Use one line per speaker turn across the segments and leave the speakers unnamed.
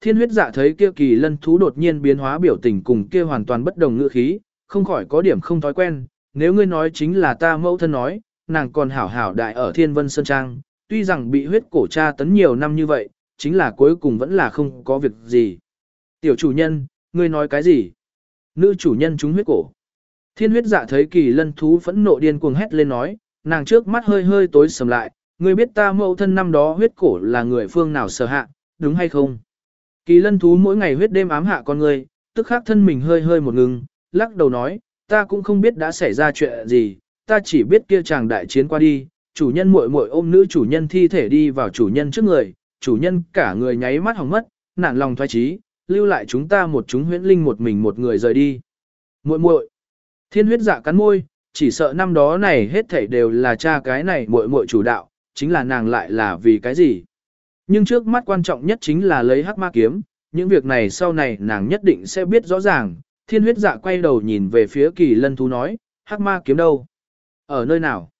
Thiên huyết dạ thấy kia kỳ lân thú đột nhiên biến hóa biểu tình cùng kia hoàn toàn bất đồng ngữ khí, không khỏi có điểm không thói quen, nếu ngươi nói chính là ta mẫu thân nói, nàng còn hảo hảo đại ở thiên vân sơn trang, tuy rằng bị huyết cổ tra tấn nhiều năm như vậy, chính là cuối cùng vẫn là không có việc gì. Tiểu chủ nhân, ngươi nói cái gì? Nữ chủ nhân chúng huyết cổ. Thiên huyết dạ thấy kỳ lân thú phẫn nộ điên cuồng hét lên nói, nàng trước mắt hơi hơi tối sầm lại, ngươi biết ta mẫu thân năm đó huyết cổ là người phương nào sở hạ, đúng hay không? Kỳ lân thú mỗi ngày huyết đêm ám hạ con người, tức khắc thân mình hơi hơi một ngừng, lắc đầu nói, ta cũng không biết đã xảy ra chuyện gì, ta chỉ biết kia chàng đại chiến qua đi, chủ nhân muội muội ôm nữ chủ nhân thi thể đi vào chủ nhân trước người, chủ nhân cả người nháy mắt hỏng mất, nản lòng thoái trí, lưu lại chúng ta một chúng huyễn linh một mình một người rời đi. Muội muội. Thiên huyết dạ cắn môi, chỉ sợ năm đó này hết thảy đều là cha cái này muội muội chủ đạo, chính là nàng lại là vì cái gì? Nhưng trước mắt quan trọng nhất chính là lấy hắc ma kiếm, những việc này sau này nàng nhất định sẽ biết rõ ràng. Thiên huyết dạ quay đầu nhìn về phía kỳ lân thú nói, hắc ma kiếm đâu? Ở nơi nào?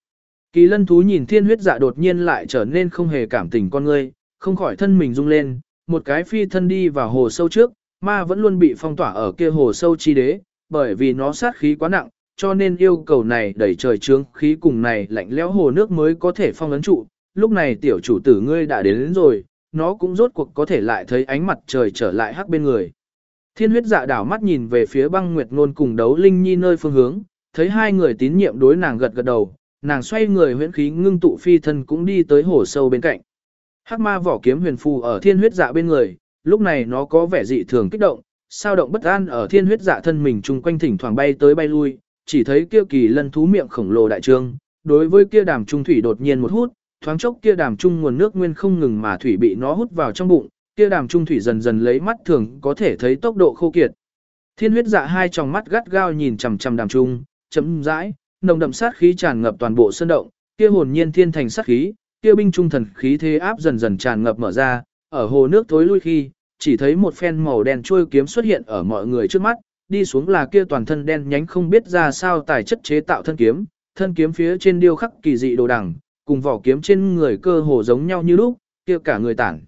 Kỳ lân thú nhìn thiên huyết dạ đột nhiên lại trở nên không hề cảm tình con ngươi, không khỏi thân mình rung lên, một cái phi thân đi vào hồ sâu trước, ma vẫn luôn bị phong tỏa ở kia hồ sâu chi đế, bởi vì nó sát khí quá nặng, cho nên yêu cầu này đẩy trời trướng khí cùng này lạnh lẽo hồ nước mới có thể phong ấn trụ. Lúc này tiểu chủ tử ngươi đã đến, đến rồi, nó cũng rốt cuộc có thể lại thấy ánh mặt trời trở lại hắc bên người. Thiên huyết dạ đảo mắt nhìn về phía băng nguyệt ngôn cùng đấu linh nhi nơi phương hướng, thấy hai người tín nhiệm đối nàng gật gật đầu, nàng xoay người huyễn khí ngưng tụ phi thân cũng đi tới hồ sâu bên cạnh. Hắc ma vỏ kiếm huyền phù ở thiên huyết dạ bên người, lúc này nó có vẻ dị thường kích động, sao động bất an ở thiên huyết dạ thân mình chung quanh thỉnh thoảng bay tới bay lui, chỉ thấy kia kỳ lân thú miệng khổng lồ đại trương, đối với kia đàm trung thủy đột nhiên một hút, thoáng chốc kia đàm trung nguồn nước nguyên không ngừng mà thủy bị nó hút vào trong bụng, kia đàm trung thủy dần dần lấy mắt thường có thể thấy tốc độ khô kiệt. Thiên huyết dạ hai tròng mắt gắt gao nhìn chằm chằm đàm trung, chấm rãi, nồng đậm sát khí tràn ngập toàn bộ sân động, kia hồn nhiên thiên thành sát khí, kia binh trung thần khí thế áp dần dần tràn ngập mở ra, ở hồ nước tối lui khi, chỉ thấy một phen màu đen trôi kiếm xuất hiện ở mọi người trước mắt, đi xuống là kia toàn thân đen nhánh không biết ra sao tài chất chế tạo thân kiếm, thân kiếm phía trên điêu khắc kỳ dị đồ đằng, cùng vỏ kiếm trên người cơ hồ giống nhau như lúc, kia cả người tản.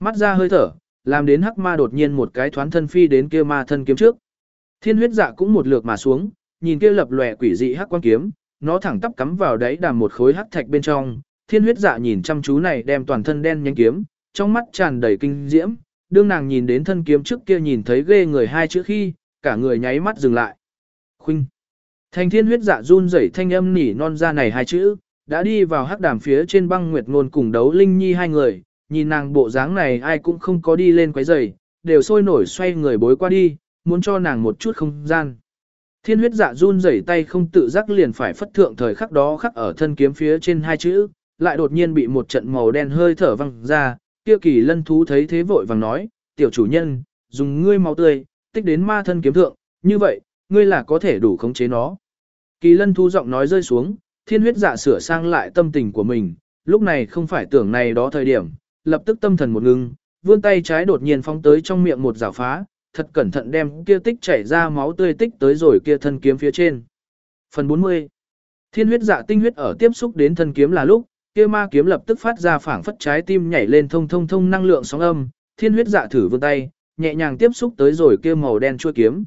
Mắt ra hơi thở, làm đến hắc ma đột nhiên một cái thoán thân phi đến kia ma thân kiếm trước. Thiên huyết dạ cũng một lượt mà xuống, nhìn kia lập lòe quỷ dị hắc quan kiếm, nó thẳng tắp cắm vào đáy đàm một khối hắc thạch bên trong. Thiên huyết dạ nhìn chăm chú này đem toàn thân đen nhánh kiếm, trong mắt tràn đầy kinh diễm, đương nàng nhìn đến thân kiếm trước kia nhìn thấy ghê người hai chữ khi, cả người nháy mắt dừng lại. Khuynh. Thành thiên huyết dạ run rẩy thanh âm nỉ non ra này hai chữ, đã đi vào hắc đàm phía trên băng nguyệt ngôn cùng đấu linh nhi hai người, nhìn nàng bộ dáng này ai cũng không có đi lên quấy rầy, đều sôi nổi xoay người bối qua đi, muốn cho nàng một chút không gian. Thiên huyết dạ run rẩy tay không tự giác liền phải phất thượng thời khắc đó khắc ở thân kiếm phía trên hai chữ, lại đột nhiên bị một trận màu đen hơi thở văng ra, kia kỳ lân thú thấy thế vội vàng nói, tiểu chủ nhân, dùng ngươi máu tươi, tích đến ma thân kiếm thượng, như vậy, ngươi là có thể đủ khống chế nó. Kỳ lân thú giọng nói rơi xuống, thiên huyết dạ sửa sang lại tâm tình của mình, lúc này không phải tưởng này đó thời điểm, lập tức tâm thần một ngưng, vươn tay trái đột nhiên phóng tới trong miệng một rào phá, thật cẩn thận đem kia tích chảy ra máu tươi tích tới rồi kia thân kiếm phía trên. Phần 40 Thiên huyết dạ tinh huyết ở tiếp xúc đến thân kiếm là lúc, kia ma kiếm lập tức phát ra phảng phất trái tim nhảy lên thông thông thông năng lượng sóng âm, thiên huyết dạ thử vươn tay, nhẹ nhàng tiếp xúc tới rồi kia màu đen chuôi kiếm.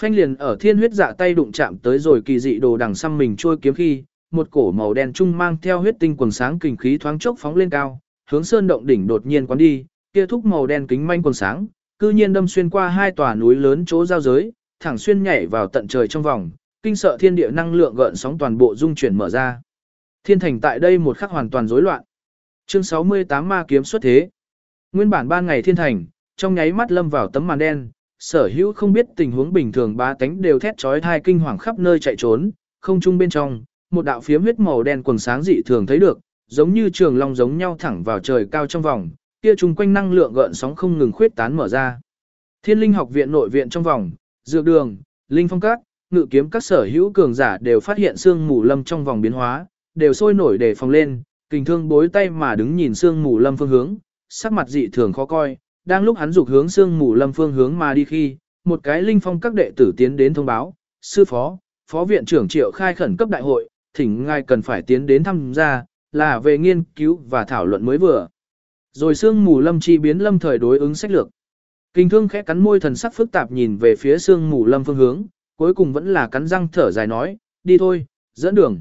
Phanh liền ở thiên huyết dạ tay đụng chạm tới rồi kỳ dị đồ đằng xăm mình chuôi kiếm khi, một cổ màu đen trung mang theo huyết tinh quần sáng kinh khí thoáng chốc phóng lên cao, hướng sơn động đỉnh đột nhiên quán đi, kia thúc màu đen kính manh quần sáng, cư nhiên đâm xuyên qua hai tòa núi lớn chỗ giao giới, thẳng xuyên nhảy vào tận trời trong vòng, kinh sợ thiên địa năng lượng gợn sóng toàn bộ dung chuyển mở ra. Thiên thành tại đây một khắc hoàn toàn rối loạn. Chương 68 ma kiếm xuất thế. Nguyên bản ban ngày thiên thành, trong nháy mắt lâm vào tấm màn đen, sở hữu không biết tình huống bình thường ba tánh đều thét trói thai kinh hoàng khắp nơi chạy trốn, không trung bên trong, một đạo phiếm huyết màu đen quần sáng dị thường thấy được, giống như trường long giống nhau thẳng vào trời cao trong vòng, kia chung quanh năng lượng gợn sóng không ngừng khuyết tán mở ra. Thiên linh học viện nội viện trong vòng, dược đường, linh phong các, ngự kiếm các sở hữu cường giả đều phát hiện xương mù lâm trong vòng biến hóa, đều sôi nổi để phòng lên, kình thương bối tay mà đứng nhìn xương mù lâm phương hướng, sắc mặt dị thường khó coi, đang lúc hắn dục hướng xương mù lâm phương hướng mà đi khi, một cái linh phong các đệ tử tiến đến thông báo, sư phó, phó viện trưởng triệu khai khẩn cấp đại hội, thỉnh ngài cần phải tiến đến thăm gia, là về nghiên cứu và thảo luận mới vừa. Rồi xương mù lâm chi biến lâm thời đối ứng sách lược. Kinh thương khẽ cắn môi thần sắc phức tạp nhìn về phía sương mù lâm phương hướng, cuối cùng vẫn là cắn răng thở dài nói, đi thôi, dẫn đường.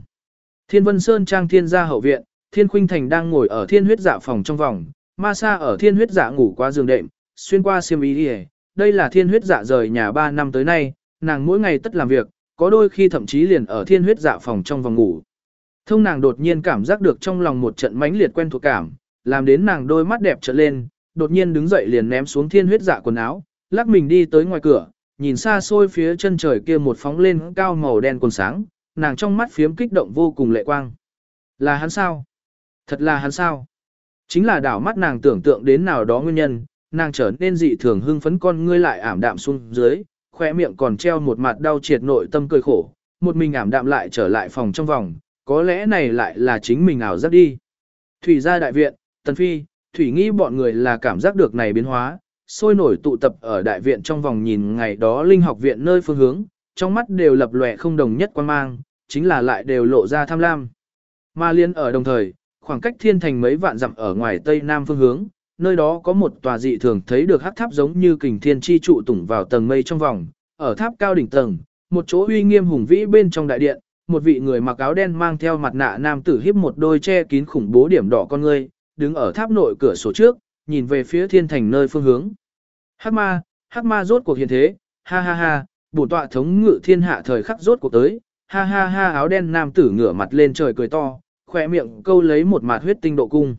Thiên Vân Sơn trang thiên gia hậu viện, Thiên Khuynh Thành đang ngồi ở thiên huyết dạ phòng trong vòng, ma sa ở thiên huyết dạ ngủ qua giường đệm, xuyên qua xiêm y đi đây là thiên huyết dạ rời nhà 3 năm tới nay, nàng mỗi ngày tất làm việc, có đôi khi thậm chí liền ở thiên huyết dạ phòng trong vòng ngủ. Thông nàng đột nhiên cảm giác được trong lòng một trận mãnh liệt quen thuộc cảm, làm đến nàng đôi mắt đẹp trợn lên, đột nhiên đứng dậy liền ném xuống thiên huyết dạ quần áo, lắc mình đi tới ngoài cửa, nhìn xa xôi phía chân trời kia một phóng lên cao màu đen quần sáng, nàng trong mắt phiếm kích động vô cùng lệ quang. Là hắn sao? Thật là hắn sao? Chính là đảo mắt nàng tưởng tượng đến nào đó nguyên nhân, nàng trở nên dị thường hưng phấn con ngươi lại ảm đạm xuống dưới, khoe miệng còn treo một mặt đau triệt nội tâm cười khổ, một mình ảm đạm lại trở lại phòng trong vòng, có lẽ này lại là chính mình ảo giác đi. Thủy gia đại viện, Tần Phi, Thủy nghi bọn người là cảm giác được này biến hóa, sôi nổi tụ tập ở đại viện trong vòng nhìn ngày đó linh học viện nơi phương hướng, trong mắt đều lập lòe không đồng nhất quan mang, chính là lại đều lộ ra tham lam. Mà liên ở đồng thời, khoảng cách thiên thành mấy vạn dặm ở ngoài tây nam phương hướng, nơi đó có một tòa dị thường thấy được hắc tháp giống như kình thiên chi trụ tủng vào tầng mây trong vòng, ở tháp cao đỉnh tầng, một chỗ uy nghiêm hùng vĩ bên trong đại điện, một vị người mặc áo đen mang theo mặt nạ nam tử hiếp một đôi che kín khủng bố điểm đỏ con ngươi, đứng ở tháp nội cửa sổ trước, nhìn về phía thiên thành nơi phương hướng. Hắc ma, hắc ma rốt cuộc hiện thế, ha ha ha, bổn tọa thống ngự thiên hạ thời khắc rốt cuộc tới, ha ha ha áo đen nam tử ngửa mặt lên trời cười to, khỏe miệng câu lấy một mạt huyết tinh độ cung.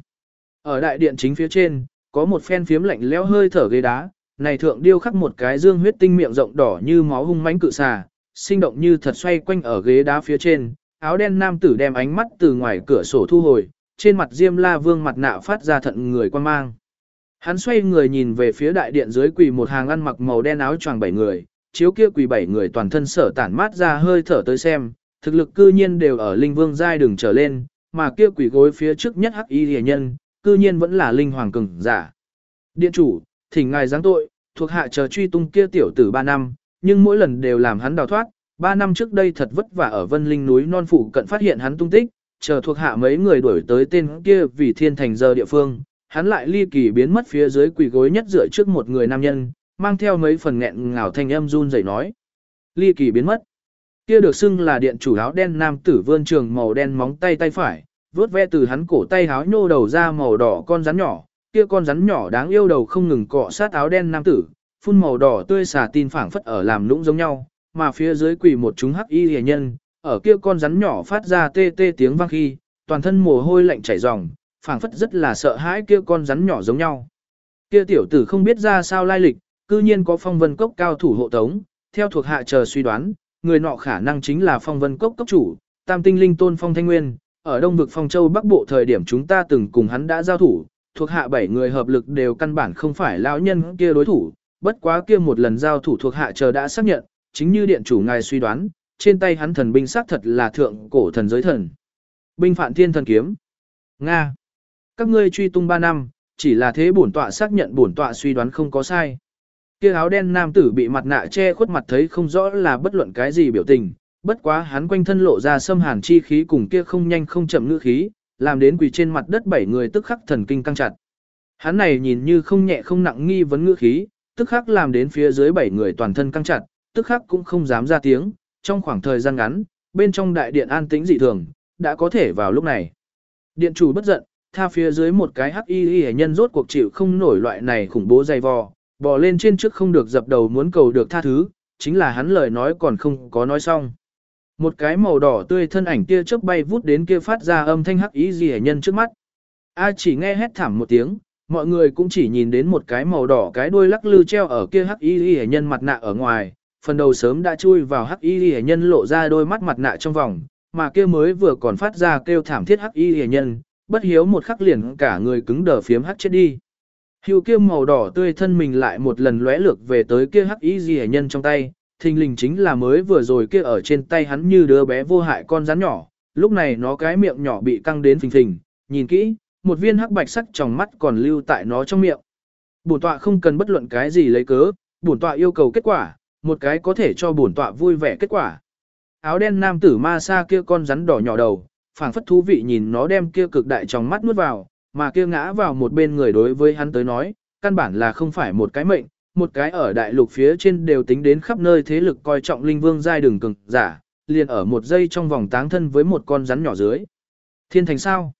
Ở đại điện chính phía trên, có một phen phiếm lạnh lẽo hơi thở ghế đá, này thượng điêu khắc một cái dương huyết tinh miệng rộng đỏ như máu hung mãnh cự xà, sinh động như thật xoay quanh ở ghế đá phía trên, áo đen nam tử đem ánh mắt từ ngoài cửa sổ thu hồi, trên mặt Diêm La Vương mặt nạ phát ra thận người quan mang. Hắn xoay người nhìn về phía đại điện dưới quỳ một hàng ăn mặc màu đen áo choàng bảy người, chiếu kia quỳ bảy người toàn thân sở tản mát ra hơi thở tới xem, thực lực cư nhiên đều ở linh vương giai đường trở lên, mà kia quỳ gối phía trước nhất hắc y rìa nhân, cư nhiên vẫn là linh hoàng cường giả. Điện chủ, thỉnh ngài giáng tội, thuộc hạ chờ truy tung kia tiểu tử 3 năm, nhưng mỗi lần đều làm hắn đào thoát, 3 năm trước đây thật vất vả ở Vân Linh núi non phụ cận phát hiện hắn tung tích, chờ thuộc hạ mấy người đuổi tới tên kia vì thiên thành giờ địa phương, hắn lại ly kỳ biến mất phía dưới quỳ gối nhất dựa trước một người nam nhân, mang theo mấy phần nghẹn ngào thanh âm run rẩy nói. Ly kỳ biến mất. Kia được xưng là điện chủ áo đen nam tử vươn trường màu đen móng tay tay phải, vớt ve từ hắn cổ tay háo nhô đầu ra màu đỏ con rắn nhỏ, kia con rắn nhỏ đáng yêu đầu không ngừng cọ sát áo đen nam tử, phun màu đỏ tươi xà tin phảng phất ở làm lũng giống nhau, mà phía dưới quỳ một chúng hắc y hề nhân, ở kia con rắn nhỏ phát ra tê tê tiếng vang khi, toàn thân mồ hôi lạnh chảy ròng, phảng phất rất là sợ hãi kia con rắn nhỏ giống nhau. Kia tiểu tử không biết ra sao lai lịch, cư nhiên có phong vân cốc cao thủ hộ tống, theo thuộc hạ chờ suy đoán, người nọ khả năng chính là phong vân cốc cốc chủ, tam tinh linh tôn phong thanh nguyên, ở đông vực phong châu bắc bộ thời điểm chúng ta từng cùng hắn đã giao thủ, thuộc hạ bảy người hợp lực đều căn bản không phải lão nhân kia đối thủ, bất quá kia một lần giao thủ thuộc hạ chờ đã xác nhận, chính như điện chủ ngài suy đoán, trên tay hắn thần binh xác thật là thượng cổ thần giới thần. Binh phạn thiên thần kiếm. Nga. Các ngươi truy tung 3 năm, chỉ là thế bổn tọa xác nhận bổn tọa suy đoán không có sai. Kia áo đen nam tử bị mặt nạ che khuất mặt thấy không rõ là bất luận cái gì biểu tình, bất quá hắn quanh thân lộ ra xâm hàn chi khí cùng kia không nhanh không chậm ngữ khí, làm đến quỳ trên mặt đất bảy người tức khắc thần kinh căng chặt. Hắn này nhìn như không nhẹ không nặng nghi vấn ngữ khí, tức khắc làm đến phía dưới bảy người toàn thân căng chặt, tức khắc cũng không dám ra tiếng, trong khoảng thời gian ngắn, bên trong đại điện an tĩnh dị thường, đã có thể vào lúc này. Điện chủ bất giận, tha phía dưới một cái hắc y y nhân rốt cuộc chịu không nổi loại này khủng bố dày vò, bò lên trên trước không được dập đầu muốn cầu được tha thứ, chính là hắn lời nói còn không có nói xong. Một cái màu đỏ tươi thân ảnh kia chớp bay vút đến kia phát ra âm thanh hắc y y nhân trước mắt. A chỉ nghe hét thảm một tiếng, mọi người cũng chỉ nhìn đến một cái màu đỏ cái đuôi lắc lư treo ở kia hắc y y nhân mặt nạ ở ngoài, phần đầu sớm đã chui vào hắc y y nhân lộ ra đôi mắt mặt nạ trong vòng, mà kia mới vừa còn phát ra kêu thảm thiết hắc y y nhân, bất hiếu một khắc liền cả người cứng đờ phiếm hắc chết đi. Hưu kia màu đỏ tươi thân mình lại một lần lóe lược về tới kia hắc y y nhân trong tay, thình lình chính là mới vừa rồi kia ở trên tay hắn như đứa bé vô hại con rắn nhỏ, lúc này nó cái miệng nhỏ bị căng đến phình phình, nhìn kỹ, một viên hắc bạch sắc trong mắt còn lưu tại nó trong miệng. Bổn tọa không cần bất luận cái gì lấy cớ, bổn tọa yêu cầu kết quả, một cái có thể cho bổn tọa vui vẻ kết quả. Áo đen nam tử ma sa kia con rắn đỏ nhỏ đầu, phảng phất thú vị nhìn nó đem kia cực đại trong mắt nuốt vào, mà kia ngã vào một bên người đối với hắn tới nói, căn bản là không phải một cái mệnh, một cái ở đại lục phía trên đều tính đến khắp nơi thế lực coi trọng linh vương giai đường cường giả, liền ở một giây trong vòng táng thân với một con rắn nhỏ dưới. Thiên thành sao?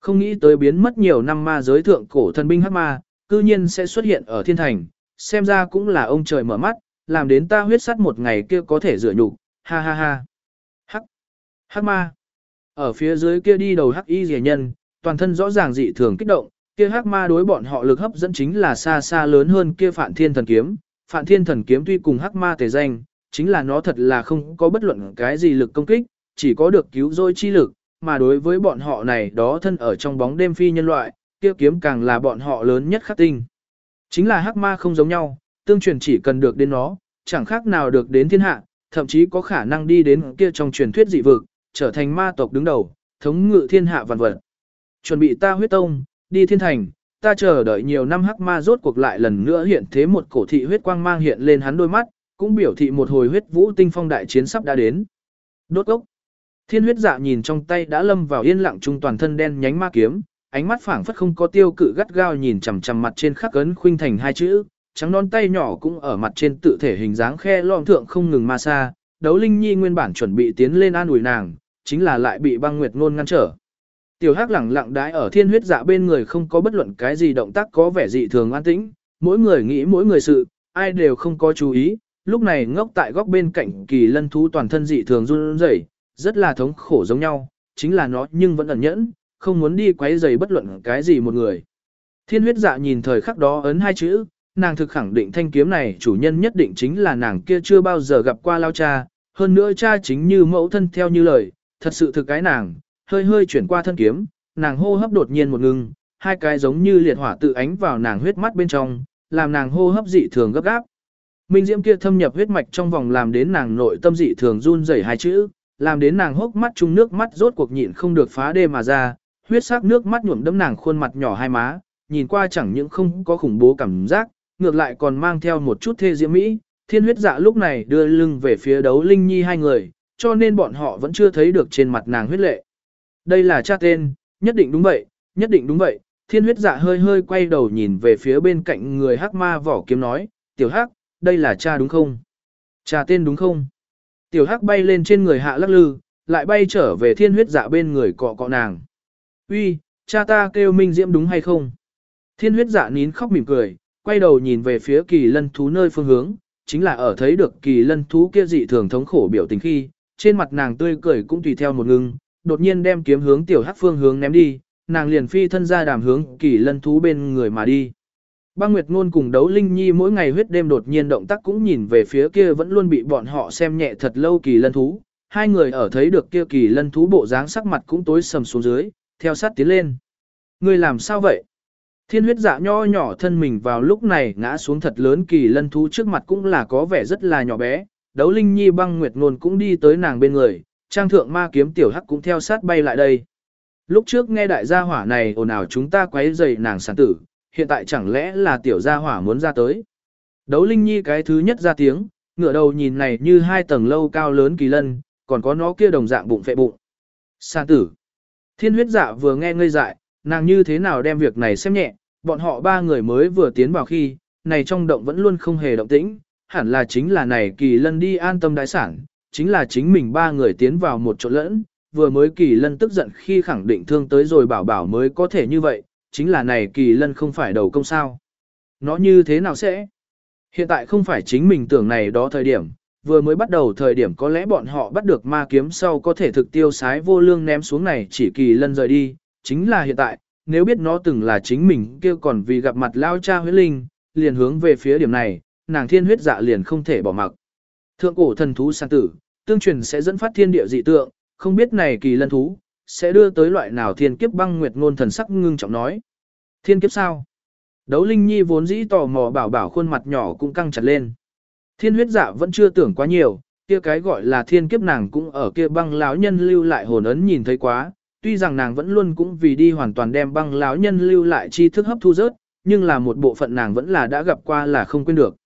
Không nghĩ tới biến mất nhiều năm ma giới thượng cổ thần binh hắc ma, cư nhiên sẽ xuất hiện ở thiên thành, xem ra cũng là ông trời mở mắt, làm đến ta huyết sắt một ngày kia có thể rửa nhục, ha ha ha. Hắc, hắc ma. Ở phía dưới kia đi đầu hắc y rẻ nhân, toàn thân rõ ràng dị thường kích động, kia hắc ma đối bọn họ lực hấp dẫn chính là xa xa lớn hơn kia phản thiên thần kiếm. Phản thiên thần kiếm tuy cùng hắc ma tề danh, chính là nó thật là không có bất luận cái gì lực công kích, chỉ có được cứu rỗi chi lực, mà đối với bọn họ này đó thân ở trong bóng đêm phi nhân loại, kia kiếm càng là bọn họ lớn nhất khắc tinh. Chính là hắc ma không giống nhau, tương truyền chỉ cần được đến nó, chẳng khác nào được đến thiên hạ, thậm chí có khả năng đi đến kia trong truyền thuyết dị vực, trở thành ma tộc đứng đầu, thống ngự thiên hạ vạn vật. Chuẩn bị ta huyết tông, đi thiên thành, ta chờ đợi nhiều năm hắc ma rốt cuộc lại lần nữa hiện thế một cổ thị huyết quang mang hiện lên hắn đôi mắt, cũng biểu thị một hồi huyết vũ tinh phong đại chiến sắp đã đến. Đốt gốc. Thiên huyết dạ nhìn trong tay đã lâm vào yên lặng trung toàn thân đen nhánh ma kiếm, ánh mắt phảng phất không có tiêu cự gắt gao nhìn chằm chằm mặt trên khắc ấn khuynh thành hai chữ, trắng non tay nhỏ cũng ở mặt trên tự thể hình dáng khe lõm thượng không ngừng ma xa, đấu linh nhi nguyên bản chuẩn bị tiến lên an ủi nàng, chính là lại bị băng nguyệt ngôn ngăn trở. Tiểu hắc lẳng lặng đái ở thiên huyết dạ bên người không có bất luận cái gì động tác có vẻ dị thường an tĩnh, mỗi người nghĩ mỗi người sự, ai đều không có chú ý, lúc này ngốc tại góc bên cạnh kỳ lân thú toàn thân dị thường run rẩy, rất là thống khổ giống nhau, chính là nó nhưng vẫn ẩn nhẫn, không muốn đi quấy rầy bất luận cái gì một người. Thiên huyết dạ nhìn thời khắc đó ấn hai chữ, nàng thực khẳng định thanh kiếm này chủ nhân nhất định chính là nàng kia chưa bao giờ gặp qua lao cha, hơn nữa cha chính như mẫu thân theo như lời, thật sự thực cái nàng, hơi hơi chuyển qua thân kiếm, nàng hô hấp đột nhiên một ngừng, hai cái giống như liệt hỏa tự ánh vào nàng huyết mắt bên trong, làm nàng hô hấp dị thường gấp gáp. Minh diễm kia thâm nhập huyết mạch trong vòng làm đến nàng nội tâm dị thường run rẩy hai chữ, làm đến nàng hốc mắt chung nước mắt rốt cuộc nhịn không được phá đê mà ra, huyết sắc nước mắt nhuộm đẫm nàng khuôn mặt nhỏ hai má, nhìn qua chẳng những không có khủng bố cảm giác, ngược lại còn mang theo một chút thê diễm mỹ. Thiên huyết dạ lúc này đưa lưng về phía đấu linh nhi hai người, cho nên bọn họ vẫn chưa thấy được trên mặt nàng huyết lệ. Đây là cha tên, nhất định đúng vậy, nhất định đúng vậy. Thiên huyết dạ hơi hơi quay đầu nhìn về phía bên cạnh người hắc ma vỏ kiếm nói, tiểu hắc, đây là cha đúng không? Cha tên đúng không? Tiểu hắc bay lên trên người hạ lắc lư, lại bay trở về thiên huyết dạ bên người cọ cọ nàng. Uy, cha ta kêu minh diễm đúng hay không? Thiên huyết dạ nín khóc mỉm cười, quay đầu nhìn về phía kỳ lân thú nơi phương hướng, chính là ở thấy được kỳ lân thú kia dị thường thống khổ biểu tình khi, trên mặt nàng tươi cười cũng tùy theo một ngưng, đột nhiên đem kiếm hướng tiểu hắc phương hướng ném đi, nàng liền phi thân ra đàm hướng kỳ lân thú bên người mà đi. Băng Nguyệt Ngôn cùng đấu Linh Nhi mỗi ngày huyết đêm đột nhiên động tác cũng nhìn về phía kia vẫn luôn bị bọn họ xem nhẹ thật lâu kỳ lân thú. Hai người ở thấy được kia kỳ lân thú bộ dáng sắc mặt cũng tối sầm xuống dưới, theo sát tiến lên. Người làm sao vậy? Thiên huyết dạ nho nhỏ thân mình vào lúc này ngã xuống thật lớn kỳ lân thú trước mặt cũng là có vẻ rất là nhỏ bé. Đấu Linh Nhi băng Nguyệt Ngôn cũng đi tới nàng bên người, trang thượng ma kiếm tiểu hắc cũng theo sát bay lại đây. Lúc trước nghe đại gia hỏa này ồn ào chúng ta quấy rầy nàng sản tử, hiện tại chẳng lẽ là tiểu gia hỏa muốn ra tới. Đấu Linh Nhi cái thứ nhất ra tiếng, ngửa đầu nhìn này như hai tầng lâu cao lớn kỳ lân, còn có nó kia đồng dạng bụng phệ bụng. Sản tử. Thiên huyết dạ vừa nghe ngây dại, nàng như thế nào đem việc này xem nhẹ, bọn họ ba người mới vừa tiến vào khi, này trong động vẫn luôn không hề động tĩnh, hẳn là chính là này kỳ lân đi an tâm đại sản, chính là chính mình ba người tiến vào một chỗ lẫn, vừa mới kỳ lân tức giận khi khẳng định thương tới rồi bảo bảo mới có thể như vậy, chính là này kỳ lân không phải đầu công sao. Nó như thế nào sẽ? Hiện tại không phải chính mình tưởng này đó thời điểm, vừa mới bắt đầu thời điểm có lẽ bọn họ bắt được ma kiếm sau có thể thực tiêu sái vô lương ném xuống này chỉ kỳ lân rời đi, chính là hiện tại, nếu biết nó từng là chính mình kia còn vì gặp mặt lao cha huyết linh, liền hướng về phía điểm này, nàng thiên huyết dạ liền không thể bỏ mặc. Thượng cổ thần thú sang tử, tương truyền sẽ dẫn phát thiên địa dị tượng, không biết này kỳ lân thú, sẽ đưa tới loại nào thiên kiếp băng nguyệt ngôn thần sắc ngưng trọng nói. Thiên kiếp sao? Đấu Linh Nhi vốn dĩ tò mò bảo bảo khuôn mặt nhỏ cũng căng chặt lên. Thiên huyết dạ vẫn chưa tưởng quá nhiều, kia cái gọi là thiên kiếp nàng cũng ở kia băng lão nhân lưu lại hồn ấn nhìn thấy quá, tuy rằng nàng vẫn luôn cũng vì đi hoàn toàn đem băng lão nhân lưu lại tri thức hấp thu rớt, nhưng là một bộ phận nàng vẫn là đã gặp qua là không quên được.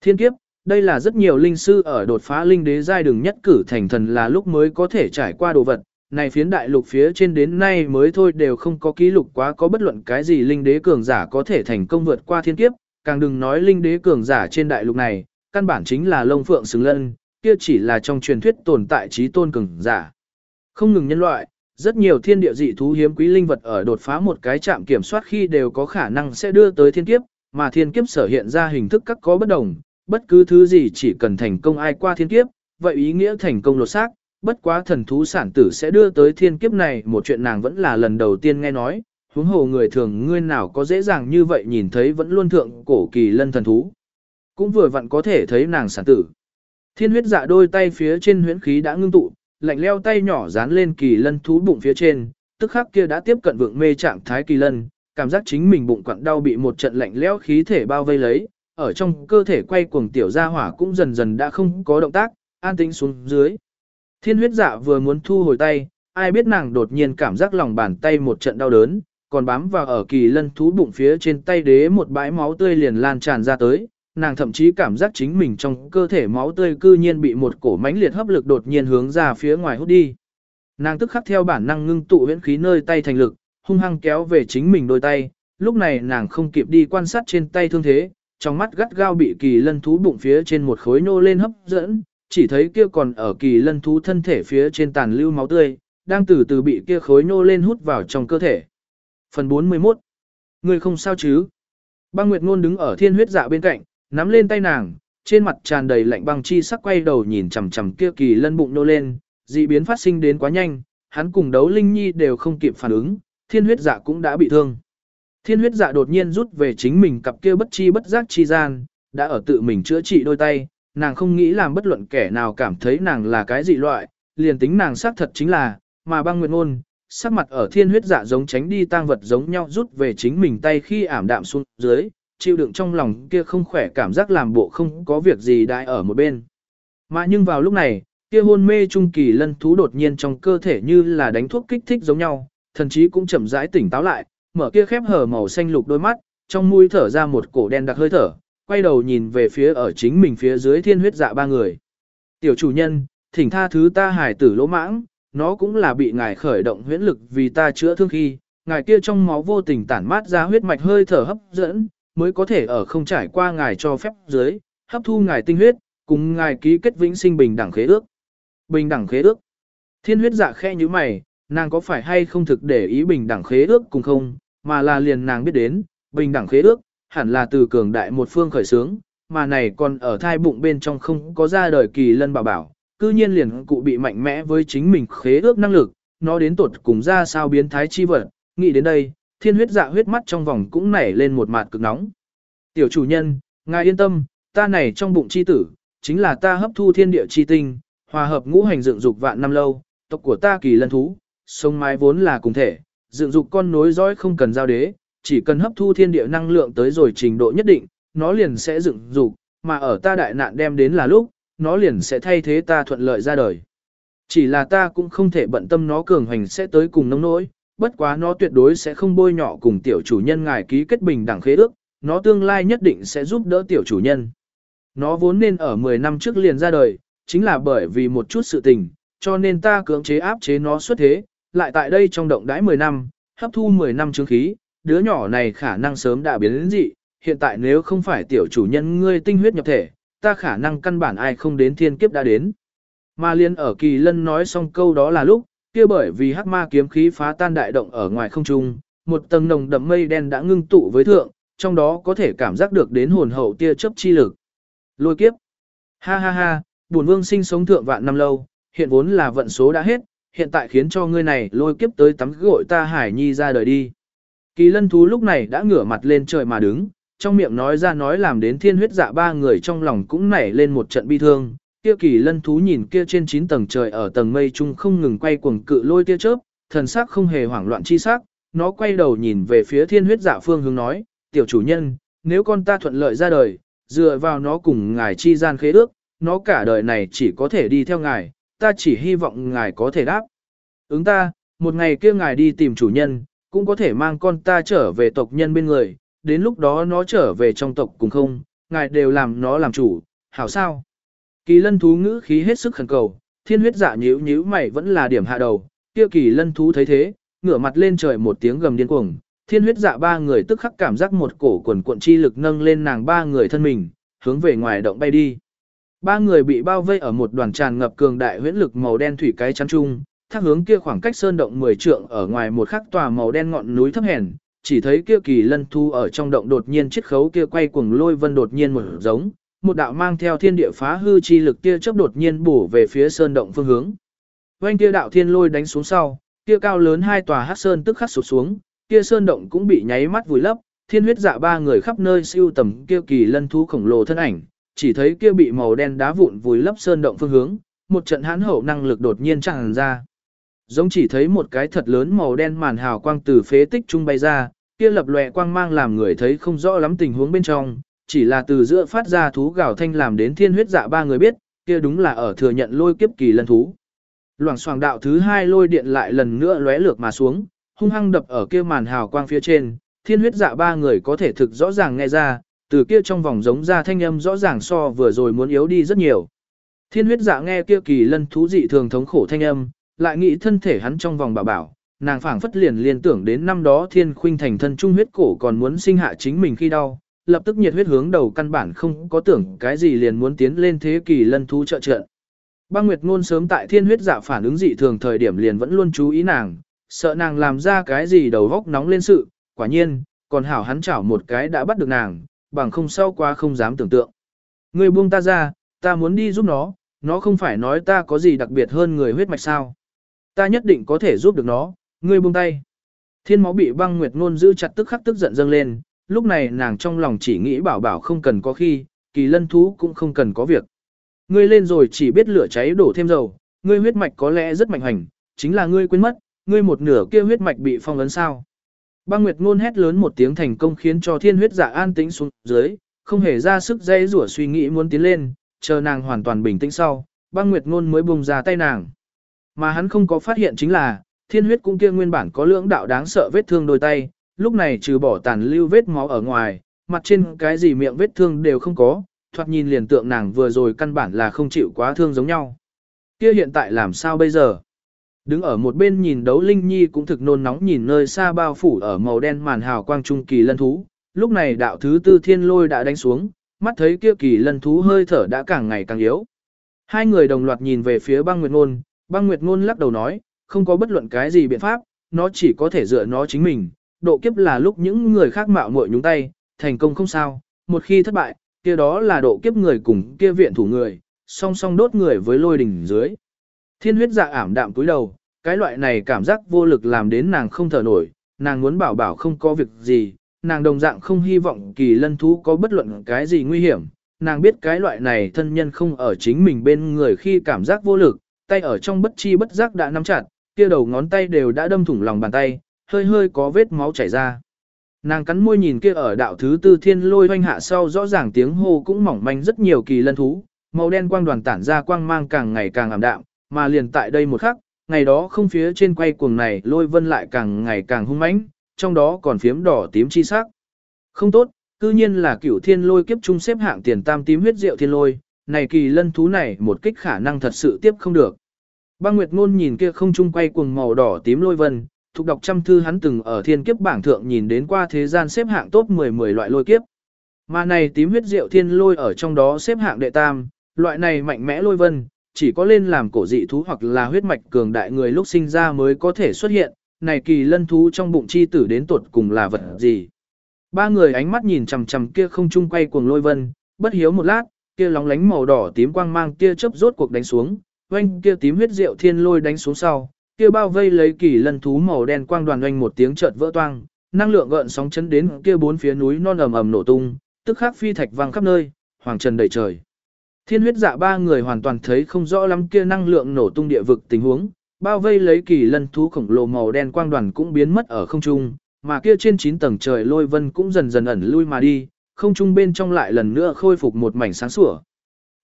Thiên kiếp, đây là rất nhiều linh sư ở đột phá linh đế giai đường nhất cử thành thần là lúc mới có thể trải qua đồ vật, này phiến đại lục phía trên đến nay mới thôi đều không có ký lục quá có bất luận cái gì linh đế cường giả có thể thành công vượt qua thiên kiếp, càng đừng nói linh đế cường giả trên đại lục này, căn bản chính là lông phượng xứng lân, kia chỉ là trong truyền thuyết tồn tại trí tôn cường giả. Không ngừng nhân loại, rất nhiều thiên địa dị thú hiếm quý linh vật ở đột phá một cái trạm kiểm soát khi đều có khả năng sẽ đưa tới thiên kiếp, mà thiên kiếp sở hiện ra hình thức các có bất đồng, bất cứ thứ gì chỉ cần thành công ai qua thiên kiếp, vậy ý nghĩa thành công lột xác, bất quá thần thú sản tử sẽ đưa tới thiên kiếp này một chuyện nàng vẫn là lần đầu tiên nghe nói, huống hồ người thường ngươi nào có dễ dàng như vậy nhìn thấy vẫn luôn thượng cổ kỳ lân thần thú. Cũng vừa vặn có thể thấy nàng sản tử. Thiên huyết dạ đôi tay phía trên huyễn khí đã ngưng tụ, lạnh leo tay nhỏ dán lên kỳ lân thú bụng phía trên, tức khắc kia đã tiếp cận vượng mê trạng thái kỳ lân, cảm giác chính mình bụng quặn đau bị một trận lạnh lẽo khí thể bao vây lấy, ở trong cơ thể quay cuồng tiểu gia hỏa cũng dần dần đã không có động tác, an tĩnh xuống dưới. Thiên huyết dạ vừa muốn thu hồi tay, ai biết nàng đột nhiên cảm giác lòng bàn tay một trận đau đớn, còn bám vào ở kỳ lân thú bụng phía trên tay đế một bãi máu tươi liền lan tràn ra tới, nàng thậm chí cảm giác chính mình trong cơ thể máu tươi cư nhiên bị một cổ mãnh liệt hấp lực đột nhiên hướng ra phía ngoài hút đi. Nàng tức khắc theo bản năng ngưng tụ huyễn khí nơi tay thành lực, hung hăng kéo về chính mình đôi tay, lúc này nàng không kịp đi quan sát trên tay thương thế, trong mắt gắt gao bị kỳ lân thú bụng phía trên một khối nô lên hấp dẫn, chỉ thấy kia còn ở kỳ lân thú thân thể phía trên tàn lưu máu tươi, đang từ từ bị kia khối nô lên hút vào trong cơ thể. Phần 41 Người không sao chứ? Băng Nguyệt Ngôn đứng ở thiên huyết dạ bên cạnh, nắm lên tay nàng, trên mặt tràn đầy lạnh băng chi sắc quay đầu nhìn chằm chằm kia kỳ lân bụng nô lên, dị biến phát sinh đến quá nhanh, hắn cùng đấu linh nhi đều không kịp phản ứng, thiên huyết dạ cũng đã bị thương. Thiên huyết dạ đột nhiên rút về chính mình cặp kia bất chi bất giác chi gian, đã ở tự mình chữa trị đôi tay, nàng không nghĩ làm bất luận kẻ nào cảm thấy nàng là cái dị loại, liền tính nàng xác thật chính là, mà băng nguyện ngôn, sắc mặt ở thiên huyết dạ giống tránh đi tang vật giống nhau rút về chính mình tay khi ảm đạm xuống dưới, chịu đựng trong lòng kia không khỏe cảm giác làm bộ không có việc gì đại ở một bên. Mà nhưng vào lúc này, kia hôn mê trung kỳ lân thú đột nhiên trong cơ thể như là đánh thuốc kích thích giống nhau, thần chí cũng chậm rãi tỉnh táo lại, mở kia khép hở màu xanh lục đôi mắt, trong mũi thở ra một cổ đen đặc hơi thở, quay đầu nhìn về phía ở chính mình phía dưới thiên huyết dạ ba người. Tiểu chủ nhân, thỉnh tha thứ ta hải tử lỗ mãng, nó cũng là bị ngài khởi động huyễn lực vì ta chữa thương khi, ngài kia trong máu vô tình tản mát ra huyết mạch hơi thở hấp dẫn, mới có thể ở không trải qua ngài cho phép dưới, hấp thu ngài tinh huyết, cùng ngài ký kết vĩnh sinh bình đẳng khế ước. Bình đẳng khế ước. Thiên huyết dạ khe như mày, nàng có phải hay không thực để ý bình đẳng khế ước cùng không, mà là liền nàng biết đến, bình đẳng khế ước, hẳn là từ cường đại một phương khởi sướng, mà này còn ở thai bụng bên trong không có ra đời kỳ lân bảo bảo, cư nhiên liền cụ bị mạnh mẽ với chính mình khế ước năng lực, nó đến tột cùng ra sao biến thái chi vật, nghĩ đến đây, thiên huyết dạ huyết mắt trong vòng cũng nảy lên một mặt cực nóng. Tiểu chủ nhân, ngài yên tâm, ta này trong bụng chi tử, chính là ta hấp thu thiên địa chi tinh, hòa hợp ngũ hành dựng dục vạn năm lâu, tộc của ta kỳ lân thú, sông mái vốn là cùng thể, dựng dục con nối dõi không cần giao đế, chỉ cần hấp thu thiên địa năng lượng tới rồi trình độ nhất định, nó liền sẽ dựng dục, mà ở ta đại nạn đem đến là lúc, nó liền sẽ thay thế ta thuận lợi ra đời. Chỉ là ta cũng không thể bận tâm nó cường hành sẽ tới cùng nông nỗi, bất quá nó tuyệt đối sẽ không bôi nhọ cùng tiểu chủ nhân ngài ký kết bình đẳng khế ước, nó tương lai nhất định sẽ giúp đỡ tiểu chủ nhân. Nó vốn nên ở 10 năm trước liền ra đời, chính là bởi vì một chút sự tình, cho nên ta cưỡng chế áp chế nó xuất thế, lại tại đây trong động đãi 10 năm, hấp thu 10 năm chứng khí, đứa nhỏ này khả năng sớm đã biến đến dị, hiện tại nếu không phải tiểu chủ nhân ngươi tinh huyết nhập thể, ta khả năng căn bản ai không đến thiên kiếp đã đến. Mà liên ở kỳ lân nói xong câu đó là lúc, kia bởi vì hắc ma kiếm khí phá tan đại động ở ngoài không trung, một tầng nồng đậm mây đen đã ngưng tụ với thượng, trong đó có thể cảm giác được đến hồn hậu tia chớp chi lực. Lôi kiếp. Ha ha ha, buồn vương sinh sống thượng vạn năm lâu, hiện vốn là vận số đã hết, hiện tại khiến cho ngươi này lôi kiếp tới tắm gội ta hải nhi ra đời đi. Kỳ lân thú lúc này đã ngửa mặt lên trời mà đứng, trong miệng nói ra nói làm đến thiên huyết dạ ba người trong lòng cũng nảy lên một trận bi thương. Kia kỳ lân thú nhìn kia trên 9 tầng trời ở tầng mây trung không ngừng quay cuồng cự lôi tia chớp, thần sắc không hề hoảng loạn chi sắc, nó quay đầu nhìn về phía thiên huyết dạ phương hướng nói, tiểu chủ nhân, nếu con ta thuận lợi ra đời, dựa vào nó cùng ngài chi gian khế ước, nó cả đời này chỉ có thể đi theo ngài, ta chỉ hy vọng ngài có thể đáp. Ứng ta, một ngày kia ngài đi tìm chủ nhân, cũng có thể mang con ta trở về tộc nhân bên người, đến lúc đó nó trở về trong tộc cùng không, ngài đều làm nó làm chủ, hảo sao. Kỳ lân thú ngữ khí hết sức khẩn cầu, thiên huyết dạ nhíu nhíu mày vẫn là điểm hạ đầu, kia kỳ lân thú thấy thế, ngửa mặt lên trời một tiếng gầm điên cuồng, thiên huyết dạ ba người tức khắc cảm giác một cổ quần cuộn chi lực nâng lên nàng ba người thân mình, hướng về ngoài động bay đi. Ba người bị bao vây ở một đoàn tràn ngập cường đại huyễn lực màu đen thủy cái chắn chung, thác hướng kia khoảng cách sơn động 10 trượng ở ngoài một khắc tòa màu đen ngọn núi thấp hèn, chỉ thấy kia kỳ lân thu ở trong động đột nhiên chiết khấu kia quay cuồng lôi vân đột nhiên một giống, một đạo mang theo thiên địa phá hư chi lực kia chớp đột nhiên bổ về phía sơn động phương hướng. Quanh kia đạo thiên lôi đánh xuống sau, kia cao lớn hai tòa hắc sơn tức khắc sụp xuống, kia sơn động cũng bị nháy mắt vùi lấp, thiên huyết dạ ba người khắp nơi siêu tầm kia kỳ lân thú khổng lồ thân ảnh, chỉ thấy kia bị màu đen đá vụn vùi lấp sơn động phương hướng, một trận hãn hậu năng lực đột nhiên tràn ra. Giống chỉ thấy một cái thật lớn màu đen màn hào quang từ phế tích trung bay ra, kia lập lòe quang mang làm người thấy không rõ lắm tình huống bên trong, chỉ là từ giữa phát ra thú gào thanh làm đến thiên huyết dạ ba người biết, kia đúng là ở thừa nhận lôi kiếp kỳ lân thú. Loảng xoảng đạo thứ hai lôi điện lại lần nữa lóe lược mà xuống, hung hăng đập ở kia màn hào quang phía trên, thiên huyết dạ ba người có thể thực rõ ràng nghe ra, từ kia trong vòng giống ra thanh âm rõ ràng so vừa rồi muốn yếu đi rất nhiều. Thiên huyết dạ nghe kia kỳ lân thú dị thường thống khổ thanh âm, lại nghĩ thân thể hắn trong vòng bảo bảo, nàng phảng phất liền liên tưởng đến năm đó thiên khuynh thành thân trung huyết cổ còn muốn sinh hạ chính mình khi đau, lập tức nhiệt huyết hướng đầu căn bản không có tưởng cái gì liền muốn tiến lên thế kỳ lân thú trợ trợ. Băng Nguyệt Ngôn sớm tại thiên huyết dạ phản ứng dị thường thời điểm liền vẫn luôn chú ý nàng, sợ nàng làm ra cái gì đầu góc nóng lên sự, quả nhiên, còn hảo hắn chảo một cái đã bắt được nàng, bằng không sau quá không dám tưởng tượng. Người buông ta ra, ta muốn đi giúp nó, nó không phải nói ta có gì đặc biệt hơn người huyết mạch sao. Ta nhất định có thể giúp được nó, ngươi buông tay. Thiên máu bị băng nguyệt ngôn giữ chặt tức khắc tức giận dâng lên, lúc này nàng trong lòng chỉ nghĩ bảo bảo không cần có khi, kỳ lân thú cũng không cần có việc. Ngươi lên rồi chỉ biết lửa cháy đổ thêm dầu, ngươi huyết mạch có lẽ rất mạnh hành, chính là ngươi quên mất, ngươi một nửa kia huyết mạch bị phong ấn sao. Băng Nguyệt ngôn hét lớn một tiếng thành công khiến cho thiên huyết dạ an tĩnh xuống dưới, không hề ra sức dây rủa suy nghĩ muốn tiến lên, chờ nàng hoàn toàn bình tĩnh sau, băng Nguyệt ngôn mới buông ra tay nàng. Mà hắn không có phát hiện chính là, thiên huyết cũng kia nguyên bản có lưỡng đạo đáng sợ vết thương đôi tay, lúc này trừ bỏ tàn lưu vết máu ở ngoài, mặt trên cái gì miệng vết thương đều không có, thoạt nhìn liền tượng nàng vừa rồi căn bản là không chịu quá thương giống nhau. Kia hiện tại làm sao bây giờ? Đứng ở một bên nhìn đấu Linh Nhi cũng thực nôn nóng nhìn nơi xa bao phủ ở màu đen màn hào quang trung kỳ lân thú. Lúc này đạo thứ tư thiên lôi đã đánh xuống, mắt thấy kia kỳ lân thú hơi thở đã càng ngày càng yếu. Hai người đồng loạt nhìn về phía băng nguyệt ngôn, băng nguyệt ngôn lắc đầu nói, không có bất luận cái gì biện pháp, nó chỉ có thể dựa nó chính mình. Độ kiếp là lúc những người khác mạo muội nhúng tay, thành công không sao, một khi thất bại, kia đó là độ kiếp người cùng kia viện thủ người, song song đốt người với lôi đỉnh dưới. Thiên huyết dạ ảm đạm cúi đầu, cái loại này cảm giác vô lực làm đến nàng không thở nổi, nàng muốn bảo bảo không có việc gì, nàng đồng dạng không hy vọng kỳ lân thú có bất luận cái gì nguy hiểm, nàng biết cái loại này thân nhân không ở chính mình bên người khi cảm giác vô lực, tay ở trong bất chi bất giác đã nắm chặt, kia đầu ngón tay đều đã đâm thủng lòng bàn tay, hơi hơi có vết máu chảy ra. Nàng cắn môi nhìn kia ở đạo thứ tư thiên lôi hoanh hạ sau rõ ràng tiếng hô cũng mỏng manh rất nhiều kỳ lân thú, màu đen quang đoàn tản ra quang mang càng ngày càng ảm đạm, mà liền tại đây một khắc, ngày đó không phía trên quay cuồng này lôi vân lại càng ngày càng hung mãnh, trong đó còn phiếm đỏ tím chi sắc. Không tốt, cư nhiên là cửu thiên lôi kiếp trung xếp hạng tiền tam tím huyết rượu thiên lôi, này kỳ lân thú này một kích khả năng thật sự tiếp không được. Băng Nguyệt Ngôn nhìn kia không trung quay cuồng màu đỏ tím lôi vân, thuộc đọc trăm thư hắn từng ở thiên kiếp bảng thượng nhìn đến qua thế gian xếp hạng top 10-10 loại lôi kiếp. Mà này tím huyết rượu thiên lôi ở trong đó xếp hạng đệ tam, loại này mạnh mẽ lôi vân, chỉ có lên làm cổ dị thú hoặc là huyết mạch cường đại người lúc sinh ra mới có thể xuất hiện, này kỳ lân thú trong bụng chi tử đến tuột cùng là vật gì. Ba người ánh mắt nhìn chằm chằm kia không chung quay cuồng lôi vân, bất hiếu một lát, kia lóng lánh màu đỏ tím quang mang kia chớp rốt cuộc đánh xuống, oanh kia tím huyết rượu thiên lôi đánh xuống sau, kia bao vây lấy kỳ lân thú màu đen quang đoàn oanh một tiếng chợt vỡ toang, năng lượng gợn sóng chấn đến kia bốn phía núi non ầm ầm nổ tung, tức khắc phi thạch vang khắp nơi, hoàng trần đầy trời. Thiên huyết dạ ba người hoàn toàn thấy không rõ lắm kia năng lượng nổ tung địa vực tình huống, bao vây lấy kỳ lân thú khổng lồ màu đen quang đoàn cũng biến mất ở không trung, mà kia trên 9 tầng trời lôi vân cũng dần dần ẩn lui mà đi, không trung bên trong lại lần nữa khôi phục một mảnh sáng sủa.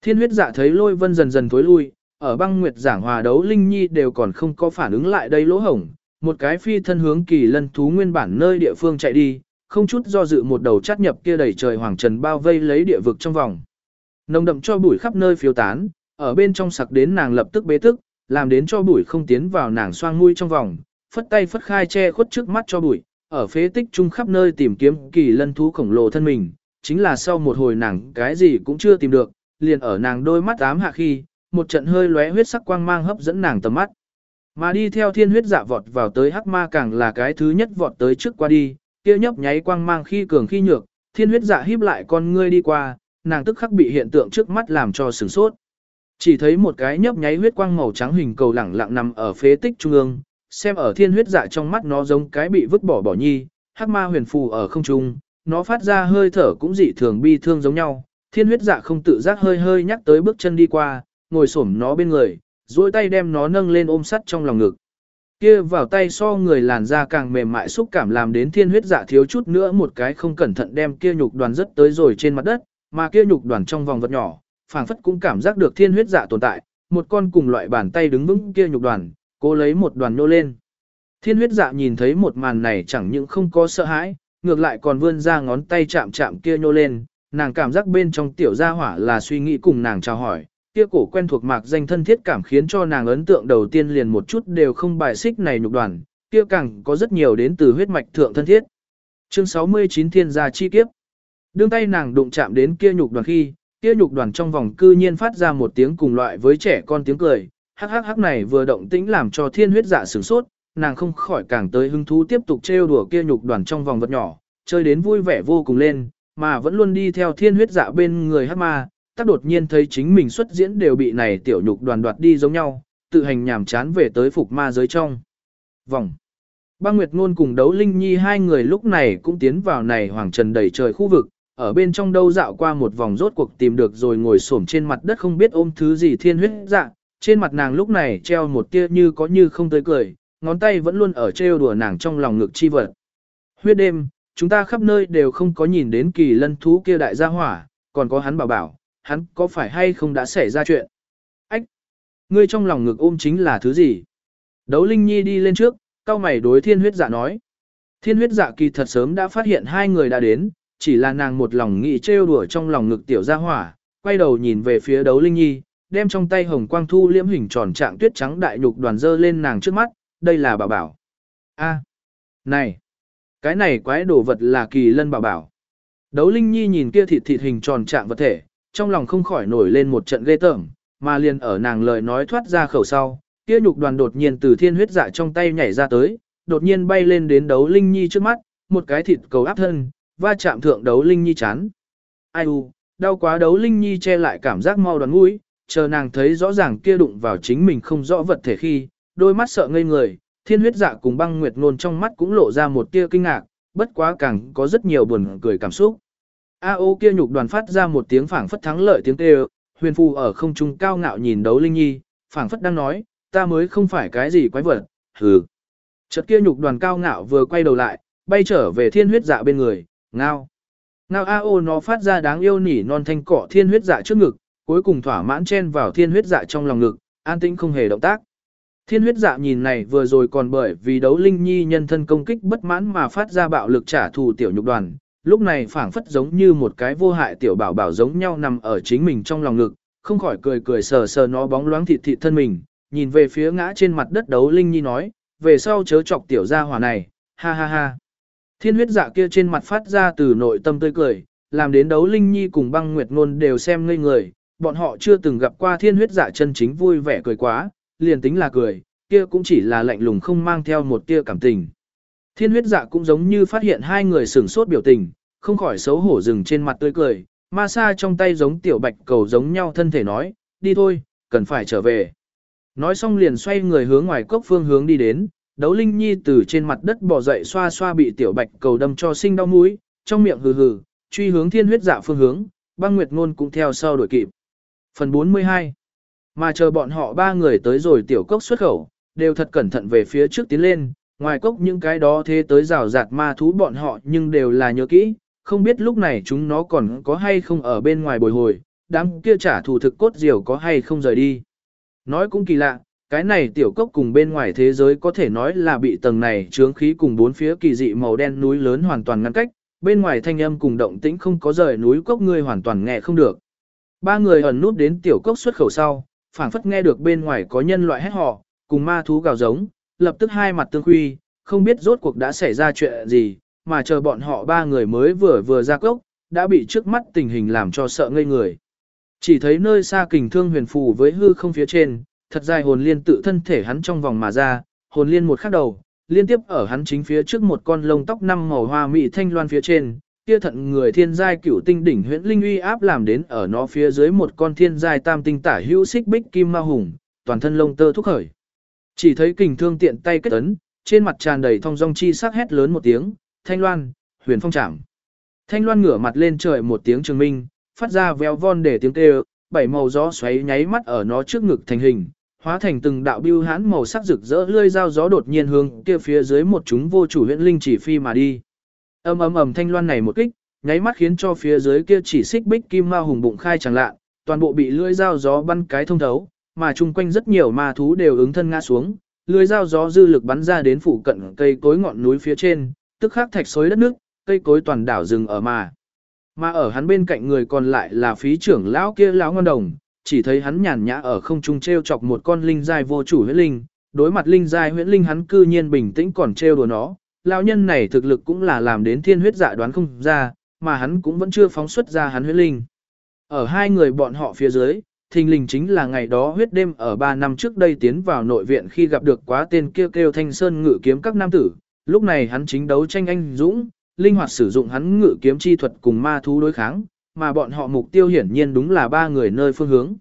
Thiên huyết dạ thấy lôi vân dần dần thối lui, ở băng nguyệt giảng hòa đấu linh nhi đều còn không có phản ứng lại đây lỗ hổng, một cái phi thân hướng kỳ lân thú nguyên bản nơi địa phương chạy đi, không chút do dự một đầu chát nhập kia đầy trời hoàng trần bao vây lấy địa vực trong vòng. Nồng đậm cho bụi khắp nơi phiêu tán, ở bên trong sặc đến nàng lập tức bế tức, làm đến cho bụi không tiến vào nàng xoang mũi trong vòng, phất tay phất khai che khuất trước mắt cho bụi, ở phế tích chung khắp nơi tìm kiếm kỳ lân thú khổng lồ thân mình, chính là sau một hồi nàng cái gì cũng chưa tìm được, liền ở nàng đôi mắt ám hạ khi, một trận hơi lóe huyết sắc quang mang hấp dẫn nàng tầm mắt. Mà đi theo thiên huyết dạ vọt vào tới hắc ma càng là cái thứ nhất vọt tới trước qua đi, kia nhấp nháy quang mang khi cường khi nhược, thiên huyết dạ híp lại con ngươi đi qua, nàng tức khắc bị hiện tượng trước mắt làm cho sửng sốt. Chỉ thấy một cái nhấp nháy huyết quang màu trắng hình cầu lẳng lặng nằm ở phế tích trung ương, xem ở thiên huyết dạ trong mắt nó giống cái bị vứt bỏ bỏ nhi, hắc ma huyền phù ở không trung, nó phát ra hơi thở cũng dị thường bi thương giống nhau. Thiên huyết dạ không tự giác hơi hơi nhắc tới bước chân đi qua, ngồi xổm nó bên người, duỗi tay đem nó nâng lên ôm sắt trong lòng ngực. Kia vào tay so người làn da càng mềm mại xúc cảm làm đến thiên huyết dạ thiếu chút nữa một cái không cẩn thận đem kia nhục đoàn rất tới rồi trên mặt đất, mà kia nhục đoàn trong vòng vật nhỏ, phảng phất cũng cảm giác được thiên huyết dạ tồn tại, một con cùng loại bàn tay đứng vững kia nhục đoàn, cố lấy một đoàn nô lên. Thiên huyết dạ nhìn thấy một màn này chẳng những không có sợ hãi, ngược lại còn vươn ra ngón tay chạm chạm kia nhô lên, nàng cảm giác bên trong tiểu gia hỏa là suy nghĩ cùng nàng chào hỏi, kia cổ quen thuộc mạc danh thân thiết cảm khiến cho nàng ấn tượng đầu tiên liền một chút đều không bài xích này nhục đoàn, kia càng có rất nhiều đến từ huyết mạch thượng thân thiết. Chương 69 Thiên gia chi kiếp. Đương tay nàng đụng chạm đến kia nhục đoàn khi, kia nhục đoàn trong vòng cư nhiên phát ra một tiếng cùng loại với trẻ con tiếng cười, hắc hắc hắc này vừa động tĩnh làm cho thiên huyết dạ sửng sốt, nàng không khỏi càng tới hứng thú tiếp tục trêu đùa kia nhục đoàn trong vòng vật nhỏ, chơi đến vui vẻ vô cùng lên, mà vẫn luôn đi theo thiên huyết dạ bên người hắc ma, tác đột nhiên thấy chính mình xuất diễn đều bị này tiểu nhục đoàn đoạt đi giống nhau, tự hành nhảm chán về tới phục ma giới trong. Vòng. Băng Nguyệt Ngôn cùng đấu Linh Nhi hai người lúc này cũng tiến vào này hoàng trần đầy trời khu vực, ở bên trong đâu dạo qua một vòng rốt cuộc tìm được rồi ngồi xổm trên mặt đất không biết ôm thứ gì thiên huyết dạ, trên mặt nàng lúc này treo một tia như có như không tới cười, ngón tay vẫn luôn ở treo đùa nàng trong lòng ngực chi vật. Huyết đêm, chúng ta khắp nơi đều không có nhìn đến kỳ lân thú kia đại gia hỏa, còn có hắn bảo bảo, hắn có phải hay không đã xảy ra chuyện? Ách! Ngươi trong lòng ngực ôm chính là thứ gì? Đấu Linh Nhi đi lên trước, cao mày đối thiên huyết dạ nói. Thiên huyết dạ kỳ thật sớm đã phát hiện hai người đã đến, chỉ là nàng một lòng nghĩ trêu đùa trong lòng ngực tiểu gia hỏa, quay đầu nhìn về phía đấu Linh Nhi, đem trong tay hồng quang thu liễm hình tròn trạng tuyết trắng đại nhục đoàn dơ lên nàng trước mắt, đây là bảo bảo. A, này, cái này quái đồ vật là kỳ lân bảo bảo. Đấu Linh Nhi nhìn kia thịt thịt hình tròn trạng vật thể, trong lòng không khỏi nổi lên một trận ghê tởm, mà liền ở nàng lời nói thoát ra khẩu sau, kia nhục đoàn đột nhiên từ thiên huyết dạ trong tay nhảy ra tới, đột nhiên bay lên đến đấu Linh Nhi trước mắt, một cái thịt cầu áp thân, va chạm thượng đấu Linh Nhi chán. Ai u, đau quá đấu Linh Nhi che lại cảm giác mau đoán mũi, chờ nàng thấy rõ ràng kia đụng vào chính mình không rõ vật thể khi, đôi mắt sợ ngây người, thiên huyết dạ cùng băng nguyệt ngôn trong mắt cũng lộ ra một tia kinh ngạc, bất quá càng có rất nhiều buồn cười cảm xúc. A ô kia nhục đoàn phát ra một tiếng phảng phất thắng lợi tiếng kêu, huyền phù ở không trung cao ngạo nhìn đấu linh nhi, phảng phất đang nói, ta mới không phải cái gì quái vật, hừ. Chợt kia nhục đoàn cao ngạo vừa quay đầu lại, bay trở về thiên huyết dạ bên người, ngao. Ngao A ô nó phát ra đáng yêu nỉ non thanh cỏ thiên huyết dạ trước ngực, cuối cùng thỏa mãn chen vào thiên huyết dạ trong lòng ngực, an tĩnh không hề động tác. Thiên huyết dạ nhìn này vừa rồi còn bởi vì đấu linh nhi nhân thân công kích bất mãn mà phát ra bạo lực trả thù tiểu nhục đoàn, lúc này phảng phất giống như một cái vô hại tiểu bảo bảo giống nhau nằm ở chính mình trong lòng ngực, không khỏi cười cười sờ sờ nó bóng loáng thịt thịt thân mình, nhìn về phía ngã trên mặt đất đấu linh nhi nói, về sau chớ chọc tiểu gia hỏa này, ha ha ha. Thiên huyết dạ kia trên mặt phát ra từ nội tâm tươi cười, làm đến đấu linh nhi cùng băng nguyệt ngôn đều xem ngây người, bọn họ chưa từng gặp qua thiên huyết dạ chân chính vui vẻ cười quá, liền tính là cười, kia cũng chỉ là lạnh lùng không mang theo một tia cảm tình. Thiên huyết dạ cũng giống như phát hiện hai người sửng sốt biểu tình, không khỏi xấu hổ dừng trên mặt tươi cười, ma sa trong tay giống tiểu bạch cầu giống nhau thân thể nói, đi thôi, cần phải trở về. Nói xong liền xoay người hướng ngoài cốc phương hướng đi đến, đấu linh nhi từ trên mặt đất bò dậy xoa xoa bị tiểu bạch cầu đâm cho sinh đau mũi, trong miệng hừ hừ, truy hướng thiên huyết dạ phương hướng, băng nguyệt ngôn cũng theo sau đuổi kịp. Phần 42 Mà chờ bọn họ ba người tới rồi tiểu cốc xuất khẩu, đều thật cẩn thận về phía trước tiến lên, ngoài cốc những cái đó thế tới rào rạt ma thú bọn họ nhưng đều là nhớ kỹ, không biết lúc này chúng nó còn có hay không ở bên ngoài bồi hồi, đám kia trả thù thực cốt diều có hay không rời đi. Nói cũng kỳ lạ, cái này tiểu cốc cùng bên ngoài thế giới có thể nói là bị tầng này chướng khí cùng bốn phía kỳ dị màu đen núi lớn hoàn toàn ngăn cách, bên ngoài thanh âm cùng động tĩnh không có rời núi cốc ngươi hoàn toàn nghe không được. Ba người ẩn núp đến tiểu cốc xuất khẩu sau, phảng phất nghe được bên ngoài có nhân loại hét họ, cùng ma thú gào giống, lập tức hai mặt tương huy, không biết rốt cuộc đã xảy ra chuyện gì, mà chờ bọn họ ba người mới vừa vừa ra cốc, đã bị trước mắt tình hình làm cho sợ ngây người. Chỉ thấy nơi xa kình thương huyền phù với hư không phía trên, thật dài hồn liên tự thân thể hắn trong vòng mà ra, hồn liên một khắc đầu, liên tiếp ở hắn chính phía trước một con lông tóc năm màu hoa mỹ thanh loan phía trên, kia thận người thiên giai cửu tinh đỉnh huyễn linh uy áp làm đến ở nó phía dưới một con thiên giai tam tinh tả hữu xích bích kim ma hùng, toàn thân lông tơ thúc khởi. Chỉ thấy kình thương tiện tay kết ấn, trên mặt tràn đầy thong dong chi sắc hét lớn một tiếng, thanh loan, huyền phong Trảm!" Thanh loan ngửa mặt lên trời một tiếng trường minh, phát ra veo von để tiếng kêu, bảy màu gió xoáy nháy mắt ở nó trước ngực thành hình, hóa thành từng đạo bưu hãn màu sắc rực rỡ lươi dao gió đột nhiên hướng kia phía dưới một chúng vô chủ huyễn linh chỉ phi mà đi. Ầm ầm ầm thanh loan này một kích, nháy mắt khiến cho phía dưới kia chỉ xích bích kim ma hùng bụng khai chẳng lạ, toàn bộ bị lưỡi dao gió bắn cái thông thấu, mà chung quanh rất nhiều ma thú đều ứng thân ngã xuống, lưỡi dao gió dư lực bắn ra đến phủ cận cây cối ngọn núi phía trên, tức khắc thạch xối đất nước, cây cối toàn đảo rừng ở mà. Mà ở hắn bên cạnh người còn lại là phí trưởng lão kia lão ngon đồng, chỉ thấy hắn nhàn nhã ở không trung treo chọc một con linh giai vô chủ huyễn linh, đối mặt linh giai huyễn linh hắn cư nhiên bình tĩnh còn treo đùa nó, lão nhân này thực lực cũng là làm đến thiên huyết dạ đoán không ra, mà hắn cũng vẫn chưa phóng xuất ra hắn huyết linh. Ở hai người bọn họ phía dưới, thình lình chính là ngày đó huyết đêm ở 3 năm trước đây tiến vào nội viện khi gặp được quá tên kêu kêu thanh sơn ngự kiếm các nam tử, lúc này hắn chính đấu tranh anh dũng, linh hoạt sử dụng hắn ngự kiếm chi thuật cùng ma thú đối kháng, mà bọn họ mục tiêu hiển nhiên đúng là ba người nơi phương hướng.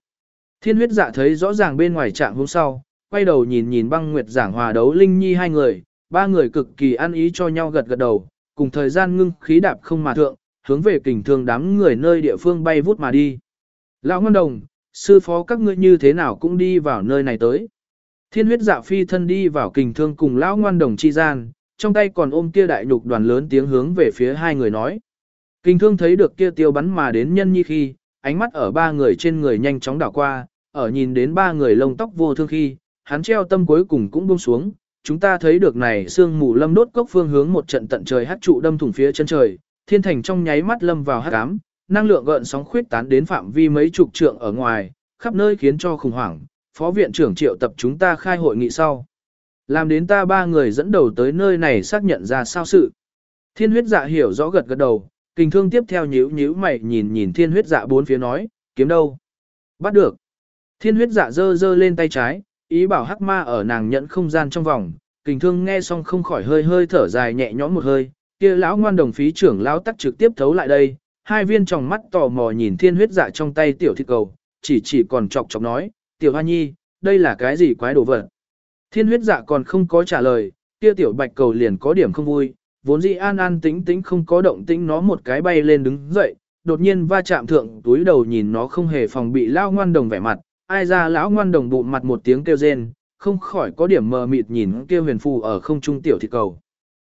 Thiên huyết dạ thấy rõ ràng bên ngoài trạng hôm sau, quay đầu nhìn nhìn băng nguyệt giảng hòa đấu linh nhi hai người, ba người cực kỳ ăn ý cho nhau gật gật đầu, cùng thời gian ngưng khí đạp không mà thượng, hướng về kình thương đám người nơi địa phương bay vút mà đi. Lão Ngân Đồng, sư phó các ngươi như thế nào cũng đi vào nơi này tới. Thiên huyết dạ phi thân đi vào kình thương cùng Lão Ngoan Đồng chi gian, trong tay còn ôm kia đại nhục đoàn lớn tiếng hướng về phía hai người nói. Kình thương thấy được kia tiêu bắn mà đến nhân nhi khi, ánh mắt ở ba người trên người nhanh chóng đảo qua, ở nhìn đến ba người lông tóc vô thương khi, hắn treo tâm cuối cùng cũng buông xuống, chúng ta thấy được này sương mù lâm đốt cốc phương hướng một trận tận trời hắt trụ đâm thủng phía chân trời, thiên thành trong nháy mắt lâm vào hắc ám, năng lượng gợn sóng khuyết tán đến phạm vi mấy chục trượng ở ngoài, khắp nơi khiến cho khủng hoảng. Phó viện trưởng triệu tập chúng ta khai hội nghị sau. Làm đến ta ba người dẫn đầu tới nơi này xác nhận ra sao sự. Thiên huyết dạ hiểu rõ gật gật đầu, kình thương tiếp theo nhíu nhíu mày nhìn nhìn thiên huyết dạ bốn phía nói, kiếm đâu? Bắt được. Thiên huyết dạ giơ giơ lên tay trái, ý bảo hắc ma ở nàng nhận không gian trong vòng, kình thương nghe xong không khỏi hơi hơi thở dài nhẹ nhõm một hơi, kia lão ngoan đồng phí trưởng lão tắc trực tiếp thấu lại đây, hai viên tròng mắt tò mò nhìn thiên huyết dạ trong tay tiểu thịt cầu, chỉ chỉ còn chọc chọc nói, tiểu hoa nhi, đây là cái gì quái đồ vật. Thiên huyết dạ còn không có trả lời, kia tiểu bạch cầu liền có điểm không vui, vốn dĩ an an tính tính không có động tĩnh nó một cái bay lên đứng dậy, đột nhiên va chạm thượng túi đầu nhìn nó không hề phòng bị lao ngoan đồng vẻ mặt, ai ra lão ngoan đồng bụng mặt một tiếng kêu rên, không khỏi có điểm mờ mịt nhìn kia huyền phù ở không trung tiểu thịt cầu.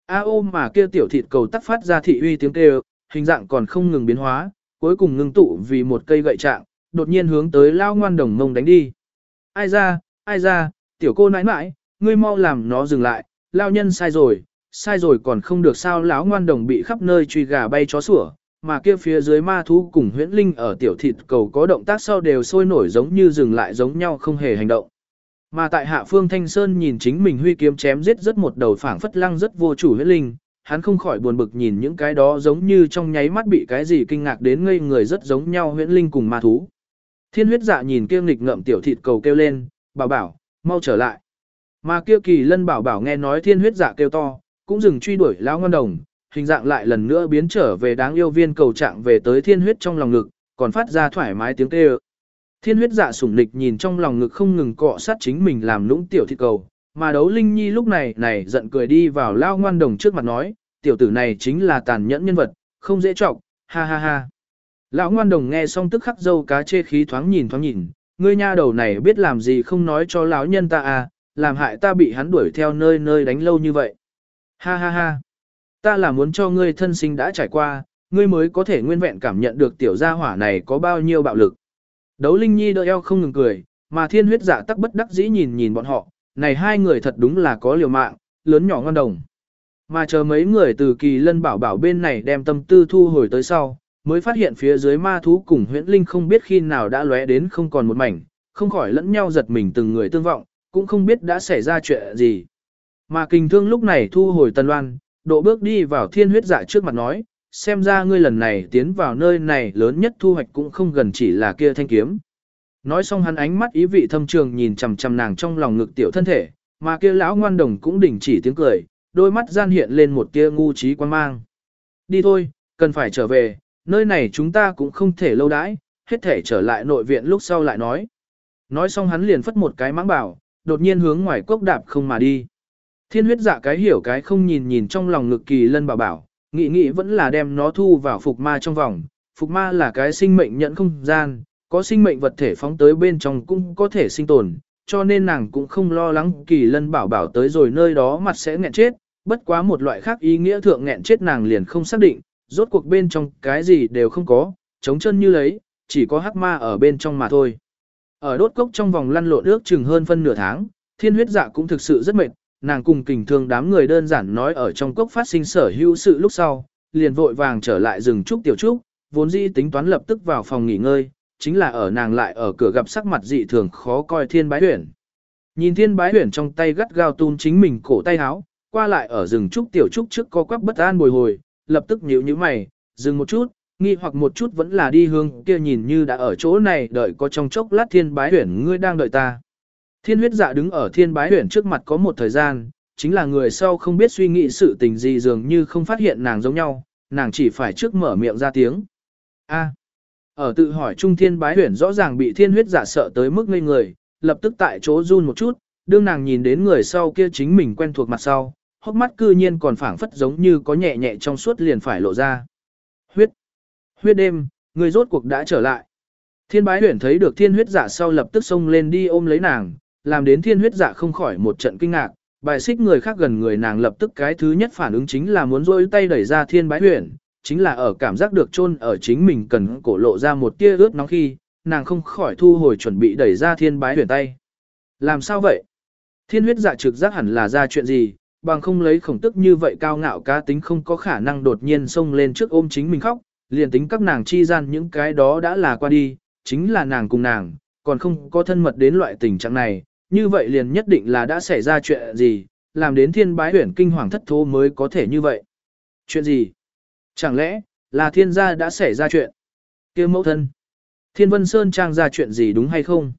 A ô mà kia tiểu thịt cầu tắt phát ra thị uy tiếng kêu, hình dạng còn không ngừng biến hóa, cuối cùng ngưng tụ vì một cây gậy trạng, đột nhiên hướng tới lao ngoan đồng mông đánh đi. Ai ra, ai ra, tiểu cô nãi nãi, ngươi mau làm nó dừng lại, lao nhân sai rồi, sai rồi còn không được sao lão ngoan đồng bị khắp nơi truy gà bay chó sủa, mà kia phía dưới ma thú cùng huyễn linh ở tiểu thịt cầu có động tác sau đều sôi nổi giống như dừng lại giống nhau không hề hành động. Mà tại hạ phương Thanh Sơn nhìn chính mình huy kiếm chém giết rất một đầu phảng phất lăng rất vô chủ huyễn linh, hắn không khỏi buồn bực nhìn những cái đó giống như trong nháy mắt bị cái gì kinh ngạc đến ngây người rất giống nhau huyễn linh cùng ma thú. Thiên huyết dạ nhìn kia nghịch ngậm tiểu thịt cầu kêu lên, bảo bảo, mau trở lại. Mà kia kỳ lân bảo bảo nghe nói thiên huyết dạ kêu to, cũng dừng truy đuổi lão ngon đồng, hình dạng lại lần nữa biến trở về đáng yêu viên cầu trạng về tới thiên huyết trong lòng ngực, còn phát ra thoải mái tiếng kêu. Thiên huyết dạ sủng nịch nhìn trong lòng ngực không ngừng cọ sát chính mình làm lũng tiểu thịt cầu, mà đấu linh nhi lúc này này giận cười đi vào lao ngoan đồng trước mặt nói, tiểu tử này chính là tàn nhẫn nhân vật, không dễ trọng, ha ha ha. Lão ngoan đồng nghe xong tức khắc dâu cá chê khí thoáng nhìn thoáng nhìn, ngươi nha đầu này biết làm gì không nói cho lão nhân ta à, làm hại ta bị hắn đuổi theo nơi nơi đánh lâu như vậy. Ha ha ha. Ta là muốn cho ngươi thân sinh đã trải qua, ngươi mới có thể nguyên vẹn cảm nhận được tiểu gia hỏa này có bao nhiêu bạo lực. Đấu Linh Nhi đỡ eo không ngừng cười, mà thiên huyết dạ tắc bất đắc dĩ nhìn nhìn bọn họ, này hai người thật đúng là có liều mạng, lớn nhỏ ngon đồng. Mà chờ mấy người từ kỳ lân bảo bảo bên này đem tâm tư thu hồi tới sau, mới phát hiện phía dưới ma thú cùng huyễn linh không biết khi nào đã lóe đến không còn một mảnh, không khỏi lẫn nhau giật mình từng người tương vọng, cũng không biết đã xảy ra chuyện gì. Mà kình thương lúc này thu hồi tần loan, độ bước đi vào thiên huyết dạ trước mặt nói, xem ra ngươi lần này tiến vào nơi này lớn nhất thu hoạch cũng không gần chỉ là kia thanh kiếm. Nói xong hắn ánh mắt ý vị thâm trường nhìn chằm chằm nàng trong lòng ngực tiểu thân thể, mà kia lão ngoan đồng cũng đình chỉ tiếng cười, đôi mắt gian hiện lên một tia ngu trí quan mang. Đi thôi, cần phải trở về, nơi này chúng ta cũng không thể lâu đãi, hết thể trở lại nội viện lúc sau lại nói. Nói xong hắn liền phất một cái mãng bảo, đột nhiên hướng ngoài cốc đạp không mà đi. Thiên huyết dạ cái hiểu cái không nhìn nhìn trong lòng ngực kỳ lân bảo bảo, nghĩ nghĩ vẫn là đem nó thu vào phục ma trong vòng. Phục ma là cái sinh mệnh nhận không gian, có sinh mệnh vật thể phóng tới bên trong cũng có thể sinh tồn, cho nên nàng cũng không lo lắng kỳ lân bảo bảo tới rồi nơi đó mặt sẽ nghẹn chết, bất quá một loại khác ý nghĩa thượng nghẹn chết nàng liền không xác định, rốt cuộc bên trong cái gì đều không có, chống chân như lấy, chỉ có hắc ma ở bên trong mà thôi. Ở đốt cốc trong vòng lăn lộn ước chừng hơn phân nửa tháng, thiên huyết dạ cũng thực sự rất mệt, nàng cùng kình thương đám người đơn giản nói ở trong cốc phát sinh sở hữu sự lúc sau, liền vội vàng trở lại rừng trúc tiểu trúc, vốn dĩ tính toán lập tức vào phòng nghỉ ngơi, chính là ở nàng lại ở cửa gặp sắc mặt dị thường khó coi thiên bái huyển. Nhìn thiên bái huyển trong tay gắt gao tun chính mình cổ tay háo, qua lại ở rừng trúc tiểu trúc trước co quắp bất an bồi hồi, lập tức nhíu như mày, dừng một chút, nghi hoặc một chút vẫn là đi hương kia nhìn như đã ở chỗ này đợi có trong chốc lát thiên bái huyển ngươi đang đợi ta. Thiên huyết dạ đứng ở thiên bái huyển trước mặt có một thời gian, chính là người sau không biết suy nghĩ sự tình gì dường như không phát hiện nàng giống nhau, nàng chỉ phải trước mở miệng ra tiếng. A. Ở tự hỏi trung thiên bái huyển rõ ràng bị thiên huyết dạ sợ tới mức ngây người, lập tức tại chỗ run một chút, đương nàng nhìn đến người sau kia chính mình quen thuộc mặt sau, hốc mắt cư nhiên còn phảng phất giống như có nhẹ nhẹ trong suốt liền phải lộ ra. Huyết. Huyết đêm, người rốt cuộc đã trở lại. Thiên bái huyển thấy được thiên huyết dạ sau lập tức xông lên đi ôm lấy nàng, làm đến thiên huyết dạ không khỏi một trận kinh ngạc, bài xích người khác gần người nàng lập tức cái thứ nhất phản ứng chính là muốn rôi tay đẩy ra thiên bái Huyền, chính là ở cảm giác được chôn ở chính mình cần cổ lộ ra một tia ướt nóng khi, nàng không khỏi thu hồi chuẩn bị đẩy ra thiên bái Huyền tay. Làm sao vậy? Thiên huyết dạ trực giác hẳn là ra chuyện gì, bằng không lấy khổng tức như vậy cao ngạo cá tính không có khả năng đột nhiên xông lên trước ôm chính mình khóc, liền tính các nàng chi gian những cái đó đã là qua đi, chính là nàng cùng nàng, còn không có thân mật đến loại tình trạng này, như vậy liền nhất định là đã xảy ra chuyện gì, làm đến thiên bái huyển kinh hoàng thất thố mới có thể như vậy. Chuyện gì? Chẳng lẽ, là thiên gia đã xảy ra chuyện? kia mẫu thân. Thiên vân sơn trang ra chuyện gì đúng hay không?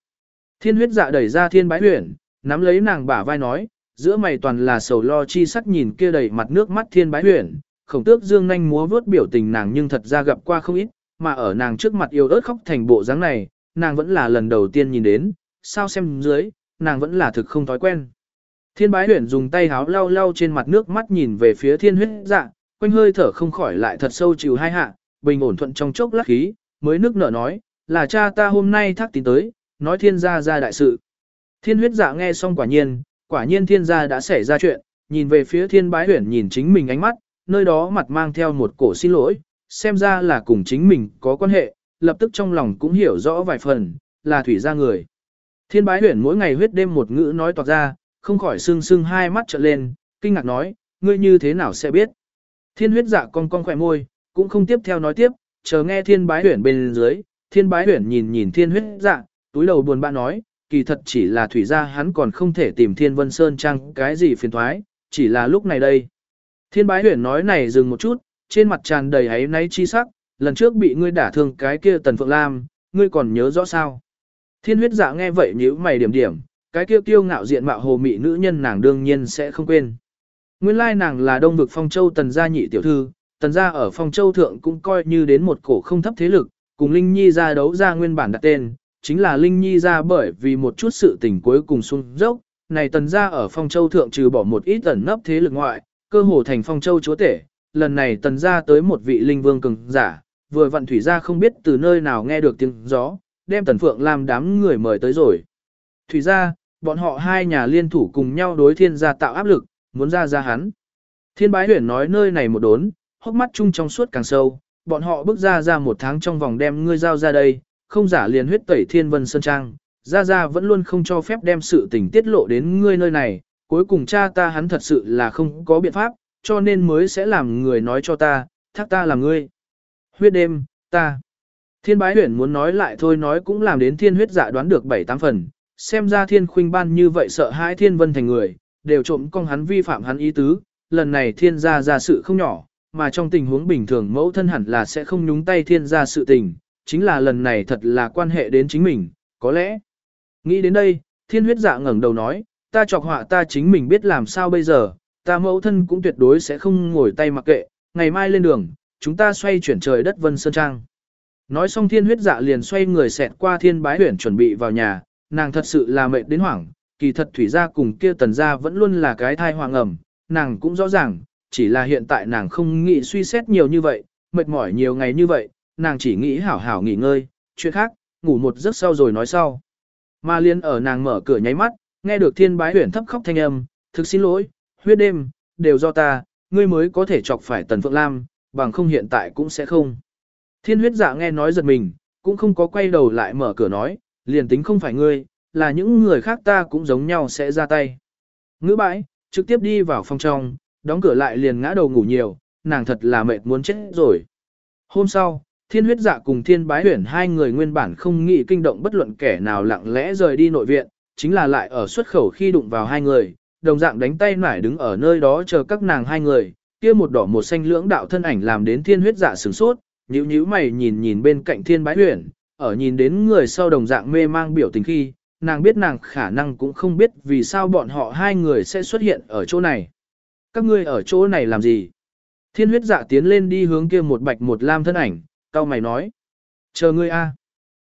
Thiên huyết dạ đẩy ra thiên bái huyển, nắm lấy nàng bả vai nói, giữa mày toàn là sầu lo chi sắc nhìn kia đầy mặt nước mắt thiên bái huyển, khổng tước dương nhanh múa vớt biểu tình nàng nhưng thật ra gặp qua không ít, mà ở nàng trước mặt yêu ớt khóc thành bộ dáng này, nàng vẫn là lần đầu tiên nhìn đến, sao xem dưới, nàng vẫn là thực không thói quen. Thiên bái huyển dùng tay háo lau lau trên mặt nước mắt nhìn về phía thiên huyết dạ, quanh hơi thở không khỏi lại thật sâu chịu hai hạ, bình ổn thuận trong chốc lát khí, mới nước nở nói, là cha ta hôm nay thác tín tới, nói thiên gia ra đại sự. Thiên huyết dạ nghe xong quả nhiên, quả nhiên thiên gia đã xảy ra chuyện, nhìn về phía thiên bái huyển nhìn chính mình ánh mắt, nơi đó mặt mang theo một cổ xin lỗi, xem ra là cùng chính mình có quan hệ, lập tức trong lòng cũng hiểu rõ vài phần, là thủy gia người. Thiên bái huyển mỗi ngày huyết đêm một ngữ nói toạc ra, không khỏi sưng sưng hai mắt trợn lên, kinh ngạc nói, ngươi như thế nào sẽ biết. Thiên huyết dạ cong cong khỏe môi, cũng không tiếp theo nói tiếp, chờ nghe thiên bái huyển bên dưới, thiên bái huyển nhìn nhìn thiên huyết dạ, túi đầu buồn bã nói, kỳ thật chỉ là thủy gia hắn còn không thể tìm thiên vân sơn trang cái gì phiền thoái, chỉ là lúc này đây. Thiên bái huyển nói này dừng một chút, trên mặt tràn đầy ấy náy chi sắc, lần trước bị ngươi đả thương cái kia tần phượng lam, ngươi còn nhớ rõ sao. Thiên huyết dạ nghe vậy nhíu mày điểm điểm, cái kia kiêu ngạo diện mạo hồ mị nữ nhân nàng đương nhiên sẽ không quên. Nguyên lai nàng là đông vực phong châu tần gia nhị tiểu thư, tần gia ở phong châu thượng cũng coi như đến một cổ không thấp thế lực, cùng Linh Nhi ra đấu ra nguyên bản đặt tên, chính là Linh Nhi ra bởi vì một chút sự tình cuối cùng xuống dốc, này tần gia ở phong châu thượng trừ bỏ một ít ẩn nấp thế lực ngoại, cơ hồ thành phong châu chúa tể, lần này tần gia tới một vị linh vương cường giả, vừa vận thủy gia không biết từ nơi nào nghe được tiếng gió, đem tần phượng làm đám người mời tới rồi. Thủy gia, bọn họ hai nhà liên thủ cùng nhau đối thiên gia tạo áp lực, muốn ra ra hắn. Thiên bái huyển nói nơi này một đốn, hốc mắt chung trong suốt càng sâu, bọn họ bước ra ra một tháng trong vòng đem ngươi giao ra đây, không giả liền huyết tẩy thiên vân sơn trang, ra ra vẫn luôn không cho phép đem sự tình tiết lộ đến ngươi nơi này, cuối cùng cha ta hắn thật sự là không có biện pháp, cho nên mới sẽ làm người nói cho ta, thác ta làm ngươi. Huyết đêm, ta. Thiên bái huyển muốn nói lại thôi nói cũng làm đến thiên huyết dạ đoán được bảy tám phần, xem ra thiên khuynh ban như vậy sợ hãi thiên vân thành người, đều trộm con hắn vi phạm hắn ý tứ, lần này thiên gia ra sự không nhỏ, mà trong tình huống bình thường mẫu thân hẳn là sẽ không nhúng tay thiên gia sự tình, chính là lần này thật là quan hệ đến chính mình, có lẽ. Nghĩ đến đây, thiên huyết dạ ngẩng đầu nói, ta chọc họa ta chính mình biết làm sao bây giờ, ta mẫu thân cũng tuyệt đối sẽ không ngồi tay mặc kệ, ngày mai lên đường, chúng ta xoay chuyển trời đất vân sơn trang. Nói xong thiên huyết dạ liền xoay người xẹt qua thiên bái huyển chuẩn bị vào nhà, nàng thật sự là mệt đến hoảng, kỳ thật thủy gia cùng kia tần gia vẫn luôn là cái thai hoàng ẩm, nàng cũng rõ ràng, chỉ là hiện tại nàng không nghĩ suy xét nhiều như vậy, mệt mỏi nhiều ngày như vậy, nàng chỉ nghĩ hảo hảo nghỉ ngơi, chuyện khác, ngủ một giấc sau rồi nói sau. Mà liên ở nàng mở cửa nháy mắt, nghe được thiên bái huyển thấp khóc thanh âm, thực xin lỗi, huyết đêm, đều do ta, ngươi mới có thể chọc phải tần phượng lam, bằng không hiện tại cũng sẽ không. Thiên huyết dạ nghe nói giật mình, cũng không có quay đầu lại mở cửa nói, liền tính không phải ngươi, là những người khác ta cũng giống nhau sẽ ra tay. Ngữ bãi, trực tiếp đi vào phòng trong, đóng cửa lại liền ngã đầu ngủ nhiều, nàng thật là mệt muốn chết rồi. Hôm sau, thiên huyết dạ cùng thiên bái huyển hai người nguyên bản không nghĩ kinh động bất luận kẻ nào lặng lẽ rời đi nội viện, chính là lại ở xuất khẩu khi đụng vào hai người, đồng dạng đánh tay nải đứng ở nơi đó chờ các nàng hai người, kia một đỏ một xanh lưỡng đạo thân ảnh làm đến thiên huyết dạ sửng sốt, nhíu nhíu mày nhìn nhìn bên cạnh thiên bái huyển, ở nhìn đến người sau đồng dạng mê mang biểu tình khi, nàng biết nàng khả năng cũng không biết vì sao bọn họ hai người sẽ xuất hiện ở chỗ này. Các ngươi ở chỗ này làm gì? Thiên huyết dạ tiến lên đi hướng kia một bạch một lam thân ảnh, cao mày nói. Chờ ngươi a.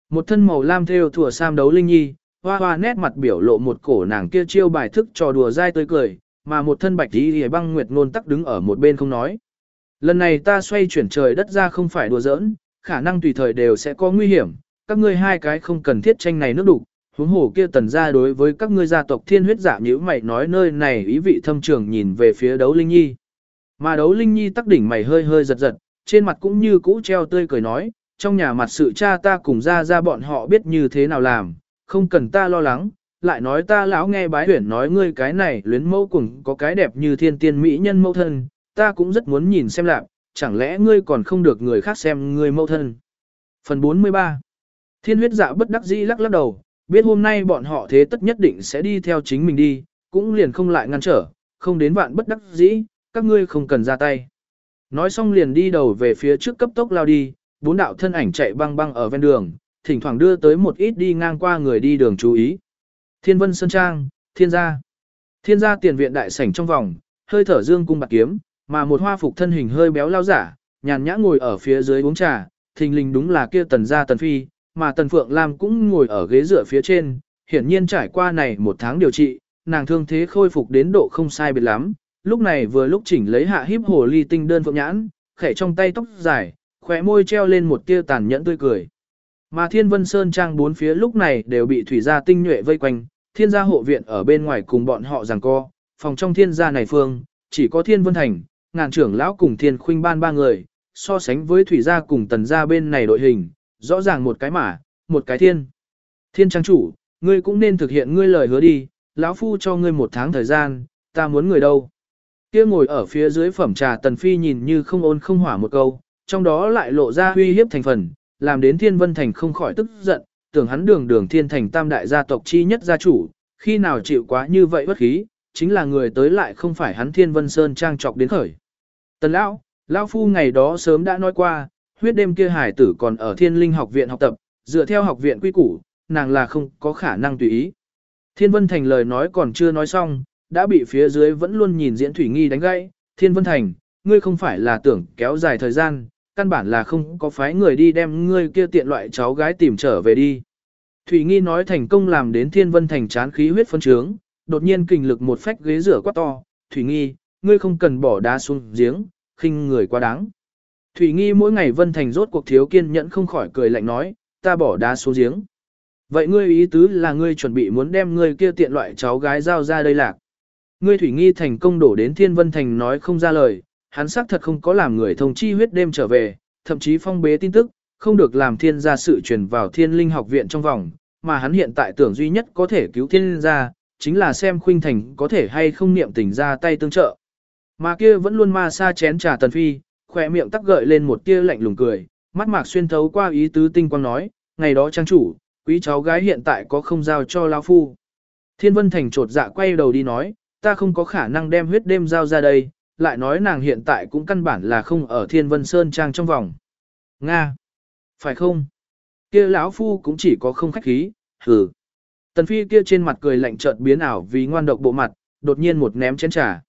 Một thân màu lam theo thủa sam đấu linh nhi, hoa hoa nét mặt biểu lộ một cổ nàng kia chiêu bài thức trò đùa dai tươi cười, mà một thân bạch tí hề băng nguyệt ngôn tắc đứng ở một bên không nói. Lần này ta xoay chuyển trời đất ra không phải đùa giỡn, khả năng tùy thời đều sẽ có nguy hiểm, các ngươi hai cái không cần thiết tranh này nước đủ huống hồ kia tần ra đối với các ngươi gia tộc thiên huyết giả như mày nói nơi này ý vị thâm trường nhìn về phía đấu linh nhi. Mà đấu linh nhi tắc đỉnh mày hơi hơi giật giật, trên mặt cũng như cũ treo tươi cười nói, trong nhà mặt sự cha ta cùng ra ra bọn họ biết như thế nào làm, không cần ta lo lắng, lại nói ta lão nghe bái huyển nói ngươi cái này luyến mẫu cùng có cái đẹp như thiên tiên mỹ nhân mẫu thân, ta cũng rất muốn nhìn xem lạc, chẳng lẽ ngươi còn không được người khác xem ngươi mẫu thân. Phần 43 Thiên huyết dạ bất đắc dĩ lắc lắc đầu, biết hôm nay bọn họ thế tất nhất định sẽ đi theo chính mình đi, cũng liền không lại ngăn trở, không đến vạn bất đắc dĩ, các ngươi không cần ra tay. Nói xong liền đi đầu về phía trước cấp tốc lao đi, bốn đạo thân ảnh chạy băng băng ở ven đường, thỉnh thoảng đưa tới một ít đi ngang qua người đi đường chú ý. Thiên Vân Sơn Trang, Thiên Gia. Thiên Gia tiền viện đại sảnh trong vòng, hơi thở dương cung bạc kiếm, mà một hoa phục thân hình hơi béo lao giả, nhàn nhã ngồi ở phía dưới uống trà, thình lình đúng là kia tần gia tần phi, mà tần phượng lam cũng ngồi ở ghế dựa phía trên, hiển nhiên trải qua này một tháng điều trị, nàng thương thế khôi phục đến độ không sai biệt lắm, lúc này vừa lúc chỉnh lấy hạ híp hồ ly tinh đơn phượng nhãn, khẽ trong tay tóc dài, khỏe môi treo lên một tia tàn nhẫn tươi cười. Mà Thiên Vân Sơn Trang bốn phía lúc này đều bị thủy gia tinh nhuệ vây quanh, thiên gia hộ viện ở bên ngoài cùng bọn họ giằng co, phòng trong thiên gia này phương, chỉ có Thiên Vân Thành, ngàn trưởng lão cùng Thiên Khuynh Ban ba người, so sánh với thủy gia cùng tần gia bên này đội hình, rõ ràng một cái mà một cái thiên. Thiên Trang chủ, ngươi cũng nên thực hiện ngươi lời hứa đi, lão phu cho ngươi một tháng thời gian, ta muốn người đâu. Kia ngồi ở phía dưới phẩm trà tần phi nhìn như không ôn không hỏa một câu, trong đó lại lộ ra uy hiếp thành phần, làm đến thiên vân thành không khỏi tức giận, tưởng hắn đường đường thiên thành tam đại gia tộc chi nhất gia chủ, khi nào chịu quá như vậy bất khí, chính là người tới lại không phải hắn thiên vân sơn trang trọc đến khởi. Tần lão, lão phu ngày đó sớm đã nói qua, huyết đêm kia hải tử còn ở thiên linh học viện học tập, dựa theo học viện quy củ, nàng là không có khả năng tùy ý. Thiên vân thành lời nói còn chưa nói xong, đã bị phía dưới vẫn luôn nhìn diễn thủy nghi đánh gãy. Thiên vân thành, ngươi không phải là tưởng kéo dài thời gian, căn bản là không có phái người đi đem ngươi kia tiện loại cháu gái tìm trở về đi. Thủy Nghi nói thành công làm đến Thiên Vân Thành chán khí huyết phân trướng, đột nhiên kinh lực một phách ghế rửa quá to, Thủy Nghi, ngươi không cần bỏ đá xuống giếng, khinh người quá đáng. Thủy Nghi mỗi ngày Vân Thành rốt cuộc thiếu kiên nhẫn không khỏi cười lạnh nói, ta bỏ đá xuống giếng. Vậy ngươi ý tứ là ngươi chuẩn bị muốn đem ngươi kia tiện loại cháu gái giao ra đây lạc. Ngươi Thủy Nghi thành công đổ đến Thiên Vân Thành nói không ra lời, hắn xác thật không có làm người thông chi huyết đêm trở về, thậm chí phong bế tin tức, không được làm thiên gia sự truyền vào thiên linh học viện trong vòng, mà hắn hiện tại tưởng duy nhất có thể cứu thiên gia, chính là xem khuynh thành có thể hay không niệm tình ra tay tương trợ. Mà kia vẫn luôn ma xa chén trà tần phi, khỏe miệng tắc gợi lên một tia lạnh lùng cười, mắt mạc xuyên thấu qua ý tứ tinh quang nói, ngày đó trang chủ, quý cháu gái hiện tại có không giao cho lão phu. Thiên vân thành trột dạ quay đầu đi nói, ta không có khả năng đem huyết đêm giao ra đây, lại nói nàng hiện tại cũng căn bản là không ở Thiên Vân Sơn Trang trong vòng. Nga! Phải không? kia lão phu cũng chỉ có không khách khí, hừ. Tần phi kia trên mặt cười lạnh chợt biến ảo vì ngoan độc bộ mặt, đột nhiên một ném chén trà.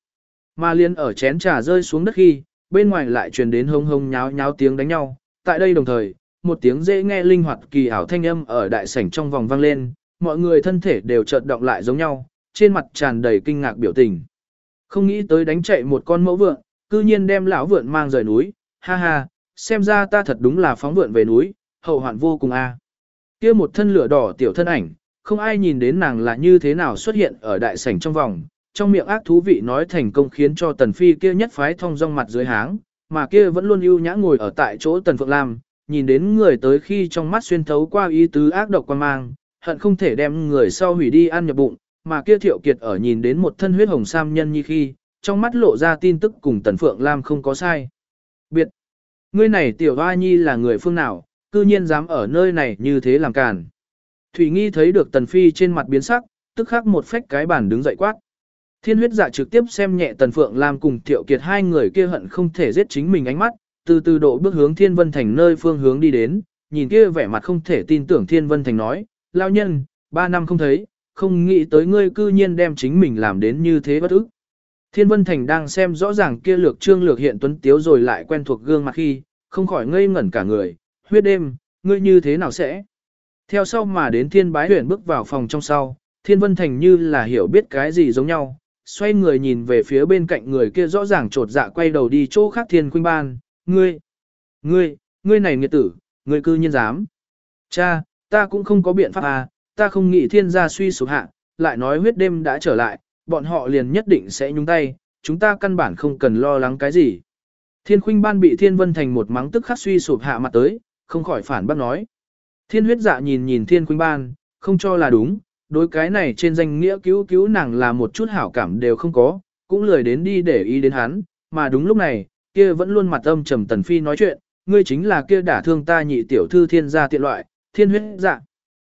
Mà liên ở chén trà rơi xuống đất khi, bên ngoài lại truyền đến hông hông nháo nháo tiếng đánh nhau. Tại đây đồng thời, một tiếng dễ nghe linh hoạt kỳ ảo thanh âm ở đại sảnh trong vòng vang lên, mọi người thân thể đều chợt động lại giống nhau, trên mặt tràn đầy kinh ngạc biểu tình. Không nghĩ tới đánh chạy một con mẫu vượn, cư nhiên đem lão vượn mang rời núi, ha ha, xem ra ta thật đúng là phóng vượn về núi, hậu hoạn vô cùng a. Kia một thân lửa đỏ tiểu thân ảnh, không ai nhìn đến nàng là như thế nào xuất hiện ở đại sảnh trong vòng, trong miệng ác thú vị nói thành công khiến cho tần phi kia nhất phái thông dong mặt dưới háng, mà kia vẫn luôn ưu nhã ngồi ở tại chỗ tần phượng lam, nhìn đến người tới khi trong mắt xuyên thấu qua ý tứ ác độc quan mang, hận không thể đem người sau hủy đi ăn nhập bụng, mà kia thiệu kiệt ở nhìn đến một thân huyết hồng sam nhân như khi, trong mắt lộ ra tin tức cùng tần phượng lam không có sai. Biệt, ngươi này tiểu hoa nhi là người phương nào, cư nhiên dám ở nơi này như thế làm càn. Thủy Nghi thấy được Tần Phi trên mặt biến sắc, tức khắc một phách cái bản đứng dậy quát. Thiên huyết dạ trực tiếp xem nhẹ Tần Phượng Lam cùng Thiệu Kiệt hai người kia hận không thể giết chính mình ánh mắt, từ từ độ bước hướng Thiên Vân Thành nơi phương hướng đi đến, nhìn kia vẻ mặt không thể tin tưởng Thiên Vân Thành nói, lao nhân, ba năm không thấy, không nghĩ tới ngươi cư nhiên đem chính mình làm đến như thế bất ức. Thiên Vân Thành đang xem rõ ràng kia lược trương lược hiện tuấn tiếu rồi lại quen thuộc gương mặt khi, không khỏi ngây ngẩn cả người, huyết đêm, ngươi như thế nào sẽ? Theo sau mà đến thiên bái huyền bước vào phòng trong sau, thiên vân thành như là hiểu biết cái gì giống nhau, xoay người nhìn về phía bên cạnh người kia rõ ràng trột dạ quay đầu đi chỗ khác thiên khuynh ban, ngươi, ngươi, ngươi này nghiệt tử, ngươi cư nhiên dám. Cha, ta cũng không có biện pháp à, ta không nghĩ thiên gia suy sụp hạ, lại nói huyết đêm đã trở lại, bọn họ liền nhất định sẽ nhúng tay, chúng ta căn bản không cần lo lắng cái gì. Thiên khuynh ban bị thiên vân thành một mắng tức khắc suy sụp hạ mặt tới, không khỏi phản bác nói. Thiên huyết dạ nhìn nhìn thiên khuynh ban, không cho là đúng, đối cái này trên danh nghĩa cứu cứu nàng là một chút hảo cảm đều không có, cũng lười đến đi để ý đến hắn, mà đúng lúc này, kia vẫn luôn mặt âm trầm tần phi nói chuyện, ngươi chính là kia đả thương ta nhị tiểu thư thiên gia tiện loại, thiên huyết dạ.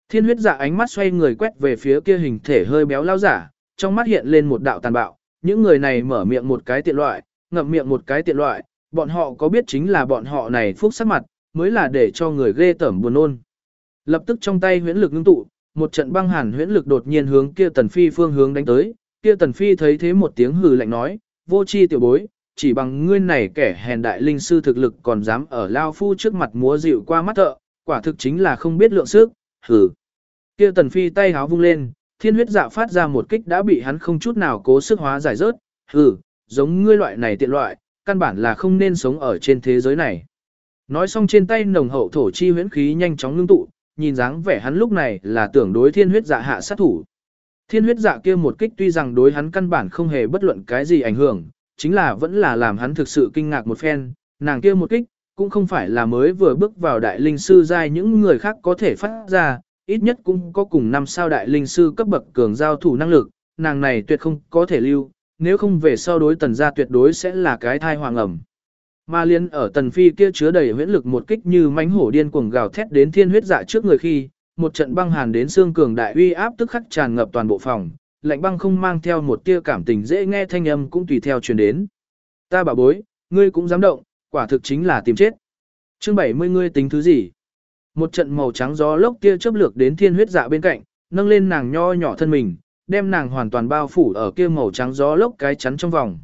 Thiên huyết dạ ánh mắt xoay người quét về phía kia hình thể hơi béo lao giả, trong mắt hiện lên một đạo tàn bạo, những người này mở miệng một cái tiện loại, ngậm miệng một cái tiện loại, bọn họ có biết chính là bọn họ này phúc sắc mặt, mới là để cho người ghê tởm buồn nôn. Lập tức trong tay huyễn lực ngưng tụ, một trận băng hàn huyễn lực đột nhiên hướng kia tần phi phương hướng đánh tới, kia tần phi thấy thế một tiếng hừ lạnh nói, vô chi tiểu bối, chỉ bằng ngươi này kẻ hèn đại linh sư thực lực còn dám ở lao phu trước mặt múa dịu qua mắt thợ, quả thực chính là không biết lượng sức, hừ. Kia tần phi tay háo vung lên, thiên huyết dạ phát ra một kích đã bị hắn không chút nào cố sức hóa giải rớt, hừ, giống ngươi loại này tiện loại, căn bản là không nên sống ở trên thế giới này. Nói xong trên tay nồng hậu thổ chi huyễn khí nhanh chóng ngưng tụ, nhìn dáng vẻ hắn lúc này là tưởng đối thiên huyết dạ hạ sát thủ. Thiên huyết dạ kia một kích tuy rằng đối hắn căn bản không hề bất luận cái gì ảnh hưởng, chính là vẫn là làm hắn thực sự kinh ngạc một phen, nàng kia một kích, cũng không phải là mới vừa bước vào đại linh sư giai những người khác có thể phát ra, ít nhất cũng có cùng năm sao đại linh sư cấp bậc cường giao thủ năng lực, nàng này tuyệt không có thể lưu, nếu không về sau đối tần gia tuyệt đối sẽ là cái thai hoàng ẩm. Ma liên ở tần phi kia chứa đầy huyễn lực một kích như mãnh hổ điên cuồng gào thét đến thiên huyết dạ trước người khi, một trận băng hàn đến xương cường đại uy áp tức khắc tràn ngập toàn bộ phòng, lạnh băng không mang theo một tia cảm tình dễ nghe thanh âm cũng tùy theo truyền đến. Ta bảo bối, ngươi cũng dám động, quả thực chính là tìm chết. Chương 70 ngươi tính thứ gì? Một trận màu trắng gió lốc kia chớp lược đến thiên huyết dạ bên cạnh, nâng lên nàng nho nhỏ thân mình, đem nàng hoàn toàn bao phủ ở kia màu trắng gió lốc cái chắn trong vòng.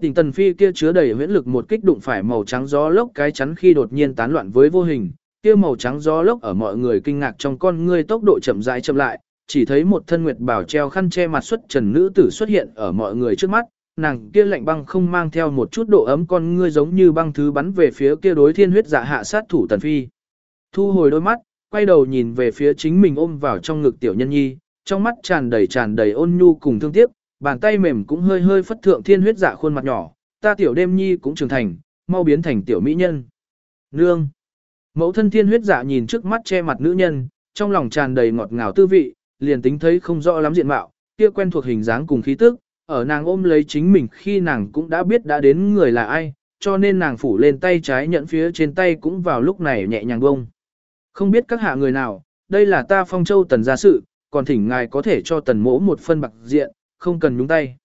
Tình tần phi kia chứa đầy huyễn lực một kích đụng phải màu trắng gió lốc cái chắn khi đột nhiên tán loạn với vô hình, kia màu trắng gió lốc ở mọi người kinh ngạc trong con ngươi tốc độ chậm rãi chậm lại, chỉ thấy một thân nguyệt bảo treo khăn che mặt xuất trần nữ tử xuất hiện ở mọi người trước mắt, nàng kia lạnh băng không mang theo một chút độ ấm con ngươi giống như băng thứ bắn về phía kia đối thiên huyết dạ hạ sát thủ tần phi. Thu hồi đôi mắt, quay đầu nhìn về phía chính mình ôm vào trong ngực tiểu nhân nhi, trong mắt tràn đầy tràn đầy ôn nhu cùng thương tiếc, bàn tay mềm cũng hơi hơi phất thượng thiên huyết dạ khuôn mặt nhỏ, ta tiểu đêm nhi cũng trưởng thành, mau biến thành tiểu mỹ nhân. Nương. Mẫu thân thiên huyết dạ nhìn trước mắt che mặt nữ nhân, trong lòng tràn đầy ngọt ngào tư vị, liền tính thấy không rõ lắm diện mạo, kia quen thuộc hình dáng cùng khí tức, ở nàng ôm lấy chính mình khi nàng cũng đã biết đã đến người là ai, cho nên nàng phủ lên tay trái nhận phía trên tay cũng vào lúc này nhẹ nhàng bông. Không biết các hạ người nào, đây là ta phong châu tần gia sự, còn thỉnh ngài có thể cho tần mỗ một phân bạc diện, không cần nhúng tay.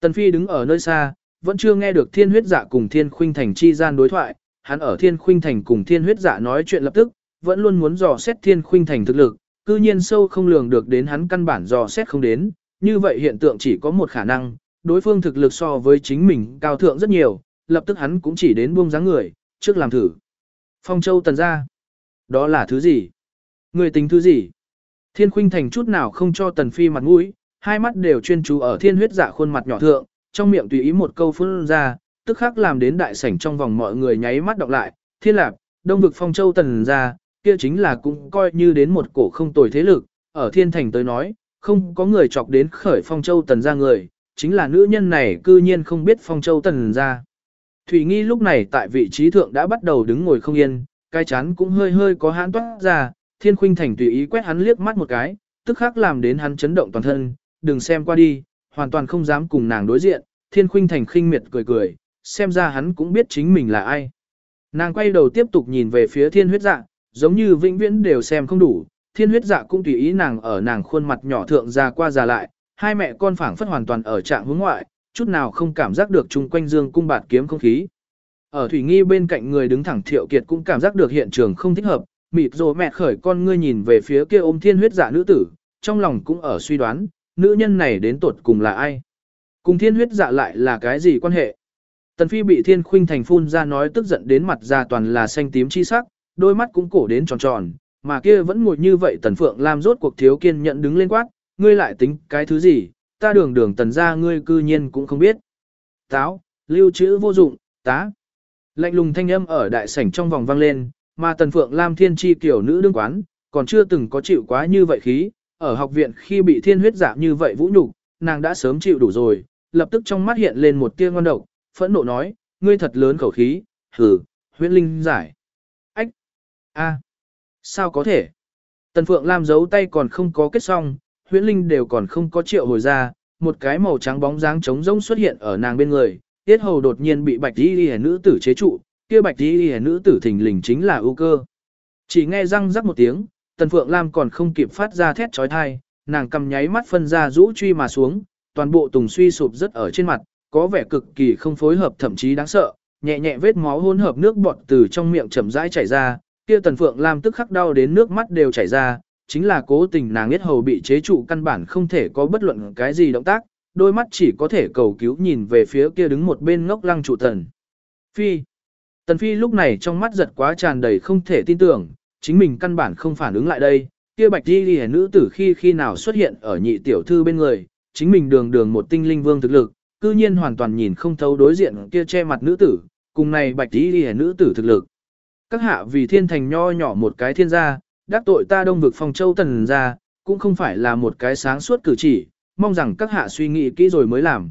Tần Phi đứng ở nơi xa, vẫn chưa nghe được thiên huyết dạ cùng thiên khuynh thành chi gian đối thoại, hắn ở thiên khuynh thành cùng thiên huyết dạ nói chuyện lập tức, vẫn luôn muốn dò xét thiên khuynh thành thực lực, cư nhiên sâu không lường được đến hắn căn bản dò xét không đến, như vậy hiện tượng chỉ có một khả năng, đối phương thực lực so với chính mình cao thượng rất nhiều, lập tức hắn cũng chỉ đến buông dáng người, trước làm thử. Phong Châu tần ra. Đó là thứ gì? Người tính thứ gì? Thiên khuynh thành chút nào không cho tần phi mặt mũi, hai mắt đều chuyên chú ở thiên huyết dạ khuôn mặt nhỏ thượng, trong miệng tùy ý một câu phun ra, tức khắc làm đến đại sảnh trong vòng mọi người nháy mắt đọc lại, thiên lạc, đông vực phong châu tần ra, kia chính là cũng coi như đến một cổ không tồi thế lực, ở thiên thành tới nói, không có người chọc đến khởi phong châu tần ra người, chính là nữ nhân này cư nhiên không biết phong châu tần ra. Thủy Nghi lúc này tại vị trí thượng đã bắt đầu đứng ngồi không yên, cái chán cũng hơi hơi có hãn toát ra, thiên khuynh thành tùy ý quét hắn liếc mắt một cái, tức khắc làm đến hắn chấn động toàn thân, đừng xem qua đi, hoàn toàn không dám cùng nàng đối diện, thiên khuynh thành khinh miệt cười cười, xem ra hắn cũng biết chính mình là ai. Nàng quay đầu tiếp tục nhìn về phía thiên huyết dạ, giống như vĩnh viễn đều xem không đủ, thiên huyết dạ cũng tùy ý nàng ở nàng khuôn mặt nhỏ thượng ra qua già lại, hai mẹ con phảng phất hoàn toàn ở trạng hướng ngoại, chút nào không cảm giác được chung quanh dương cung bạt kiếm không khí. Ở Thủy Nghi bên cạnh người đứng thẳng Thiệu Kiệt cũng cảm giác được hiện trường không thích hợp, mịt rồ mẹ khởi con ngươi nhìn về phía kia ôm thiên huyết dạ nữ tử, trong lòng cũng ở suy đoán, nữ nhân này đến tuột cùng là ai? Cùng thiên huyết dạ lại là cái gì quan hệ? Tần Phi bị thiên khuynh thành phun ra nói tức giận đến mặt ra toàn là xanh tím chi sắc, đôi mắt cũng cổ đến tròn tròn, mà kia vẫn ngồi như vậy Tần Phượng làm rốt cuộc thiếu kiên nhận đứng lên quát, ngươi lại tính cái thứ gì, ta đường đường tần ra ngươi cư nhiên cũng không biết. Táo, lưu trữ vô dụng, tá. Lạnh lùng thanh âm ở đại sảnh trong vòng vang lên, mà Tần Phượng Lam thiên chi kiểu nữ đương quán, còn chưa từng có chịu quá như vậy khí, ở học viện khi bị thiên huyết giảm như vậy vũ nhục, nàng đã sớm chịu đủ rồi, lập tức trong mắt hiện lên một tia ngon độc, phẫn nộ nói, ngươi thật lớn khẩu khí, hử, huyễn linh giải. Ách, a, sao có thể? Tần Phượng Lam giấu tay còn không có kết xong, huyễn linh đều còn không có triệu hồi ra, một cái màu trắng bóng dáng trống rỗng xuất hiện ở nàng bên người, tiết hầu đột nhiên bị bạch y hẻ nữ tử chế trụ, kia bạch y hẻ nữ tử thình lình chính là ưu cơ. Chỉ nghe răng rắc một tiếng, Tần Phượng Lam còn không kịp phát ra thét trói thai, nàng cầm nháy mắt phân ra rũ truy mà xuống, toàn bộ tùng suy sụp rất ở trên mặt, có vẻ cực kỳ không phối hợp thậm chí đáng sợ, nhẹ nhẹ vết máu hỗn hợp nước bọt từ trong miệng chậm rãi chảy ra, kia Tần Phượng Lam tức khắc đau đến nước mắt đều chảy ra, chính là cố tình nàng biết hầu bị chế trụ căn bản không thể có bất luận cái gì động tác, đôi mắt chỉ có thể cầu cứu nhìn về phía kia đứng một bên ngốc lăng trụ tần. Phi. Tần Phi lúc này trong mắt giật quá tràn đầy không thể tin tưởng, chính mình căn bản không phản ứng lại đây, kia bạch đi ghi nữ tử khi khi nào xuất hiện ở nhị tiểu thư bên người, chính mình đường đường một tinh linh vương thực lực, cư nhiên hoàn toàn nhìn không thấu đối diện kia che mặt nữ tử, cùng này bạch đi ghi nữ tử thực lực. Các hạ vì thiên thành nho nhỏ một cái thiên gia, đắc tội ta đông vực phong châu tần gia, cũng không phải là một cái sáng suốt cử chỉ, mong rằng các hạ suy nghĩ kỹ rồi mới làm.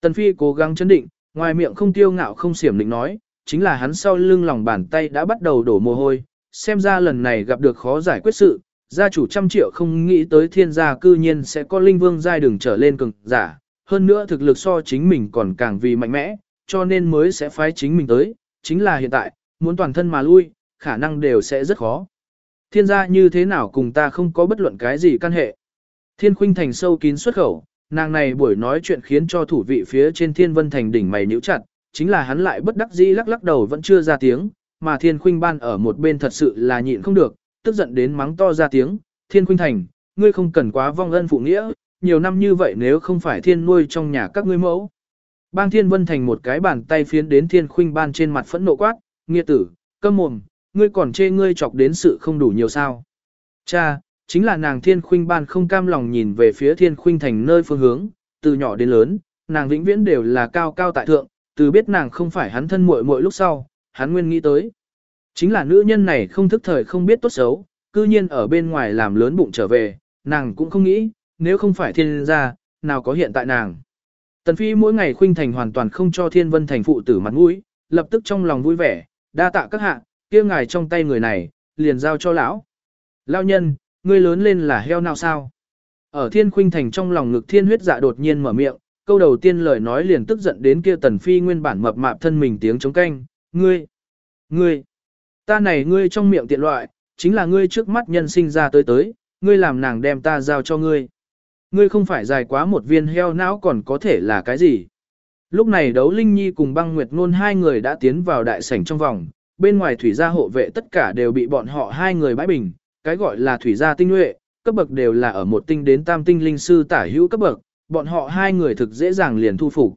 Tần Phi cố gắng chấn định, ngoài miệng không tiêu ngạo không xiểm định nói, chính là hắn sau lưng lòng bàn tay đã bắt đầu đổ mồ hôi, xem ra lần này gặp được khó giải quyết sự, gia chủ trăm triệu không nghĩ tới thiên gia cư nhiên sẽ có linh vương giai đường trở lên cường giả, hơn nữa thực lực so chính mình còn càng vì mạnh mẽ, cho nên mới sẽ phái chính mình tới, chính là hiện tại, muốn toàn thân mà lui, khả năng đều sẽ rất khó. Thiên gia như thế nào cùng ta không có bất luận cái gì căn hệ. Thiên khuynh thành sâu kín xuất khẩu, nàng này buổi nói chuyện khiến cho thủ vị phía trên thiên vân thành đỉnh mày nhíu chặt, chính là hắn lại bất đắc dĩ lắc lắc đầu vẫn chưa ra tiếng, mà thiên khuynh ban ở một bên thật sự là nhịn không được, tức giận đến mắng to ra tiếng, thiên khuynh thành, ngươi không cần quá vong ân phụ nghĩa, nhiều năm như vậy nếu không phải thiên nuôi trong nhà các ngươi mẫu. Bang thiên vân thành một cái bàn tay phiến đến thiên khuynh ban trên mặt phẫn nộ quát, nghĩa tử, câm mồm, ngươi còn chê ngươi chọc đến sự không đủ nhiều sao. Cha, chính là nàng thiên khuynh ban không cam lòng nhìn về phía thiên khuynh thành nơi phương hướng, từ nhỏ đến lớn, nàng vĩnh viễn đều là cao cao tại thượng, từ biết nàng không phải hắn thân muội muội lúc sau, hắn nguyên nghĩ tới. Chính là nữ nhân này không thức thời không biết tốt xấu, cư nhiên ở bên ngoài làm lớn bụng trở về, nàng cũng không nghĩ, nếu không phải thiên gia, nào có hiện tại nàng. Tần Phi mỗi ngày khuynh thành hoàn toàn không cho thiên vân thành phụ tử mặt mũi, lập tức trong lòng vui vẻ, đa tạ các hạ, kia ngài trong tay người này, liền giao cho lão. Lão nhân, ngươi lớn lên là heo nào sao? Ở thiên khuynh thành trong lòng ngực thiên huyết dạ đột nhiên mở miệng, câu đầu tiên lời nói liền tức giận đến kia tần phi nguyên bản mập mạp thân mình tiếng chống canh, ngươi, ngươi, ta này ngươi trong miệng tiện loại, chính là ngươi trước mắt nhân sinh ra tới tới, ngươi làm nàng đem ta giao cho ngươi. Ngươi không phải dài quá một viên heo não còn có thể là cái gì? Lúc này đấu Linh Nhi cùng băng Nguyệt Ngôn hai người đã tiến vào đại sảnh trong vòng, bên ngoài thủy gia hộ vệ tất cả đều bị bọn họ hai người bãi bình, cái gọi là thủy gia tinh nhuệ, cấp bậc đều là ở một tinh đến tam tinh linh sư tả hữu cấp bậc, bọn họ hai người thực dễ dàng liền thu phục.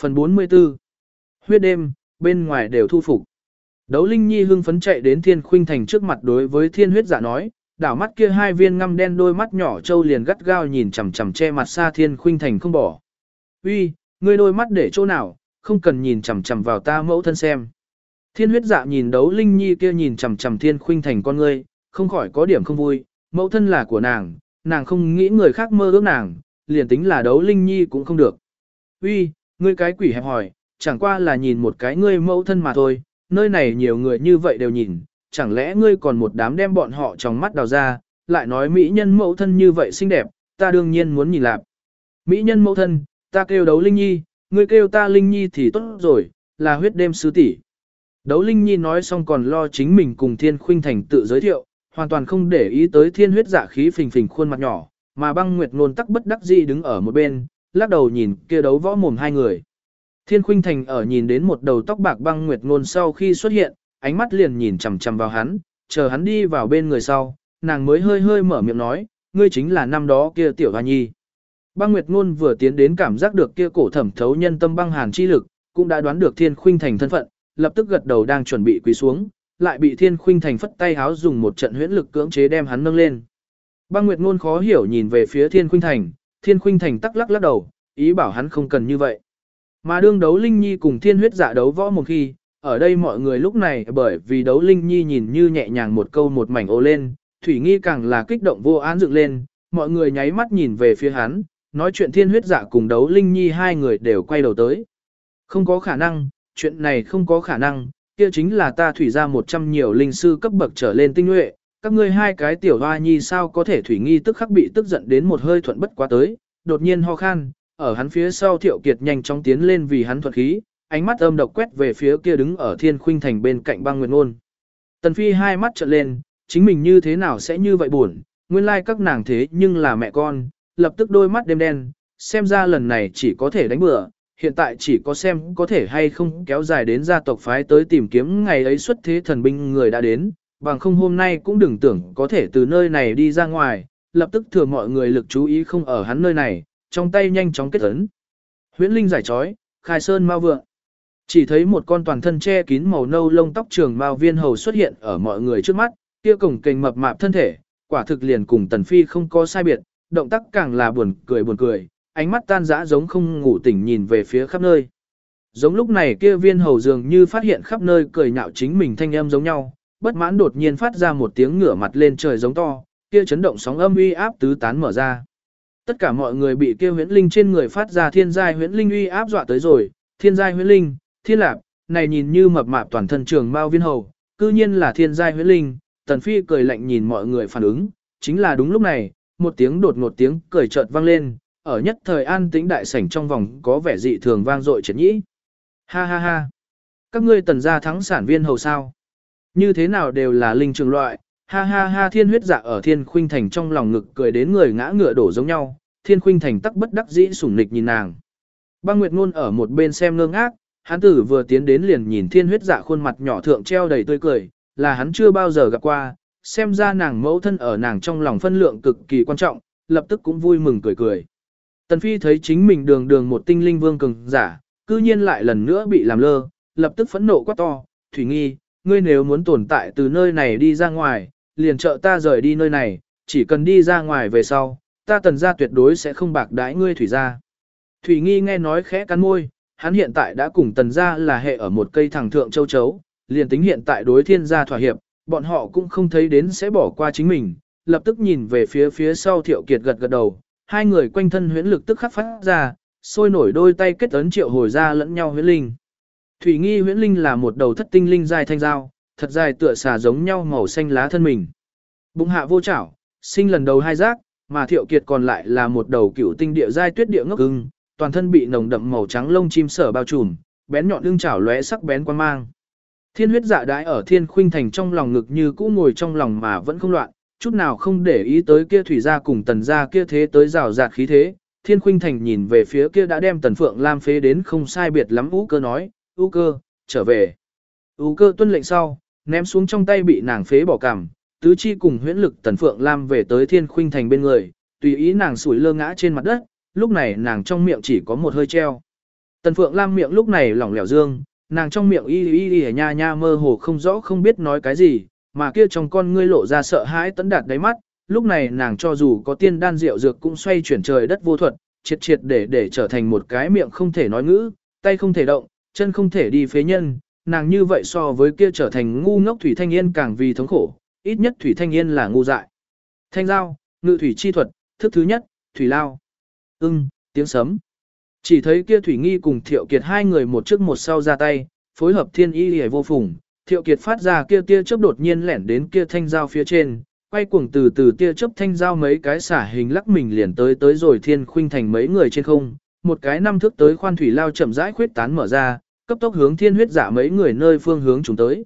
Phần 44 Huyết đêm, bên ngoài đều thu phục. Đấu Linh Nhi hưng phấn chạy đến Thiên Khuynh Thành trước mặt đối với Thiên Huyết Dạ nói, đảo mắt kia hai viên ngăm đen đôi mắt nhỏ trâu liền gắt gao nhìn chằm chằm che mặt xa Thiên Khuynh Thành không bỏ. "Uy, ngươi đôi mắt để chỗ nào, không cần nhìn chằm chằm vào ta mẫu thân xem." Thiên Huyết Dạ nhìn Đấu Linh Nhi kia nhìn chằm chằm Thiên Khuynh Thành con ngươi, không khỏi có điểm không vui, mẫu thân là của nàng, nàng không nghĩ người khác mơ ước nàng, liền tính là Đấu Linh Nhi cũng không được. "Uy, ngươi cái quỷ hẹp hỏi, chẳng qua là nhìn một cái ngươi mẫu thân mà thôi." nơi này nhiều người như vậy đều nhìn, chẳng lẽ ngươi còn một đám đem bọn họ trong mắt đào ra, lại nói mỹ nhân mẫu thân như vậy xinh đẹp, ta đương nhiên muốn nhìn lạp. Mỹ nhân mẫu thân, ta kêu đấu Linh Nhi, ngươi kêu ta Linh Nhi thì tốt rồi, là huyết đêm sứ tỷ. Đấu Linh Nhi nói xong còn lo chính mình cùng Thiên Khuynh Thành tự giới thiệu, hoàn toàn không để ý tới thiên huyết dạ khí phình phình khuôn mặt nhỏ, mà băng nguyệt nôn tắc bất đắc dĩ đứng ở một bên, lắc đầu nhìn kia đấu võ mồm hai người. Thiên Khuynh Thành ở nhìn đến một đầu tóc bạc băng nguyệt ngôn sau khi xuất hiện, ánh mắt liền nhìn chằm chằm vào hắn, chờ hắn đi vào bên người sau, nàng mới hơi hơi mở miệng nói, ngươi chính là năm đó kia tiểu hoa nhi. Băng Nguyệt Ngôn vừa tiến đến cảm giác được kia cổ thẩm thấu nhân tâm băng hàn chi lực, cũng đã đoán được Thiên Khuynh Thành thân phận, lập tức gật đầu đang chuẩn bị quỳ xuống, lại bị Thiên Khuynh Thành phất tay háo dùng một trận huyễn lực cưỡng chế đem hắn nâng lên. Băng Nguyệt Ngôn khó hiểu nhìn về phía Thiên Khuynh Thành, Thiên Khuynh Thành tắc lắc lắc đầu, ý bảo hắn không cần như vậy. Mà đương đấu Linh Nhi cùng thiên huyết dạ đấu võ một khi, ở đây mọi người lúc này bởi vì đấu Linh Nhi nhìn như nhẹ nhàng một câu một mảnh ô lên, Thủy Nghi càng là kích động vô án dựng lên, mọi người nháy mắt nhìn về phía hắn, nói chuyện thiên huyết dạ cùng đấu Linh Nhi hai người đều quay đầu tới. Không có khả năng, chuyện này không có khả năng, kia chính là ta thủy ra một trăm nhiều linh sư cấp bậc trở lên tinh nhuệ, các ngươi hai cái tiểu hoa nhi sao có thể Thủy Nghi tức khắc bị tức giận đến một hơi thuận bất quá tới, đột nhiên ho khan, ở hắn phía sau Thiệu Kiệt nhanh chóng tiến lên vì hắn thuật khí, ánh mắt âm độc quét về phía kia đứng ở Thiên Khuynh Thành bên cạnh băng Nguyệt Nôn. Tần Phi hai mắt trợn lên, chính mình như thế nào sẽ như vậy buồn, nguyên lai like các nàng thế nhưng là mẹ con, lập tức đôi mắt đêm đen, xem ra lần này chỉ có thể đánh bừa, hiện tại chỉ có xem có thể hay không kéo dài đến gia tộc phái tới tìm kiếm ngày ấy xuất thế thần binh người đã đến, bằng không hôm nay cũng đừng tưởng có thể từ nơi này đi ra ngoài, lập tức thừa mọi người lực chú ý không ở hắn nơi này, trong tay nhanh chóng kết ấn. Huyễn Linh giải trói, khai sơn mau vượng. Chỉ thấy một con toàn thân che kín màu nâu lông tóc trường mao viên hầu xuất hiện ở mọi người trước mắt, kia cổng kềnh mập mạp thân thể, quả thực liền cùng Tần Phi không có sai biệt, động tác càng là buồn cười buồn cười, ánh mắt tan dã giống không ngủ tỉnh nhìn về phía khắp nơi. Giống lúc này kia viên hầu dường như phát hiện khắp nơi cười nhạo chính mình thanh âm giống nhau, bất mãn đột nhiên phát ra một tiếng ngửa mặt lên trời giống to, kia chấn động sóng âm uy áp tứ tán mở ra. Tất cả mọi người bị kêu huyễn linh trên người phát ra thiên giai huyễn linh uy áp dọa tới rồi, thiên giai huyễn linh, thiên lạp, này nhìn như mập mạp toàn thân trường mao viên hầu, cư nhiên là thiên giai huyễn linh, tần phi cười lạnh nhìn mọi người phản ứng, chính là đúng lúc này, một tiếng đột ngột tiếng cười chợt vang lên, ở nhất thời an tĩnh đại sảnh trong vòng có vẻ dị thường vang dội triệt nhĩ. Ha ha ha, các ngươi tần gia thắng sản viên hầu sao? Như thế nào đều là linh trường loại, Ha ha ha thiên huyết dạ ở thiên khuynh thành trong lòng ngực cười đến người ngã ngựa đổ giống nhau, thiên khuynh thành tắc bất đắc dĩ sủng nịch nhìn nàng. Băng Nguyệt Ngôn ở một bên xem ngơ ngác, hắn tử vừa tiến đến liền nhìn thiên huyết dạ khuôn mặt nhỏ thượng treo đầy tươi cười, là hắn chưa bao giờ gặp qua, xem ra nàng mẫu thân ở nàng trong lòng phân lượng cực kỳ quan trọng, lập tức cũng vui mừng cười cười. Tần Phi thấy chính mình đường đường một tinh linh vương cường giả, cư nhiên lại lần nữa bị làm lơ, lập tức phẫn nộ quá to, Thủy Nghi, ngươi nếu muốn tồn tại từ nơi này đi ra ngoài, liền trợ ta rời đi nơi này, chỉ cần đi ra ngoài về sau, ta tần gia tuyệt đối sẽ không bạc đãi ngươi thủy gia. Thủy nghi nghe nói khẽ cắn môi, hắn hiện tại đã cùng tần gia là hệ ở một cây thẳng thượng châu chấu, liền tính hiện tại đối thiên gia thỏa hiệp, bọn họ cũng không thấy đến sẽ bỏ qua chính mình, lập tức nhìn về phía phía sau thiệu kiệt gật gật đầu, hai người quanh thân huyễn lực tức khắc phát ra, sôi nổi đôi tay kết ấn triệu hồi ra lẫn nhau huyễn linh. Thủy nghi huyễn linh là một đầu thất tinh linh dài thanh dao thật dài tựa xà giống nhau màu xanh lá thân mình. Bụng hạ vô chảo, sinh lần đầu hai giác, mà thiệu kiệt còn lại là một đầu cựu tinh địa giai tuyết địa ngốc ưng, toàn thân bị nồng đậm màu trắng lông chim sở bao trùm, bén nhọn lưng chảo lóe sắc bén quan mang. Thiên huyết dạ đái ở thiên khuynh thành trong lòng ngực như cũ ngồi trong lòng mà vẫn không loạn, chút nào không để ý tới kia thủy gia cùng tần gia kia thế tới rào rạt khí thế. Thiên Khuynh Thành nhìn về phía kia đã đem tần phượng lam phế đến không sai biệt lắm ú cơ nói, ú cơ, trở về. Ú cơ tuân lệnh sau, ném xuống trong tay bị nàng phế bỏ cằm, tứ chi cùng huyễn lực tần phượng lam về tới Thiên Khuynh Thành bên người, tùy ý nàng sủi lơ ngã trên mặt đất, lúc này nàng trong miệng chỉ có một hơi treo. Tần Phượng Lam miệng lúc này lỏng lẻo dương, nàng trong miệng y y y nha nha mơ hồ không rõ không biết nói cái gì, mà kia trong con ngươi lộ ra sợ hãi tấn đạt đáy mắt, lúc này nàng cho dù có tiên đan rượu dược cũng xoay chuyển trời đất vô thuật, triệt triệt để để trở thành một cái miệng không thể nói ngữ, tay không thể động, chân không thể đi phế nhân, nàng như vậy so với kia trở thành ngu ngốc Thủy Thanh Yên càng vì thống khổ, ít nhất Thủy Thanh Yên là ngu dại. Thanh giao, ngự thủy chi thuật, thức thứ nhất, Thủy Lao. Ưng, tiếng sấm. Chỉ thấy kia Thủy Nghi cùng Thiệu Kiệt hai người một trước một sau ra tay, phối hợp thiên y hề vô phùng. Thiệu Kiệt phát ra kia tia chớp đột nhiên lẻn đến kia thanh giao phía trên, quay cuồng từ từ tia chớp thanh giao mấy cái xả hình lắc mình liền tới tới rồi thiên khuynh thành mấy người trên không. Một cái năm thước tới khoan thủy lao chậm rãi khuyết tán mở ra, cấp tốc hướng thiên huyết giả dạ mấy người nơi phương hướng chúng tới.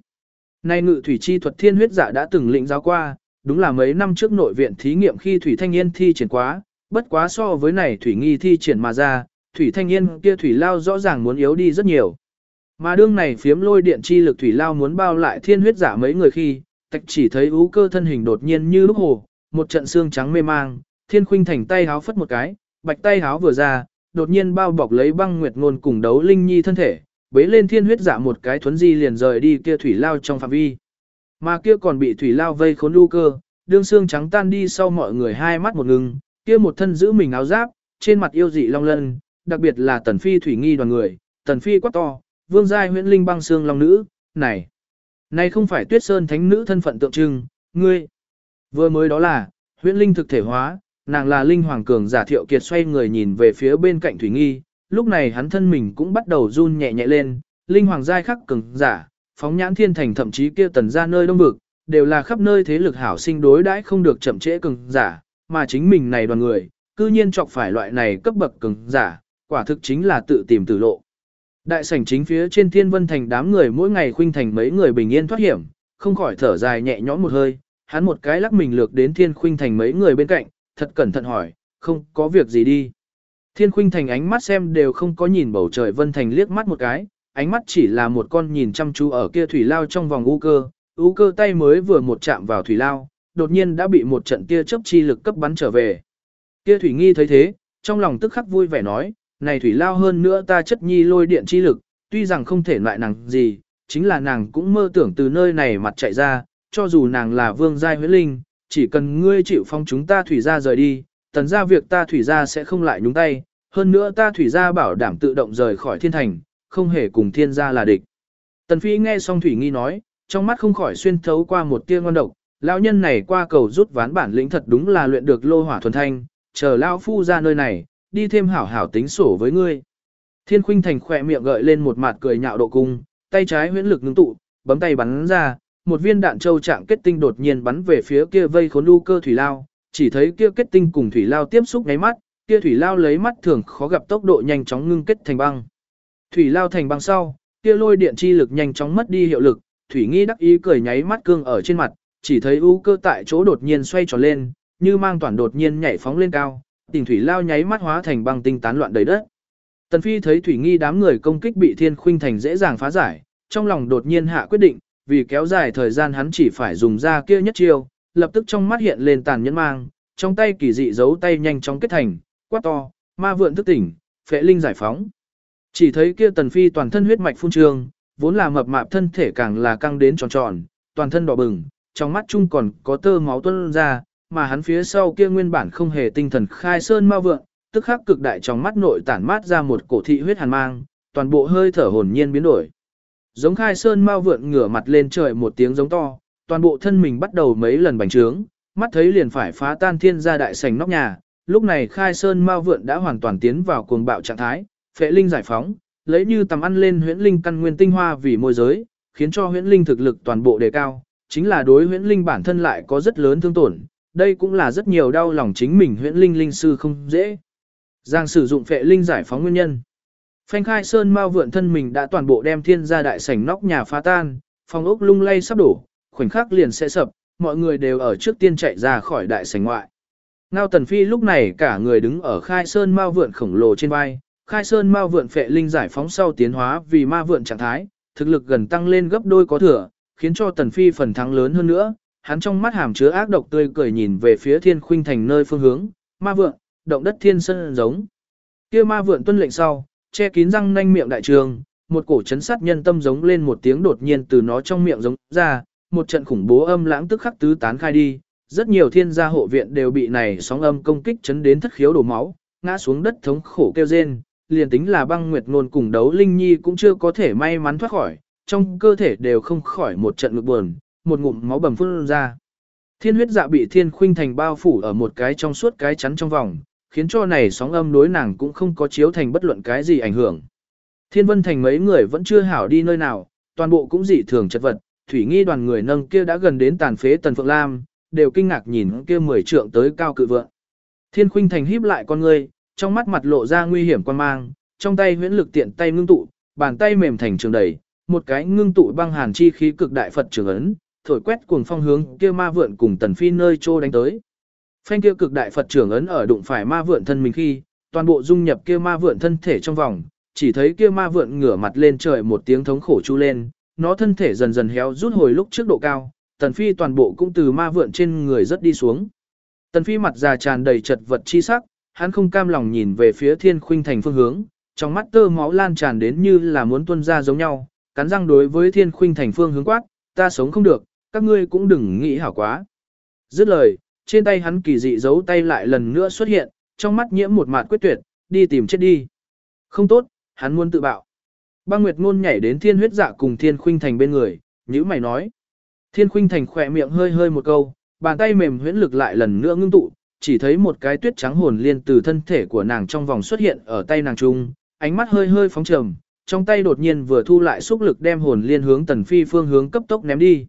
Nay ngự thủy chi thuật thiên huyết giả dạ đã từng lĩnh giáo qua, đúng là mấy năm trước nội viện thí nghiệm khi thủy thanh niên thi triển quá, bất quá so với này thủy nghi thi triển mà ra, thủy thanh niên kia thủy lao rõ ràng muốn yếu đi rất nhiều. Mà đương này phiếm lôi điện chi lực thủy lao muốn bao lại thiên huyết giả mấy người khi, tạch chỉ thấy ú cơ thân hình đột nhiên như lúc hồ, một trận xương trắng mê mang, thiên khuynh thành tay háo phất một cái, bạch tay háo vừa ra, đột nhiên bao bọc lấy băng nguyệt ngôn cùng đấu linh nhi thân thể, bế lên thiên huyết giả một cái thuấn di liền rời đi kia thủy lao trong phạm vi. Mà kia còn bị thủy lao vây khốn lưu cơ, đương xương trắng tan đi sau mọi người hai mắt một ngừng, kia một thân giữ mình áo giáp, trên mặt yêu dị long lân, đặc biệt là tần phi thủy nghi đoàn người, tần phi quá to, vương giai huyễn linh băng xương long nữ, này, này không phải tuyết sơn thánh nữ thân phận tượng trưng, ngươi, vừa mới đó là, huyễn linh thực thể hóa, nàng là linh hoàng cường giả thiệu kiệt xoay người nhìn về phía bên cạnh thủy nghi, lúc này hắn thân mình cũng bắt đầu run nhẹ nhẹ lên, linh hoàng giai khắc cường giả, phóng nhãn thiên thành thậm chí kia tần ra nơi đông vực, đều là khắp nơi thế lực hảo sinh đối đãi không được chậm trễ cường giả, mà chính mình này đoàn người, cư nhiên chọc phải loại này cấp bậc cường giả, quả thực chính là tự tìm tử lộ. Đại sảnh chính phía trên thiên vân thành đám người mỗi ngày khuynh thành mấy người bình yên thoát hiểm, không khỏi thở dài nhẹ nhõm một hơi, hắn một cái lắc mình lược đến thiên khuynh thành mấy người bên cạnh, thật cẩn thận hỏi, không có việc gì đi. Thiên khuynh thành ánh mắt xem đều không có nhìn bầu trời vân thành liếc mắt một cái, ánh mắt chỉ là một con nhìn chăm chú ở kia thủy lao trong vòng u cơ, u cơ tay mới vừa một chạm vào thủy lao, đột nhiên đã bị một trận tia chớp chi lực cấp bắn trở về. Kia thủy nghi thấy thế, trong lòng tức khắc vui vẻ nói, này thủy lao hơn nữa ta chất nhi lôi điện chi lực, tuy rằng không thể loại nàng gì, chính là nàng cũng mơ tưởng từ nơi này mặt chạy ra, cho dù nàng là vương giai huyết linh, chỉ cần ngươi chịu phong chúng ta thủy ra rời đi, tần ra việc ta thủy ra sẽ không lại nhúng tay, hơn nữa ta thủy ra bảo đảm tự động rời khỏi thiên thành, không hề cùng thiên gia là địch. Tần phi nghe xong thủy nghi nói, trong mắt không khỏi xuyên thấu qua một tia ngon độc, lão nhân này qua cầu rút ván bản lĩnh thật đúng là luyện được lô hỏa thuần thanh, chờ lão phu ra nơi này, đi thêm hảo hảo tính sổ với ngươi. Thiên khuynh thành khỏe miệng gợi lên một mặt cười nhạo độ cung, tay trái huyễn lực ngưng tụ, bấm tay bắn ra, một viên đạn châu trạng kết tinh đột nhiên bắn về phía kia vây khốn lưu cơ thủy lao, chỉ thấy kia kết tinh cùng thủy lao tiếp xúc ngáy mắt, kia thủy lao lấy mắt thường khó gặp tốc độ nhanh chóng ngưng kết thành băng. Thủy lao thành băng sau, kia lôi điện chi lực nhanh chóng mất đi hiệu lực, thủy nghi đắc ý cười nháy mắt cương ở trên mặt, chỉ thấy ưu cơ tại chỗ đột nhiên xoay tròn lên, như mang toàn đột nhiên nhảy phóng lên cao, tình thủy lao nháy mắt hóa thành băng tinh tán loạn đầy đất. Tần Phi thấy thủy nghi đám người công kích bị Thiên Khuynh Thành dễ dàng phá giải, trong lòng đột nhiên hạ quyết định, vì kéo dài thời gian hắn chỉ phải dùng ra kia nhất chiêu, lập tức trong mắt hiện lên tàn nhẫn mang, trong tay kỳ dị giấu tay nhanh chóng kết thành, quát to, ma vượn thức tỉnh, phệ linh giải phóng. Chỉ thấy kia Tần Phi toàn thân huyết mạch phun trương, vốn là mập mạp thân thể càng là căng đến tròn tròn, toàn thân đỏ bừng, trong mắt chung còn có tơ máu tuôn ra, mà hắn phía sau kia nguyên bản không hề tinh thần khai sơn ma vượng, tức khắc cực đại trong mắt nội tản mát ra một cổ thị huyết hàn mang, toàn bộ hơi thở hồn nhiên biến đổi. Giống khai sơn ma vượng ngửa mặt lên trời một tiếng giống to, toàn bộ thân mình bắt đầu mấy lần bành trướng, mắt thấy liền phải phá tan thiên gia đại sảnh nóc nhà, lúc này khai sơn mao vượn đã hoàn toàn tiến vào cuồng bạo trạng thái, phệ linh giải phóng, lấy như tầm ăn lên huyễn linh căn nguyên tinh hoa vì môi giới, khiến cho huyễn linh thực lực toàn bộ đề cao, chính là đối huyễn linh bản thân lại có rất lớn thương tổn, đây cũng là rất nhiều đau lòng chính mình huyễn linh linh sư không dễ. Giang sử dụng phệ linh giải phóng nguyên nhân. Phanh khai sơn mau vượn thân mình đã toàn bộ đem thiên gia đại sảnh nóc nhà phá tan, phòng ốc lung lay sắp đổ, khoảnh khắc liền sẽ sập, mọi người đều ở trước tiên chạy ra khỏi đại sảnh ngoại. Ngao Tần Phi lúc này cả người đứng ở khai sơn mao vượn khổng lồ trên vai, khai sơn mao vượn phệ linh giải phóng sau tiến hóa vì ma vượn trạng thái, thực lực gần tăng lên gấp đôi có thừa, khiến cho Tần Phi phần thắng lớn hơn nữa. Hắn trong mắt hàm chứa ác độc tươi cười nhìn về phía Thiên Khuynh Thành nơi phương hướng, ma vượn, động đất thiên sơn giống. Kia ma vượn tuân lệnh sau, che kín răng nanh miệng đại trường, một cổ chấn sát nhân tâm giống lên một tiếng đột nhiên từ nó trong miệng giống ra, một trận khủng bố âm lãng tức khắc tứ tán khai đi, rất nhiều thiên gia hộ viện đều bị này sóng âm công kích chấn đến thất khiếu đổ máu, ngã xuống đất thống khổ kêu rên, liền tính là băng nguyệt ngôn cùng đấu linh nhi cũng chưa có thể may mắn thoát khỏi, trong cơ thể đều không khỏi một trận ngực buồn, một ngụm máu bầm phun ra. Thiên huyết dạ bị thiên khuynh thành bao phủ ở một cái trong suốt cái chắn trong vòng, khiến cho này sóng âm đối nàng cũng không có chiếu thành bất luận cái gì ảnh hưởng. Thiên vân thành mấy người vẫn chưa hảo đi nơi nào, toàn bộ cũng dị thường chật vật, thủy nghi đoàn người nâng kia đã gần đến tàn phế tần phượng lam, đều kinh ngạc nhìn kia mười trượng tới cao cự vượng. Thiên khuynh thành híp lại con ngươi, trong mắt mặt lộ ra nguy hiểm quan mang, trong tay huyễn lực tiện tay ngưng tụ, bàn tay mềm thành trường đầy, một cái ngưng tụ băng hàn chi khí cực đại Phật trường ấn, thổi quét cuồng phong hướng kia ma vượn cùng tần phi nơi trô đánh tới. Phanh kia cực đại Phật trưởng ấn ở đụng phải ma vượn thân mình khi, toàn bộ dung nhập kia ma vượn thân thể trong vòng, chỉ thấy kia ma vượn ngửa mặt lên trời một tiếng thống khổ chu lên, nó thân thể dần dần héo rút hồi lúc trước độ cao, tần phi toàn bộ cũng từ ma vượn trên người rất đi xuống. Tần phi mặt già tràn đầy chật vật chi sắc, hắn không cam lòng nhìn về phía thiên khuynh thành phương hướng, trong mắt tơ máu lan tràn đến như là muốn tuôn ra giống nhau, cắn răng đối với thiên khuynh thành phương hướng quát, ta sống không được, các ngươi cũng đừng nghĩ hảo quá. Dứt lời, trên tay hắn kỳ dị giấu tay lại lần nữa xuất hiện, trong mắt nhiễm một mạt quyết tuyệt, đi tìm chết đi. Không tốt, hắn muốn tự bạo. Băng Nguyệt Ngôn nhảy đến Thiên Huyết Dạ cùng Thiên Khuynh Thành bên người, nhíu mày nói. Thiên Khuynh Thành khỏe miệng hơi hơi một câu, bàn tay mềm huyễn lực lại lần nữa ngưng tụ, chỉ thấy một cái tuyết trắng hồn liên từ thân thể của nàng trong vòng xuất hiện ở tay nàng trung, ánh mắt hơi hơi phóng trầm, trong tay đột nhiên vừa thu lại xúc lực đem hồn liên hướng Tần Phi phương hướng cấp tốc ném đi.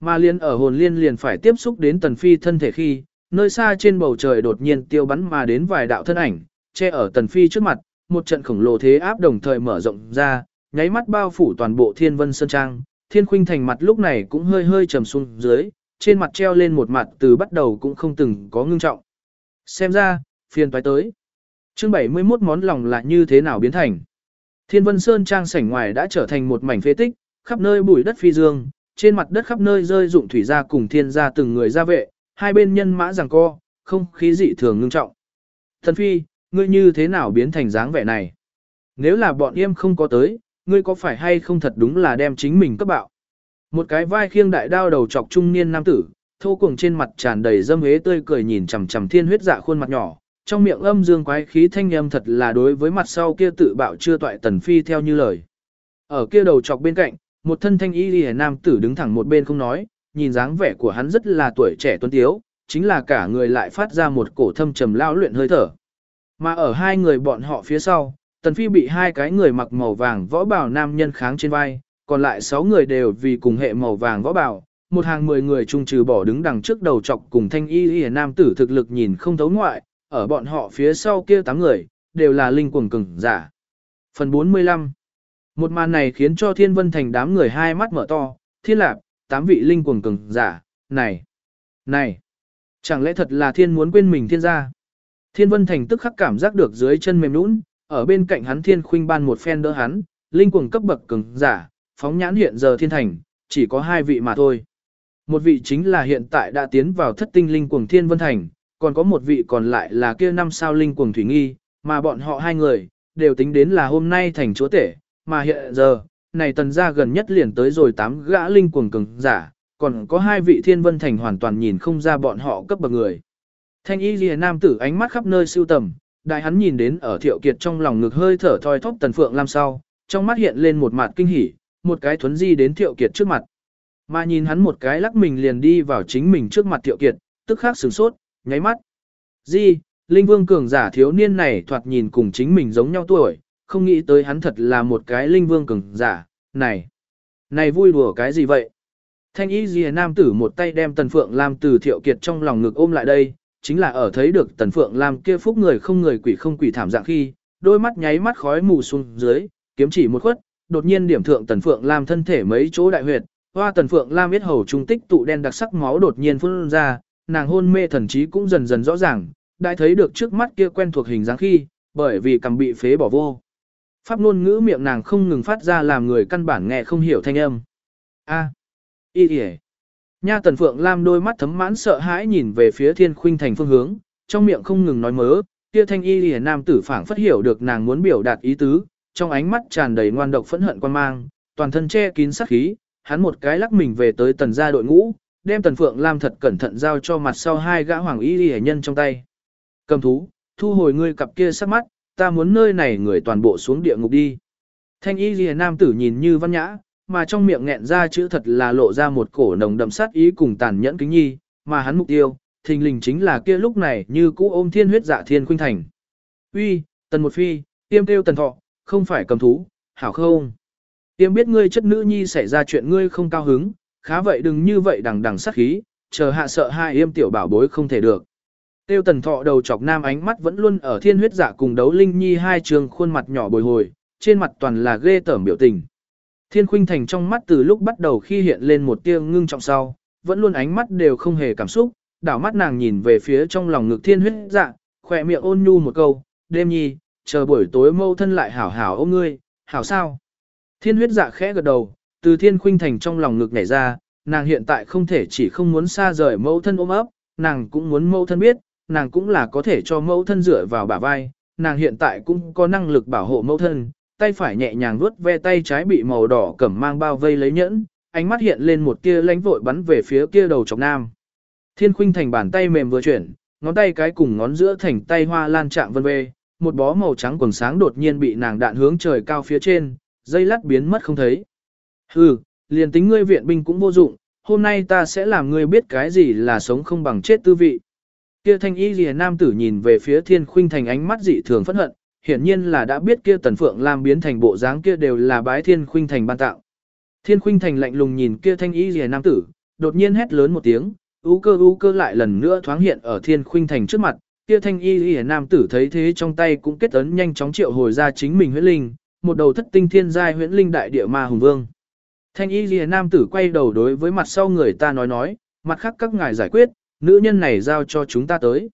Mà liên ở hồn liên liền phải tiếp xúc đến Tần Phi thân thể khi, nơi xa trên bầu trời đột nhiên tiêu bắn mà đến vài đạo thân ảnh, che ở Tần Phi trước mặt, một trận khổng lồ thế áp đồng thời mở rộng ra, nháy mắt bao phủ toàn bộ Thiên Vân Sơn Trang. Thiên Khuynh Thành mặt lúc này cũng hơi hơi trầm xuống dưới, trên mặt treo lên một mặt từ bắt đầu cũng không từng có ngưng trọng. Xem ra, phiền toái tới. Chương 71 món lòng là như thế nào biến thành. Thiên Vân Sơn Trang sảnh ngoài đã trở thành một mảnh phế tích, khắp nơi bụi đất phi dương, trên mặt đất khắp nơi rơi dụng thủy ra cùng thiên gia từng người ra vệ, hai bên nhân mã giằng co, không khí dị thường ngưng trọng. Thần Phi, ngươi như thế nào biến thành dáng vẻ này? Nếu là bọn em không có tới, ngươi có phải hay không thật đúng là đem chính mình cấp bạo? Một cái vai khiêng đại đao đầu chọc trung niên nam tử, thô cuồng trên mặt tràn đầy dâm hế tươi cười nhìn chằm chằm thiên huyết dạ khuôn mặt nhỏ, trong miệng âm dương quái khí thanh âm thật là đối với mặt sau kia tự bạo chưa toại tần phi theo như lời. Ở kia đầu chọc bên cạnh, một thân thanh y liễu nam tử đứng thẳng một bên không nói, nhìn dáng vẻ của hắn rất là tuổi trẻ tuấn tiếu, chính là cả người lại phát ra một cổ thâm trầm lao luyện hơi thở. Mà ở hai người bọn họ phía sau, tần phi bị hai cái người mặc màu vàng võ bào nam nhân kháng trên vai, còn lại sáu người đều vì cùng hệ màu vàng võ bào, một hàng mười người chung trừ bỏ đứng đằng trước đầu chọc cùng thanh y y nam tử thực lực nhìn không thấu ngoại, ở bọn họ phía sau kia tám người, đều là linh quần cường giả. Phần 45 Một màn này khiến cho thiên vân thành đám người hai mắt mở to, thiên lạp, tám vị linh quần cường giả, này, này, chẳng lẽ thật là thiên muốn quên mình thiên gia? Thiên vân thành tức khắc cảm giác được dưới chân mềm nũng, ở bên cạnh hắn thiên khuynh ban một phen đỡ hắn, linh quần cấp bậc cứng giả, phóng nhãn hiện giờ thiên thành, chỉ có hai vị mà thôi. Một vị chính là hiện tại đã tiến vào thất tinh linh cuồng thiên vân thành, còn có một vị còn lại là kia năm sao linh cuồng thủy nghi, mà bọn họ hai người, đều tính đến là hôm nay thành chúa tể, mà hiện giờ, này tần gia gần nhất liền tới rồi tám gã linh cuồng cường giả, còn có hai vị thiên vân thành hoàn toàn nhìn không ra bọn họ cấp bậc người. Thanh y lìa nam tử ánh mắt khắp nơi siêu tầm, đại hắn nhìn đến ở thiệu kiệt trong lòng ngực hơi thở thoi thóp tần phượng làm sao, trong mắt hiện lên một mặt kinh hỉ, một cái thuấn di đến thiệu kiệt trước mặt. Mà nhìn hắn một cái lắc mình liền đi vào chính mình trước mặt thiệu kiệt, tức khắc sửng sốt, nháy mắt. Di, Linh Vương cường giả thiếu niên này thoạt nhìn cùng chính mình giống nhau tuổi, không nghĩ tới hắn thật là một cái Linh Vương cường giả, này. Này vui đùa cái gì vậy? Thanh y dìa nam tử một tay đem Tần Phượng làm từ thiệu kiệt trong lòng ngực ôm lại đây, chính là ở thấy được Tần Phượng Lam kia phúc người không người quỷ không quỷ thảm dạng khi, đôi mắt nháy mắt khói mù xuống dưới, kiếm chỉ một khuất, đột nhiên điểm thượng Tần Phượng Lam thân thể mấy chỗ đại huyệt, hoa tần phượng lam biết hầu trung tích tụ đen đặc sắc máu đột nhiên phun ra, nàng hôn mê thần trí cũng dần dần rõ ràng, đã thấy được trước mắt kia quen thuộc hình dáng khi, bởi vì cầm bị phế bỏ vô. Pháp ngôn ngữ miệng nàng không ngừng phát ra làm người căn bản nghe không hiểu thanh âm. A. Y Y. Nha Tần Phượng Lam đôi mắt thấm mãn sợ hãi nhìn về phía Thiên Khuynh Thành phương hướng, trong miệng không ngừng nói mớ, kia thanh y lìa nam tử phảng phất hiểu được nàng muốn biểu đạt ý tứ, trong ánh mắt tràn đầy ngoan độc phẫn hận quan mang, toàn thân che kín sát khí, hắn một cái lắc mình về tới tần gia đội ngũ, đem tần phượng lam thật cẩn thận giao cho mặt sau hai gã hoàng y lìa nhân trong tay. Cầm thú, thu hồi ngươi cặp kia sắc mắt, ta muốn nơi này người toàn bộ xuống địa ngục đi. Thanh y lìa nam tử nhìn như văn nhã, mà trong miệng nghẹn ra chữ thật là lộ ra một cổ nồng đậm sát ý cùng tàn nhẫn kính nhi, mà hắn mục tiêu, thình lình chính là kia lúc này như cũ ôm thiên huyết dạ thiên khuynh thành. Uy, tần một phi, tiêm kêu tần thọ, không phải cầm thú, hảo không? Tiêm biết ngươi chất nữ nhi xảy ra chuyện ngươi không cao hứng, khá vậy đừng như vậy đằng đằng sát khí, chờ hạ sợ hai yêm tiểu bảo bối không thể được. Tiêu tần thọ đầu chọc nam ánh mắt vẫn luôn ở thiên huyết dạ cùng đấu linh nhi hai trường khuôn mặt nhỏ bồi hồi, trên mặt toàn là ghê tởm biểu tình. Thiên khuynh thành trong mắt từ lúc bắt đầu khi hiện lên một tia ngưng trọng sau, vẫn luôn ánh mắt đều không hề cảm xúc, đảo mắt nàng nhìn về phía trong lòng ngực thiên huyết dạ, khỏe miệng ôn nhu một câu, đêm nhi, chờ buổi tối mâu thân lại hảo hảo ôm ngươi, hảo sao? Thiên huyết dạ khẽ gật đầu, từ thiên khuynh thành trong lòng ngực nhảy ra, nàng hiện tại không thể chỉ không muốn xa rời mẫu thân ôm ấp, nàng cũng muốn mẫu thân biết, nàng cũng là có thể cho mẫu thân dựa vào bả vai, nàng hiện tại cũng có năng lực bảo hộ mẫu thân, tay phải nhẹ nhàng vuốt ve tay trái bị màu đỏ cẩm mang bao vây lấy nhẫn, ánh mắt hiện lên một tia lánh vội bắn về phía kia đầu chọc nam. Thiên khuynh thành bàn tay mềm vừa chuyển, ngón tay cái cùng ngón giữa thành tay hoa lan chạm vân vê, một bó màu trắng quần sáng đột nhiên bị nàng đạn hướng trời cao phía trên, dây lát biến mất không thấy. Hừ, liền tính ngươi viện binh cũng vô dụng, hôm nay ta sẽ làm ngươi biết cái gì là sống không bằng chết tư vị. Kia thanh y lìa nam tử nhìn về phía thiên khuynh thành ánh mắt dị thường phẫn hận, hiển nhiên là đã biết kia tần phượng lam biến thành bộ dáng kia đều là bái thiên khuynh thành ban tạo. Thiên khuynh thành lạnh lùng nhìn kia thanh y rìa nam tử, đột nhiên hét lớn một tiếng, ú cơ ú cơ lại lần nữa thoáng hiện ở thiên khuynh thành trước mặt, kia thanh y rìa nam tử thấy thế trong tay cũng kết ấn nhanh chóng triệu hồi ra chính mình huyễn linh, một đầu thất tinh thiên giai huyễn linh đại địa ma hùng vương. Thanh y rìa nam tử quay đầu đối với mặt sau người ta nói nói, mặt khác các ngài giải quyết, nữ nhân này giao cho chúng ta tới.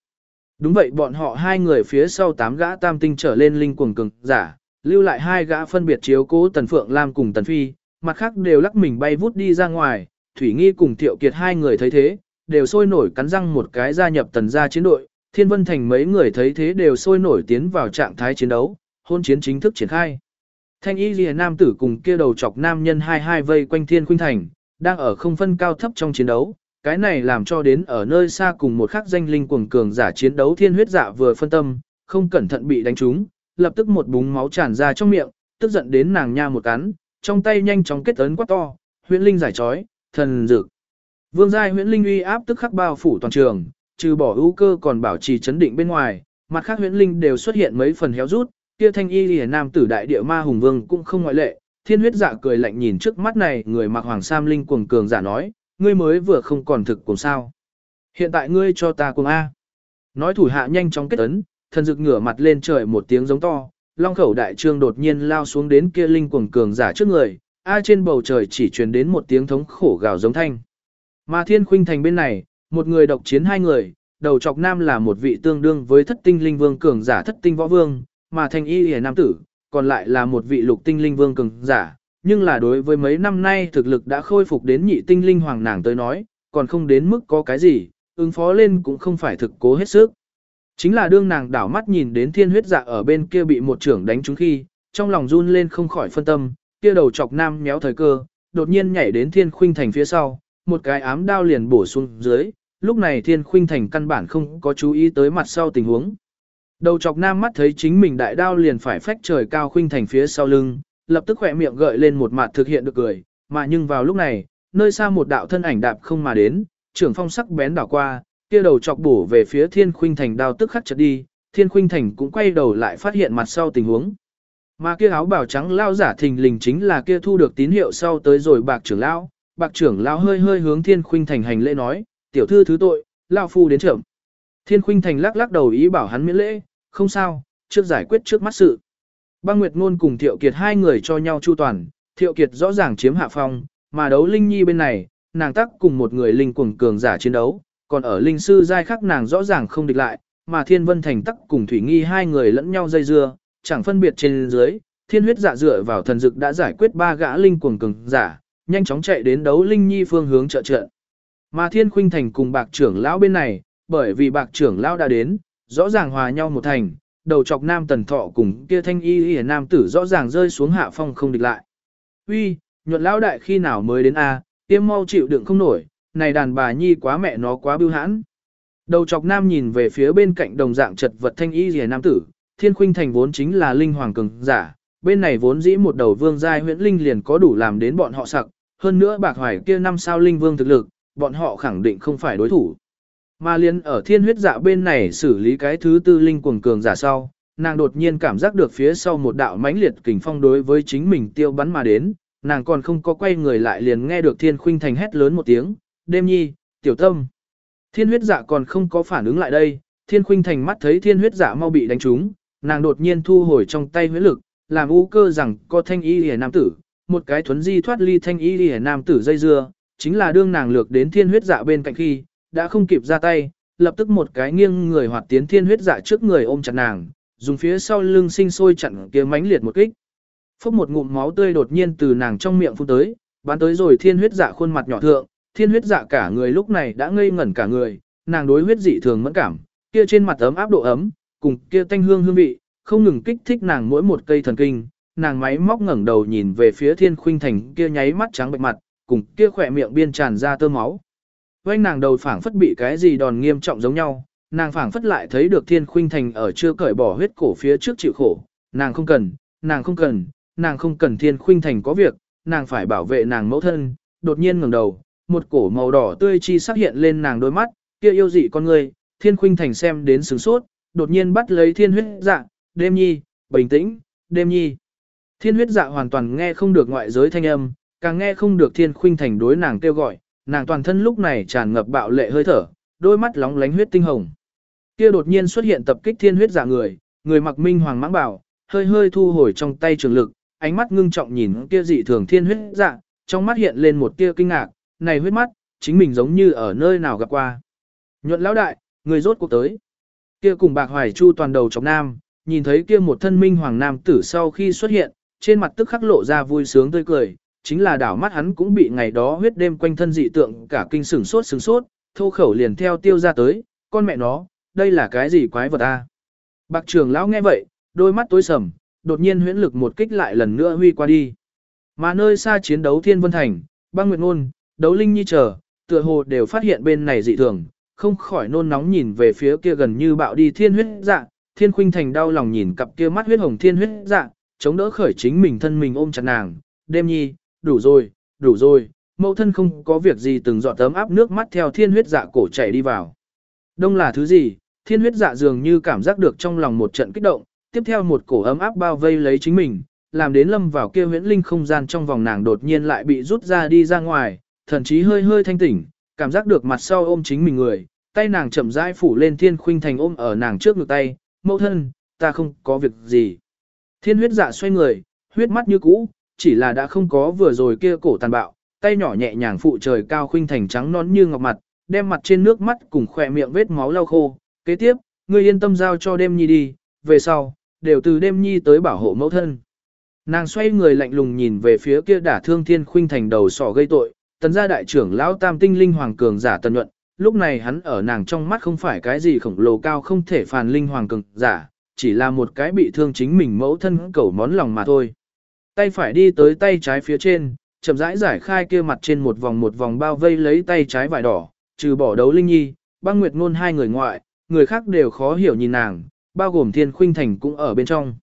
Đúng vậy bọn họ hai người phía sau tám gã tam tinh trở lên linh cuồng cường giả, lưu lại hai gã phân biệt chiếu cố Tần Phượng Lam cùng Tần Phi, mặt khác đều lắc mình bay vút đi ra ngoài, Thủy Nghi cùng Tiệu Kiệt hai người thấy thế, đều sôi nổi cắn răng một cái gia nhập tần gia chiến đội, Thiên Vân Thành mấy người thấy thế đều sôi nổi tiến vào trạng thái chiến đấu, hôn chiến chính thức triển khai. Thanh y lìa nam tử cùng kia đầu chọc nam nhân hai hai vây quanh Thiên Khuynh Thành, đang ở không phân cao thấp trong chiến đấu, cái này làm cho đến ở nơi xa cùng một khắc danh linh cuồng cường giả chiến đấu thiên huyết dạ vừa phân tâm, không cẩn thận bị đánh trúng, lập tức một búng máu tràn ra trong miệng, tức giận đến nàng nha một cắn, trong tay nhanh chóng kết ấn quát to, huyễn linh giải trói, thần dược. Vương giai huyễn linh uy áp tức khắc bao phủ toàn trường, trừ bỏ ưu cơ còn bảo trì chấn định bên ngoài, mặt khác huyễn linh đều xuất hiện mấy phần héo rút, kia thanh y lìa nam tử đại địa ma hùng vương cũng không ngoại lệ. Thiên huyết dạ cười lạnh nhìn trước mắt này, người mặc hoàng sam linh cuồng cường giả nói, ngươi mới vừa không còn thực cùng sao. Hiện tại ngươi cho ta cùng A. Nói thủ hạ nhanh chóng kết ấn, thần dực ngửa mặt lên trời một tiếng giống to, long khẩu đại trương đột nhiên lao xuống đến kia linh cuồng cường giả trước người, A trên bầu trời chỉ truyền đến một tiếng thống khổ gào giống thanh. Mà thiên khuynh thành bên này, một người độc chiến hai người, đầu chọc nam là một vị tương đương với thất tinh linh vương cường giả thất tinh võ vương, mà thanh y hề nam tử, còn lại là một vị lục tinh linh vương cường giả, nhưng là đối với mấy năm nay thực lực đã khôi phục đến nhị tinh linh hoàng nàng tới nói, còn không đến mức có cái gì, ứng phó lên cũng không phải thực cố hết sức. Chính là đương nàng đảo mắt nhìn đến thiên huyết dạ ở bên kia bị một trưởng đánh trúng khi, trong lòng run lên không khỏi phân tâm, kia đầu chọc nam méo thời cơ, đột nhiên nhảy đến thiên khuynh thành phía sau, một cái ám đao liền bổ xuống dưới, lúc này thiên khuynh thành căn bản không có chú ý tới mặt sau tình huống. Đầu chọc nam mắt thấy chính mình đại đao liền phải phách trời cao khuynh thành phía sau lưng, lập tức khỏe miệng gợi lên một mặt thực hiện được cười, mà nhưng vào lúc này, nơi xa một đạo thân ảnh đạp không mà đến, trưởng phong sắc bén đảo qua, kia đầu chọc bổ về phía thiên khuynh thành đao tức khắc chật đi, thiên khuynh thành cũng quay đầu lại phát hiện mặt sau tình huống. Mà kia áo bào trắng lao giả thình lình chính là kia thu được tín hiệu sau tới rồi bạc trưởng lão, bạc trưởng lão hơi hơi hướng thiên khuynh thành hành lễ nói, tiểu thư thứ tội, lão phu đến trưởng. Thiên khuynh thành lắc lắc đầu ý bảo hắn miễn lễ, không sao, trước giải quyết trước mắt sự. Băng Nguyệt Ngôn cùng Thiệu Kiệt hai người cho nhau chu toàn, Thiệu Kiệt rõ ràng chiếm hạ phong, Mà đấu linh nhi bên này, nàng tắc cùng một người linh cuồng cường giả chiến đấu, còn ở linh sư giai khắc nàng rõ ràng không địch lại, mà thiên vân thành tắc cùng thủy nghi hai người lẫn nhau dây dưa, chẳng phân biệt trên dưới, thiên huyết dạ dựa vào thần dực đã giải quyết ba gã linh cuồng cường giả, nhanh chóng chạy đến đấu linh nhi phương hướng trợ trợ. Mà thiên khuynh thành cùng bạc trưởng lão bên này, bởi vì bạc trưởng lão đã đến, rõ ràng hòa nhau một thành, đầu chọc nam tần thọ cùng kia thanh y y nam tử rõ ràng rơi xuống hạ phong không địch lại. Uy, nhuận lão đại khi nào mới đến a? tiêm mau chịu đựng không nổi, này đàn bà nhi quá mẹ nó quá bưu hãn. Đầu chọc nam nhìn về phía bên cạnh đồng dạng chật vật thanh y y nam tử, thiên khuynh thành vốn chính là linh hoàng cường giả, bên này vốn dĩ một đầu vương giai huyễn linh liền có đủ làm đến bọn họ sặc, hơn nữa bạc hoài kia năm sao linh vương thực lực, bọn họ khẳng định không phải đối thủ. Mà liên ở thiên huyết dạ bên này xử lý cái thứ tư linh cuồng cường giả sau, nàng đột nhiên cảm giác được phía sau một đạo mãnh liệt kình phong đối với chính mình tiêu bắn mà đến, nàng còn không có quay người lại liền nghe được thiên khuynh thành hét lớn một tiếng, đêm nhi, tiểu tâm. Thiên huyết dạ còn không có phản ứng lại đây, thiên khuynh thành mắt thấy thiên huyết dạ mau bị đánh trúng, nàng đột nhiên thu hồi trong tay huyết lực, làm u cơ rằng có thanh y hề nam tử, một cái thuấn di thoát ly thanh y hề nam tử dây dưa, chính là đương nàng lược đến thiên huyết dạ bên cạnh khi, đã không kịp ra tay, lập tức một cái nghiêng người hoạt tiến thiên huyết dạ trước người ôm chặt nàng, dùng phía sau lưng sinh sôi chặn kia mãnh liệt một kích. Phốc một ngụm máu tươi đột nhiên từ nàng trong miệng phun tới, bắn tới rồi thiên huyết dạ khuôn mặt nhỏ thượng, thiên huyết dạ cả người lúc này đã ngây ngẩn cả người, nàng đối huyết dị thường mẫn cảm, kia trên mặt ấm áp độ ấm, cùng kia tanh hương hương vị, không ngừng kích thích nàng mỗi một cây thần kinh, nàng máy móc ngẩng đầu nhìn về phía thiên khuynh thành kia nháy mắt trắng bệch mặt, cùng kia khỏe miệng biên tràn ra tơ máu. Quanh nàng đầu phảng phất bị cái gì đòn nghiêm trọng giống nhau, nàng phảng phất lại thấy được thiên khuynh thành ở chưa cởi bỏ huyết cổ phía trước chịu khổ, nàng không cần, nàng không cần, nàng không cần thiên khuynh thành có việc, nàng phải bảo vệ nàng mẫu thân, đột nhiên ngẩng đầu, một cổ màu đỏ tươi chi sắc hiện lên nàng đôi mắt, kia yêu dị con người, thiên khuynh thành xem đến sướng sốt, đột nhiên bắt lấy thiên huyết dạ, đêm nhi, bình tĩnh, đêm nhi. Thiên huyết dạ hoàn toàn nghe không được ngoại giới thanh âm, càng nghe không được thiên khuynh thành đối nàng kêu gọi, nàng toàn thân lúc này tràn ngập bạo lệ hơi thở, đôi mắt lóng lánh huyết tinh hồng. Kia đột nhiên xuất hiện tập kích thiên huyết giả người, người mặc minh hoàng mãng bảo, hơi hơi thu hồi trong tay trường lực, ánh mắt ngưng trọng nhìn kia dị thường thiên huyết dạ, trong mắt hiện lên một tia kinh ngạc, này huyết mắt, chính mình giống như ở nơi nào gặp qua. Nhuận lão đại, người rốt cuộc tới. Kia cùng bạc hoài chu toàn đầu chọc nam, nhìn thấy kia một thân minh hoàng nam tử sau khi xuất hiện, trên mặt tức khắc lộ ra vui sướng tươi cười, chính là đảo mắt hắn cũng bị ngày đó huyết đêm quanh thân dị tượng cả kinh sửng sốt sửng sốt, thô khẩu liền theo tiêu ra tới, con mẹ nó, đây là cái gì quái vật a? Bạc trường lão nghe vậy, đôi mắt tối sầm, đột nhiên huyễn lực một kích lại lần nữa huy qua đi. Mà nơi xa chiến đấu Thiên Vân Thành, băng nguyệt ngôn, đấu linh nhi chờ, tựa hồ đều phát hiện bên này dị thường, không khỏi nôn nóng nhìn về phía kia gần như bạo đi thiên huyết dạ, thiên khuynh thành đau lòng nhìn cặp kia mắt huyết hồng thiên huyết dạ, chống đỡ khởi chính mình thân mình ôm chặt nàng, đêm nhi, đủ rồi, đủ rồi, mẫu thân không có việc gì từng dọn tấm áp nước mắt theo thiên huyết dạ cổ chảy đi vào. Đông là thứ gì, thiên huyết dạ dường như cảm giác được trong lòng một trận kích động, tiếp theo một cổ ấm áp bao vây lấy chính mình, làm đến lâm vào kia huyễn linh không gian trong vòng nàng đột nhiên lại bị rút ra đi ra ngoài, thần chí hơi hơi thanh tỉnh, cảm giác được mặt sau ôm chính mình người, tay nàng chậm rãi phủ lên thiên khuynh thành ôm ở nàng trước ngực tay, mẫu thân, ta không có việc gì. Thiên huyết dạ xoay người, huyết mắt như cũ, chỉ là đã không có vừa rồi kia cổ tàn bạo, tay nhỏ nhẹ nhàng phụ trời cao khuynh thành trắng nón như ngọc mặt, đem mặt trên nước mắt cùng khỏe miệng vết máu lau khô. Kế tiếp, ngươi yên tâm giao cho đêm nhi đi, về sau, đều từ đêm nhi tới bảo hộ mẫu thân. Nàng xoay người lạnh lùng nhìn về phía kia đả thương thiên khuynh thành đầu sỏ gây tội, tần gia đại trưởng lão tam tinh linh hoàng cường giả tần nhuận, lúc này hắn ở nàng trong mắt không phải cái gì khổng lồ cao không thể phàn linh hoàng cường giả, chỉ là một cái bị thương chính mình mẫu thân cầu món lòng mà thôi. Tay phải đi tới tay trái phía trên, chậm rãi giải khai kia mặt trên một vòng một vòng bao vây lấy tay trái vải đỏ, trừ bỏ đấu linh nhi, băng nguyệt ngôn hai người ngoại, người khác đều khó hiểu nhìn nàng, bao gồm thiên khuynh thành cũng ở bên trong.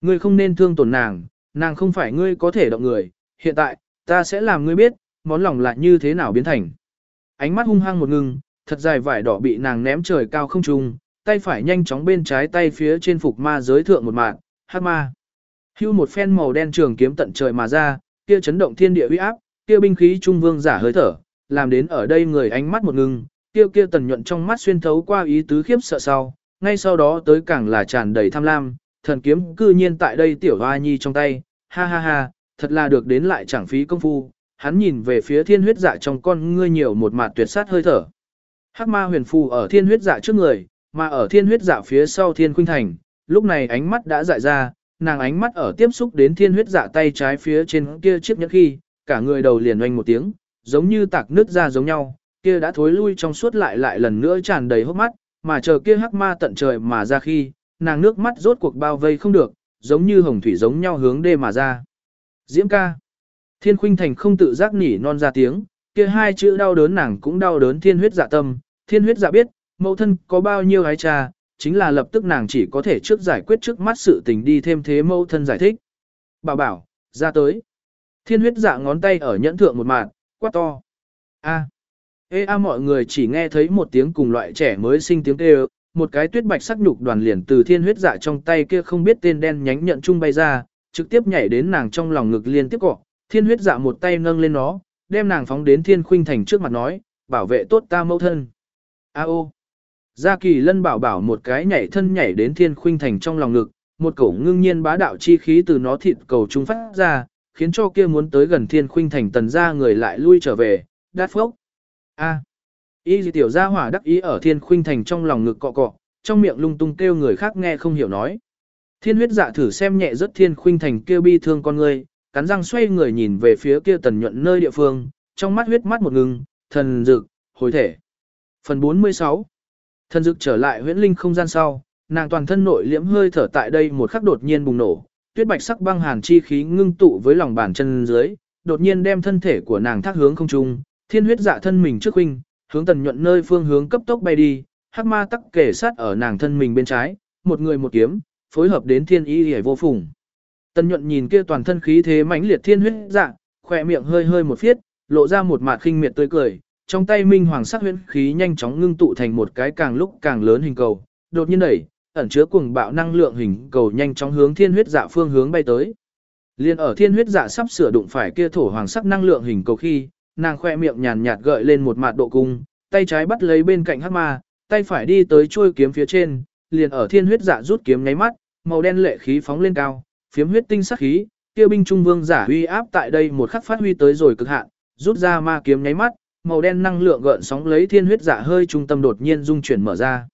Ngươi không nên thương tổn nàng, nàng không phải ngươi có thể động người, hiện tại, ta sẽ làm ngươi biết, món lòng lại như thế nào biến thành. Ánh mắt hung hăng một ngừng, thật dài vải đỏ bị nàng ném trời cao không trung, tay phải nhanh chóng bên trái tay phía trên phục ma giới thượng một mạng, hát ma. Hưu một phen màu đen trường kiếm tận trời mà ra, kia chấn động thiên địa uy áp, kia binh khí trung vương giả hơi thở, làm đến ở đây người ánh mắt một ngưng, kia kia tần nhuận trong mắt xuyên thấu qua ý tứ khiếp sợ sau, ngay sau đó tới càng là tràn đầy tham lam, thần kiếm cư nhiên tại đây tiểu hoa nhi trong tay, ha ha ha, thật là được đến lại chẳng phí công phu, hắn nhìn về phía thiên huyết dạ trong con ngươi nhiều một mặt tuyệt sát hơi thở. Hắc ma huyền phù ở thiên huyết dạ trước người, mà ở thiên huyết dạ phía sau thiên khuynh thành, lúc này ánh mắt đã dại ra, nàng ánh mắt ở tiếp xúc đến thiên huyết dạ tay trái phía trên kia chiếc nhẫn khi, cả người đầu liền oanh một tiếng, giống như tạc nước ra giống nhau, kia đã thối lui trong suốt lại lại lần nữa tràn đầy hốc mắt, mà chờ kia hắc ma tận trời mà ra khi, nàng nước mắt rốt cuộc bao vây không được, giống như hồng thủy giống nhau hướng đê mà ra. Diễm ca. Thiên khuynh thành không tự giác nỉ non ra tiếng, kia hai chữ đau đớn nàng cũng đau đớn thiên huyết dạ tâm, thiên huyết dạ biết, mẫu thân có bao nhiêu gái cha, chính là lập tức nàng chỉ có thể trước giải quyết trước mắt sự tình đi thêm thế mẫu thân giải thích. Bảo bảo, ra tới. Thiên huyết dạ ngón tay ở nhẫn thượng một mạng, quát to. A. Ê a mọi người chỉ nghe thấy một tiếng cùng loại trẻ mới sinh tiếng kêu, một cái tuyết bạch sắc nhục đoàn liền từ thiên huyết dạ trong tay kia không biết tên đen nhánh nhận chung bay ra, trực tiếp nhảy đến nàng trong lòng ngực liên tiếp cọ, thiên huyết dạ một tay nâng lên nó, đem nàng phóng đến thiên khuynh thành trước mặt nói, bảo vệ tốt ta mẫu thân. A ô. Gia kỳ lân bảo bảo một cái nhảy thân nhảy đến thiên khuynh thành trong lòng ngực, một cổ ngưng nhiên bá đạo chi khí từ nó thịt cầu trung phát ra, khiến cho kia muốn tới gần thiên khuynh thành tần ra người lại lui trở về, đát phốc. A. Y dì tiểu gia hỏa đắc ý ở thiên khuynh thành trong lòng ngực cọ cọ, trong miệng lung tung kêu người khác nghe không hiểu nói. Thiên huyết dạ thử xem nhẹ rất thiên khuynh thành kêu bi thương con người, cắn răng xoay người nhìn về phía kia tần nhuận nơi địa phương, trong mắt huyết mắt một ngừng, thần dực, hồi thể. Phần 46 Thần dực trở lại huyễn linh không gian sau, nàng toàn thân nội liễm hơi thở tại đây một khắc đột nhiên bùng nổ, tuyết bạch sắc băng hàn chi khí ngưng tụ với lòng bàn chân dưới, đột nhiên đem thân thể của nàng thác hướng không trung, thiên huyết dạ thân mình trước huynh, hướng tần nhuận nơi phương hướng cấp tốc bay đi, hắc ma tắc kể sát ở nàng thân mình bên trái, một người một kiếm, phối hợp đến thiên ý hề vô phùng. Tần nhuận nhìn kia toàn thân khí thế mãnh liệt thiên huyết dạ, khỏe miệng hơi hơi một phiết, lộ ra một mạt khinh miệt tươi cười, trong tay minh hoàng sắc huyễn khí nhanh chóng ngưng tụ thành một cái càng lúc càng lớn hình cầu, đột nhiên đẩy, ẩn chứa cuồng bạo năng lượng hình cầu nhanh chóng hướng thiên huyết dạ phương hướng bay tới. Liên ở thiên huyết dạ sắp sửa đụng phải kia thổ hoàng sắc năng lượng hình cầu khi, nàng khoe miệng nhàn nhạt gợi lên một mạt độ cung, tay trái bắt lấy bên cạnh hắc ma, tay phải đi tới chuôi kiếm phía trên, liền ở thiên huyết dạ rút kiếm nháy mắt, màu đen lệ khí phóng lên cao, phiếm huyết tinh sắc khí, kia binh trung vương giả uy áp tại đây một khắc phát huy tới rồi cực hạn, rút ra ma kiếm nháy mắt, màu đen năng lượng gợn sóng lấy thiên huyết dạ hơi trung tâm đột nhiên dung chuyển mở ra.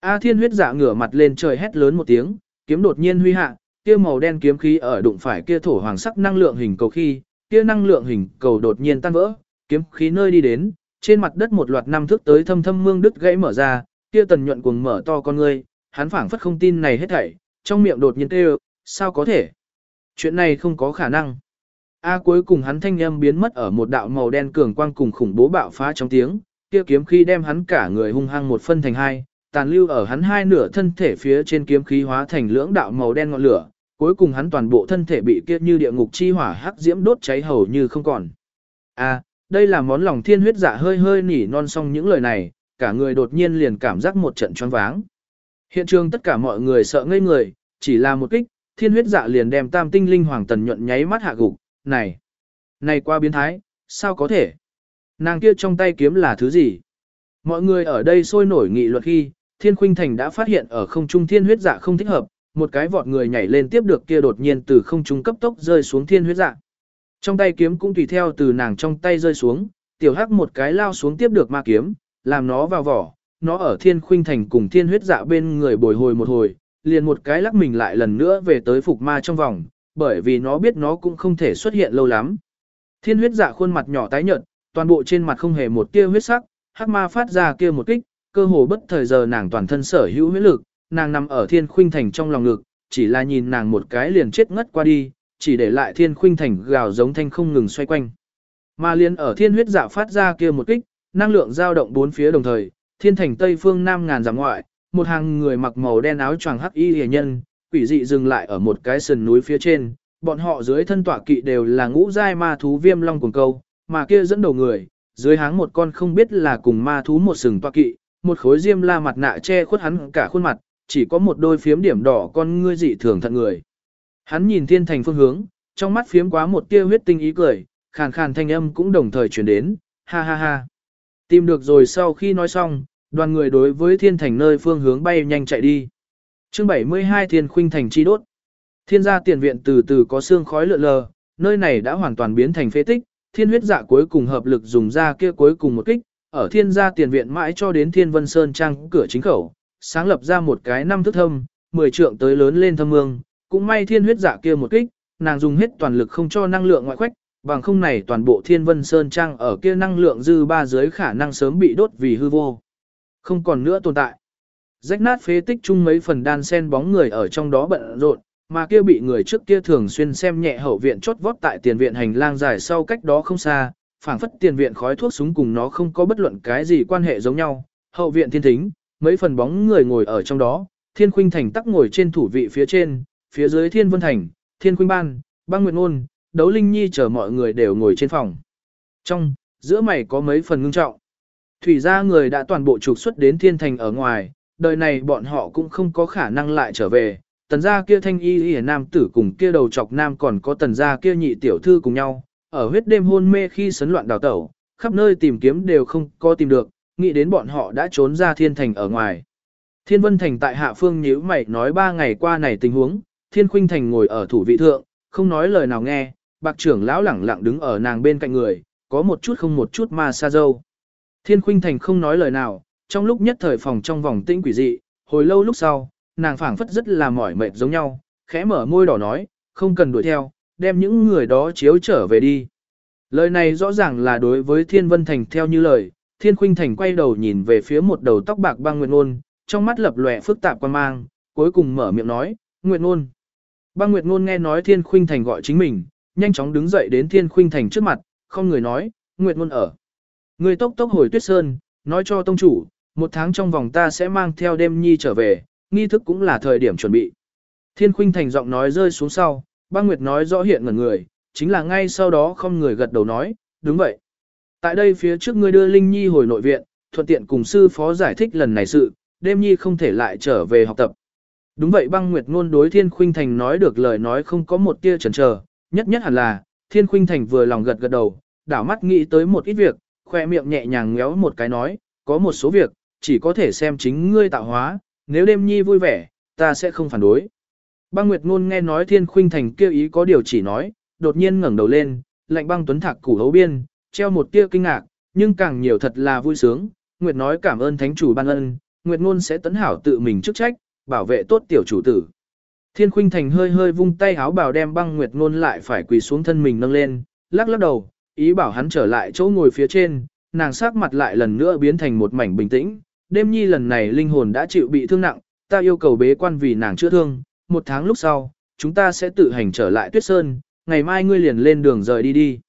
A thiên huyết dạ ngửa mặt lên trời hét lớn một tiếng, kiếm đột nhiên huy hạ, kia màu đen kiếm khí ở đụng phải kia thổ hoàng sắc năng lượng hình cầu khi, kia năng lượng hình cầu đột nhiên tan vỡ, kiếm khí nơi đi đến, trên mặt đất một loạt năm thước tới thâm thâm mương đứt gãy mở ra, kia tần nhuận cuồng mở to con ngươi, hắn phảng phất không tin này hết thảy, trong miệng đột nhiên kêu, sao có thể? Chuyện này không có khả năng. A cuối cùng hắn thanh âm biến mất ở một đạo màu đen cường quang cùng khủng bố bạo phá trong tiếng, kia kiếm khí đem hắn cả người hung hăng một phân thành hai, tàn lưu ở hắn hai nửa thân thể phía trên kiếm khí hóa thành lưỡng đạo màu đen ngọn lửa, cuối cùng hắn toàn bộ thân thể bị kia như địa ngục chi hỏa hắc diễm đốt cháy hầu như không còn. A, đây là món lòng thiên huyết dạ hơi hơi nỉ non xong những lời này, cả người đột nhiên liền cảm giác một trận choáng váng. Hiện trường tất cả mọi người sợ ngây người, chỉ là một kích, thiên huyết dạ liền đem tam tinh linh hoàng tần nhuận nháy mắt hạ gục, này, này qua biến thái, sao có thể? Nàng kia trong tay kiếm là thứ gì? Mọi người ở đây sôi nổi nghị luật khi, thiên khuynh thành đã phát hiện ở không trung thiên huyết dạ không thích hợp, một cái vọt người nhảy lên tiếp được kia đột nhiên từ không trung cấp tốc rơi xuống thiên huyết dạ. Trong tay kiếm cũng tùy theo từ nàng trong tay rơi xuống, tiểu hắc một cái lao xuống tiếp được ma kiếm, làm nó vào vỏ, nó ở thiên khuynh thành cùng thiên huyết dạ bên người bồi hồi một hồi, liền một cái lắc mình lại lần nữa về tới phục ma trong vòng, bởi vì nó biết nó cũng không thể xuất hiện lâu lắm. Thiên huyết dạ khuôn mặt nhỏ tái nhợt, toàn bộ trên mặt không hề một tia huyết sắc, hắc ma phát ra kia một kích, cơ hồ bất thời giờ nàng toàn thân sở hữu huyết lực, nàng nằm ở thiên khuynh thành trong lòng ngực, chỉ là nhìn nàng một cái liền chết ngất qua đi, chỉ để lại thiên khuynh thành gào giống thanh không ngừng xoay quanh. Mà liền ở thiên huyết dạ phát ra kia một kích, năng lượng dao động bốn phía đồng thời, thiên thành tây phương nam ngàn dặm ngoại, một hàng người mặc màu đen áo choàng hắc y hề nhân, quỷ dị dừng lại ở một cái sườn núi phía trên, bọn họ dưới thân tọa kỵ đều là ngũ giai ma thú viêm long cuồng câu, mà kia dẫn đầu người, dưới háng một con không biết là cùng ma thú một sừng tọa kỵ, một khối diêm la mặt nạ che khuất hắn cả khuôn mặt, chỉ có một đôi phiếm điểm đỏ con ngươi dị thường thận người. Hắn nhìn thiên thành phương hướng, trong mắt phiếm quá một tia huyết tinh ý cười, khàn khàn thanh âm cũng đồng thời truyền đến, ha ha ha. Tìm được rồi sau khi nói xong, đoàn người đối với thiên thành nơi phương hướng bay nhanh chạy đi chương 72 thiên khuynh thành chi đốt. Thiên gia tiền viện từ từ có xương khói lượn lờ, nơi này đã hoàn toàn biến thành phế tích, thiên huyết dạ cuối cùng hợp lực dùng ra kia cuối cùng một kích, ở thiên gia tiền viện mãi cho đến thiên vân sơn trang cửa chính khẩu, sáng lập ra một cái năm thức thâm, 10 trượng tới lớn lên thâm mương, cũng may thiên huyết dạ kia một kích, nàng dùng hết toàn lực không cho năng lượng ngoại khuếch, bằng không này toàn bộ thiên vân sơn trang ở kia năng lượng dư ba dưới khả năng sớm bị đốt vì hư vô. Không còn nữa tồn tại. Rách nát phế tích chung mấy phần đan sen bóng người ở trong đó bận rộn, mà kia bị người trước kia thường xuyên xem nhẹ hậu viện chốt vót tại tiền viện hành lang dài sau cách đó không xa, phảng phất tiền viện khói thuốc súng cùng nó không có bất luận cái gì quan hệ giống nhau. Hậu viện thiên thính, mấy phần bóng người ngồi ở trong đó, thiên khuynh thành tắc ngồi trên thủ vị phía trên, phía dưới thiên vân thành, thiên khuynh ban, băng nguyệt ôn, đấu linh nhi chờ mọi người đều ngồi trên phòng. Trong, giữa mày có mấy phần ngưng trọng. Thủy gia người đã toàn bộ trục xuất đến thiên thành ở ngoài, đời này bọn họ cũng không có khả năng lại trở về. Tần gia kia thanh y y nam tử cùng kia đầu chọc nam còn có tần gia kia nhị tiểu thư cùng nhau, ở huyết đêm hôn mê khi sấn loạn đào tẩu, khắp nơi tìm kiếm đều không có tìm được, nghĩ đến bọn họ đã trốn ra thiên thành ở ngoài. Thiên Vân Thành tại hạ phương nhíu mày nói ba ngày qua này tình huống, Thiên Khuynh Thành ngồi ở thủ vị thượng, không nói lời nào nghe, bạc trưởng lão lẳng lặng đứng ở nàng bên cạnh người, có một chút không một chút mà xa dâu. Thiên Khuynh Thành không nói lời nào, trong lúc nhất thời phòng trong vòng tĩnh quỷ dị, hồi lâu lúc sau, nàng phảng phất rất là mỏi mệt giống nhau, khẽ mở môi đỏ nói, không cần đuổi theo, đem những người đó chiếu trở về đi. Lời này rõ ràng là đối với Thiên Vân Thành theo như lời, Thiên Khuynh Thành quay đầu nhìn về phía một đầu tóc bạc băng Nguyệt Nôn, trong mắt lập lòe phức tạp quan mang, cuối cùng mở miệng nói, Nguyệt Nôn. Băng Nguyệt Nôn nghe nói Thiên Khuynh Thành gọi chính mình, nhanh chóng đứng dậy đến Thiên Khuynh Thành trước mặt, không người nói, Nguyệt Nôn ở. Người tốc tốc hồi tuyết sơn, nói cho tông chủ, một tháng trong vòng ta sẽ mang theo đêm nhi trở về, nghi thức cũng là thời điểm chuẩn bị. Thiên Khuynh Thành giọng nói rơi xuống sau, băng Nguyệt nói rõ hiện ngẩn người, chính là ngay sau đó không người gật đầu nói, đúng vậy. Tại đây phía trước ngươi đưa Linh Nhi hồi nội viện, thuận tiện cùng sư phó giải thích lần này sự, đêm nhi không thể lại trở về học tập. Đúng vậy băng nguyệt ngôn đối thiên khuynh thành nói được lời nói không có một tia chần chờ, nhất nhất hẳn là, thiên khuynh thành vừa lòng gật gật đầu, đảo mắt nghĩ tới một ít việc, khoe miệng nhẹ nhàng ngéo một cái nói, có một số việc, chỉ có thể xem chính ngươi tạo hóa, nếu đêm nhi vui vẻ, ta sẽ không phản đối. Băng Nguyệt Ngôn nghe nói Thiên Khuynh Thành kêu ý có điều chỉ nói, đột nhiên ngẩng đầu lên, lạnh băng tuấn thạc củ hấu biên, treo một tia kinh ngạc, nhưng càng nhiều thật là vui sướng. Nguyệt nói cảm ơn thánh chủ ban ân, Nguyệt Ngôn sẽ tấn hảo tự mình chức trách, bảo vệ tốt tiểu chủ tử. Thiên Khuynh Thành hơi hơi vung tay háo bảo đem băng Nguyệt Ngôn lại phải quỳ xuống thân mình nâng lên, lắc lắc đầu, ý bảo hắn trở lại chỗ ngồi phía trên, nàng sắc mặt lại lần nữa biến thành một mảnh bình tĩnh. Đêm nhi lần này linh hồn đã chịu bị thương nặng, ta yêu cầu bế quan vì nàng chữa thương, một tháng lúc sau, chúng ta sẽ tự hành trở lại Tuyết Sơn, ngày mai ngươi liền lên đường rời đi đi.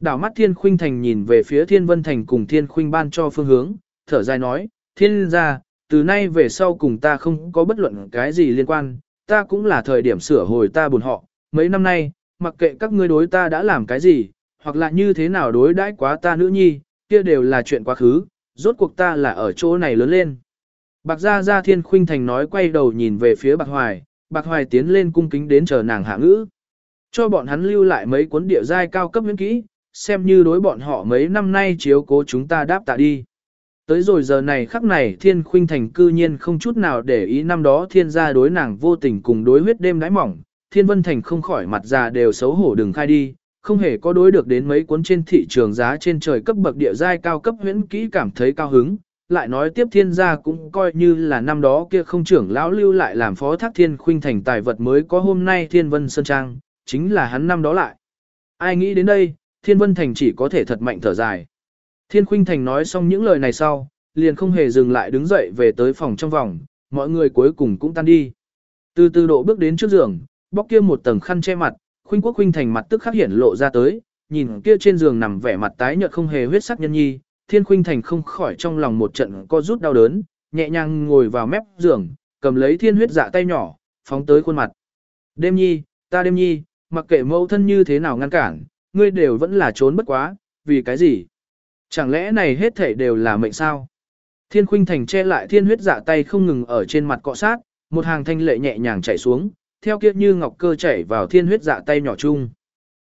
Đảo mắt Thiên Khuynh Thành nhìn về phía Thiên Vân Thành cùng Thiên Khuynh Ban cho phương hướng, thở dài nói, Thiên gia, từ nay về sau cùng ta không có bất luận cái gì liên quan, ta cũng là thời điểm sửa hồi ta buồn họ, mấy năm nay, mặc kệ các ngươi đối ta đã làm cái gì, hoặc là như thế nào đối đãi quá ta nữ nhi, kia đều là chuyện quá khứ, rốt cuộc ta là ở chỗ này lớn lên. Bạc Gia Gia Thiên Khuynh Thành nói quay đầu nhìn về phía Bạc Hoài, Bạc Hoài tiến lên cung kính đến chờ nàng hạ ngữ. Cho bọn hắn lưu lại mấy cuốn địa giai cao cấp miễn kỹ, xem như đối bọn họ mấy năm nay chiếu cố chúng ta đáp tạ đi. Tới rồi giờ này khắc này thiên khuynh thành cư nhiên không chút nào để ý năm đó thiên gia đối nàng vô tình cùng đối huyết đêm đáy mỏng, thiên vân thành không khỏi mặt già đều xấu hổ đừng khai đi, không hề có đối được đến mấy cuốn trên thị trường giá trên trời cấp bậc địa giai cao cấp huyễn kỹ cảm thấy cao hứng, lại nói tiếp thiên gia cũng coi như là năm đó kia không trưởng lão lưu lại làm phó thác thiên khuynh thành tài vật mới có hôm nay thiên vân sơn trang, chính là hắn năm đó lại. Ai nghĩ đến đây, thiên vân thành chỉ có thể thật mạnh thở dài. Thiên Khuynh Thành nói xong những lời này sau, liền không hề dừng lại đứng dậy về tới phòng trong vòng, mọi người cuối cùng cũng tan đi. Từ từ độ bước đến trước giường, bóc kia một tầng khăn che mặt, Khuynh Quốc Khuynh Thành mặt tức khắc hiện lộ ra tới, nhìn kia trên giường nằm vẻ mặt tái nhợt không hề huyết sắc nhân nhi, Thiên Khuynh Thành không khỏi trong lòng một trận co rút đau đớn, nhẹ nhàng ngồi vào mép giường, cầm lấy thiên huyết dạ tay nhỏ, phóng tới khuôn mặt. Đêm nhi, ta đêm nhi, mặc kệ mẫu thân như thế nào ngăn cản, ngươi đều vẫn là trốn bất quá, vì cái gì? Chẳng lẽ này hết thảy đều là mệnh sao? Thiên khuynh thành che lại thiên huyết dạ tay không ngừng ở trên mặt cọ sát, một hàng thanh lệ nhẹ nhàng chảy xuống, theo kia như ngọc cơ chảy vào thiên huyết dạ tay nhỏ chung.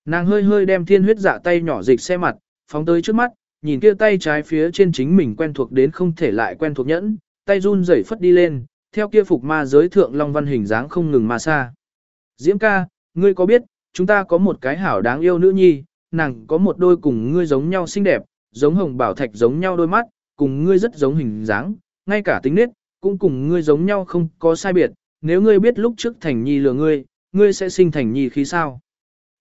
Nàng hơi hơi đem thiên huyết dạ tay nhỏ dịch xe mặt, phóng tới trước mắt, nhìn kia tay trái phía trên chính mình quen thuộc đến không thể lại quen thuộc nhẫn, tay run rẩy phất đi lên, theo kia phục ma giới thượng long văn hình dáng không ngừng mà xa. Diễm ca, ngươi có biết, chúng ta có một cái hảo đáng yêu nữ nhi, nàng có một đôi cùng ngươi giống nhau xinh đẹp, giống hồng bảo thạch giống nhau đôi mắt, cùng ngươi rất giống hình dáng, ngay cả tính nết, cũng cùng ngươi giống nhau không có sai biệt, nếu ngươi biết lúc trước Thành Nhi lừa ngươi, ngươi sẽ sinh Thành Nhi khí sao?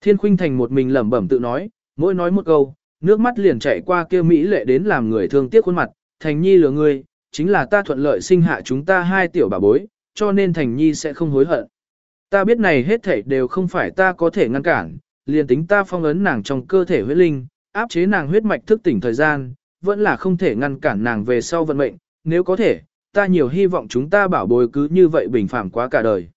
Thiên Khuynh Thành một mình lẩm bẩm tự nói, mỗi nói một câu, nước mắt liền chảy qua kia mỹ lệ đến làm người thương tiếc khuôn mặt, Thành Nhi lừa ngươi, chính là ta thuận lợi sinh hạ chúng ta hai tiểu bà bối, cho nên Thành Nhi sẽ không hối hận. Ta biết này hết thảy đều không phải ta có thể ngăn cản, liền tính ta phong ấn nàng trong cơ thể huyết linh, áp chế nàng huyết mạch thức tỉnh thời gian, vẫn là không thể ngăn cản nàng về sau vận mệnh, nếu có thể, ta nhiều hy vọng chúng ta bảo bối cứ như vậy bình phẳng quá cả đời.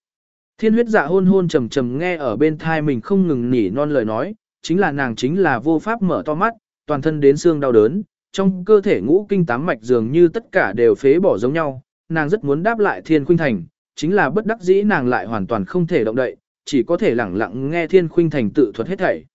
Thiên huyết dạ hôn hôn trầm trầm nghe ở bên thai mình không ngừng nỉ non lời nói, chính là nàng chính là vô pháp mở to mắt, toàn thân đến xương đau đớn, trong cơ thể ngũ kinh tám mạch dường như tất cả đều phế bỏ giống nhau, nàng rất muốn đáp lại thiên khuynh thành, chính là bất đắc dĩ nàng lại hoàn toàn không thể động đậy, chỉ có thể lẳng lặng nghe thiên khuynh thành tự thuật hết thảy.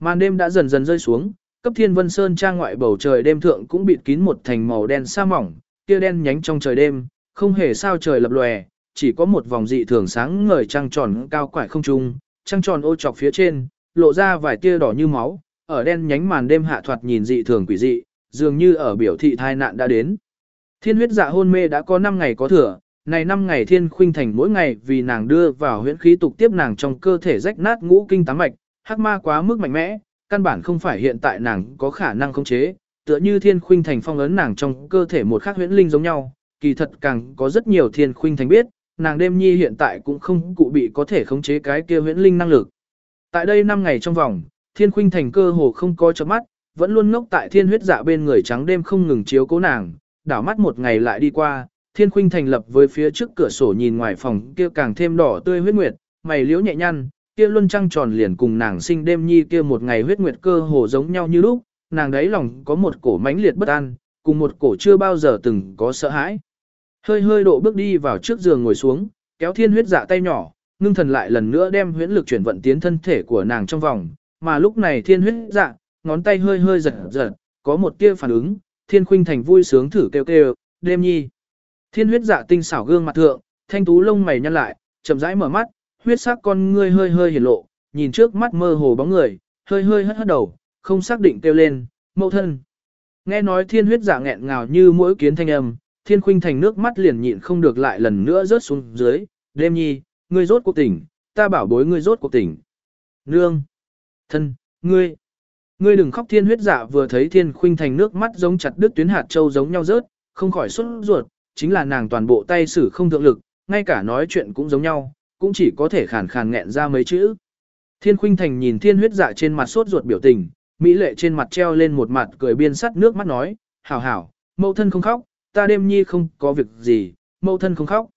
Màn đêm đã dần dần rơi xuống, cấp thiên vân sơn trang ngoại bầu trời đêm thượng cũng bịt kín một thành màu đen sa mỏng, kia đen nhánh trong trời đêm, không hề sao trời lập lòe, chỉ có một vòng dị thường sáng ngời trăng tròn cao quải không trung, trăng tròn ô trọc phía trên, lộ ra vài tia đỏ như máu, ở đen nhánh màn đêm hạ thoạt nhìn dị thường quỷ dị, dường như ở biểu thị thai nạn đã đến. Thiên huyết dạ hôn mê đã có 5 ngày có thừa, này 5 ngày thiên khuynh thành mỗi ngày vì nàng đưa vào huyễn khí tục tiếp nàng trong cơ thể rách nát ngũ kinh tám mạch, hắc ma quá mức mạnh mẽ, căn bản không phải hiện tại nàng có khả năng khống chế, tựa như thiên khuynh thành phong ấn nàng trong cơ thể một khắc huyễn linh giống nhau, kỳ thật càng có rất nhiều thiên khuynh thành biết, nàng đêm nhi hiện tại cũng không cụ bị có thể khống chế cái kia huyễn linh năng lực. Tại đây 5 ngày trong vòng, thiên khuynh thành cơ hồ không có chớp mắt, vẫn luôn ngốc tại thiên huyết dạ bên người trắng đêm không ngừng chiếu cố nàng, đảo mắt một ngày lại đi qua, thiên khuynh thành lập với phía trước cửa sổ nhìn ngoài phòng kia càng thêm đỏ tươi huyết nguyệt, mày liễu nhẹ nhăn, kia luân trăng tròn liền cùng nàng sinh đêm nhi kia một ngày huyết nguyệt cơ hồ giống nhau như lúc, nàng đấy lòng có một cổ mãnh liệt bất an, cùng một cổ chưa bao giờ từng có sợ hãi. Hơi hơi độ bước đi vào trước giường ngồi xuống, kéo thiên huyết dạ tay nhỏ, ngưng thần lại lần nữa đem huyễn lực chuyển vận tiến thân thể của nàng trong vòng, mà lúc này thiên huyết dạ, ngón tay hơi hơi giật giật, có một tia phản ứng, thiên khuynh thành vui sướng thử kêu kêu, đêm nhi. Thiên huyết dạ tinh xảo gương mặt thượng, thanh tú lông mày nhăn lại, chậm rãi mở mắt, huyết sắc con ngươi hơi hơi hiển lộ, nhìn trước mắt mơ hồ bóng người, hơi hơi hất hất đầu, không xác định kêu lên, mẫu thân. Nghe nói thiên huyết giả nghẹn ngào như mỗi kiến thanh âm, thiên khuynh thành nước mắt liền nhịn không được lại lần nữa rớt xuống dưới, đêm nhi, ngươi rốt cuộc tỉnh, ta bảo bối ngươi rốt cuộc tỉnh. Nương, thân, ngươi, ngươi đừng khóc thiên huyết dạ vừa thấy thiên khuynh thành nước mắt giống chặt đứt tuyến hạt châu giống nhau rớt, không khỏi xuất ruột, chính là nàng toàn bộ tay sử không thượng lực, ngay cả nói chuyện cũng giống nhau, cũng chỉ có thể khàn khàn nghẹn ra mấy chữ. Thiên khuynh thành nhìn thiên huyết dạ trên mặt sốt ruột biểu tình, mỹ lệ trên mặt treo lên một mặt cười biên sắt nước mắt nói, hảo hảo, mẫu thân không khóc, ta đêm nhi không có việc gì, mẫu thân không khóc.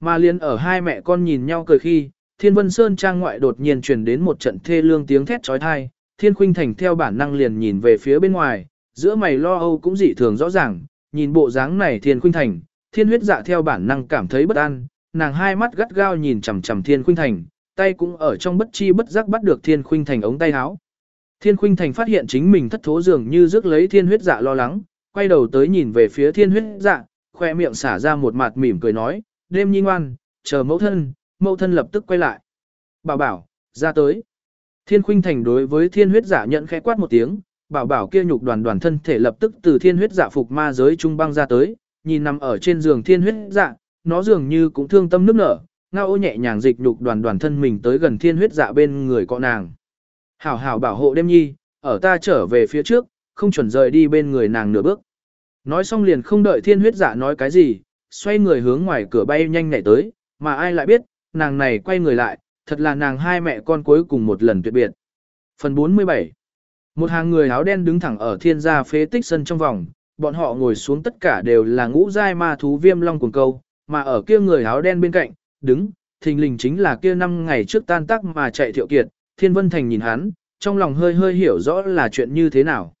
Mà liền ở hai mẹ con nhìn nhau cười khi, thiên vân sơn trang ngoại đột nhiên truyền đến một trận thê lương tiếng thét trói thai, thiên khuynh thành theo bản năng liền nhìn về phía bên ngoài, giữa mày lo âu cũng dị thường rõ ràng, nhìn bộ dáng này thiên khuynh thành, thiên huyết dạ theo bản năng cảm thấy bất an, nàng hai mắt gắt gao nhìn chằm chằm thiên khuynh thành, tay cũng ở trong bất chi bất giác bắt được thiên khuynh thành ống tay áo. Thiên khuynh thành phát hiện chính mình thất thố dường như rước lấy thiên huyết dạ lo lắng, quay đầu tới nhìn về phía thiên huyết dạ, khoe miệng xả ra một mặt mỉm cười nói, đêm nhi ngoan, chờ mẫu thân, mẫu thân lập tức quay lại. Bảo bảo, ra tới. Thiên khuynh thành đối với thiên huyết dạ nhận khẽ quát một tiếng, bảo bảo kia nhục đoàn đoàn thân thể lập tức từ thiên huyết dạ phục ma giới trung băng ra tới, nhìn nằm ở trên giường thiên huyết dạ, nó dường như cũng thương tâm nức nở, ngao nhẹ nhàng dịch nhục đoàn đoàn thân mình tới gần thiên huyết dạ bên người cọ nàng. Hảo hảo bảo hộ đêm nhi, ở ta trở về phía trước, không chuẩn rời đi bên người nàng nửa bước. Nói xong liền không đợi thiên huyết dạ nói cái gì, xoay người hướng ngoài cửa bay nhanh nhảy tới, mà ai lại biết, nàng này quay người lại, thật là nàng hai mẹ con cuối cùng một lần tuyệt biệt. Phần 47 Một hàng người áo đen đứng thẳng ở thiên gia phế tích sân trong vòng, bọn họ ngồi xuống tất cả đều là ngũ giai ma thú viêm long cuồng câu, mà ở kia người áo đen bên cạnh, đứng, thình lình chính là kia năm ngày trước tan tác mà chạy thiệu kiệt, thiên vân thành nhìn hắn, trong lòng hơi hơi hiểu rõ là chuyện như thế nào.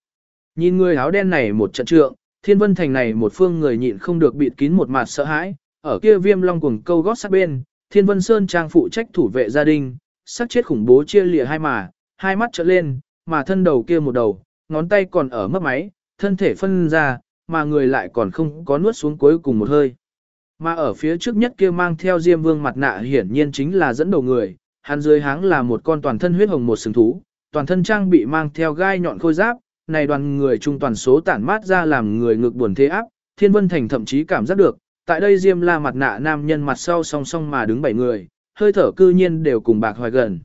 Nhìn người áo đen này một trận trượng, thiên vân thành này một phương người nhịn không được bịt kín một mặt sợ hãi, ở kia viêm long cuồng câu gót sát bên, thiên vân sơn trang phụ trách thủ vệ gia đình, sắc chết khủng bố chia lìa hai mà, hai mắt trợn lên, mà thân đầu kia một đầu, ngón tay còn ở mất máy, thân thể phân ra, mà người lại còn không có nuốt xuống cuối cùng một hơi. Mà ở phía trước nhất kia mang theo Diêm Vương mặt nạ hiển nhiên chính là dẫn đầu người, hắn dưới háng là một con toàn thân huyết hồng một sừng thú, toàn thân trang bị mang theo gai nhọn khôi giáp, này đoàn người trung toàn số tản mát ra làm người ngực buồn thế áp, Thiên Vân Thành thậm chí cảm giác được, tại đây Diêm La mặt nạ nam nhân mặt sau song song mà đứng bảy người, hơi thở cư nhiên đều cùng Bạc Hoài gần.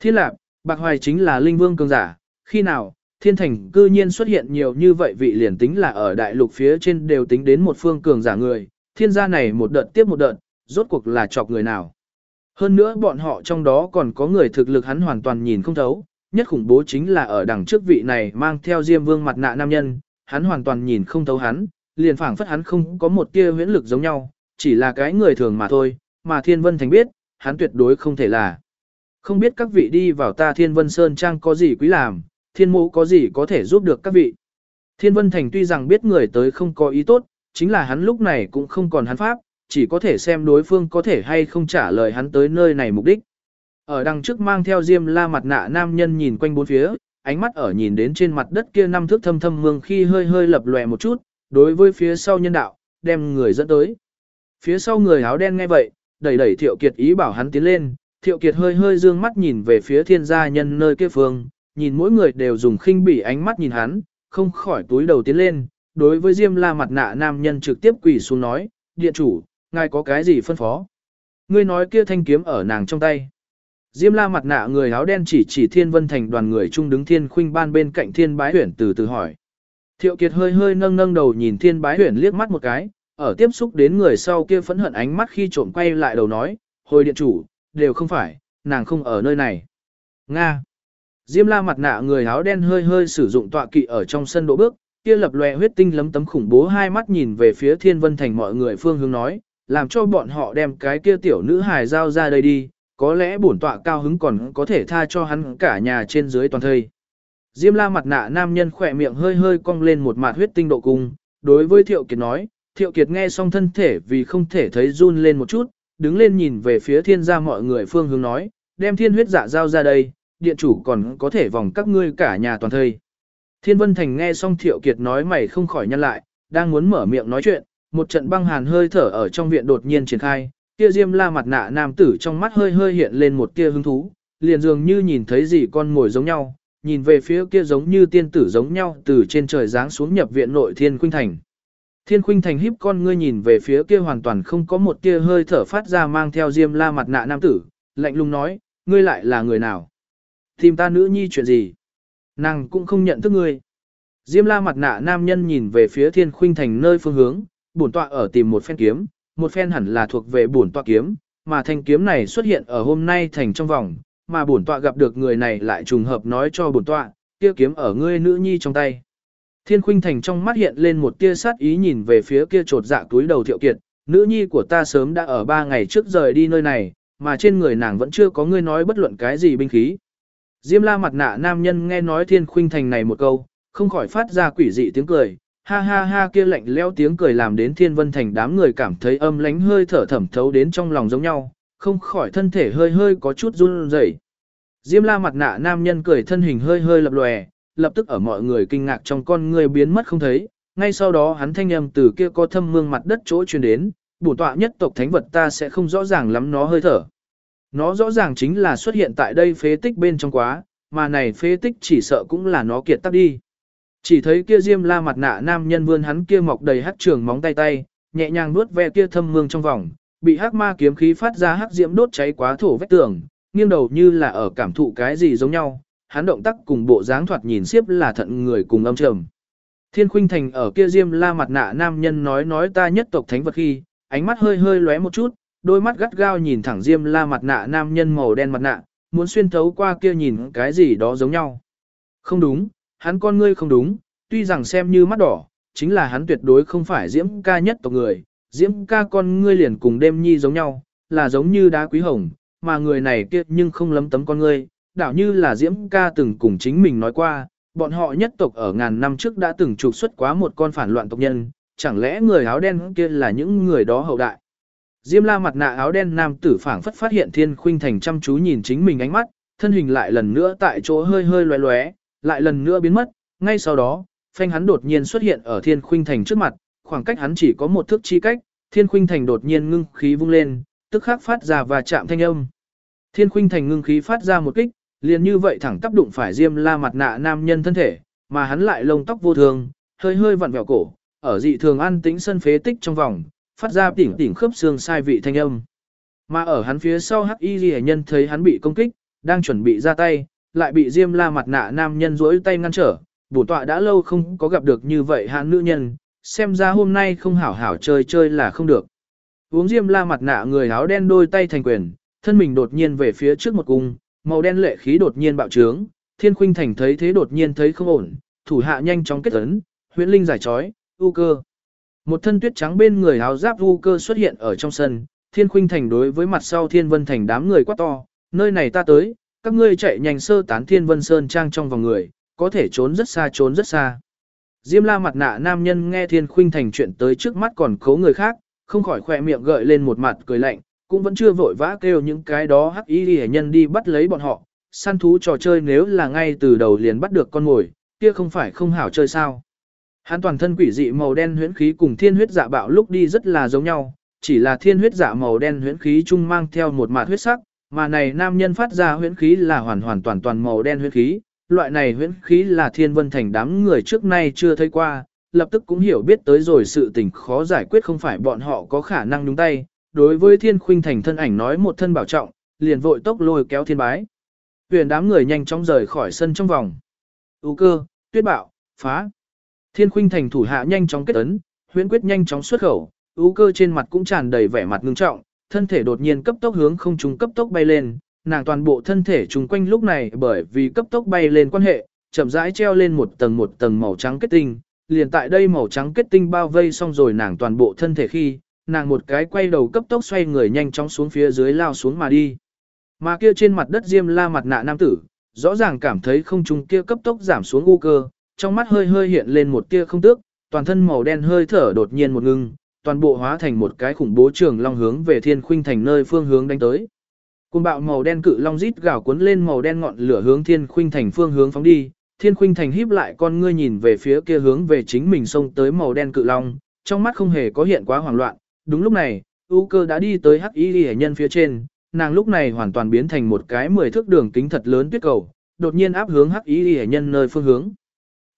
Thiên Lạc, Bạc Hoài chính là linh vương cường giả, khi nào, Thiên Thành cư nhiên xuất hiện nhiều như vậy vị liền tính là ở đại lục phía trên đều tính đến một phương cường giả người, thiên gia này một đợt tiếp một đợt, rốt cuộc là chọc người nào. Hơn nữa bọn họ trong đó còn có người thực lực hắn hoàn toàn nhìn không thấu, nhất khủng bố chính là ở đằng trước vị này mang theo diêm vương mặt nạ nam nhân, hắn hoàn toàn nhìn không thấu hắn, liền phảng phất hắn không có một tia huyễn lực giống nhau, chỉ là cái người thường mà thôi, mà Thiên Vân Thành biết, hắn tuyệt đối không thể là. Không biết các vị đi vào ta Thiên Vân Sơn Trang có gì quý làm, thiên mộ có gì có thể giúp được các vị. Thiên Vân Thành tuy rằng biết người tới không có ý tốt, chính là hắn lúc này cũng không còn hắn pháp, chỉ có thể xem đối phương có thể hay không trả lời hắn tới nơi này mục đích. Ở đằng trước mang theo diêm la mặt nạ nam nhân nhìn quanh bốn phía, ánh mắt ở nhìn đến trên mặt đất kia năm thước thâm thâm mương khi hơi hơi lập lòe một chút, đối với phía sau nhân đạo, đem người dẫn tới. Phía sau người áo đen nghe vậy, đẩy đẩy Thiệu Kiệt ý bảo hắn tiến lên, Thiệu Kiệt hơi hơi dương mắt nhìn về phía thiên gia nhân nơi kia phương, nhìn mỗi người đều dùng khinh bỉ ánh mắt nhìn hắn, không khỏi túi đầu tiến lên, đối với Diêm La mặt nạ nam nhân trực tiếp quỳ xuống nói, điện chủ, ngài có cái gì phân phó? Ngươi nói kia thanh kiếm ở nàng trong tay. Diêm La mặt nạ người áo đen chỉ chỉ Thiên Vân Thành đoàn người chung đứng Thiên Khuynh Ban bên cạnh Thiên Bái Huyền từ từ hỏi. Thiệu Kiệt hơi hơi nâng nâng đầu nhìn Thiên Bái Huyền liếc mắt một cái, ở tiếp xúc đến người sau kia phẫn hận ánh mắt khi trộm quay lại đầu nói, hồi điện chủ, đều không phải, nàng không ở nơi này. Nga. Diêm la mặt nạ người áo đen hơi hơi sử dụng tọa kỵ ở trong sân đỗ bước, kia lập lòe huyết tinh lấm tấm khủng bố hai mắt nhìn về phía thiên vân thành mọi người phương hướng nói, làm cho bọn họ đem cái kia tiểu nữ hài giao ra đây đi, có lẽ bổn tọa cao hứng còn có thể tha cho hắn cả nhà trên dưới toàn thây. Diêm la mặt nạ nam nhân khỏe miệng hơi hơi cong lên một mặt huyết tinh độ cung, đối với thiệu kiệt nói, thiệu kiệt nghe xong thân thể vì không thể thấy run lên một chút, đứng lên nhìn về phía thiên gia mọi người phương hướng nói, đem thiên huyết giả giao ra đây, điện chủ còn có thể vòng các ngươi cả nhà toàn thây. Thiên Vân Thành nghe xong Thiệu Kiệt nói mày không khỏi nhăn lại, đang muốn mở miệng nói chuyện, một trận băng hàn hơi thở ở trong viện đột nhiên triển khai, kia diêm la mặt nạ nam tử trong mắt hơi hơi hiện lên một tia hứng thú, liền dường như nhìn thấy gì con ngồi giống nhau, nhìn về phía kia giống như tiên tử giống nhau từ trên trời giáng xuống nhập viện nội Thiên Khuynh Thành. Thiên Khuynh Thành híp con ngươi nhìn về phía kia hoàn toàn không có một tia hơi thở phát ra mang theo diêm la mặt nạ nam tử, lạnh lùng nói, ngươi lại là người nào? Tìm ta nữ nhi chuyện gì? Nàng cũng không nhận thức ngươi. Diêm la mặt nạ nam nhân nhìn về phía thiên khuynh thành nơi phương hướng, bổn tọa ở tìm một phen kiếm, một phen hẳn là thuộc về bổn tọa kiếm, mà thanh kiếm này xuất hiện ở hôm nay thành trong vòng, mà bổn tọa gặp được người này lại trùng hợp nói cho bổn tọa, kia kiếm ở ngươi nữ nhi trong tay. Thiên khuynh thành trong mắt hiện lên một tia sát ý nhìn về phía kia trột dạ túi đầu thiệu kiệt, nữ nhi của ta sớm đã ở ba ngày trước rời đi nơi này, mà trên người nàng vẫn chưa có ngươi nói bất luận cái gì binh khí. Diêm la mặt nạ nam nhân nghe nói thiên khuynh thành này một câu, không khỏi phát ra quỷ dị tiếng cười, ha ha ha kia lạnh leo tiếng cười làm đến thiên vân thành đám người cảm thấy âm lánh hơi thở thẩm thấu đến trong lòng giống nhau, không khỏi thân thể hơi hơi có chút run rẩy. Diêm la mặt nạ nam nhân cười thân hình hơi hơi lập lòe, lập tức ở mọi người kinh ngạc trong con người biến mất không thấy, ngay sau đó hắn thanh âm từ kia có thâm mương mặt đất chỗ truyền đến, bổn tọa nhất tộc thánh vật ta sẽ không rõ ràng lắm nó hơi thở. Nó rõ ràng chính là xuất hiện tại đây phế tích bên trong quá, mà này phế tích chỉ sợ cũng là nó kiệt tắc đi. Chỉ thấy kia diêm la mặt nạ nam nhân vươn hắn kia mọc đầy hắc trường móng tay tay, nhẹ nhàng nuốt ve kia thâm mương trong vòng, bị hắc ma kiếm khí phát ra hắc diễm đốt cháy quá thổ vách tường, nghiêng đầu như là ở cảm thụ cái gì giống nhau, hắn động tác cùng bộ dáng thoạt nhìn xiếp là thận người cùng âm trầm. Thiên Khuynh Thành ở kia diêm la mặt nạ nam nhân nói nói ta nhất tộc thánh vật khi, ánh mắt hơi hơi lóe một chút, đôi mắt gắt gao nhìn thẳng Diêm La mặt nạ nam nhân màu đen mặt nạ, muốn xuyên thấu qua kia nhìn cái gì đó giống nhau. Không đúng, hắn con ngươi không đúng, tuy rằng xem như mắt đỏ, chính là hắn tuyệt đối không phải Diễm ca nhất tộc người, Diễm ca con ngươi liền cùng đêm nhi giống nhau, là giống như đá quý hồng, mà người này kia nhưng không lấm tấm con ngươi, đảo như là Diễm ca từng cùng chính mình nói qua, bọn họ nhất tộc ở ngàn năm trước đã từng trục xuất quá một con phản loạn tộc nhân, chẳng lẽ người áo đen kia là những người đó hậu đại. Diêm la mặt nạ áo đen nam tử phảng phất phát hiện thiên khuynh thành chăm chú nhìn chính mình ánh mắt, thân hình lại lần nữa tại chỗ hơi hơi loé loé, lại lần nữa biến mất, ngay sau đó, phanh hắn đột nhiên xuất hiện ở thiên khuynh thành trước mặt, khoảng cách hắn chỉ có một thước chi cách, thiên khuynh thành đột nhiên ngưng khí vung lên, tức khắc phát ra và chạm thanh âm. Thiên khuynh thành ngưng khí phát ra một kích, liền như vậy thẳng tắp đụng phải Diêm La mặt nạ nam nhân thân thể, mà hắn lại lông tóc vô thường, hơi hơi vặn vẹo cổ, ở dị thường an tĩnh sân phế tích trong vòng, phát ra tỉnh tỉnh khớp xương sai vị thanh âm. Mà ở hắn phía sau Hắc Y Liễu nhân thấy hắn bị công kích, đang chuẩn bị ra tay, lại bị Diêm La mặt nạ nam nhân duỗi tay ngăn trở, bổn tọa đã lâu không có gặp được như vậy hắn nữ nhân, xem ra hôm nay không hảo hảo chơi chơi là không được. Uống Diêm La mặt nạ người áo đen đôi tay thành quyền, thân mình đột nhiên về phía trước một cung, màu đen lệ khí đột nhiên bạo trướng, Thiên Khuynh Thành thấy thế đột nhiên thấy không ổn, thủ hạ nhanh chóng kết ấn, huyễn linh giải trói, u cơ. Một thân tuyết trắng bên người áo giáp u cơ xuất hiện ở trong sân, Thiên Khuynh Thành đối với mặt sau Thiên Vân Thành đám người quá to, nơi này ta tới, các ngươi chạy nhanh sơ tán Thiên Vân Sơn trang trong vòng người, có thể trốn rất xa trốn rất xa. Diêm la mặt nạ nam nhân nghe Thiên Khuynh Thành chuyện tới trước mắt còn cố người khác, không khỏi khỏe miệng gợi lên một mặt cười lạnh, cũng vẫn chưa vội vã kêu những cái đó hắc y hệ nhân đi bắt lấy bọn họ, săn thú trò chơi nếu là ngay từ đầu liền bắt được con mồi, kia không phải không hảo chơi sao. Hắn toàn thân quỷ dị màu đen huyễn khí cùng thiên huyết dạ bạo lúc đi rất là giống nhau, chỉ là thiên huyết dạ màu đen huyễn khí chung mang theo một mạt huyết sắc, mà này nam nhân phát ra huyễn khí là hoàn hoàn toàn toàn màu đen huyễn khí, loại này huyễn khí là thiên vân thành đám người trước nay chưa thấy qua, lập tức cũng hiểu biết tới rồi sự tình khó giải quyết không phải bọn họ có khả năng nhúng tay, đối với thiên khuynh thành thân ảnh nói một thân bảo trọng, liền vội tốc lôi kéo thiên bái. Huyền đám người nhanh chóng rời khỏi sân trong vòng. Ú cơ, tuyết bạo, phá. Thiên khuynh thành thủ hạ nhanh chóng kết ấn, huyễn quyết nhanh chóng xuất khẩu, Ú cơ trên mặt cũng tràn đầy vẻ mặt ngưng trọng, thân thể đột nhiên cấp tốc hướng không trung cấp tốc bay lên, nàng toàn bộ thân thể trùng quanh lúc này bởi vì cấp tốc bay lên quan hệ, chậm rãi treo lên một tầng một tầng màu trắng kết tinh, liền tại đây màu trắng kết tinh bao vây xong rồi nàng toàn bộ thân thể khi, nàng một cái quay đầu cấp tốc xoay người nhanh chóng xuống phía dưới lao xuống mà đi. Mà kia trên mặt đất diêm la mặt nạ nam tử, rõ ràng cảm thấy không trung kia cấp tốc giảm xuống u cơ, trong mắt hơi hơi hiện lên một tia không tước, toàn thân màu đen hơi thở đột nhiên một ngưng, toàn bộ hóa thành một cái khủng bố trường long hướng về thiên khuynh thành nơi phương hướng đánh tới. Côn bạo màu đen cự long rít gào cuốn lên màu đen ngọn lửa hướng thiên khuynh thành phương hướng phóng đi, thiên khuynh thành híp lại con ngươi nhìn về phía kia hướng về chính mình xông tới màu đen cự long, trong mắt không hề có hiện quá hoảng loạn, đúng lúc này, ưu cơ đã đi tới hắc y hệ nhân phía trên, nàng lúc này hoàn toàn biến thành một cái mười thước đường kính thật lớn tuyết cầu, đột nhiên áp hướng hắc y hệ nhân nơi phương hướng.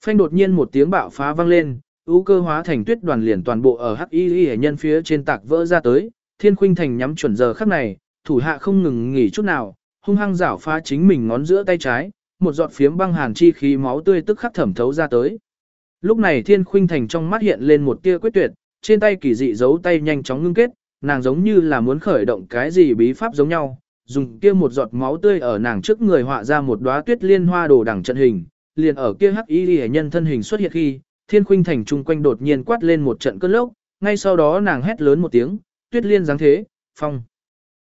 Phanh đột nhiên một tiếng bạo phá vang lên, ưu cơ hóa thành tuyết đoàn liền toàn bộ ở hắc y y nhân phía trên tạc vỡ ra tới, thiên khuynh thành nhắm chuẩn giờ khắc này, thủ hạ không ngừng nghỉ chút nào, hung hăng rảo phá chính mình ngón giữa tay trái, một giọt phiếm băng hàn chi khí máu tươi tức khắc thẩm thấu ra tới. Lúc này thiên khuynh thành trong mắt hiện lên một tia quyết tuyệt, trên tay kỳ dị giấu tay nhanh chóng ngưng kết, nàng giống như là muốn khởi động cái gì bí pháp giống nhau, dùng kia một giọt máu tươi ở nàng trước người họa ra một đóa tuyết liên hoa đồ đẳng trận hình, liền ở kia hắc y liễu nhân thân hình xuất hiện khi, Thiên Khuynh Thành trung quanh đột nhiên quát lên một trận cơn lốc, ngay sau đó nàng hét lớn một tiếng, tuyết liên dáng thế, phong.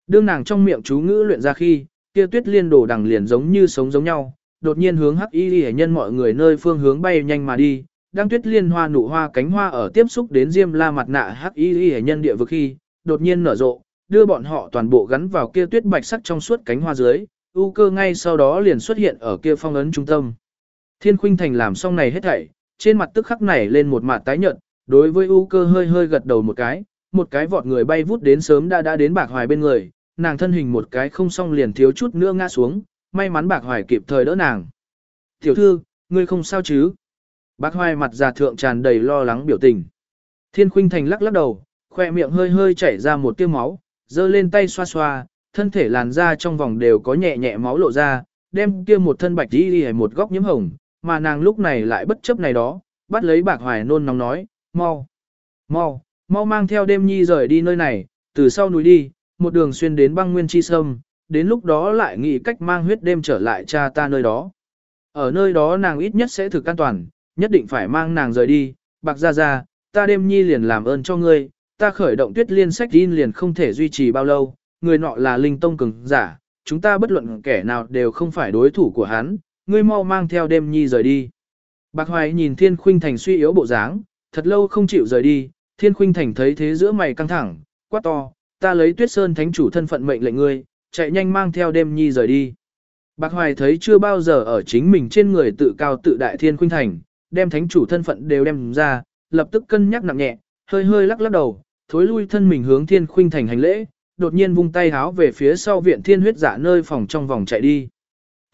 Đương nàng trong miệng chú ngữ luyện ra khi, kia tuyết liên đổ đằng liền giống như sống giống nhau, đột nhiên hướng hắc y hệ nhân mọi người nơi phương hướng bay nhanh mà đi, đang tuyết liên hoa nụ hoa cánh hoa ở tiếp xúc đến diêm la mặt nạ hắc y hệ nhân địa vực khi, đột nhiên nở rộ, đưa bọn họ toàn bộ gắn vào kia tuyết bạch sắc trong suốt cánh hoa dưới, ưu cơ ngay sau đó liền xuất hiện ở kia phong ấn trung tâm. Thiên khuynh thành làm xong này hết thảy, trên mặt tức khắc nảy lên một mặt tái nhợt, đối với ưu cơ hơi hơi gật đầu một cái, một cái vọt người bay vút đến sớm đã đã đến bạc hoài bên người, nàng thân hình một cái không xong liền thiếu chút nữa ngã xuống, may mắn bạc hoài kịp thời đỡ nàng. Tiểu thư, ngươi không sao chứ? Bạc hoài mặt già thượng tràn đầy lo lắng biểu tình. Thiên khuynh thành lắc lắc đầu, khoe miệng hơi hơi chảy ra một tia máu, giơ lên tay xoa xoa, thân thể làn da trong vòng đều có nhẹ nhẹ máu lộ ra, đem kia một thân bạch đi đi một góc nhiễm hồng, mà nàng lúc này lại bất chấp này đó, bắt lấy bạc hoài nôn nóng nói, mau, mau, mau mang theo đêm nhi rời đi nơi này, từ sau núi đi, một đường xuyên đến băng nguyên chi sâm, đến lúc đó lại nghĩ cách mang huyết đêm trở lại cha ta nơi đó. Ở nơi đó nàng ít nhất sẽ thực an toàn, nhất định phải mang nàng rời đi, bạc ra ra, ta đêm nhi liền làm ơn cho ngươi, ta khởi động tuyết liên sách tin liền không thể duy trì bao lâu, người nọ là linh tông cường giả, chúng ta bất luận kẻ nào đều không phải đối thủ của hắn, ngươi mau mang theo đêm nhi rời đi. Bạc Hoài nhìn Thiên Khuynh Thành suy yếu bộ dáng, thật lâu không chịu rời đi, Thiên Khuynh Thành thấy thế giữa mày căng thẳng, quát to, ta lấy Tuyết Sơn Thánh chủ thân phận mệnh lệnh ngươi, chạy nhanh mang theo đêm nhi rời đi. Bạc Hoài thấy chưa bao giờ ở chính mình trên người tự cao tự đại Thiên Khuynh Thành, đem thánh chủ thân phận đều đem ra, lập tức cân nhắc nặng nhẹ, hơi hơi lắc lắc đầu, thối lui thân mình hướng thiên khuynh thành hành lễ, đột nhiên vung tay háo về phía sau viện thiên huyết giả nơi phòng trong vòng chạy đi.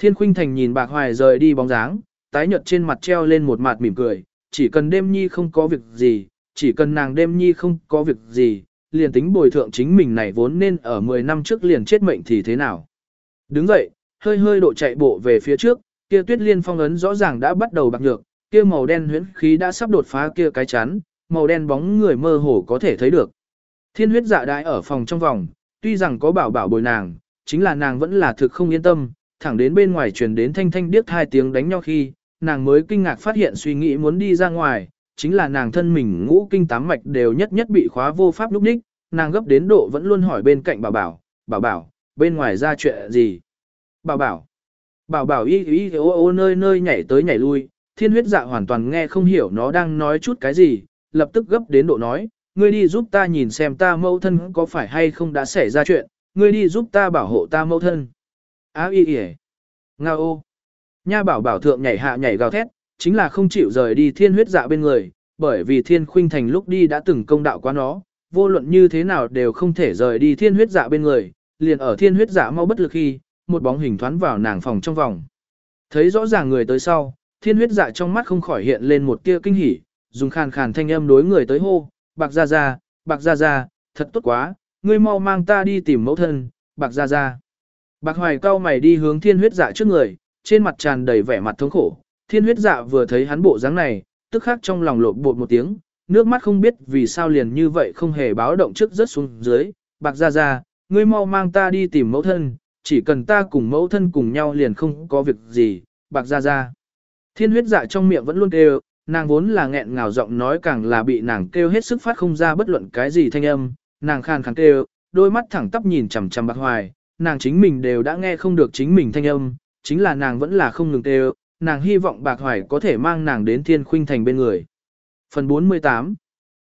Thiên Khuynh Thành nhìn Bạc Hoài rời đi bóng dáng, tái nhợt trên mặt treo lên một mặt mỉm cười, chỉ cần đêm nhi không có việc gì, chỉ cần nàng đêm nhi không có việc gì, liền tính bồi thượng chính mình này vốn nên ở 10 năm trước liền chết mệnh thì thế nào. Đứng dậy, hơi hơi độ chạy bộ về phía trước, kia tuyết liên phong ấn rõ ràng đã bắt đầu bạc nhược, kia màu đen huyễn khí đã sắp đột phá kia cái chắn, màu đen bóng người mơ hồ có thể thấy được. Thiên huyết dạ đại ở phòng trong vòng, tuy rằng có bảo bảo bồi nàng, chính là nàng vẫn là thực không yên tâm, thẳng đến bên ngoài truyền đến thanh thanh điếc hai tiếng đánh nhau khi, nàng mới kinh ngạc phát hiện suy nghĩ muốn đi ra ngoài, chính là nàng thân mình ngũ kinh tám mạch đều nhất nhất bị khóa vô pháp lúc đích, nàng gấp đến độ vẫn luôn hỏi bên cạnh bảo bảo, bảo bảo, bên ngoài ra chuyện gì? Bảo bảo, bảo bảo y y ô ô nơi nơi nhảy tới nhảy lui, thiên huyết dạ hoàn toàn nghe không hiểu nó đang nói chút cái gì, lập tức gấp đến độ nói, ngươi đi giúp ta nhìn xem ta mẫu thân có phải hay không đã xảy ra chuyện, ngươi đi giúp ta bảo hộ ta mẫu thân. Á y y Nga ô. Nha bảo bảo thượng nhảy hạ nhảy gào thét, chính là không chịu rời đi thiên huyết dạ bên người, bởi vì thiên khuynh thành lúc đi đã từng công đạo qua nó, vô luận như thế nào đều không thể rời đi thiên huyết dạ bên người, liền ở thiên huyết dạ mau bất lực khi, một bóng hình thoán vào nàng phòng trong vòng. Thấy rõ ràng người tới sau, thiên huyết dạ trong mắt không khỏi hiện lên một tia kinh hỉ, dùng khàn khàn thanh âm đối người tới hô, bạc ra ra, bạc ra ra, thật tốt quá, ngươi mau mang ta đi tìm mẫu thân, bạc ra ra. Bạc hoài cao mày đi hướng thiên huyết dạ trước người, trên mặt tràn đầy vẻ mặt thống khổ, thiên huyết dạ vừa thấy hắn bộ dáng này, tức khắc trong lòng lộn bột một tiếng, nước mắt không biết vì sao liền như vậy không hề báo động trước rớt xuống dưới, bạc ra ra, ngươi mau mang ta đi tìm mẫu thân, chỉ cần ta cùng mẫu thân cùng nhau liền không có việc gì, bạc ra ra. Thiên huyết dạ trong miệng vẫn luôn kêu, nàng vốn là nghẹn ngào giọng nói càng là bị nàng kêu hết sức phát không ra bất luận cái gì thanh âm, nàng khan khàn kêu, đôi mắt thẳng tắp nhìn chằm chằm bạc hoài, nàng chính mình đều đã nghe không được chính mình thanh âm, chính là nàng vẫn là không ngừng kêu, nàng hy vọng bạc hoài có thể mang nàng đến thiên khuynh thành bên người. Phần 48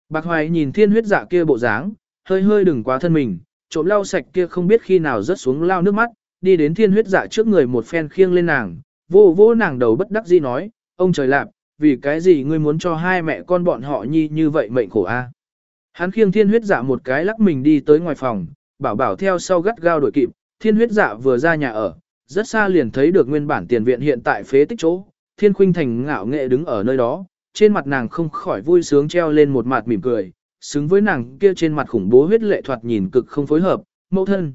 Bạc hoài nhìn thiên huyết dạ kia bộ dáng, hơi hơi đừng quá thân mình, trộm lau sạch kia không biết khi nào rớt xuống lao nước mắt, đi đến thiên huyết dạ trước người một phen khiêng lên nàng, vô vô nàng đầu bất đắc dĩ nói, ông trời lạp, vì cái gì ngươi muốn cho hai mẹ con bọn họ nhi như vậy mệnh khổ a? Hắn khiêng thiên huyết dạ một cái lắc mình đi tới ngoài phòng, bảo bảo theo sau gắt gao đuổi kịp, thiên huyết dạ vừa ra nhà ở, rất xa liền thấy được nguyên bản tiền viện hiện tại phế tích chỗ, thiên khuynh thành ngạo nghệ đứng ở nơi đó, trên mặt nàng không khỏi vui sướng treo lên một mặt mỉm cười, xứng với nàng kia trên mặt khủng bố huyết lệ thoạt nhìn cực không phối hợp, mẫu thân.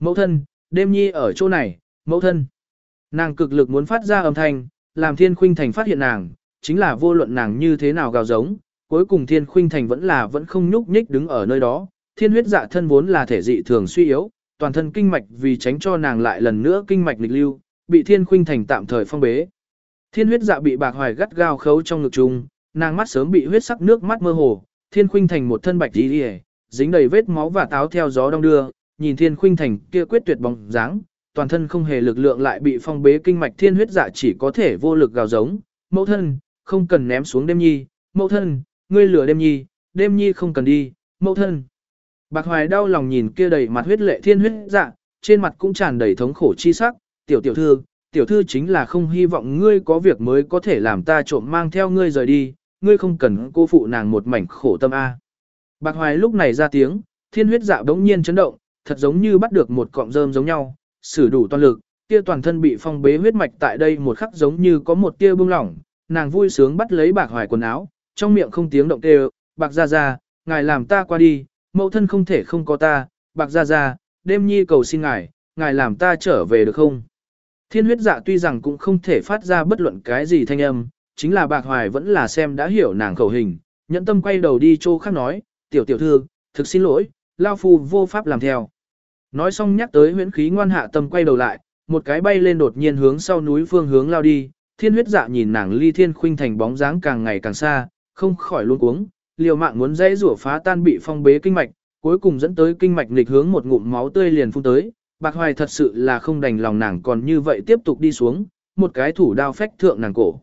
Mẫu thân, đêm nhi ở chỗ này, mẫu thân. Nàng cực lực muốn phát ra âm thanh, làm thiên khuynh thành phát hiện nàng, chính là vô luận nàng như thế nào gào giống, cuối cùng thiên khuynh thành vẫn là vẫn không nhúc nhích đứng ở nơi đó, thiên huyết dạ thân vốn là thể dị thường suy yếu, toàn thân kinh mạch vì tránh cho nàng lại lần nữa kinh mạch lịch lưu, bị thiên khuynh thành tạm thời phong bế. Thiên huyết dạ bị bạc hoài gắt gao khấu trong ngực trung nàng mắt sớm bị huyết sắc nước mắt mơ hồ, thiên khuynh thành một thân bạch đi đi dính đầy vết máu và táo theo gió đông đưa, nhìn thiên khuynh thành kia quyết tuyệt bóng dáng, toàn thân không hề lực lượng lại bị phong bế kinh mạch thiên huyết dạ chỉ có thể vô lực gào giống, mẫu thân, không cần ném xuống đêm nhi, mẫu thân, ngươi lửa đêm nhi, đêm nhi không cần đi, mẫu thân. Bạc Hoài đau lòng nhìn kia đầy mặt huyết lệ thiên huyết dạ, trên mặt cũng tràn đầy thống khổ chi sắc, tiểu tiểu thư, tiểu thư chính là không hy vọng ngươi có việc mới có thể làm ta trộm mang theo ngươi rời đi, ngươi không cần cô phụ nàng một mảnh khổ tâm A. Bạc Hoài lúc này ra tiếng, thiên huyết dạ bỗng nhiên chấn động, thật giống như bắt được một cọng rơm giống nhau, sử đủ toàn lực, kia toàn thân bị phong bế huyết mạch tại đây một khắc giống như có một tia bông lỏng, nàng vui sướng bắt lấy Bạc Hoài quần áo, trong miệng không tiếng động kêu, "Bạc gia gia, ngài làm ta qua đi, mẫu thân không thể không có ta, Bạc gia gia, đêm nhi cầu xin ngài, ngài làm ta trở về được không?" Thiên huyết dạ tuy rằng cũng không thể phát ra bất luận cái gì thanh âm, chính là bạc hoài vẫn là xem đã hiểu nàng khẩu hình, nhẫn tâm quay đầu đi chỗ khác nói, tiểu tiểu thư, thực xin lỗi, lao phu vô pháp làm theo. Nói xong nhắc tới huyễn khí ngoan hạ tâm quay đầu lại, một cái bay lên đột nhiên hướng sau núi phương hướng lao đi, thiên huyết dạ nhìn nàng ly thiên khuynh thành bóng dáng càng ngày càng xa, không khỏi luôn cuống, liều mạng muốn dãy rủa phá tan bị phong bế kinh mạch, cuối cùng dẫn tới kinh mạch nghịch hướng một ngụm máu tươi liền phun tới, bạc hoài thật sự là không đành lòng nàng còn như vậy tiếp tục đi xuống, một cái thủ đao phách thượng nàng cổ.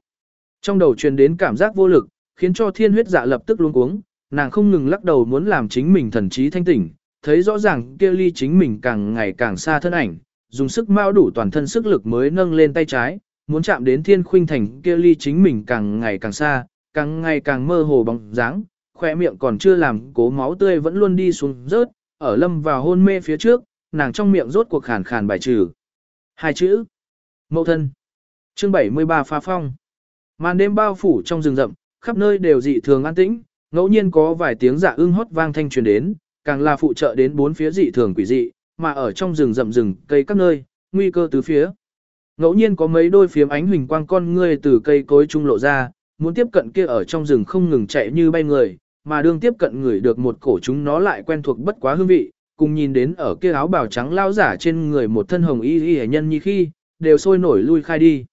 Trong đầu truyền đến cảm giác vô lực, khiến cho thiên huyết dạ lập tức luống cuống, nàng không ngừng lắc đầu muốn làm chính mình thần trí thanh tỉnh, thấy rõ ràng kia ly chính mình càng ngày càng xa thân ảnh, dùng sức mao đủ toàn thân sức lực mới nâng lên tay trái, muốn chạm đến thiên khuynh thành kia ly chính mình càng ngày càng xa, càng ngày càng mơ hồ bóng dáng, khỏe miệng còn chưa làm cố máu tươi vẫn luôn đi xuống rớt, ở lâm vào hôn mê phía trước, nàng trong miệng rốt cuộc khàn khàn bài trừ. Hai chữ. Mậu thân. Chương 73 phá phong. Màn đêm bao phủ trong rừng rậm, khắp nơi đều dị thường an tĩnh, ngẫu nhiên có vài tiếng dạ ưng hót vang thanh truyền đến, càng là phụ trợ đến bốn phía dị thường quỷ dị, mà ở trong rừng rậm rừng cây các nơi, nguy cơ tứ phía. Ngẫu nhiên có mấy đôi phiếm ánh huỳnh quang con ngươi từ cây cối trung lộ ra, muốn tiếp cận kia ở trong rừng không ngừng chạy như bay người, mà đương tiếp cận người được một cổ chúng nó lại quen thuộc bất quá hương vị, cùng nhìn đến ở kia áo bào trắng lao giả trên người một thân hồng y y nhân như khi, đều sôi nổi lui khai đi.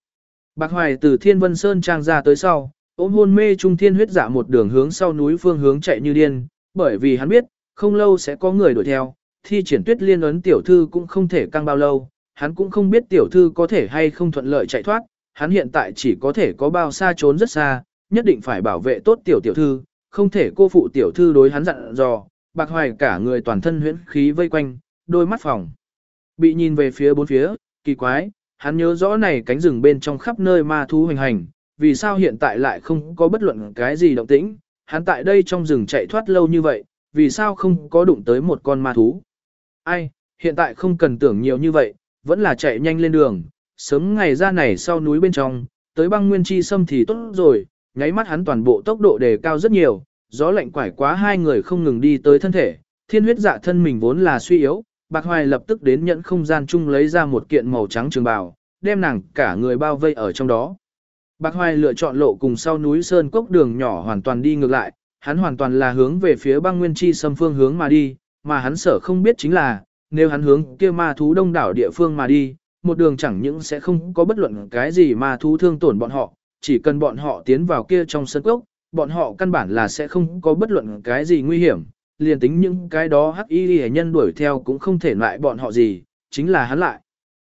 Bạc Hoài từ Thiên Vân Sơn trang ra tới sau, ôm hôn mê trung thiên huyết giả một đường hướng sau núi phương hướng chạy như điên, bởi vì hắn biết, không lâu sẽ có người đuổi theo, thi triển tuyết liên ấn tiểu thư cũng không thể căng bao lâu, hắn cũng không biết tiểu thư có thể hay không thuận lợi chạy thoát, hắn hiện tại chỉ có thể có bao xa trốn rất xa, nhất định phải bảo vệ tốt tiểu tiểu thư, không thể cô phụ tiểu thư đối hắn dặn dò, bạc hoài cả người toàn thân huyễn khí vây quanh, đôi mắt phòng. Bị nhìn về phía bốn phía, kỳ quái, hắn nhớ rõ này cánh rừng bên trong khắp nơi ma thú hành hành, vì sao hiện tại lại không có bất luận cái gì động tĩnh, hắn tại đây trong rừng chạy thoát lâu như vậy, vì sao không có đụng tới một con ma thú. Ai, hiện tại không cần tưởng nhiều như vậy, vẫn là chạy nhanh lên đường, sớm ngày ra này sau núi bên trong, tới băng nguyên chi sâm thì tốt rồi, nháy mắt hắn toàn bộ tốc độ đề cao rất nhiều, gió lạnh quải quá hai người không ngừng đi tới thân thể, thiên huyết dạ thân mình vốn là suy yếu, bạc hoài lập tức đến nhận không gian chung lấy ra một kiện màu trắng trường bào, đem nàng cả người bao vây ở trong đó. Bạc hoài lựa chọn lộ cùng sau núi sơn cốc đường nhỏ hoàn toàn đi ngược lại, hắn hoàn toàn là hướng về phía băng nguyên chi sâm phương hướng mà đi, mà hắn sở không biết chính là, nếu hắn hướng kia ma thú đông đảo địa phương mà đi, một đường chẳng những sẽ không có bất luận cái gì ma thú thương tổn bọn họ, chỉ cần bọn họ tiến vào kia trong sân cốc, bọn họ căn bản là sẽ không có bất luận cái gì nguy hiểm, liền tính những cái đó hắc y hệ nhân đuổi theo cũng không thể lại bọn họ gì, chính là hắn lại.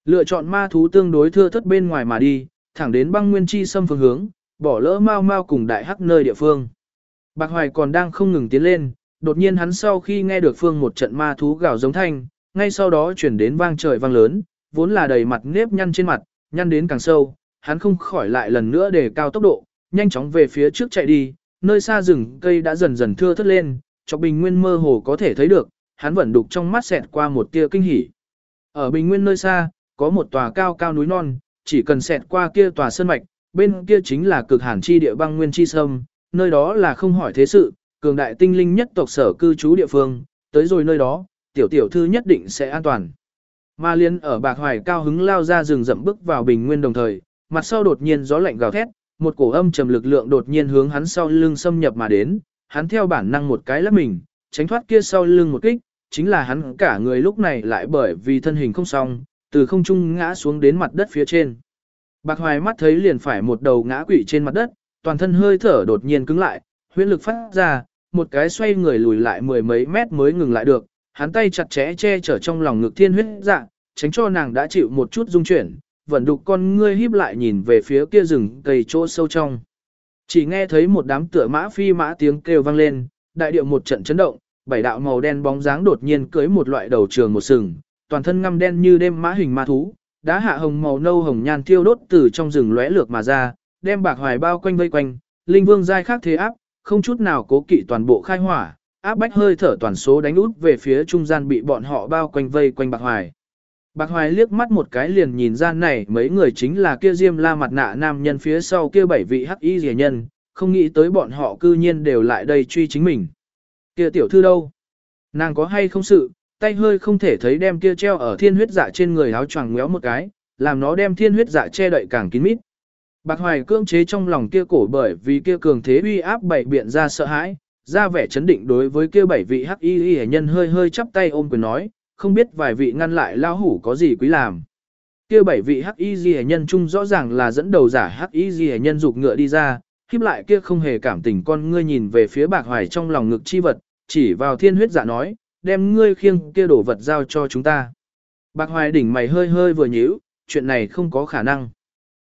Lựa chọn ma thú tương đối thưa thất bên ngoài mà đi, thẳng đến băng nguyên chi xâm phương hướng, bỏ lỡ mau mau cùng đại hắc nơi địa phương. Bạc Hoài còn đang không ngừng tiến lên, đột nhiên hắn sau khi nghe được phương một trận ma thú gào giống thanh, ngay sau đó chuyển đến vang trời vang lớn, vốn là đầy mặt nếp nhăn trên mặt, nhăn đến càng sâu, hắn không khỏi lại lần nữa để cao tốc độ, nhanh chóng về phía trước chạy đi, nơi xa rừng cây đã dần dần thưa thất lên, cho bình nguyên mơ hồ có thể thấy được, hắn vẫn đục trong mắt xẹt qua một tia kinh hỉ. Ở bình nguyên nơi xa, có một tòa cao cao núi non, chỉ cần xẹt qua kia tòa sơn mạch, bên kia chính là cực hàn chi địa băng nguyên chi sâm, nơi đó là không hỏi thế sự, cường đại tinh linh nhất tộc sở cư trú địa phương, tới rồi nơi đó, tiểu tiểu thư nhất định sẽ an toàn. Ma liên ở bạc hoài cao hứng lao ra rừng rậm bước vào bình nguyên đồng thời, mặt sau đột nhiên gió lạnh gào thét, một cổ âm trầm lực lượng đột nhiên hướng hắn sau lưng xâm nhập mà đến, hắn theo bản năng một cái lắp mình, tránh thoát kia sau lưng một kích, chính là hắn cả người lúc này lại bởi vì thân hình không xong, từ không trung ngã xuống đến mặt đất phía trên. Bạc hoài mắt thấy liền phải một đầu ngã quỵ trên mặt đất, toàn thân hơi thở đột nhiên cứng lại, huyết lực phát ra, một cái xoay người lùi lại mười mấy mét mới ngừng lại được, hắn tay chặt chẽ che chở trong lòng ngực thiên huyết dạ, tránh cho nàng đã chịu một chút rung chuyển, vẫn đục con ngươi híp lại nhìn về phía kia rừng cây chỗ sâu trong. Chỉ nghe thấy một đám tựa mã phi mã tiếng kêu vang lên, đại điệu một trận chấn động, bảy đạo màu đen bóng dáng đột nhiên cưới một loại đầu trường một sừng, toàn thân ngăm đen như đêm mã hình ma thú, đá hạ hồng màu nâu hồng nhan thiêu đốt từ trong rừng lóe lược mà ra, đem bạc hoài bao quanh vây quanh, linh vương giai khác thế áp, không chút nào cố kỵ toàn bộ khai hỏa, áp bách hơi thở toàn số đánh út về phía trung gian bị bọn họ bao quanh vây quanh bạc hoài. Bạc hoài liếc mắt một cái liền nhìn ra này mấy người chính là kia diêm la mặt nạ nam nhân phía sau kia bảy vị hắc y rẻ nhân, không nghĩ tới bọn họ cư nhiên đều lại đây truy chính mình. Kia tiểu thư đâu? Nàng có hay không sự, tay hơi không thể thấy đem kia treo ở thiên huyết dạ trên người áo choàng méo một cái, làm nó đem thiên huyết dạ che đậy càng kín mít. Bạc hoài cưỡng chế trong lòng kia cổ bởi vì kia cường thế uy áp bảy biện ra sợ hãi, ra vẻ chấn định đối với kia bảy vị hắc y y nhân hơi hơi chắp tay ôm quyền nói, không biết vài vị ngăn lại lao hủ có gì quý làm. Kia bảy vị hắc y y nhân chung rõ ràng là dẫn đầu giả hắc y y nhân dục ngựa đi ra, khiếp lại kia không hề cảm tình con ngươi nhìn về phía bạc hoài trong lòng ngực chi vật, chỉ vào thiên huyết giả nói, đem ngươi khiêng kia đổ vật giao cho chúng ta. Bạc hoài đỉnh mày hơi hơi vừa nhíu, chuyện này không có khả năng.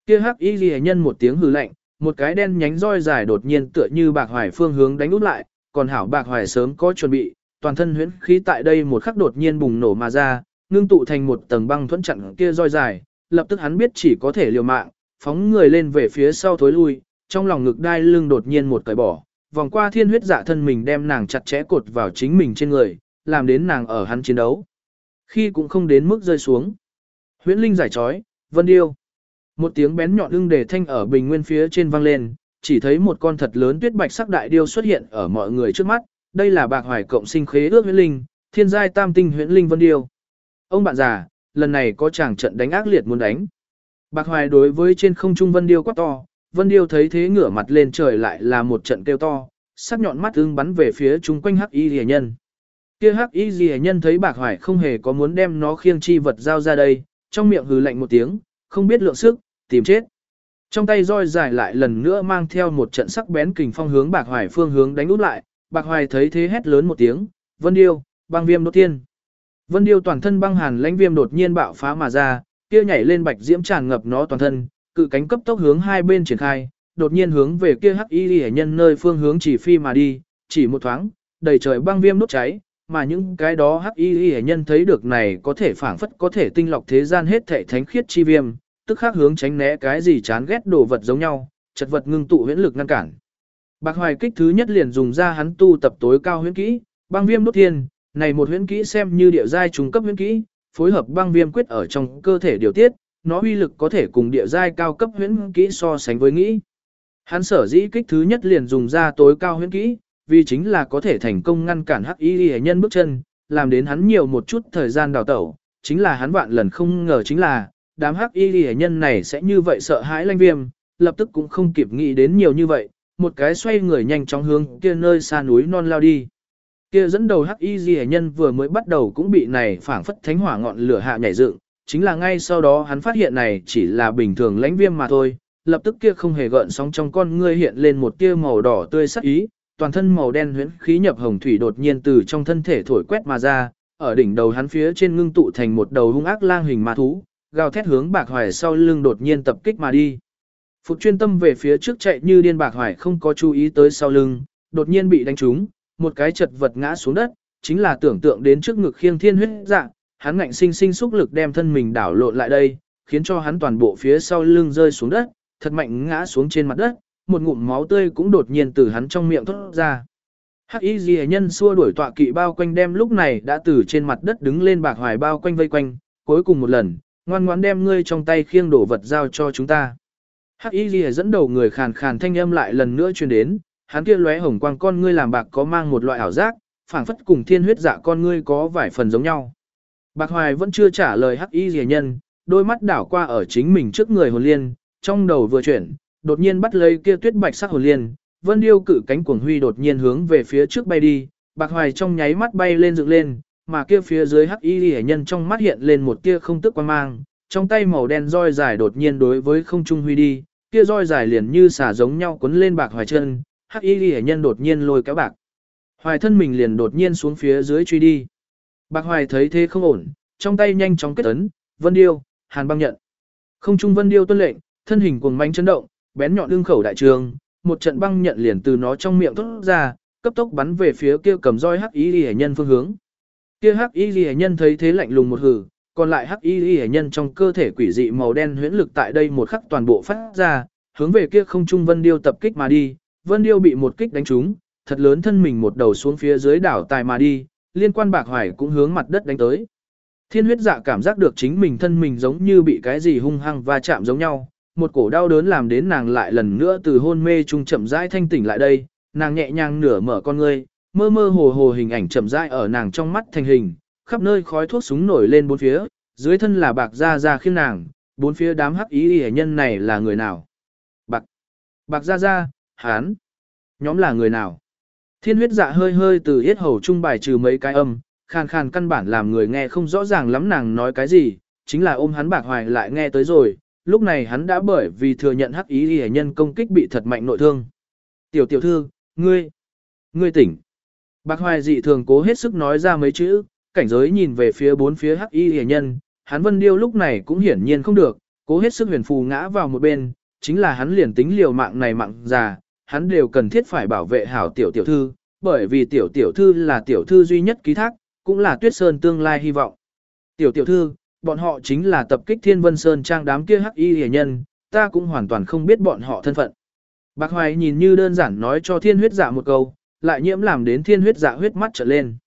Kia hắc y ghi nhân một tiếng hừ lạnh, một cái đen nhánh roi dài đột nhiên tựa như bạc hoài phương hướng đánh út lại, còn hảo bạc hoài sớm có chuẩn bị, toàn thân huyễn khí tại đây một khắc đột nhiên bùng nổ mà ra, ngưng tụ thành một tầng băng thuẫn chặn kia roi dài, lập tức hắn biết chỉ có thể liều mạng, phóng người lên về phía sau thối lui, trong lòng ngực đai lưng đột nhiên một cởi bỏ, vòng qua thiên huyết dạ thân mình đem nàng chặt chẽ cột vào chính mình trên người, làm đến nàng ở hắn chiến đấu. Khi cũng không đến mức rơi xuống. Huyễn linh giải trói, Vân Điêu. Một tiếng bén nhọn ưng đề thanh ở bình nguyên phía trên vang lên, chỉ thấy một con thật lớn tuyết bạch sắc đại điêu xuất hiện ở mọi người trước mắt, đây là bạc hoài cộng sinh khế ước huyễn linh, thiên giai tam tinh huyễn linh vân điêu. Ông bạn già, lần này có chàng trận đánh ác liệt muốn đánh. Bạc hoài đối với trên không trung vân điêu quát to, vân điêu thấy thế ngửa mặt lên trời lại là một trận kêu to, sắc nhọn mắt ưng bắn về phía chúng quanh hắc y rìa nhân. Kia hắc y rìa nhân thấy bạc hoài không hề có muốn đem nó khiêng chi vật giao ra đây, trong miệng hừ lạnh một tiếng, không biết lượng sức, tìm chết. Trong tay roi dài lại lần nữa mang theo một trận sắc bén kình phong hướng bạc hoài phương hướng đánh út lại, bạc hoài thấy thế hét lớn một tiếng, vân điêu, băng viêm đốt tiên. Vân điêu toàn thân băng hàn lãnh viêm đột nhiên bạo phá mà ra, kia nhảy lên bạch diễm tràn ngập nó toàn thân, cự cánh cấp tốc hướng hai bên triển khai, đột nhiên hướng về kia hắc y hệ nhân nơi phương hướng chỉ phi mà đi, chỉ một thoáng, đầy trời băng viêm đốt cháy, mà những cái đó hắc y hệ nhân thấy được này có thể phảng phất có thể tinh lọc thế gian hết thể thánh khiết chi viêm, tức khắc hướng tránh né cái gì chán ghét đồ vật giống nhau, chật vật ngưng tụ huyễn lực ngăn cản. Bạc Hoài kích thứ nhất liền dùng ra hắn tu tập tối cao huyễn kỹ, băng viêm đốt thiên, này một huyễn kỹ xem như địa giai trung cấp huyễn kỹ, phối hợp băng viêm quyết ở trong cơ thể điều tiết, nó uy lực có thể cùng địa giai cao cấp huyễn kỹ so sánh với nghĩ. Hắn sở dĩ kích thứ nhất liền dùng ra tối cao huyễn kỹ, vì chính là có thể thành công ngăn cản hắc y hệ nhân bước chân, làm đến hắn nhiều một chút thời gian đào tẩu, chính là hắn vạn lần không ngờ chính là, đám hắc y hệ nhân này sẽ như vậy sợ hãi lanh viêm, lập tức cũng không kịp nghĩ đến nhiều như vậy, một cái xoay người nhanh chóng hướng kia nơi xa núi non lao đi. Kia dẫn đầu hắc y hệ nhân vừa mới bắt đầu cũng bị này phảng phất thánh hỏa ngọn lửa hạ nhảy dựng, chính là ngay sau đó hắn phát hiện này chỉ là bình thường lãnh viêm mà thôi, lập tức kia không hề gợn sóng trong con ngươi hiện lên một tia màu đỏ tươi sắc ý, toàn thân màu đen huyễn khí nhập hồng thủy đột nhiên từ trong thân thể thổi quét mà ra, ở đỉnh đầu hắn phía trên ngưng tụ thành một đầu hung ác lang hình ma thú, gào thét hướng bạc hoài sau lưng đột nhiên tập kích mà đi. Phục chuyên tâm về phía trước chạy như điên bạc hoài không có chú ý tới sau lưng, đột nhiên bị đánh trúng, một cái chật vật ngã xuống đất, chính là tưởng tượng đến trước ngực khiêng thiên huyết dạng, hắn ngạnh sinh sinh xúc lực đem thân mình đảo lộn lại đây, khiến cho hắn toàn bộ phía sau lưng rơi xuống đất, thật mạnh ngã xuống trên mặt đất, một ngụm máu tươi cũng đột nhiên từ hắn trong miệng thoát ra. Hắc Y dì nhân xua đuổi tọa kỵ bao quanh đem lúc này đã từ trên mặt đất đứng lên bạc hoài bao quanh vây quanh, cuối cùng một lần, ngoan ngoãn đem ngươi trong tay khiêng đổ vật giao cho chúng ta. Hắc Y Lìa dẫn đầu người khàn khàn thanh âm lại lần nữa truyền đến, hắn kia lóe hồng quang con ngươi làm bạc có mang một loại ảo giác, phảng phất cùng thiên huyết dạ con ngươi có vài phần giống nhau. Bạc Hoài vẫn chưa trả lời Hắc Y Lìa nhân, đôi mắt đảo qua ở chính mình trước người hồn liên, trong đầu vừa chuyển, đột nhiên bắt lấy kia tuyết bạch sắc hồn liên, Vân Điêu cử cánh cuồng huy đột nhiên hướng về phía trước bay đi, Bạc Hoài trong nháy mắt bay lên dựng lên, mà kia phía dưới hắc y Lìa nhân trong mắt hiện lên một tia không tức quan mang, trong tay màu đen roi dài đột nhiên đối với không trung huy đi, kia roi dài liền như xả giống nhau cuốn lên Bạc Hoài chân, hắc y ghi nhân đột nhiên lôi kéo Bạc. Hoài thân mình liền đột nhiên xuống phía dưới truy đi. Bạc Hoài thấy thế không ổn, trong tay nhanh chóng kết ấn, Vân Điêu, Hàn băng nhận. Không trung Vân Điêu tuân lệnh, thân hình cuồng manh chấn động, bén nhọn đương khẩu đại trường, một trận băng nhận liền từ nó trong miệng thoát ra, cấp tốc bắn về phía kia cầm roi hắc y ghi nhân phương hướng. Kia hắc y ghi nhân thấy thế lạnh lùng một hừ, còn lại hắc y liễu nhân trong cơ thể quỷ dị màu đen huyễn lực tại đây một khắc toàn bộ phát ra, hướng về kia không trung Vân Điêu tập kích mà đi, Vân Điêu bị một kích đánh trúng, thật lớn thân mình một đầu xuống phía dưới đảo tài mà đi, liên quan bạc hoài cũng hướng mặt đất đánh tới. Thiên huyết dạ cảm giác được chính mình thân mình giống như bị cái gì hung hăng va chạm giống nhau, một cổ đau đớn làm đến nàng lại lần nữa từ hôn mê trung chậm rãi thanh tỉnh lại đây, nàng nhẹ nhàng nửa mở con ngươi, mơ mơ hồ hồ hình ảnh chậm rãi ở nàng trong mắt thành hình, khắp nơi khói thuốc súng nổi lên bốn phía, dưới thân là bạc gia gia khiêm nàng, bốn phía đám hắc ý hệ nhân này là người nào? Bạc, bạc gia gia hán, nhóm là người nào? Thiên huyết dạ hơi hơi từ yết hầu trung bài trừ mấy cái âm, khàn khàn căn bản làm người nghe không rõ ràng lắm nàng nói cái gì, chính là ôm hắn bạc hoài lại nghe tới rồi, lúc này hắn đã bởi vì thừa nhận hắc ý hệ nhân công kích bị thật mạnh nội thương. Tiểu tiểu thư, ngươi, ngươi tỉnh. Bạc hoài dị thường cố hết sức nói ra mấy chữ, cảnh giới nhìn về phía bốn phía hắc y hề nhân, hắn vân điêu lúc này cũng hiển nhiên không được, cố hết sức huyền phù ngã vào một bên, chính là hắn liền tính liều mạng này mạng già, hắn đều cần thiết phải bảo vệ hảo tiểu tiểu thư, bởi vì tiểu tiểu thư là tiểu thư duy nhất ký thác, cũng là tuyết sơn tương lai hy vọng. Tiểu tiểu thư, bọn họ chính là tập kích Thiên Vân Sơn trang đám kia hắc y hề nhân, ta cũng hoàn toàn không biết bọn họ thân phận. Bạc Hoài nhìn như đơn giản nói cho thiên huyết dạ một câu, lại nhiễm làm đến thiên huyết dạ huyết mắt trở lên.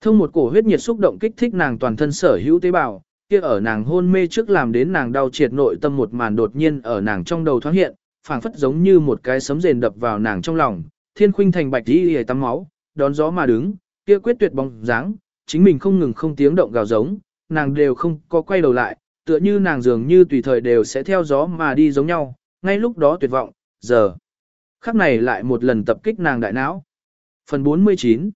Thông một cổ huyết nhiệt xúc động kích thích nàng toàn thân sở hữu tế bào, kia ở nàng hôn mê trước làm đến nàng đau triệt nội tâm một màn đột nhiên ở nàng trong đầu thoáng hiện, phảng phất giống như một cái sấm rền đập vào nàng trong lòng, thiên khuynh thành bạch đi hề tắm máu, đón gió mà đứng, kia quyết tuyệt bóng dáng, chính mình không ngừng không tiếng động gào giống, nàng đều không có quay đầu lại, tựa như nàng dường như tùy thời đều sẽ theo gió mà đi giống nhau, ngay lúc đó tuyệt vọng, giờ. Khắc này lại một lần tập kích nàng đại não. Phần 49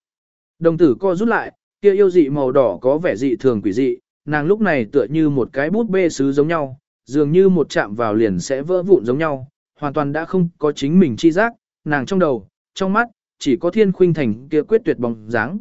Đồng tử co rút lại, kia yêu dị màu đỏ có vẻ dị thường quỷ dị, nàng lúc này tựa như một cái bút bê sứ giống nhau, dường như một chạm vào liền sẽ vỡ vụn giống nhau, hoàn toàn đã không có chính mình chi giác, nàng trong đầu, trong mắt, chỉ có thiên khuynh thành kia quyết tuyệt bóng dáng.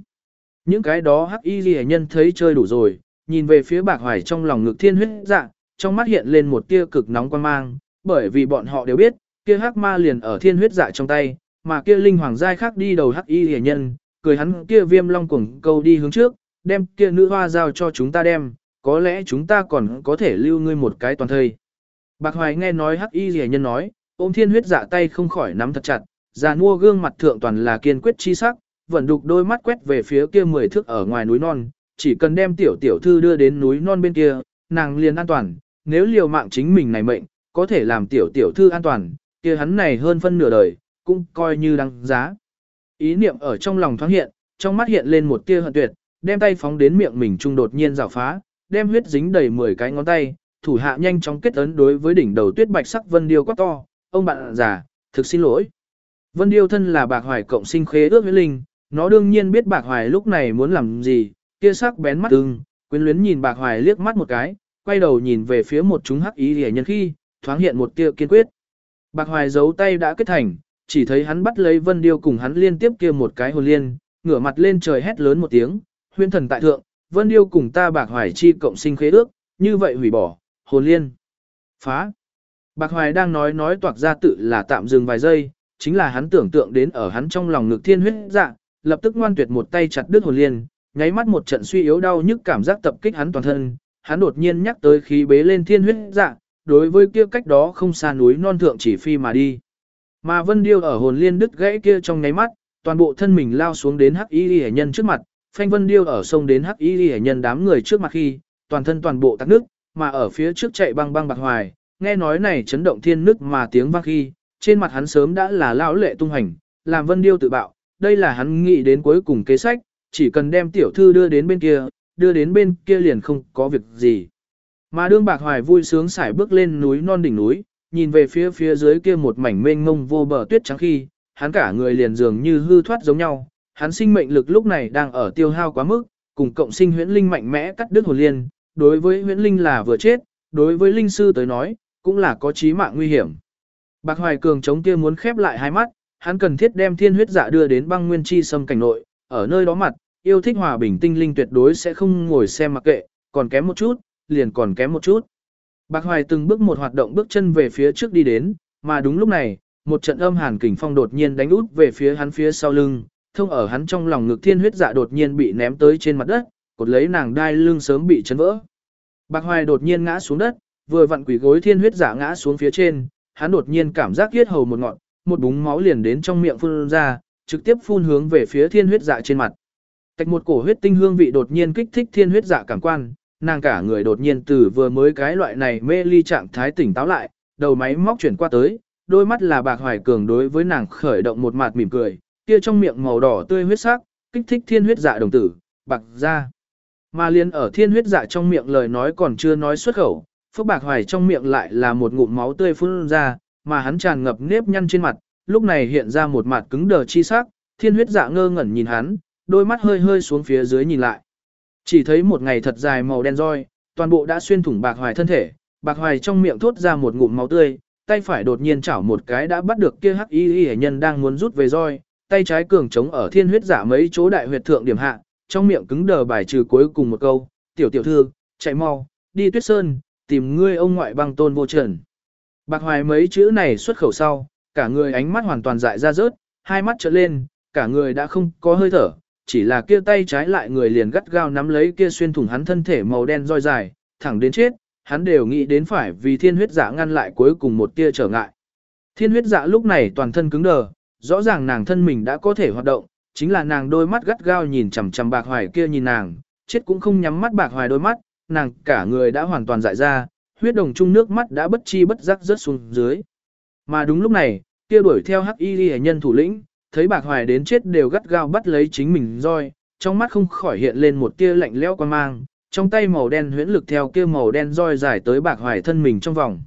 Những cái đó hắc y ghi nhân thấy chơi đủ rồi, nhìn về phía bạc hoài trong lòng ngực thiên huyết dạ, trong mắt hiện lên một tia cực nóng quan mang, bởi vì bọn họ đều biết, kia hắc ma liền ở thiên huyết dạ trong tay, mà kia linh hoàng giai khác đi đầu hắc y ghi nhân, cười hắn kia viêm long cuồng câu đi hướng trước, đem kia nữ hoa giao cho chúng ta đem, có lẽ chúng ta còn có thể lưu ngươi một cái toàn thời. Bạc hoài nghe nói hắc y ghi nhân nói, ôm thiên huyết dạ tay không khỏi nắm thật chặt, già mua gương mặt thượng toàn là kiên quyết chi sắc, vẫn đục đôi mắt quét về phía kia mười thước ở ngoài núi non, chỉ cần đem tiểu tiểu thư đưa đến núi non bên kia, nàng liền an toàn, nếu liều mạng chính mình này mệnh, có thể làm tiểu tiểu thư an toàn, kia hắn này hơn phân nửa đời, cũng coi như đăng giá. Ý niệm ở trong lòng thoáng hiện, trong mắt hiện lên một tia hận tuyệt, đem tay phóng đến miệng mình trung đột nhiên rào phá, đem huyết dính đầy 10 cái ngón tay, thủ hạ nhanh chóng kết ấn đối với đỉnh đầu tuyết bạch sắc vân điêu quá to, ông bạn già, thực xin lỗi. Vân điêu thân là bạc hoài cộng sinh khế ước huyết linh, nó đương nhiên biết bạc hoài lúc này muốn làm gì, kia sắc bén mắt ưng, quyến luyến nhìn bạc hoài liếc mắt một cái, quay đầu nhìn về phía một chúng hắc ý rẻ nhân khi, thoáng hiện một tia kiên quyết. Bạc hoài giấu tay đã kết thành, chỉ thấy hắn bắt lấy vân điêu cùng hắn liên tiếp kia một cái hồn liên, ngửa mặt lên trời hét lớn một tiếng, huyên thần tại thượng, vân điêu cùng ta bạc hoài chi cộng sinh khế ước, như vậy hủy bỏ, hồn liên, phá. Bạc hoài đang nói nói toạc ra tự là tạm dừng vài giây, chính là hắn tưởng tượng đến ở hắn trong lòng ngực thiên huyết dạ, lập tức ngoan tuyệt một tay chặt đứt hồn liên, nháy mắt một trận suy yếu đau nhức cảm giác tập kích hắn toàn thân, hắn đột nhiên nhắc tới khí bế lên thiên huyết dạ, đối với kia cách đó không xa núi non thượng chỉ phi mà đi. Mà Vân Điêu ở hồn liên đứt gãy kia trong nháy mắt, toàn bộ thân mình lao xuống đến Hắc Y Lệ nhân trước mặt, phanh Vân Điêu ở sông đến Hắc Y Lệ nhân đám người trước mặt khi, toàn thân toàn bộ tắc nước, mà ở phía trước chạy băng băng bạc hoài, nghe nói này chấn động thiên nước mà tiếng vang khi, trên mặt hắn sớm đã là lão lệ tung hành, làm Vân Điêu tự bạo, đây là hắn nghĩ đến cuối cùng kế sách, chỉ cần đem tiểu thư đưa đến bên kia, đưa đến bên kia liền không có việc gì. Mà đương bạc hoài vui sướng xải bước lên núi non đỉnh núi, nhìn về phía phía dưới kia một mảnh mênh mông vô bờ tuyết trắng khi, hắn cả người liền dường như hư thoát giống nhau, hắn sinh mệnh lực lúc này đang ở tiêu hao quá mức, cùng cộng sinh huyễn linh mạnh mẽ cắt đứt hồn liên, đối với huyễn linh là vừa chết, đối với linh sư tới nói, cũng là có chí mạng nguy hiểm. Bạc Hoài Cường chống kia muốn khép lại hai mắt, hắn cần thiết đem thiên huyết dạ đưa đến băng nguyên chi sâm cảnh nội, ở nơi đó mặt, yêu thích hòa bình tinh linh tuyệt đối sẽ không ngồi xem mặc kệ, còn kém một chút, liền còn kém một chút. Bạc Hoài từng bước một hoạt động bước chân về phía trước đi đến, mà đúng lúc này, một trận âm hàn kình phong đột nhiên đánh út về phía hắn phía sau lưng, thông ở hắn trong lòng ngực thiên huyết dạ đột nhiên bị ném tới trên mặt đất, cột lấy nàng đai lưng sớm bị chấn vỡ. Bạc Hoài đột nhiên ngã xuống đất, vừa vặn quỷ gối thiên huyết dạ ngã xuống phía trên, hắn đột nhiên cảm giác huyết hầu một ngọn, một búng máu liền đến trong miệng phun ra, trực tiếp phun hướng về phía thiên huyết dạ trên mặt. Tạch một cổ huyết tinh hương vị đột nhiên kích thích thiên huyết dạ cảm quan, nàng cả người đột nhiên từ vừa mới cái loại này mê ly trạng thái tỉnh táo lại, đầu máy móc chuyển qua tới, đôi mắt là bạc hoài cường đối với nàng khởi động một mặt mỉm cười, kia trong miệng màu đỏ tươi huyết sắc, kích thích thiên huyết dạ đồng tử, bạc ra. Mà liên ở thiên huyết dạ trong miệng lời nói còn chưa nói xuất khẩu, phước bạc hoài trong miệng lại là một ngụm máu tươi phun ra, mà hắn tràn ngập nếp nhăn trên mặt, lúc này hiện ra một mặt cứng đờ chi sắc, thiên huyết dạ ngơ ngẩn nhìn hắn, đôi mắt hơi hơi xuống phía dưới nhìn lại. Chỉ thấy một ngày thật dài màu đen roi, toàn bộ đã xuyên thủng bạc hoài thân thể, bạc hoài trong miệng thốt ra một ngụm máu tươi, tay phải đột nhiên chảo một cái đã bắt được kia hắc y y nhân đang muốn rút về roi, tay trái cường chống ở thiên huyết giả mấy chỗ đại huyệt thượng điểm hạ, trong miệng cứng đờ bài trừ cuối cùng một câu, tiểu tiểu thư, chạy mau, đi tuyết sơn, tìm ngươi ông ngoại băng tôn vô trần. Bạc hoài mấy chữ này xuất khẩu sau, cả người ánh mắt hoàn toàn dại ra rớt, hai mắt trợn lên, cả người đã không có hơi thở, chỉ là kia tay trái lại người liền gắt gao nắm lấy kia xuyên thủng hắn thân thể màu đen roi dài, thẳng đến chết, hắn đều nghĩ đến phải vì thiên huyết dạ ngăn lại cuối cùng một tia trở ngại. Thiên huyết dạ lúc này toàn thân cứng đờ, rõ ràng nàng thân mình đã có thể hoạt động, chính là nàng đôi mắt gắt gao nhìn chằm chằm bạc hoài kia nhìn nàng, chết cũng không nhắm mắt bạc hoài đôi mắt, nàng cả người đã hoàn toàn dại ra, huyết đồng chung nước mắt đã bất chi bất giác rớt xuống dưới. Mà đúng lúc này, kia đuổi theo hắc y ghi nhân thủ lĩnh, thấy bạc hoài đến chết đều gắt gao bắt lấy chính mình roi, trong mắt không khỏi hiện lên một tia lạnh lẽo quan mang, trong tay màu đen huyễn lực theo kia màu đen roi dài tới bạc hoài thân mình trong vòng.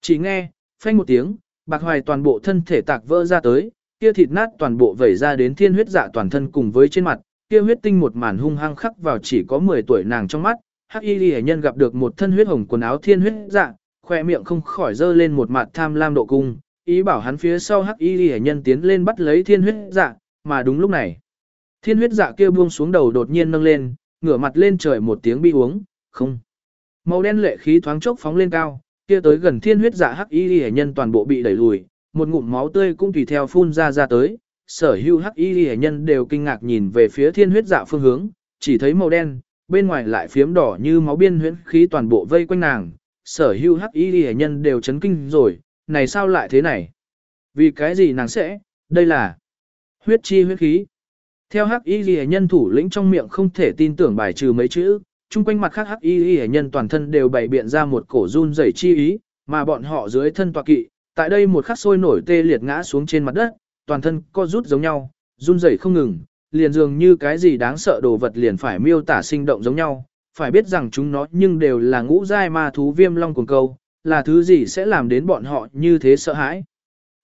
Chỉ nghe, phanh một tiếng, bạc hoài toàn bộ thân thể tạc vỡ ra tới, kia thịt nát toàn bộ vẩy ra đến thiên huyết dạ toàn thân cùng với trên mặt, kia huyết tinh một màn hung hăng khắc vào chỉ có 10 tuổi nàng trong mắt, hắc y ghi nhân gặp được một thân huyết hồng quần áo thiên huyết dạ, khoe miệng không khỏi dơ lên một mặt tham lam độ cung, ý bảo hắn phía sau hắc y hệ nhân tiến lên bắt lấy thiên huyết dạ, mà đúng lúc này. Thiên huyết dạ kia buông xuống đầu đột nhiên nâng lên, ngửa mặt lên trời một tiếng bi uống, không. Màu đen lệ khí thoáng chốc phóng lên cao, kia tới gần thiên huyết dạ hắc y hệ nhân toàn bộ bị đẩy lùi, một ngụm máu tươi cũng tùy theo phun ra ra tới. Sở hữu hắc y hệ nhân đều kinh ngạc nhìn về phía thiên huyết dạ phương hướng, chỉ thấy màu đen, bên ngoài lại phiếm đỏ như máu biên huyễn khí toàn bộ vây quanh nàng, sở hữu hắc y hệ nhân đều chấn kinh rồi, này sao lại thế này? Vì cái gì nàng sẽ, đây là huyết chi huyết khí. Theo hắc y ghi nhân thủ lĩnh trong miệng không thể tin tưởng bài trừ mấy chữ, chung quanh mặt khác hắc y ghi nhân toàn thân đều bày biện ra một cổ run rẩy chi ý, mà bọn họ dưới thân tọa kỵ, tại đây một khắc sôi nổi tê liệt ngã xuống trên mặt đất, toàn thân co rút giống nhau, run rẩy không ngừng, liền dường như cái gì đáng sợ đồ vật liền phải miêu tả sinh động giống nhau, phải biết rằng chúng nó nhưng đều là ngũ giai ma thú viêm long cuồng câu, là thứ gì sẽ làm đến bọn họ như thế sợ hãi.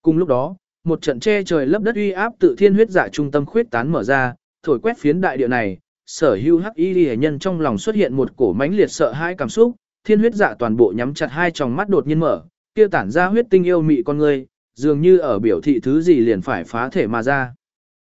Cùng lúc đó, một trận che trời lấp đất uy áp tự thiên huyết dạ trung tâm khuyết tán mở ra, thổi quét phiến đại địa này, sở hưu hắc y hệ nhân trong lòng xuất hiện một cổ mãnh liệt sợ hãi cảm xúc, thiên huyết dạ toàn bộ nhắm chặt hai tròng mắt đột nhiên mở, kia tản ra huyết tinh yêu mị con người, dường như ở biểu thị thứ gì liền phải phá thể mà ra.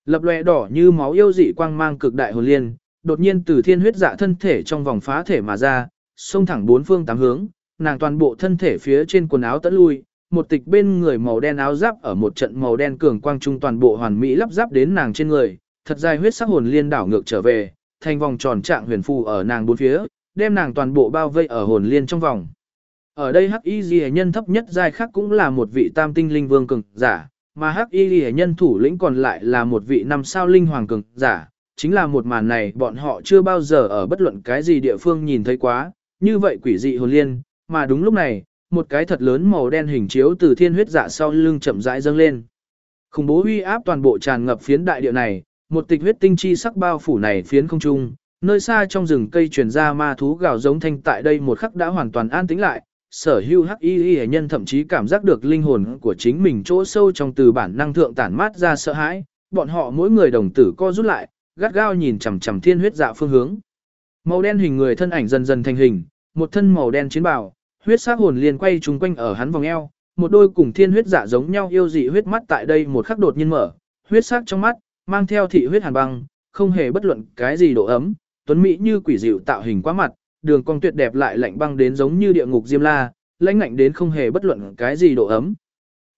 Lập lòe đỏ như máu yêu dị quang mang cực đại hồn liên, đột nhiên từ thiên huyết dạ thân thể trong vòng phá thể mà ra, xông thẳng bốn phương tám hướng, nàng toàn bộ thân thể phía trên quần áo tẫn lui, một tịch bên người màu đen áo giáp ở một trận màu đen cường quang trung toàn bộ hoàn mỹ lắp giáp đến nàng trên người, thật dài huyết sắc hồn liên đảo ngược trở về, thành vòng tròn trạng huyền phù ở nàng bốn phía, đem nàng toàn bộ bao vây ở hồn liên trong vòng. Ở đây hắc y ghi nhân thấp nhất giai khác cũng là một vị tam tinh linh vương cường giả, mà hắc y ghi nhân thủ lĩnh còn lại là một vị năm sao linh hoàng cường giả, chính là một màn này bọn họ chưa bao giờ ở bất luận cái gì địa phương nhìn thấy quá, như vậy quỷ dị hồn liên, mà đúng lúc này, một cái thật lớn màu đen hình chiếu từ thiên huyết dạ sau lưng chậm rãi dâng lên. Khủng bố uy áp toàn bộ tràn ngập phiến đại địa này, một tịch huyết tinh chi sắc bao phủ này phiến không trung, nơi xa trong rừng cây truyền ra ma thú gào giống thanh tại đây một khắc đã hoàn toàn an tĩnh lại, sở hưu hắc y y nhân thậm chí cảm giác được linh hồn của chính mình chỗ sâu trong từ bản năng thượng tản mát ra sợ hãi, bọn họ mỗi người đồng tử co rút lại, gắt gao nhìn chằm chằm thiên huyết dạ phương hướng. Màu đen hình người thân ảnh dần dần thành hình, một thân màu đen chiến bào, huyết sắc hồn liền quay trung quanh ở hắn vòng eo, một đôi cùng thiên huyết dạ giống nhau yêu dị huyết mắt tại đây một khắc đột nhiên mở, huyết sắc trong mắt, mang theo thị huyết hàn băng, không hề bất luận cái gì độ ấm, tuấn mỹ như quỷ dịu tạo hình quá mặt, đường cong tuyệt đẹp lại lạnh băng đến giống như địa ngục diêm la, lãnh ngạnh đến không hề bất luận cái gì độ ấm.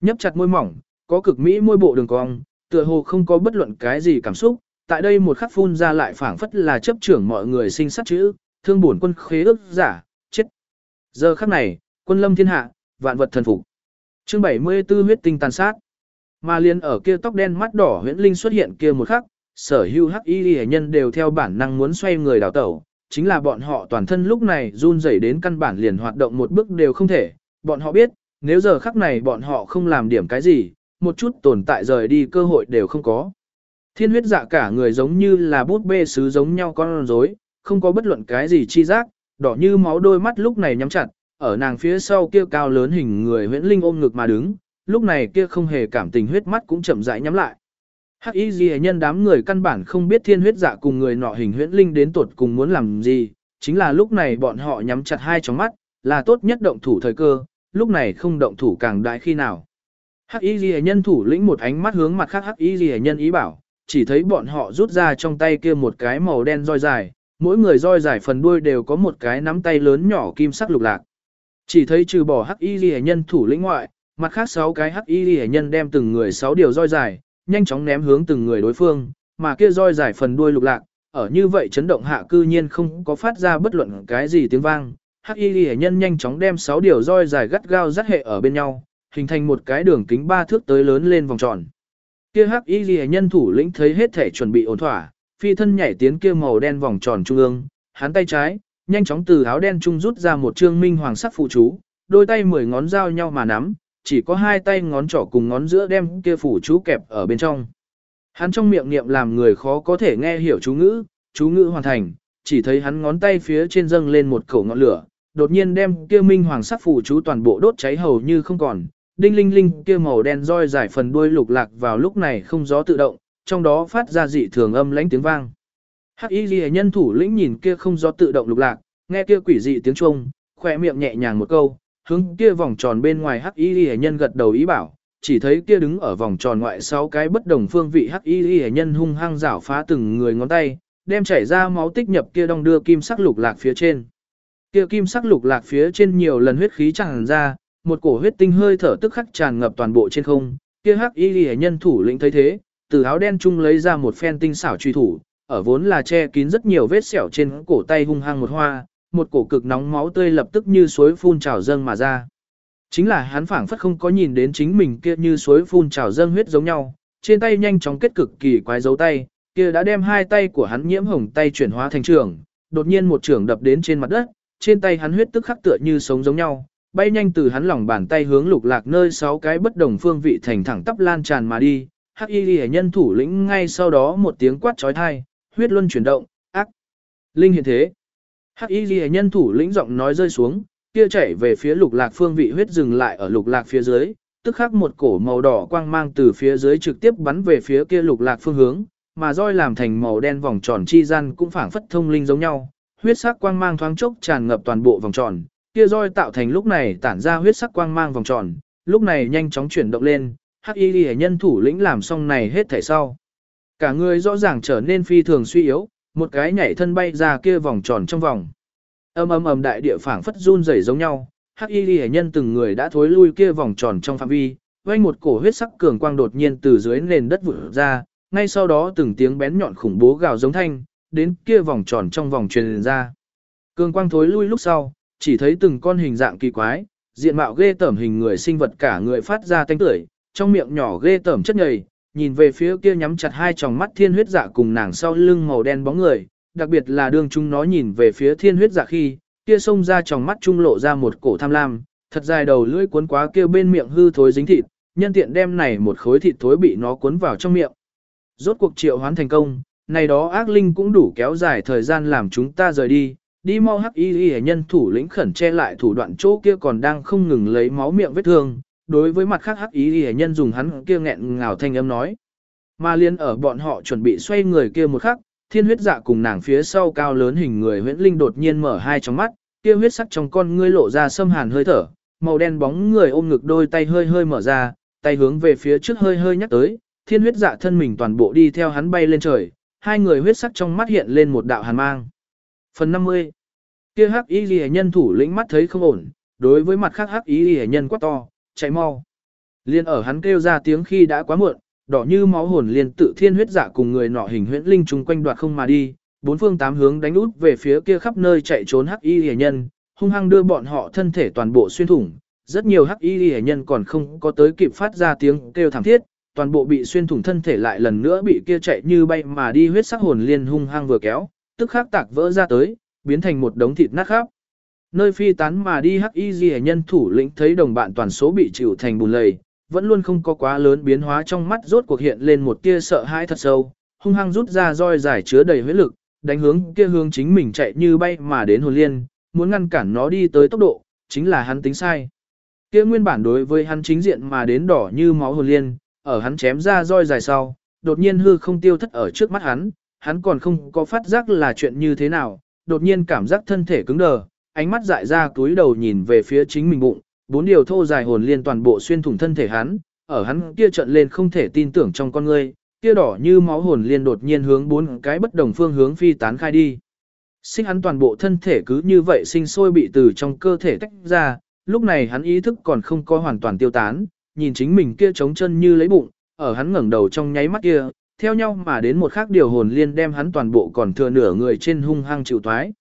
Nhấp chặt môi mỏng, có cực mỹ môi bộ đường cong, tựa hồ không có bất luận cái gì cảm xúc, tại đây một khắc phun ra lại phảng phất là chấp trưởng mọi người sinh sát chữ, thương bổn quân khế ước giả. Giờ khắc này, quân lâm thiên hạ, vạn vật thần phục. Chương 74 huyết tinh tàn sát. Mà liên ở kia tóc đen mắt đỏ huyễn linh xuất hiện kia một khắc, sở hưu hắc y nhân đều theo bản năng muốn xoay người đào tẩu, chính là bọn họ toàn thân lúc này run rẩy đến căn bản liền hoạt động một bước đều không thể. Bọn họ biết, nếu giờ khắc này bọn họ không làm điểm cái gì, một chút tồn tại rời đi cơ hội đều không có. Thiên huyết dạ cả người giống như là bút bê sứ giống nhau con rối, không có bất luận cái gì chi giác, đỏ như máu đôi mắt lúc này nhắm chặt, ở nàng phía sau kia cao lớn hình người huyễn linh ôm ngực mà đứng, lúc này kia không hề cảm tình huyết mắt cũng chậm rãi nhắm lại. Hắc y Dì nhân đám người căn bản không biết thiên huyết dạ cùng người nọ hình huyễn linh đến tuột cùng muốn làm gì, chính là lúc này bọn họ nhắm chặt hai tròng mắt, là tốt nhất động thủ thời cơ, lúc này không động thủ càng đại khi nào. Hắc y Dì nhân thủ lĩnh một ánh mắt hướng mặt khác hắc y Dì nhân ý bảo, chỉ thấy bọn họ rút ra trong tay kia một cái màu đen roi dài, mỗi người roi giải phần đuôi đều có một cái nắm tay lớn nhỏ kim sắc lục lạc. Chỉ thấy trừ bỏ hắc y ghi nhân thủ lĩnh ngoại, mặt khác sáu cái hắc y ghi nhân đem từng người sáu điều roi giải nhanh chóng ném hướng từng người đối phương, mà kia roi giải phần đuôi lục lạc, ở như vậy chấn động hạ cư nhiên không có phát ra bất luận cái gì tiếng vang. Hắc y ghi nhân nhanh chóng đem 6 điều roi giải gắt gao dắt hệ ở bên nhau, hình thành một cái đường kính ba thước tới lớn lên vòng tròn. Kia hắc y ghi nhân thủ lĩnh thấy hết thể chuẩn bị ổn thỏa, phi thân nhảy tiến kia màu đen vòng tròn trung ương, hắn tay trái, nhanh chóng từ áo đen trung rút ra một trương minh hoàng sắc phụ chú, đôi tay mười ngón giao nhau mà nắm, chỉ có hai tay ngón trỏ cùng ngón giữa đem kia phủ chú kẹp ở bên trong. Hắn trong miệng niệm làm người khó có thể nghe hiểu chú ngữ, chú ngữ hoàn thành, chỉ thấy hắn ngón tay phía trên dâng lên một khẩu ngọn lửa, đột nhiên đem kia minh hoàng sắc phủ chú toàn bộ đốt cháy hầu như không còn. Đinh linh linh kia màu đen roi giải phần đuôi lục lạc vào lúc này không gió tự động, trong đó phát ra dị thường âm lãnh tiếng vang. Hắc Y Liễu nhân thủ lĩnh nhìn kia không do tự động lục lạc, nghe kia quỷ dị tiếng chuông, khỏe miệng nhẹ nhàng một câu, hướng kia vòng tròn bên ngoài Hắc Y Liễu nhân gật đầu ý bảo, chỉ thấy kia đứng ở vòng tròn ngoại sáu cái bất đồng phương vị Hắc Y Liễu nhân hung hăng rảo phá từng người ngón tay, đem chảy ra máu tích nhập kia đong đưa kim sắc lục lạc phía trên. Kia kim sắc lục lạc phía trên nhiều lần huyết khí tràn ra, một cổ huyết tinh hơi thở tức khắc tràn ngập toàn bộ trên không. Kia hắc y liễu nhân thủ lĩnh thấy thế, từ áo đen trung lấy ra một phen tinh xảo truy thủ, ở vốn là che kín rất nhiều vết sẹo trên cổ tay hung hăng một hoa, một cổ cực nóng máu tươi lập tức như suối phun trào dâng mà ra. Chính là hắn phảng phất không có nhìn đến chính mình kia như suối phun trào dâng huyết giống nhau, trên tay nhanh chóng kết cực kỳ quái dấu tay, kia đã đem hai tay của hắn nhiễm hồng tay chuyển hóa thành trường, đột nhiên một trường đập đến trên mặt đất, trên tay hắn huyết tức khắc tựa như sống giống nhau, bay nhanh từ hắn lòng bàn tay hướng lục lạc nơi sáu cái bất đồng phương vị thành thẳng tắp lan tràn mà đi. Hắc Y nhân thủ lĩnh ngay sau đó một tiếng quát chói tai, huyết luân chuyển động, ác. Linh hiện thế. Hắc Y nhân thủ lĩnh giọng nói rơi xuống, kia chảy về phía lục lạc phương vị huyết dừng lại ở lục lạc phía dưới, tức khắc một cổ màu đỏ quang mang từ phía dưới trực tiếp bắn về phía kia lục lạc phương hướng, mà roi làm thành màu đen vòng tròn chi gian cũng phảng phất thông linh giống nhau, huyết sắc quang mang thoáng chốc tràn ngập toàn bộ vòng tròn, kia roi tạo thành lúc này tản ra huyết sắc quang mang vòng tròn, lúc này nhanh chóng chuyển động lên, hắc y ghi nhân thủ lĩnh làm xong này hết thảy sau. Cả người rõ ràng trở nên phi thường suy yếu, một cái nhảy thân bay ra kia vòng tròn trong vòng. Âm ầm ầm đại địa phảng phất run rẩy giống nhau, hắc y ghi nhân từng người đã thối lui kia vòng tròn trong phạm vi, vang một cổ huyết sắc cường quang đột nhiên từ dưới nền đất vụt ra, ngay sau đó từng tiếng bén nhọn khủng bố gào giống thanh, đến kia vòng tròn trong vòng truyền ra. Cường quang thối lui lúc sau, chỉ thấy từng con hình dạng kỳ quái, diện mạo ghê tởm hình người sinh vật cả người phát ra tanh tưởi, trong miệng nhỏ ghê tởm chất nhầy, nhìn về phía kia nhắm chặt hai tròng mắt thiên huyết dạ cùng nàng sau lưng màu đen bóng người, đặc biệt là đương chúng nó nhìn về phía thiên huyết dạ khi, kia xông ra tròng mắt trung lộ ra một cổ tham lam, thật dài đầu lưỡi cuốn quá kia bên miệng hư thối dính thịt, nhân tiện đem này một khối thịt thối bị nó cuốn vào trong miệng. Rốt cuộc triệu hoán thành công, này đó ác linh cũng đủ kéo dài thời gian làm chúng ta rời đi, đi mau hắc y y nhân thủ lĩnh khẩn che lại thủ đoạn chỗ kia còn đang không ngừng lấy máu miệng vết thương, đối với mặt khác hắc ý y nhân dùng hắn kia nghẹn ngào thanh âm nói. Mà liên ở bọn họ chuẩn bị xoay người kia một khắc, thiên huyết dạ cùng nàng phía sau cao lớn hình người huyễn linh đột nhiên mở hai trong mắt, kia huyết sắc trong con ngươi lộ ra sâm hàn hơi thở, màu đen bóng người ôm ngực đôi tay hơi hơi mở ra, tay hướng về phía trước hơi hơi nhắc tới, thiên huyết dạ thân mình toàn bộ đi theo hắn bay lên trời, hai người huyết sắc trong mắt hiện lên một đạo hàn mang. Phần 50 kia hắc y ghi nhân thủ lĩnh mắt thấy không ổn, đối với mặt khác hắc y ghi nhân quá to, chạy mau. Liên ở hắn kêu ra tiếng khi đã quá muộn, đỏ như máu hồn liên tự thiên huyết giả cùng người nọ hình huyễn linh chung quanh đoạt không mà đi, bốn phương tám hướng đánh út về phía kia khắp nơi chạy trốn hắc y hề nhân, hung hăng đưa bọn họ thân thể toàn bộ xuyên thủng. Rất nhiều hắc y hề nhân còn không có tới kịp phát ra tiếng kêu thảm thiết, toàn bộ bị xuyên thủng thân thể lại lần nữa bị kia chạy như bay mà đi huyết sắc hồn liên hung hăng vừa kéo, tức khắc tạc vỡ ra tới, biến thành một đống thịt nát khắp. Nơi phi tán mà đi hắc y gì nhân thủ lĩnh thấy đồng bạn toàn số bị chịu thành bùn lầy, vẫn luôn không có quá lớn biến hóa trong mắt rốt cuộc hiện lên một tia sợ hãi thật sâu, hung hăng rút ra roi giải chứa đầy huyết lực, đánh hướng kia hướng chính mình chạy như bay mà đến hồn liên, muốn ngăn cản nó đi tới tốc độ, chính là hắn tính sai. Kia nguyên bản đối với hắn chính diện mà đến đỏ như máu hồn liên, ở hắn chém ra roi dài sau, đột nhiên hư không tiêu thất ở trước mắt hắn, hắn còn không có phát giác là chuyện như thế nào, đột nhiên cảm giác thân thể cứng đờ, ánh mắt dại ra túi đầu nhìn về phía chính mình bụng, bốn điều thô dài hồn liên toàn bộ xuyên thủng thân thể hắn, ở hắn kia trận lên không thể tin tưởng trong con ngươi, kia đỏ như máu hồn liên đột nhiên hướng bốn cái bất đồng phương hướng phi tán khai đi. Sinh hắn toàn bộ thân thể cứ như vậy sinh sôi bị từ trong cơ thể tách ra, lúc này hắn ý thức còn không có hoàn toàn tiêu tán, nhìn chính mình kia trống chân như lấy bụng, ở hắn ngẩng đầu trong nháy mắt kia, theo nhau mà đến một khác điều hồn liên đem hắn toàn bộ còn thừa nửa người trên hung hăng chịu toái.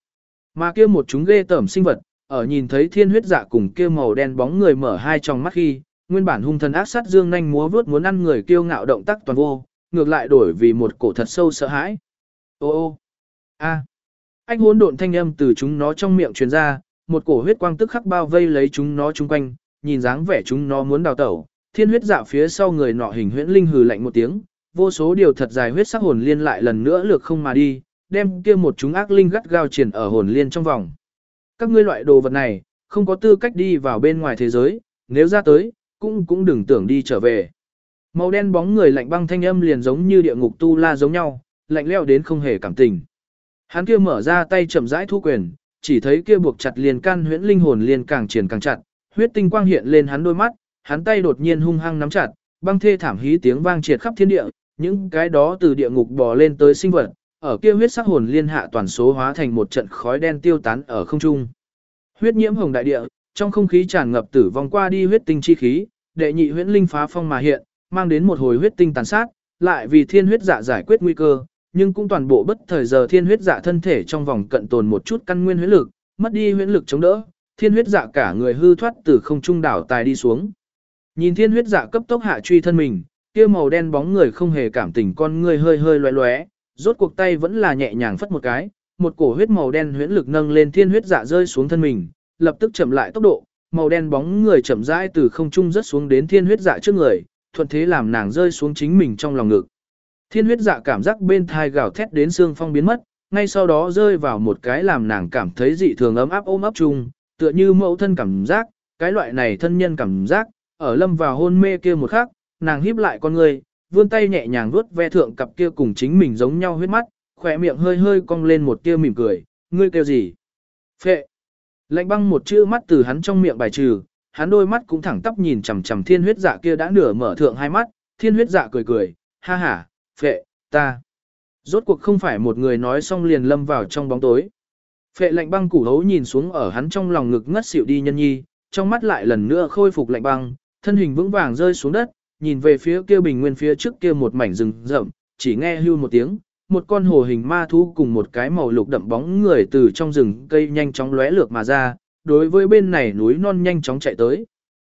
Mà kia một chúng ghê tởm sinh vật, ở nhìn thấy thiên huyết dạ cùng kia màu đen bóng người mở hai trong mắt khi, nguyên bản hung thần ác sát dương nhanh múa vướt muốn ăn người kiêu ngạo động tác toàn vô, ngược lại đổi vì một cổ thật sâu sợ hãi. Ô ô, a, Anh hỗn độn thanh âm từ chúng nó trong miệng truyền ra, một cổ huyết quang tức khắc bao vây lấy chúng nó chung quanh, nhìn dáng vẻ chúng nó muốn đào tẩu. Thiên huyết dạ phía sau người nọ hình huyễn linh hừ lạnh một tiếng, vô số điều thật dài huyết sắc hồn liên lại lần nữa lược không mà đi, đem kia một chúng ác linh gắt gao triển ở hồn liên trong vòng. Các ngươi loại đồ vật này, không có tư cách đi vào bên ngoài thế giới, nếu ra tới, cũng cũng đừng tưởng đi trở về. Màu đen bóng người lạnh băng thanh âm liền giống như địa ngục tu la giống nhau, lạnh leo đến không hề cảm tình. Hắn kia mở ra tay chậm rãi thu quyền, chỉ thấy kia buộc chặt liền can huyễn linh hồn liền càng triển càng chặt, huyết tinh quang hiện lên hắn đôi mắt, hắn tay đột nhiên hung hăng nắm chặt, băng thê thảm hí tiếng vang triệt khắp thiên địa, những cái đó từ địa ngục bò lên tới sinh vật, ở kia huyết sắc hồn liên hạ toàn số hóa thành một trận khói đen tiêu tán ở không trung. Huyết nhiễm hồng đại địa, trong không khí tràn ngập tử vong qua đi huyết tinh chi khí, đệ nhị huyễn linh phá phong mà hiện, mang đến một hồi huyết tinh tàn sát, lại vì thiên huyết dạ giải quyết nguy cơ, nhưng cũng toàn bộ bất thời giờ thiên huyết dạ thân thể trong vòng cận tồn một chút căn nguyên huyết lực, mất đi huyễn lực chống đỡ, thiên huyết dạ cả người hư thoát từ không trung đảo tài đi xuống. Nhìn thiên huyết dạ cấp tốc hạ truy thân mình, kia màu đen bóng người không hề cảm tình con người hơi hơi loé loé, rốt cuộc tay vẫn là nhẹ nhàng phất một cái, một cổ huyết màu đen huyễn lực nâng lên thiên huyết dạ rơi xuống thân mình, lập tức chậm lại tốc độ, màu đen bóng người chậm rãi từ không trung rớt xuống đến thiên huyết dạ trước người, thuận thế làm nàng rơi xuống chính mình trong lòng ngực. Thiên huyết dạ cảm giác bên thai gào thét đến xương phong biến mất, ngay sau đó rơi vào một cái làm nàng cảm thấy dị thường ấm áp ôm ấp chung, tựa như mẫu thân cảm giác, cái loại này thân nhân cảm giác, ở lâm vào hôn mê kia một khắc, nàng híp lại con người, vươn tay nhẹ nhàng vuốt ve thượng cặp kia cùng chính mình giống nhau huyết mắt, khỏe miệng hơi hơi cong lên một tia mỉm cười, ngươi kêu gì? Phệ. Lạnh băng một chữ mắt từ hắn trong miệng bài trừ, hắn đôi mắt cũng thẳng tắp nhìn chằm chằm thiên huyết dạ kia đã nửa mở thượng hai mắt, thiên huyết dạ cười cười, ha ha, phệ, ta. Rốt cuộc không phải một người nói xong liền lâm vào trong bóng tối. Phệ lạnh băng củ hấu nhìn xuống ở hắn trong lòng ngực ngất xỉu đi nhân nhi, trong mắt lại lần nữa khôi phục lạnh băng, thân hình vững vàng rơi xuống đất, nhìn về phía kia bình nguyên phía trước kia một mảnh rừng rậm, chỉ nghe hưu một tiếng, một con hồ hình ma thú cùng một cái màu lục đậm bóng người từ trong rừng cây nhanh chóng lóe lược mà ra, đối với bên này núi non nhanh chóng chạy tới.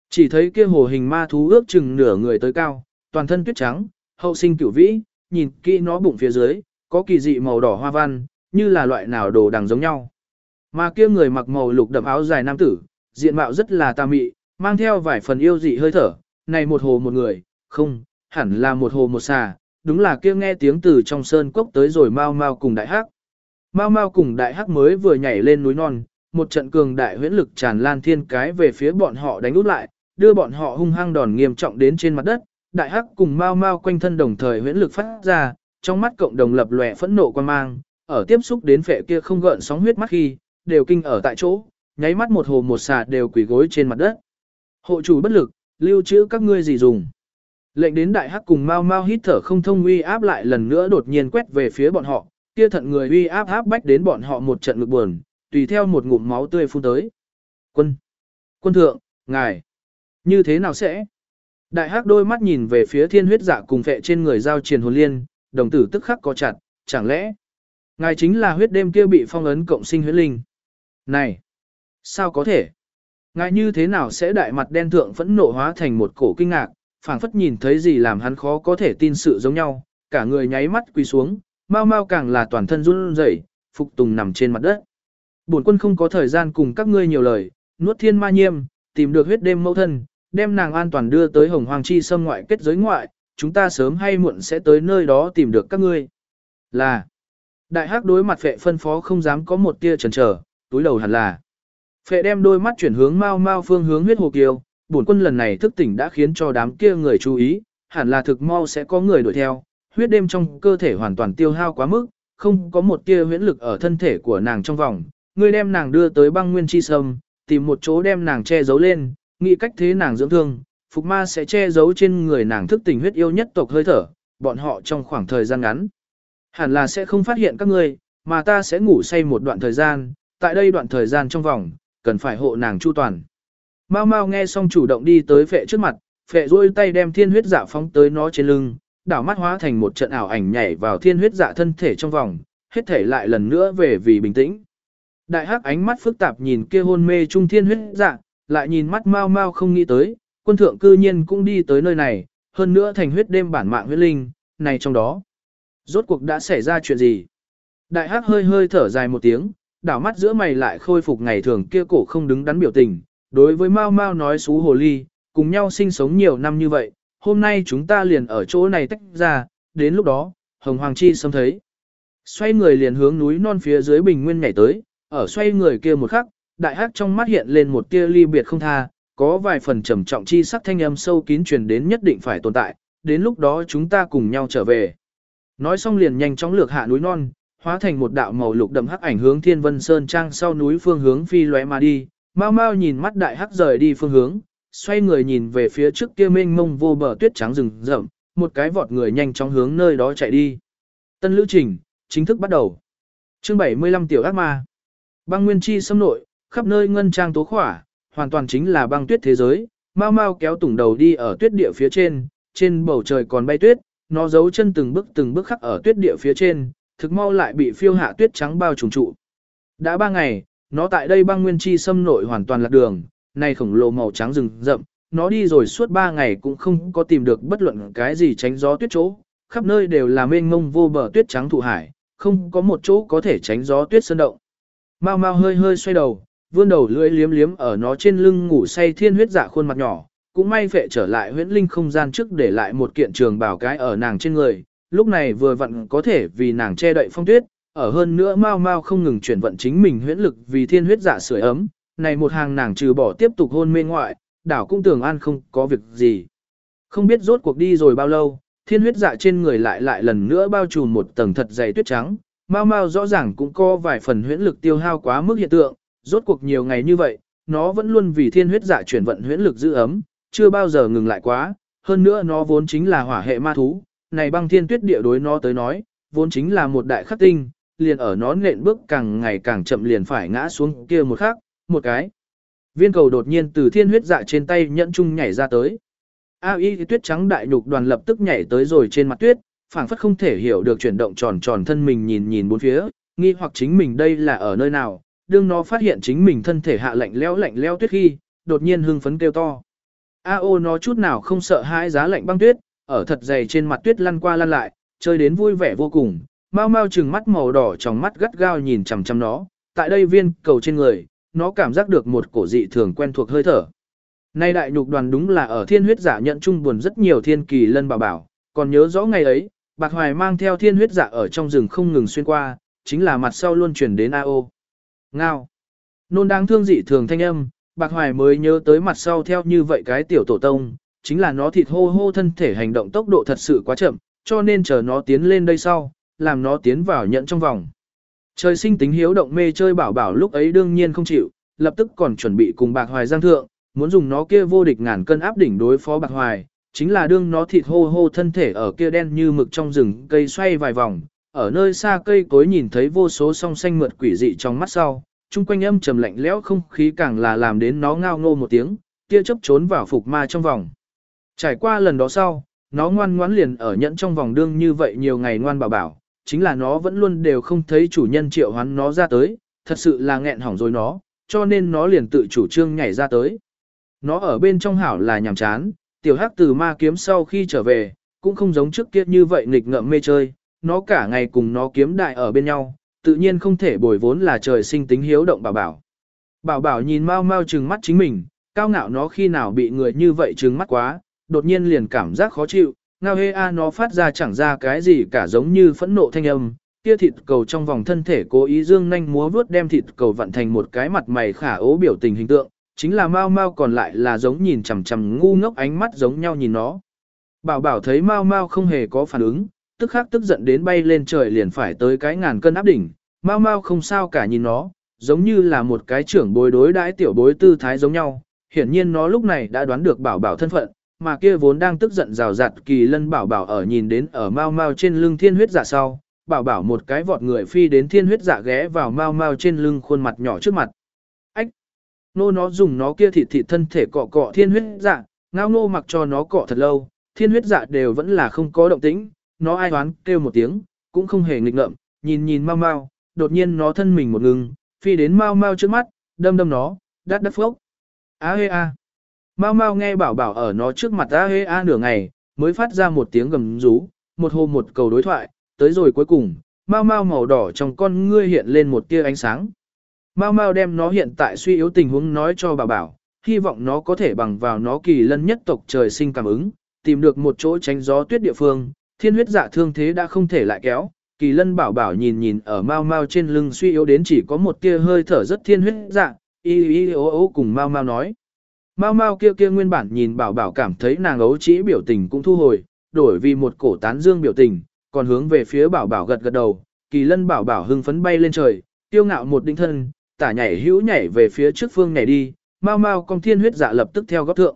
Chỉ thấy kia hồ hình ma thú ước chừng nửa người tới cao, toàn thân tuyết trắng, hậu sinh cửu vĩ, nhìn kỹ nó bụng phía dưới, có kỳ dị màu đỏ hoa văn, như là loại nào đồ đằng giống nhau. Mà kia người mặc màu lục đậm áo dài nam tử, diện mạo rất là tà mị, mang theo vài phần yêu dị hơi thở, này một hồ một người, không, hẳn là một hồ một xà, đúng là kia nghe tiếng từ trong sơn cốc tới rồi mau mau cùng đại hắc. Mau mau cùng đại hắc mới vừa nhảy lên núi non, một trận cường đại huyễn lực tràn lan thiên cái về phía bọn họ đánh út lại, đưa bọn họ hung hăng đòn nghiêm trọng đến trên mặt đất, đại hắc cùng mau mau quanh thân đồng thời huyễn lực phát ra, trong mắt cộng đồng lập lòe phẫn nộ quan mang, ở tiếp xúc đến phệ kia không gợn sóng huyết mắt khi, đều kinh ở tại chỗ, nháy mắt một hồ một xà đều quỳ gối trên mặt đất. Hộ chủ bất lực, lưu trữ các ngươi gì dùng. Lệnh đến đại hắc cùng mau mau hít thở không thông uy áp lại lần nữa đột nhiên quét về phía bọn họ, kia thận người uy áp áp bách đến bọn họ một trận ngực buồn, tùy theo một ngụm máu tươi phun tới. Quân! Quân thượng, ngài! Như thế nào sẽ? Đại hắc đôi mắt nhìn về phía thiên huyết giả cùng phệ trên người giao triền hồn liên, đồng tử tức khắc co chặt, chẳng lẽ? Ngài chính là huyết đêm kia bị phong ấn cộng sinh huyết linh. Này! Sao có thể? Ngài như thế nào sẽ đại mặt đen thượng phẫn nộ hóa thành một cổ kinh ngạc, phảng phất nhìn thấy gì làm hắn khó có thể tin sự giống nhau, cả người nháy mắt quỳ xuống, mau mau càng là toàn thân run rẩy, phục tùng nằm trên mặt đất. Bổn quân không có thời gian cùng các ngươi nhiều lời, nuốt thiên ma nhiêm, tìm được huyết đêm mẫu thân, đem nàng an toàn đưa tới hồng hoàng chi xâm ngoại kết giới ngoại, chúng ta sớm hay muộn sẽ tới nơi đó tìm được các ngươi. Là, đại hắc đối mặt phệ phân phó không dám có một tia chần chờ, túi đầu hẳn là. Phệ đem đôi mắt chuyển hướng mau mau phương hướng huyết hồ kiều, bổn quân lần này thức tỉnh đã khiến cho đám kia người chú ý, hẳn là thực mau sẽ có người đuổi theo, huyết đêm trong cơ thể hoàn toàn tiêu hao quá mức, không có một tia huyễn lực ở thân thể của nàng trong vòng, ngươi đem nàng đưa tới băng nguyên chi sâm, tìm một chỗ đem nàng che giấu lên, nghĩ cách thế nàng dưỡng thương, phục ma sẽ che giấu trên người nàng thức tỉnh huyết yêu nhất tộc hơi thở, bọn họ trong khoảng thời gian ngắn. Hẳn là sẽ không phát hiện các ngươi, mà ta sẽ ngủ say một đoạn thời gian, tại đây đoạn thời gian trong vòng, cần phải hộ nàng chu toàn. Mao Mao nghe xong chủ động đi tới phệ trước mặt, phệ duỗi tay đem thiên huyết dạ phóng tới nó trên lưng, đảo mắt hóa thành một trận ảo ảnh nhảy vào thiên huyết dạ thân thể trong vòng, hết thể lại lần nữa về vì bình tĩnh. Đại hắc ánh mắt phức tạp nhìn kia hôn mê trung thiên huyết dạ, lại nhìn mắt Mao Mao không nghĩ tới, quân thượng cư nhiên cũng đi tới nơi này, hơn nữa thành huyết đêm bản mạng huyết linh, này trong đó. Rốt cuộc đã xảy ra chuyện gì? Đại hắc hơi hơi thở dài một tiếng, đảo mắt giữa mày lại khôi phục ngày thường kia cổ không đứng đắn biểu tình. Đối với Mao Mao nói xú hồ ly, cùng nhau sinh sống nhiều năm như vậy, hôm nay chúng ta liền ở chỗ này tách ra, đến lúc đó, Hồng Hoàng Chi sớm thấy. Xoay người liền hướng núi non phía dưới bình nguyên nhảy tới, ở xoay người kia một khắc, đại hắc trong mắt hiện lên một tia ly biệt không tha, có vài phần trầm trọng chi sắc thanh âm sâu kín truyền đến nhất định phải tồn tại, đến lúc đó chúng ta cùng nhau trở về. Nói xong liền nhanh chóng lược hạ núi non, hóa thành một đạo màu lục đậm hắc ảnh hướng Thiên Vân Sơn Trang sau núi phương hướng phi lóe mà đi. Mau mau nhìn mắt đại hắc rời đi phương hướng, xoay người nhìn về phía trước kia mênh mông vô bờ tuyết trắng rừng rậm, một cái vọt người nhanh chóng hướng nơi đó chạy đi. Tân lữ trình, chính thức bắt đầu. Chương 75 tiểu ác ma. Băng nguyên chi xâm nội, khắp nơi ngân trang tố khỏa, hoàn toàn chính là băng tuyết thế giới. Mau mau kéo tủng đầu đi ở tuyết địa phía trên, trên bầu trời còn bay tuyết, nó giấu chân từng bước từng bước khắc ở tuyết địa phía trên, thực mau lại bị phiêu hạ tuyết trắng bao trùm trụ. Đã ba ngày, nó tại đây băng nguyên chi xâm nội hoàn toàn lạc đường, này khổng lồ màu trắng rừng rậm, nó đi rồi suốt ba ngày cũng không có tìm được bất luận cái gì tránh gió tuyết chỗ, khắp nơi đều là mênh mông vô bờ tuyết trắng thụ hải, không có một chỗ có thể tránh gió tuyết sơn động. Mao Mao hơi hơi xoay đầu, vươn đầu lưỡi liếm liếm ở nó trên lưng ngủ say thiên huyết dạ khuôn mặt nhỏ, cũng may vệ trở lại huyễn linh không gian trước để lại một kiện trường bảo cái ở nàng trên người, lúc này vừa vặn có thể vì nàng che đậy phong tuyết, ở hơn nữa mau mau không ngừng chuyển vận chính mình huyễn lực vì thiên huyết giả sưởi ấm, này một hàng nàng trừ bỏ tiếp tục hôn mê ngoại, đảo cũng tưởng an không có việc gì. Không biết rốt cuộc đi rồi bao lâu, thiên huyết dạ trên người lại lại lần nữa bao trùm một tầng thật dày tuyết trắng, mau mau rõ ràng cũng có vài phần huyễn lực tiêu hao quá mức hiện tượng, rốt cuộc nhiều ngày như vậy, nó vẫn luôn vì thiên huyết dạ chuyển vận huyễn lực giữ ấm, chưa bao giờ ngừng lại quá, hơn nữa nó vốn chính là hỏa hệ ma thú, này băng thiên tuyết địa đối nó tới nói, vốn chính là một đại khắc tinh, liền ở nó nện bước càng ngày càng chậm liền phải ngã xuống kia một khắc, một cái. Viên cầu đột nhiên từ thiên huyết dạ trên tay nhẫn chung nhảy ra tới. A y tuyết trắng đại nhục đoàn lập tức nhảy tới rồi trên mặt tuyết, phảng phất không thể hiểu được chuyển động tròn tròn thân mình nhìn nhìn bốn phía, nghi hoặc chính mình đây là ở nơi nào, đương nó phát hiện chính mình thân thể hạ lạnh lẽo lạnh lẽo tuyết khi, đột nhiên hưng phấn kêu to. A ô nó chút nào không sợ hãi giá lạnh băng tuyết, ở thật dày trên mặt tuyết lăn qua lăn lại, chơi đến vui vẻ vô cùng. Mau mau trừng mắt màu đỏ trong mắt gắt gao nhìn chằm chằm nó, tại đây viên cầu trên người, nó cảm giác được một cổ dị thường quen thuộc hơi thở. Nay đại nhục đoàn đúng là ở thiên huyết giả nhận chung buồn rất nhiều thiên kỳ lân bảo bảo, còn nhớ rõ ngày ấy, bạc hoài mang theo thiên huyết giả ở trong rừng không ngừng xuyên qua, chính là mặt sau luôn chuyển đến A.O. Ngao. Nôn đáng thương dị thường thanh âm, bạc hoài mới nhớ tới mặt sau theo như vậy cái tiểu tổ tông, chính là nó thịt hô hô thân thể hành động tốc độ thật sự quá chậm, cho nên chờ nó tiến lên đây sau, làm nó tiến vào nhận trong vòng. Trời sinh tính hiếu động mê chơi bảo bảo lúc ấy đương nhiên không chịu, lập tức còn chuẩn bị cùng bạc hoài giang thượng, muốn dùng nó kia vô địch ngàn cân áp đỉnh đối phó bạc hoài, chính là đương nó thịt hô hô thân thể ở kia đen như mực trong rừng cây xoay vài vòng, ở nơi xa cây cối nhìn thấy vô số song xanh mượt quỷ dị trong mắt sau, chung quanh âm trầm lạnh lẽo không khí càng là làm đến nó ngao ngô một tiếng, kia chấp trốn vào phục ma trong vòng. Trải qua lần đó sau, nó ngoan ngoãn liền ở nhẫn trong vòng đương như vậy nhiều ngày ngoan bảo bảo, chính là nó vẫn luôn đều không thấy chủ nhân triệu hoán nó ra tới, thật sự là nghẹn hỏng rồi nó, cho nên nó liền tự chủ trương nhảy ra tới. Nó ở bên trong hảo là nhàm chán, tiểu hắc từ ma kiếm sau khi trở về, cũng không giống trước kia như vậy nghịch ngợm mê chơi, nó cả ngày cùng nó kiếm đại ở bên nhau, tự nhiên không thể bồi vốn là trời sinh tính hiếu động bảo bảo. Bảo bảo nhìn mau mau trừng mắt chính mình, cao ngạo nó khi nào bị người như vậy trừng mắt quá, đột nhiên liền cảm giác khó chịu, ngao hê a nó phát ra chẳng ra cái gì cả giống như phẫn nộ thanh âm, kia thịt cầu trong vòng thân thể cố ý dương nhanh múa vướt đem thịt cầu vặn thành một cái mặt mày khả ố biểu tình hình tượng, chính là mau mau còn lại là giống nhìn chằm chằm ngu ngốc ánh mắt giống nhau nhìn nó. Bảo bảo thấy mau mau không hề có phản ứng, tức khắc tức giận đến bay lên trời liền phải tới cái ngàn cân áp đỉnh, mau mau không sao cả nhìn nó, giống như là một cái trưởng bối đối đãi tiểu bối tư thái giống nhau, hiển nhiên nó lúc này đã đoán được bảo bảo thân phận, mà kia vốn đang tức giận rào rạt kỳ lân bảo bảo ở nhìn đến ở mau mau trên lưng thiên huyết dạ sau, bảo bảo một cái vọt người phi đến thiên huyết dạ ghé vào mau mau trên lưng khuôn mặt nhỏ trước mặt. Ách! Nô nó dùng nó kia thịt thịt thân thể cọ cọ thiên huyết dạ, ngao nô mặc cho nó cọ thật lâu, thiên huyết dạ đều vẫn là không có động tĩnh, nó ai đoán kêu một tiếng, cũng không hề nghịch ngợm, nhìn nhìn mau mau, đột nhiên nó thân mình một ngừng, phi đến mau mau trước mắt, đâm đâm nó, đắt đắt phốc. A hê a. Mau mau nghe bảo bảo ở nó trước mặt a hê a nửa ngày, mới phát ra một tiếng gầm rú, một hồ một cầu đối thoại, tới rồi cuối cùng, mau mau màu đỏ trong con ngươi hiện lên một tia ánh sáng. Mau mau đem nó hiện tại suy yếu tình huống nói cho bảo bảo, hy vọng nó có thể bằng vào nó kỳ lân nhất tộc trời sinh cảm ứng, tìm được một chỗ tránh gió tuyết địa phương, thiên huyết dạ thương thế đã không thể lại kéo. Kỳ lân bảo bảo nhìn nhìn ở mau mau trên lưng suy yếu đến chỉ có một tia hơi thở rất thiên huyết dạ, y y ô ô cùng mau mau nói. Mau mau kia kia nguyên bản nhìn bảo bảo cảm thấy nàng ấu trĩ biểu tình cũng thu hồi, đổi vì một cổ tán dương biểu tình, còn hướng về phía bảo bảo gật gật đầu, kỳ lân bảo bảo hưng phấn bay lên trời, tiêu ngạo một đinh thân, tả nhảy hữu nhảy về phía trước phương nhảy đi, mau mau con thiên huyết dạ lập tức theo góc thượng.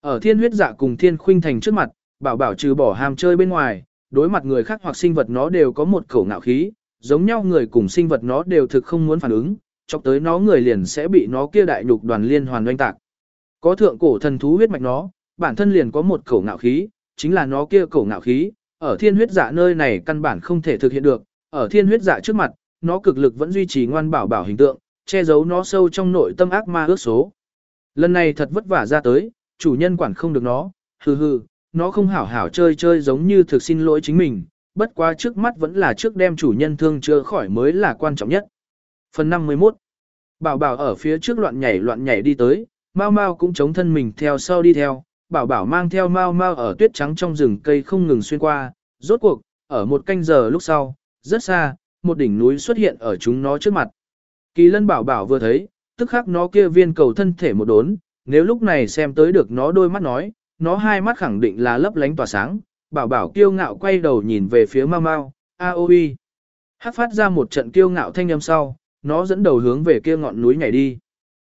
Ở thiên huyết dạ cùng thiên khuynh thành trước mặt, bảo bảo trừ bỏ ham chơi bên ngoài, đối mặt người khác hoặc sinh vật nó đều có một khẩu ngạo khí, giống nhau người cùng sinh vật nó đều thực không muốn phản ứng, chọc tới nó người liền sẽ bị nó kia đại nhục đoàn liên hoàn doanh tạc. Có thượng cổ thần thú huyết mạch nó, bản thân liền có một cổ ngạo khí, chính là nó kia cổ ngạo khí, ở thiên huyết dạ nơi này căn bản không thể thực hiện được, ở thiên huyết dạ trước mặt, nó cực lực vẫn duy trì ngoan bảo bảo hình tượng, che giấu nó sâu trong nội tâm ác ma ước số. Lần này thật vất vả ra tới, chủ nhân quản không được nó, hừ hừ, nó không hảo hảo chơi chơi giống như thực xin lỗi chính mình, bất quá trước mắt vẫn là trước đem chủ nhân thương chữa khỏi mới là quan trọng nhất. Phần 51 Bảo bảo ở phía trước loạn nhảy loạn nhảy đi tới, Mao Mao cũng chống thân mình theo sau đi theo, bảo bảo mang theo Mao Mao ở tuyết trắng trong rừng cây không ngừng xuyên qua, rốt cuộc, ở một canh giờ lúc sau, rất xa, một đỉnh núi xuất hiện ở chúng nó trước mặt. Kỳ lân bảo bảo vừa thấy, tức khắc nó kia viên cầu thân thể một đốn, nếu lúc này xem tới được nó đôi mắt nói, nó hai mắt khẳng định là lấp lánh tỏa sáng, bảo bảo kiêu ngạo quay đầu nhìn về phía mau mau, a o i, Hát phát ra một trận kiêu ngạo thanh âm sau, nó dẫn đầu hướng về kia ngọn núi nhảy đi.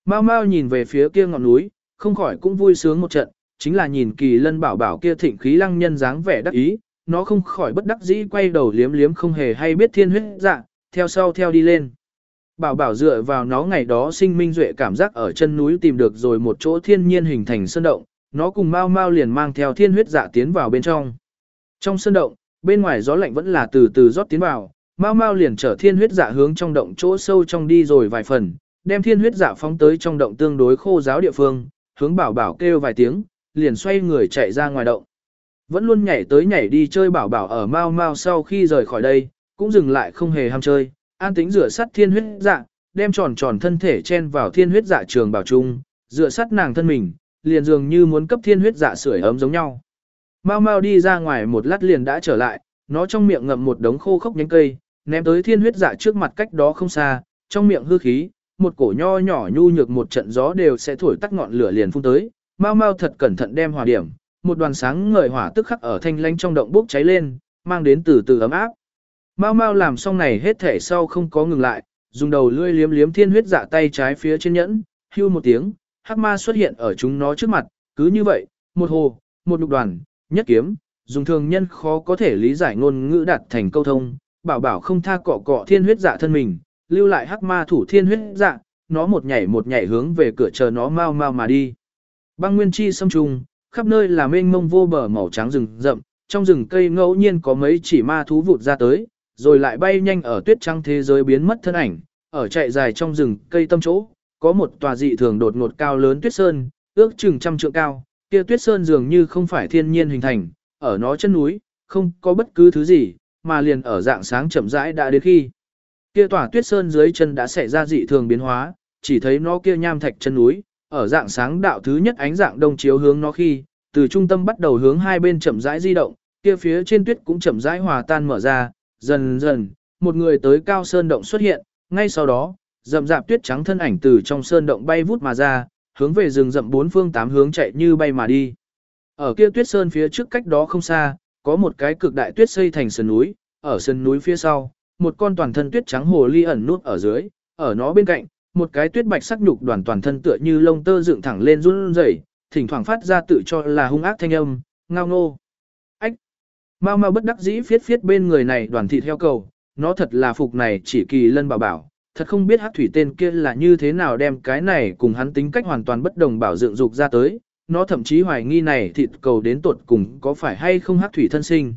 Mau mau nhìn về phía kia ngọn núi, không khỏi cũng vui sướng một trận, chính là nhìn kỳ lân bảo bảo kia thịnh khí lăng nhân dáng vẻ đắc ý, nó không khỏi bất đắc dĩ quay đầu liếm liếm không hề hay biết thiên huyết dạ, theo sau theo đi lên. Bảo bảo dựa vào nó ngày đó sinh minh duệ cảm giác ở chân núi tìm được rồi một chỗ thiên nhiên hình thành sơn động, nó cùng mau mau liền mang theo thiên huyết dạ tiến vào bên trong. Trong sơn động, bên ngoài gió lạnh vẫn là từ từ rót tiến vào, mau mau liền chở thiên huyết dạ hướng trong động chỗ sâu trong đi rồi vài phần, đem thiên huyết dạ phóng tới trong động tương đối khô giáo địa phương, hướng bảo bảo kêu vài tiếng, liền xoay người chạy ra ngoài động. Vẫn luôn nhảy tới nhảy đi chơi bảo bảo ở mau mau sau khi rời khỏi đây, cũng dừng lại không hề ham chơi, an tính rửa sắt thiên huyết dạ, đem tròn tròn thân thể chen vào thiên huyết dạ trường bảo trung, rửa sắt nàng thân mình, liền dường như muốn cấp thiên huyết dạ sưởi ấm giống nhau. Mau mau đi ra ngoài một lát liền đã trở lại, nó trong miệng ngậm một đống khô khốc nhánh cây, ném tới thiên huyết dạ trước mặt cách đó không xa, trong miệng hư khí, một cổ nho nhỏ nhu nhược một trận gió đều sẽ thổi tắt ngọn lửa liền phun tới. Mau mau thật cẩn thận đem hỏa điểm, một đoàn sáng ngời hỏa tức khắc ở thanh lanh trong động bốc cháy lên, mang đến từ từ ấm áp. Mau mau làm xong này hết thể sau không có ngừng lại, dùng đầu lưỡi liếm liếm thiên huyết dạ tay trái phía trên nhẫn, hưu một tiếng, hắc ma xuất hiện ở chúng nó trước mặt, cứ như vậy, một hồ, một nhục đoàn, nhất kiếm, dùng thường nhân khó có thể lý giải ngôn ngữ đạt thành câu thông, bảo bảo không tha cọ cọ thiên huyết dạ thân mình, lưu lại hắc ma thủ thiên huyết dạ, nó một nhảy một nhảy hướng về cửa chờ nó mau mau mà đi. Băng nguyên chi xâm trùng, khắp nơi là mênh mông vô bờ màu trắng rừng rậm, trong rừng cây ngẫu nhiên có mấy chỉ ma thú vụt ra tới, rồi lại bay nhanh ở tuyết trắng thế giới biến mất thân ảnh, ở chạy dài trong rừng cây tâm chỗ, có một tòa dị thường đột ngột cao lớn tuyết sơn, ước chừng trăm trượng cao, kia tuyết sơn dường như không phải thiên nhiên hình thành, ở nó chân núi, không có bất cứ thứ gì, mà liền ở dạng sáng chậm rãi đã đến khi. Kia tòa tuyết sơn dưới chân đã xảy ra dị thường biến hóa, chỉ thấy nó kia nham thạch chân núi, ở dạng sáng đạo thứ nhất ánh dạng đông chiếu hướng nó khi, từ trung tâm bắt đầu hướng hai bên chậm rãi di động, kia phía trên tuyết cũng chậm rãi hòa tan mở ra, dần dần, một người tới cao sơn động xuất hiện, ngay sau đó, rậm rạp tuyết trắng thân ảnh từ trong sơn động bay vút mà ra, hướng về rừng rậm bốn phương tám hướng chạy như bay mà đi. Ở kia tuyết sơn phía trước cách đó không xa, có một cái cực đại tuyết xây thành sườn núi, ở sườn núi phía sau, một con toàn thân tuyết trắng hồ ly ẩn nút ở dưới, ở nó bên cạnh, một cái tuyết bạch sắc nhục đoàn toàn thân tựa như lông tơ dựng thẳng lên run rẩy, thỉnh thoảng phát ra tự cho là hung ác thanh âm, ngao ngô. Ách! Mau mau bất đắc dĩ phiết phiết bên người này đoàn thịt heo cầu, nó thật là phục này chỉ kỳ lân bảo bảo, thật không biết hát thủy tên kia là như thế nào đem cái này cùng hắn tính cách hoàn toàn bất đồng bảo dựng dục ra tới, nó thậm chí hoài nghi này thịt cầu đến tuột cùng có phải hay không hát thủy thân sinh.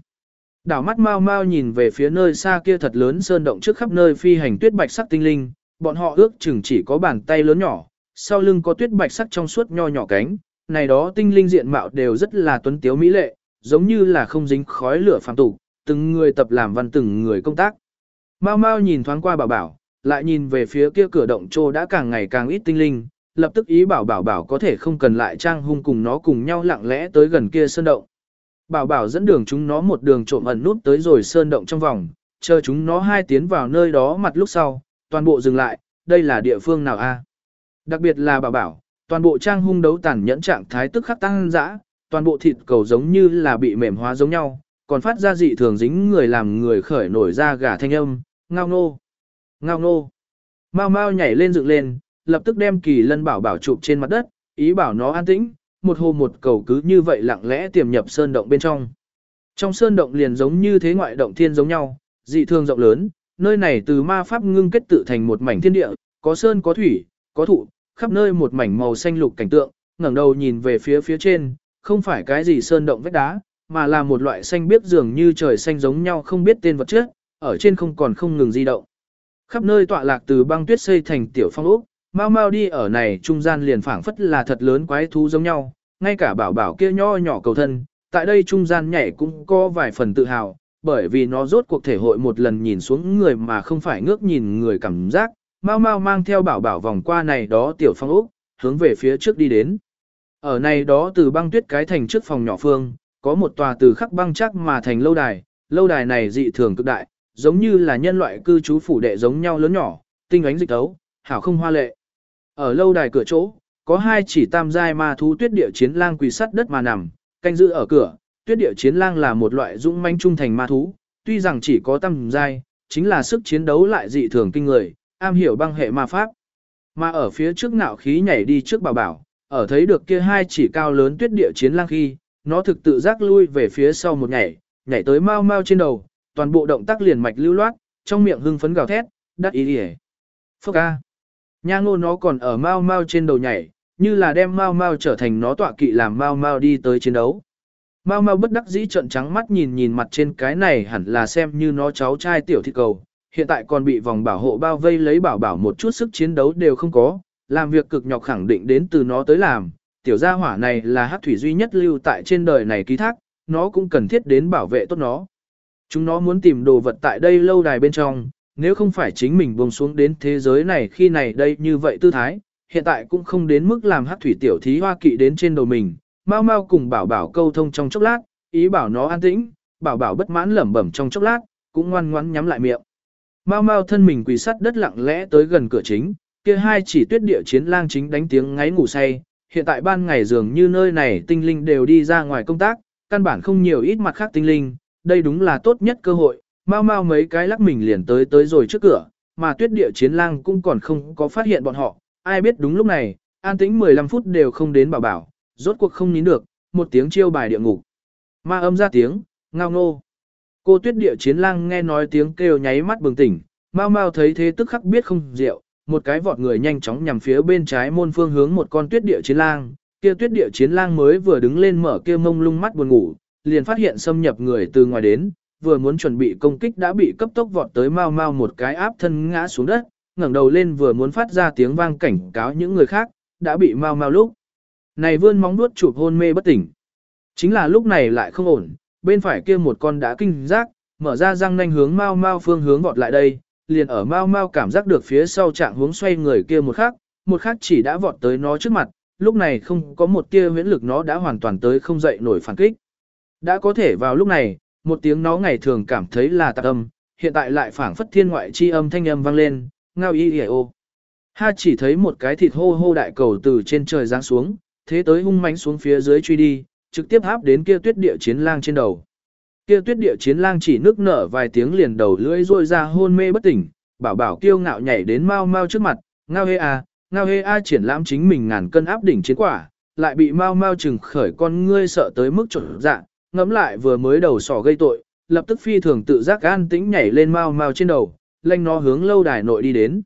Đảo mắt mau mau nhìn về phía nơi xa kia thật lớn sơn động trước khắp nơi phi hành tuyết bạch sắc tinh linh, bọn họ ước chừng chỉ có bàn tay lớn nhỏ, sau lưng có tuyết bạch sắc trong suốt nho nhỏ cánh, này đó tinh linh diện mạo đều rất là tuấn tiếu mỹ lệ, giống như là không dính khói lửa phàm tục, từng người tập làm văn từng người công tác. Mau mau nhìn thoáng qua bảo bảo, lại nhìn về phía kia cửa động trô đã càng ngày càng ít tinh linh, lập tức ý bảo bảo bảo có thể không cần lại trang hung cùng nó cùng nhau lặng lẽ tới gần kia sơn động. Bảo bảo dẫn đường chúng nó một đường trộm ẩn nút tới rồi sơn động trong vòng, chờ chúng nó hai tiến vào nơi đó mặt lúc sau, toàn bộ dừng lại, đây là địa phương nào a? À? Đặc biệt là bảo bảo, toàn bộ trang hung đấu tàn nhẫn trạng thái tức khắc tăng dã, toàn bộ thịt cầu giống như là bị mềm hóa giống nhau, còn phát ra dị thường dính người làm người khởi nổi ra gà thanh âm, ngao nô, ngao nô. Mau mau nhảy lên dựng lên, lập tức đem kỳ lân bảo bảo chụp trên mặt đất, ý bảo nó an tĩnh, một hồ một cầu cứ như vậy lặng lẽ tiềm nhập sơn động bên trong. Trong sơn động liền giống như thế ngoại động thiên giống nhau, dị thường rộng lớn, nơi này từ ma pháp ngưng kết tự thành một mảnh thiên địa, có sơn có thủy, có thụ, khắp nơi một mảnh màu xanh lục cảnh tượng, ngẩng đầu nhìn về phía phía trên, không phải cái gì sơn động vách đá, mà là một loại xanh biết dường như trời xanh giống nhau không biết tên vật chất, ở trên không còn không ngừng di động. Khắp nơi tọa lạc từ băng tuyết xây thành tiểu phong ốc, mau mau đi ở này trung gian liền phảng phất là thật lớn quái thú giống nhau, ngay cả bảo bảo kia nho nhỏ cầu thân, tại đây trung gian nhảy cũng có vài phần tự hào, bởi vì nó rốt cuộc thể hội một lần nhìn xuống người mà không phải ngước nhìn người cảm giác, mau mau mang theo bảo bảo vòng qua này đó tiểu phong úc, hướng về phía trước đi đến. Ở này đó từ băng tuyết cái thành trước phòng nhỏ phương, có một tòa từ khắc băng chắc mà thành lâu đài, lâu đài này dị thường cực đại, giống như là nhân loại cư trú phủ đệ giống nhau lớn nhỏ, tinh ánh dịch tấu, hảo không hoa lệ. Ở lâu đài cửa chỗ, có hai chỉ tam giai ma thú tuyết địa chiến lang quỳ sắt đất mà nằm, canh giữ ở cửa. Tuyết địa chiến lang là một loại dũng manh trung thành ma thú, tuy rằng chỉ có tam giai, chính là sức chiến đấu lại dị thường kinh người, am hiểu băng hệ ma pháp. Mà ở phía trước nạo khí nhảy đi trước bảo bảo, ở thấy được kia hai chỉ cao lớn tuyết địa chiến lang khi, nó thực tự giác lui về phía sau một nhảy, nhảy tới mau mau trên đầu, toàn bộ động tác liền mạch lưu loát, trong miệng hưng phấn gào thét, đắc ý ỉa. Phốc a. Nha ngô nó còn ở mau mau trên đầu nhảy, như là đem mau mau trở thành nó tọa kỵ làm mau mau đi tới chiến đấu. Mau mau bất đắc dĩ trận trắng mắt nhìn nhìn mặt trên cái này hẳn là xem như nó cháu trai tiểu thị cầu, hiện tại còn bị vòng bảo hộ bao vây lấy bảo bảo một chút sức chiến đấu đều không có, làm việc cực nhọc khẳng định đến từ nó tới làm, tiểu gia hỏa này là hắc thủy duy nhất lưu tại trên đời này ký thác, nó cũng cần thiết đến bảo vệ tốt nó. Chúng nó muốn tìm đồ vật tại đây lâu đài bên trong, nếu không phải chính mình buông xuống đến thế giới này khi này đây như vậy tư thái, hiện tại cũng không đến mức làm hát thủy tiểu thí hoa kỵ đến trên đầu mình. Mau mau cùng bảo bảo câu thông trong chốc lát, ý bảo nó an tĩnh, bảo bảo bất mãn lẩm bẩm trong chốc lát, cũng ngoan ngoãn nhắm lại miệng. Mau mau thân mình quỳ sắt đất lặng lẽ tới gần cửa chính, kia hai chỉ tuyết địa chiến lang chính đánh tiếng ngáy ngủ say. Hiện tại ban ngày dường như nơi này tinh linh đều đi ra ngoài công tác, căn bản không nhiều ít mặt khác tinh linh, đây đúng là tốt nhất cơ hội, mau mau mấy cái lắc mình liền tới tới rồi trước cửa, mà tuyết địa chiến lang cũng còn không có phát hiện bọn họ, ai biết đúng lúc này, an tĩnh 15 phút đều không đến bảo bảo, rốt cuộc không nín được, một tiếng chiêu bài địa ngục. Ma âm ra tiếng, ngao ngô. Cô tuyết địa chiến lang nghe nói tiếng kêu nháy mắt bừng tỉnh, mau mau thấy thế tức khắc biết không rượu, một cái vọt người nhanh chóng nhằm phía bên trái môn phương hướng một con tuyết địa chiến lang, kia tuyết địa chiến lang mới vừa đứng lên mở kia mông lung mắt buồn ngủ, liền phát hiện xâm nhập người từ ngoài đến, vừa muốn chuẩn bị công kích đã bị cấp tốc vọt tới mau mau một cái áp thân ngã xuống đất, ngẩng đầu lên vừa muốn phát ra tiếng vang cảnh cáo những người khác, đã bị mau mau lúc. Này vươn móng nuốt chụp hôn mê bất tỉnh. Chính là lúc này lại không ổn, bên phải kia một con đã kinh giác, mở ra răng nanh hướng mau mau phương hướng vọt lại đây, liền ở mau mau cảm giác được phía sau trạng hướng xoay người kia một khắc, một khắc chỉ đã vọt tới nó trước mặt, lúc này không có một tia huyễn lực nó đã hoàn toàn tới không dậy nổi phản kích. Đã có thể vào lúc này, một tiếng nó ngày thường cảm thấy là tạc âm, hiện tại lại phảng phất thiên ngoại chi âm thanh âm vang lên, ngao y y ô. Ha chỉ thấy một cái thịt hô hô đại cầu từ trên trời giáng xuống, thế tới hung mãnh xuống phía dưới truy đi, trực tiếp áp đến kia tuyết địa chiến lang trên đầu. Kia tuyết địa chiến lang chỉ nước nở vài tiếng liền đầu lưỡi rôi ra hôn mê bất tỉnh, bảo bảo kiêu ngạo nhảy đến mau mau trước mặt, ngao hê a, ngao hê a triển lãm chính mình ngàn cân áp đỉnh chiến quả, lại bị mau mau chừng khởi con ngươi sợ tới mức trộn dạ, ngẫm lại vừa mới đầu sỏ gây tội, lập tức phi thường tự giác an tĩnh nhảy lên mau mau trên đầu, lanh nó hướng lâu đài nội đi đến.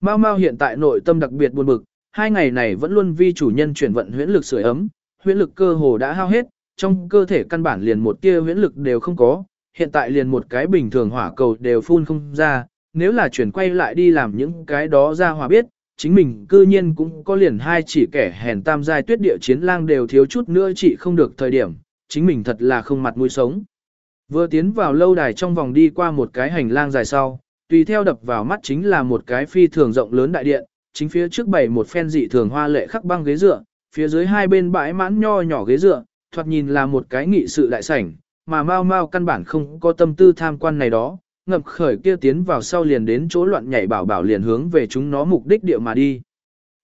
Mau mau hiện tại nội tâm đặc biệt buồn bực, hai ngày này vẫn luôn vi chủ nhân chuyển vận huyễn lực sưởi ấm, huyễn lực cơ hồ đã hao hết, trong cơ thể căn bản liền một tia huyễn lực đều không có, hiện tại liền một cái bình thường hỏa cầu đều phun không ra, nếu là chuyển quay lại đi làm những cái đó ra hòa biết, chính mình cư nhiên cũng có liền hai chỉ kẻ hèn tam giai tuyết địa chiến lang đều thiếu chút nữa chỉ không được thời điểm, chính mình thật là không mặt mũi sống. Vừa tiến vào lâu đài trong vòng đi qua một cái hành lang dài sau, tùy theo đập vào mắt chính là một cái phi thường rộng lớn đại điện, chính phía trước bày một phen dị thường hoa lệ khắc băng ghế dựa, phía dưới hai bên bãi mãn nho nhỏ ghế dựa, thoạt nhìn là một cái nghị sự đại sảnh, mà mau mau căn bản không có tâm tư tham quan này đó, ngập khởi kia tiến vào sau liền đến chỗ loạn nhảy bảo bảo liền hướng về chúng nó mục đích địa mà đi.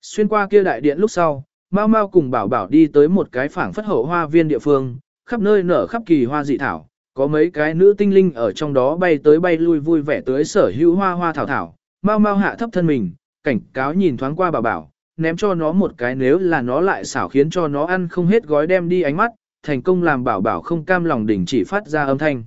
Xuyên qua kia đại điện lúc sau, mau mau cùng bảo bảo đi tới một cái phảng phất hậu hoa viên địa phương, khắp nơi nở khắp kỳ hoa dị thảo, có mấy cái nữ tinh linh ở trong đó bay tới bay lui vui vẻ tới sở hữu hoa hoa thảo thảo, mau mau hạ thấp thân mình, cảnh cáo nhìn thoáng qua bảo bảo, ném cho nó một cái nếu là nó lại xảo khiến cho nó ăn không hết gói đem đi ánh mắt, thành công làm bảo bảo không cam lòng đỉnh chỉ phát ra âm thanh.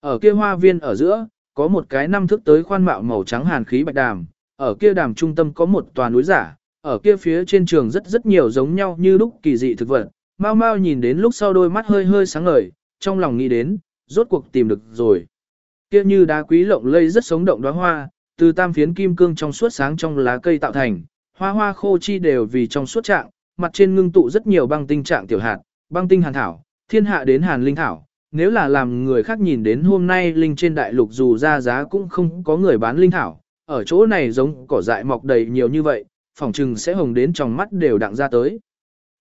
Ở kia hoa viên ở giữa, có một cái năm thước tới khoan mạo màu trắng hàn khí bạch đàm, ở kia đàm trung tâm có một tòa núi giả, ở kia phía trên trường rất rất nhiều giống nhau như lúc kỳ dị thực vật. Mau mau nhìn đến lúc sau đôi mắt hơi hơi sáng ngời, trong lòng nghĩ đến, rốt cuộc tìm được rồi. Kia như đá quý lộng lây rất sống động đóa hoa, từ tam phiến kim cương trong suốt sáng trong lá cây tạo thành, hoa hoa khô chi đều vì trong suốt trạng, mặt trên ngưng tụ rất nhiều băng tinh trạng tiểu hạt, băng tinh hàn thảo, thiên hạ đến hàn linh thảo. Nếu là làm người khác nhìn đến hôm nay linh trên đại lục dù ra giá cũng không có người bán linh thảo, ở chỗ này giống cỏ dại mọc đầy nhiều như vậy, phòng trừng sẽ hồng đến trong mắt đều đặng ra tới.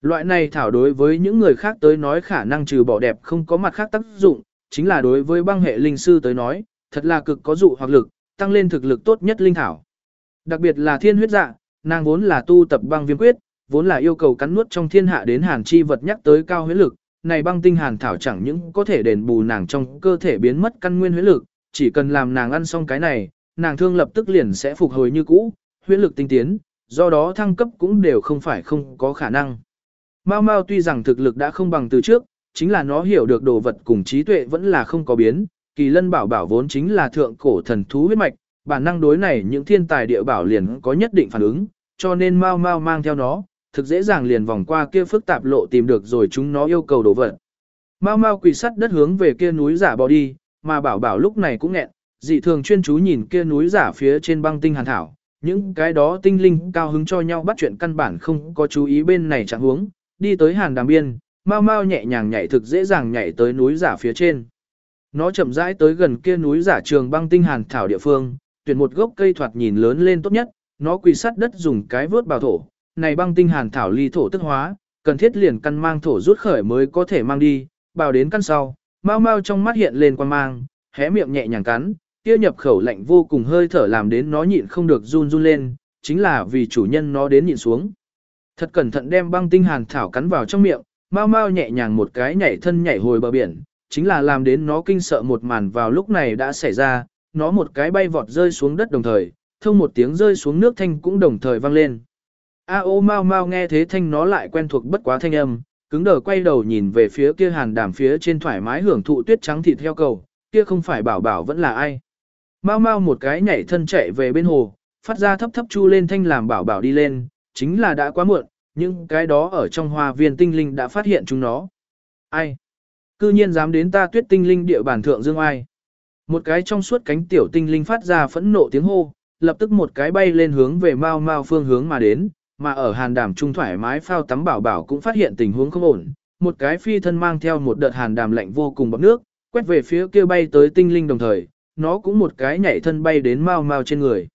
Loại này thảo đối với những người khác tới nói khả năng trừ bỏ đẹp không có mặt khác tác dụng, chính là đối với băng hệ linh sư tới nói, thật là cực có dụ hoặc lực, tăng lên thực lực tốt nhất linh thảo. Đặc biệt là thiên huyết dạ, nàng vốn là tu tập băng viêm quyết, vốn là yêu cầu cắn nuốt trong thiên hạ đến hàn chi vật nhắc tới cao huyết lực, này băng tinh hàn thảo chẳng những có thể đền bù nàng trong cơ thể biến mất căn nguyên huyết lực, chỉ cần làm nàng ăn xong cái này, nàng thương lập tức liền sẽ phục hồi như cũ, huyết lực tinh tiến, do đó thăng cấp cũng đều không phải không có khả năng. Mao Mao tuy rằng thực lực đã không bằng từ trước, chính là nó hiểu được đồ vật cùng trí tuệ vẫn là không có biến, kỳ lân bảo bảo vốn chính là thượng cổ thần thú huyết mạch, bản năng đối này những thiên tài địa bảo liền có nhất định phản ứng, cho nên Mao Mao mang theo nó, thực dễ dàng liền vòng qua kia phức tạp lộ tìm được rồi chúng nó yêu cầu đồ vật. Mao Mao quỳ sắt đất hướng về kia núi giả bò đi, mà bảo bảo lúc này cũng nghẹn, dị thường chuyên chú nhìn kia núi giả phía trên băng tinh hàn thảo, những cái đó tinh linh cao hứng cho nhau bắt chuyện căn bản không có chú ý bên này chẳng huống, đi tới hàn đàm biên, mau mau nhẹ nhàng nhảy thực dễ dàng nhảy tới núi giả phía trên. Nó chậm rãi tới gần kia núi giả trường băng tinh hàn thảo địa phương, tuyển một gốc cây thoạt nhìn lớn lên tốt nhất, nó quỳ sắt đất dùng cái vớt bào thổ, này băng tinh hàn thảo ly thổ tức hóa, cần thiết liền căn mang thổ rút khởi mới có thể mang đi, bào đến căn sau, mau mau trong mắt hiện lên quan mang, hé miệng nhẹ nhàng cắn, kia nhập khẩu lạnh vô cùng hơi thở làm đến nó nhịn không được run run lên, chính là vì chủ nhân nó đến nhịn xuống. Thật cẩn thận đem băng tinh hàn thảo cắn vào trong miệng, mau mau nhẹ nhàng một cái nhảy thân nhảy hồi bờ biển, chính là làm đến nó kinh sợ một màn vào lúc này đã xảy ra, nó một cái bay vọt rơi xuống đất đồng thời, thông một tiếng rơi xuống nước thanh cũng đồng thời vang lên. A ô mau mau nghe thế thanh nó lại quen thuộc bất quá thanh âm, cứng đờ quay đầu nhìn về phía kia hàn đàm phía trên thoải mái hưởng thụ tuyết trắng thịt theo cầu, kia không phải bảo bảo vẫn là ai. Mau mau một cái nhảy thân chạy về bên hồ, phát ra thấp thấp chu lên thanh làm bảo bảo đi lên, chính là đã quá muộn, những cái đó ở trong hoa viên tinh linh đã phát hiện chúng nó. Ai? Cư nhiên dám đến ta tuyết tinh linh địa bàn thượng dương ai? Một cái trong suốt cánh tiểu tinh linh phát ra phẫn nộ tiếng hô, lập tức một cái bay lên hướng về mau mau phương hướng mà đến, mà ở hàn đàm trung thoải mái phao tắm bảo bảo cũng phát hiện tình huống không ổn. Một cái phi thân mang theo một đợt hàn đàm lạnh vô cùng bọc nước, quét về phía kia bay tới tinh linh đồng thời, nó cũng một cái nhảy thân bay đến mau mau trên người.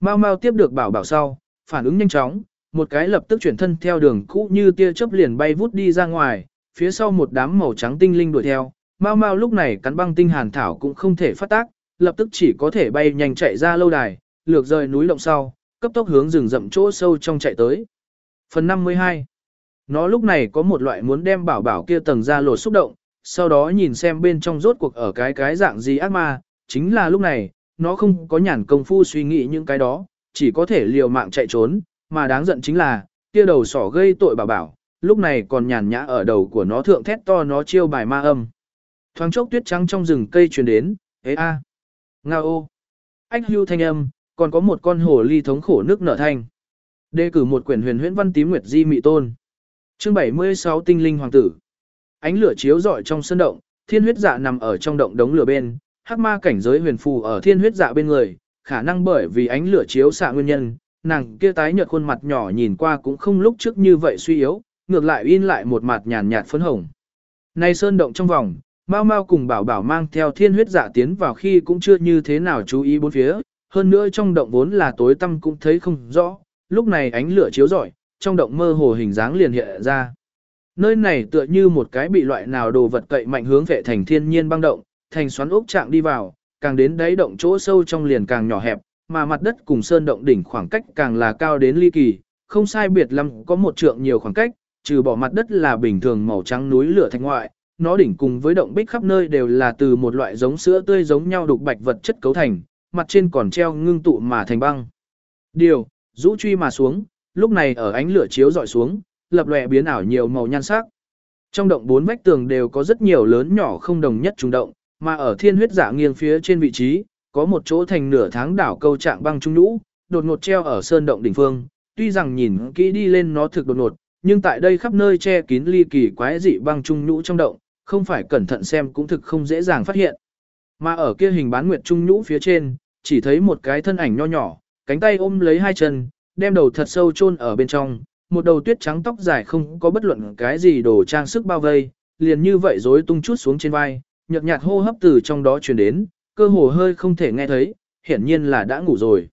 Mau mau tiếp được bảo bảo sau, phản ứng nhanh chóng, một cái lập tức chuyển thân theo đường cũ như tia chớp liền bay vút đi ra ngoài, phía sau một đám màu trắng tinh linh đuổi theo, mau mau lúc này cắn băng tinh hàn thảo cũng không thể phát tác, lập tức chỉ có thể bay nhanh chạy ra lâu đài, lược rời núi động sau, cấp tốc hướng rừng rậm chỗ sâu trong chạy tới. Phần 52 Nó lúc này có một loại muốn đem bảo bảo kia tầng ra lột xúc động, sau đó nhìn xem bên trong rốt cuộc ở cái cái dạng gì ác ma, chính là lúc này, nó không có nhàn công phu suy nghĩ những cái đó, chỉ có thể liều mạng chạy trốn, mà đáng giận chính là, kia đầu sỏ gây tội bảo bảo, lúc này còn nhàn nhã ở đầu của nó thượng thét to nó chiêu bài ma âm. Thoáng chốc tuyết trắng trong rừng cây truyền đến, ế a, à. nga ô, ách hưu thanh âm, còn có một con hồ ly thống khổ nước nở thanh. Đề cử một quyển huyền huyễn văn tím nguyệt di mị tôn. Chương 76 tinh linh hoàng tử. Ánh lửa chiếu rọi trong sân động, thiên huyết dạ nằm ở trong động đống lửa bên, hắc ma cảnh giới huyền phù ở thiên huyết dạ bên người, khả năng bởi vì ánh lửa chiếu xạ nguyên nhân, nàng kia tái nhợt khuôn mặt nhỏ nhìn qua cũng không lúc trước như vậy suy yếu, ngược lại in lại một mặt nhàn nhạt phấn hồng. Nay sơn động trong vòng, Mao Mao cùng Bảo Bảo mang theo thiên huyết dạ tiến vào khi cũng chưa như thế nào chú ý bốn phía, hơn nữa trong động vốn là tối tăm cũng thấy không rõ, lúc này ánh lửa chiếu rọi, trong động mơ hồ hình dáng liền hiện ra. Nơi này tựa như một cái bị loại nào đồ vật cậy mạnh hướng vệ thành thiên nhiên băng động, thành xoắn ốc trạng đi vào, càng đến đáy động chỗ sâu trong liền càng nhỏ hẹp, mà mặt đất cùng sơn động đỉnh khoảng cách càng là cao đến ly kỳ, không sai biệt lắm có một trượng nhiều khoảng cách, trừ bỏ mặt đất là bình thường màu trắng núi lửa thành ngoại, nó đỉnh cùng với động bích khắp nơi đều là từ một loại giống sữa tươi giống nhau đục bạch vật chất cấu thành, mặt trên còn treo ngưng tụ mà thành băng. Điều, rũ truy mà xuống, lúc này ở ánh lửa chiếu dọi xuống, lập lòe biến ảo nhiều màu nhan sắc. Trong động bốn vách tường đều có rất nhiều lớn nhỏ không đồng nhất trùng động, mà ở thiên huyết giả nghiêng phía trên vị trí, có một chỗ thành nửa tháng đảo câu trạng băng trung nhũ, đột ngột treo ở sơn động đỉnh phương, tuy rằng nhìn kỹ đi lên nó thực đột ngột, nhưng tại đây khắp nơi che kín ly kỳ quái dị băng trung nhũ trong động, không phải cẩn thận xem cũng thực không dễ dàng phát hiện. Mà ở kia hình bán nguyệt trung nhũ phía trên, chỉ thấy một cái thân ảnh nho nhỏ, cánh tay ôm lấy hai chân, đem đầu thật sâu chôn ở bên trong, một đầu tuyết trắng tóc dài không có bất luận cái gì đồ trang sức bao vây, liền như vậy rối tung chút xuống trên vai, nhợt nhạt hô hấp từ trong đó truyền đến, cơ hồ hơi không thể nghe thấy, hiển nhiên là đã ngủ rồi.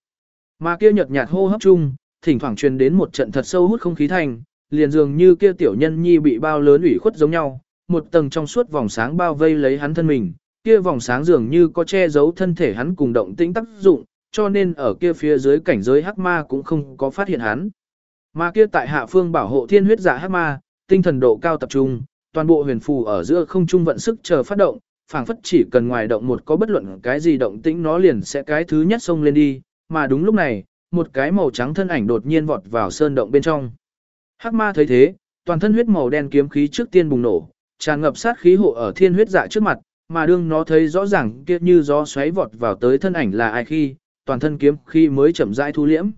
Mà kia nhợt nhạt hô hấp chung, thỉnh thoảng truyền đến một trận thật sâu hút không khí thành, liền dường như kia tiểu nhân nhi bị bao lớn ủy khuất giống nhau, một tầng trong suốt vòng sáng bao vây lấy hắn thân mình, kia vòng sáng dường như có che giấu thân thể hắn cùng động tĩnh tác dụng, cho nên ở kia phía dưới cảnh giới hắc ma cũng không có phát hiện hắn. Mà kia tại hạ phương bảo hộ thiên huyết giả hắc ma, tinh thần độ cao tập trung, toàn bộ huyền phù ở giữa không trung vận sức chờ phát động, phảng phất chỉ cần ngoài động một có bất luận cái gì động tĩnh nó liền sẽ cái thứ nhất xông lên đi, mà đúng lúc này, một cái màu trắng thân ảnh đột nhiên vọt vào sơn động bên trong. Hắc ma thấy thế, toàn thân huyết màu đen kiếm khí trước tiên bùng nổ, tràn ngập sát khí hộ ở thiên huyết dạ trước mặt, mà đương nó thấy rõ ràng kia như gió xoáy vọt vào tới thân ảnh là ai khi, toàn thân kiếm khí mới chậm rãi thu liễm.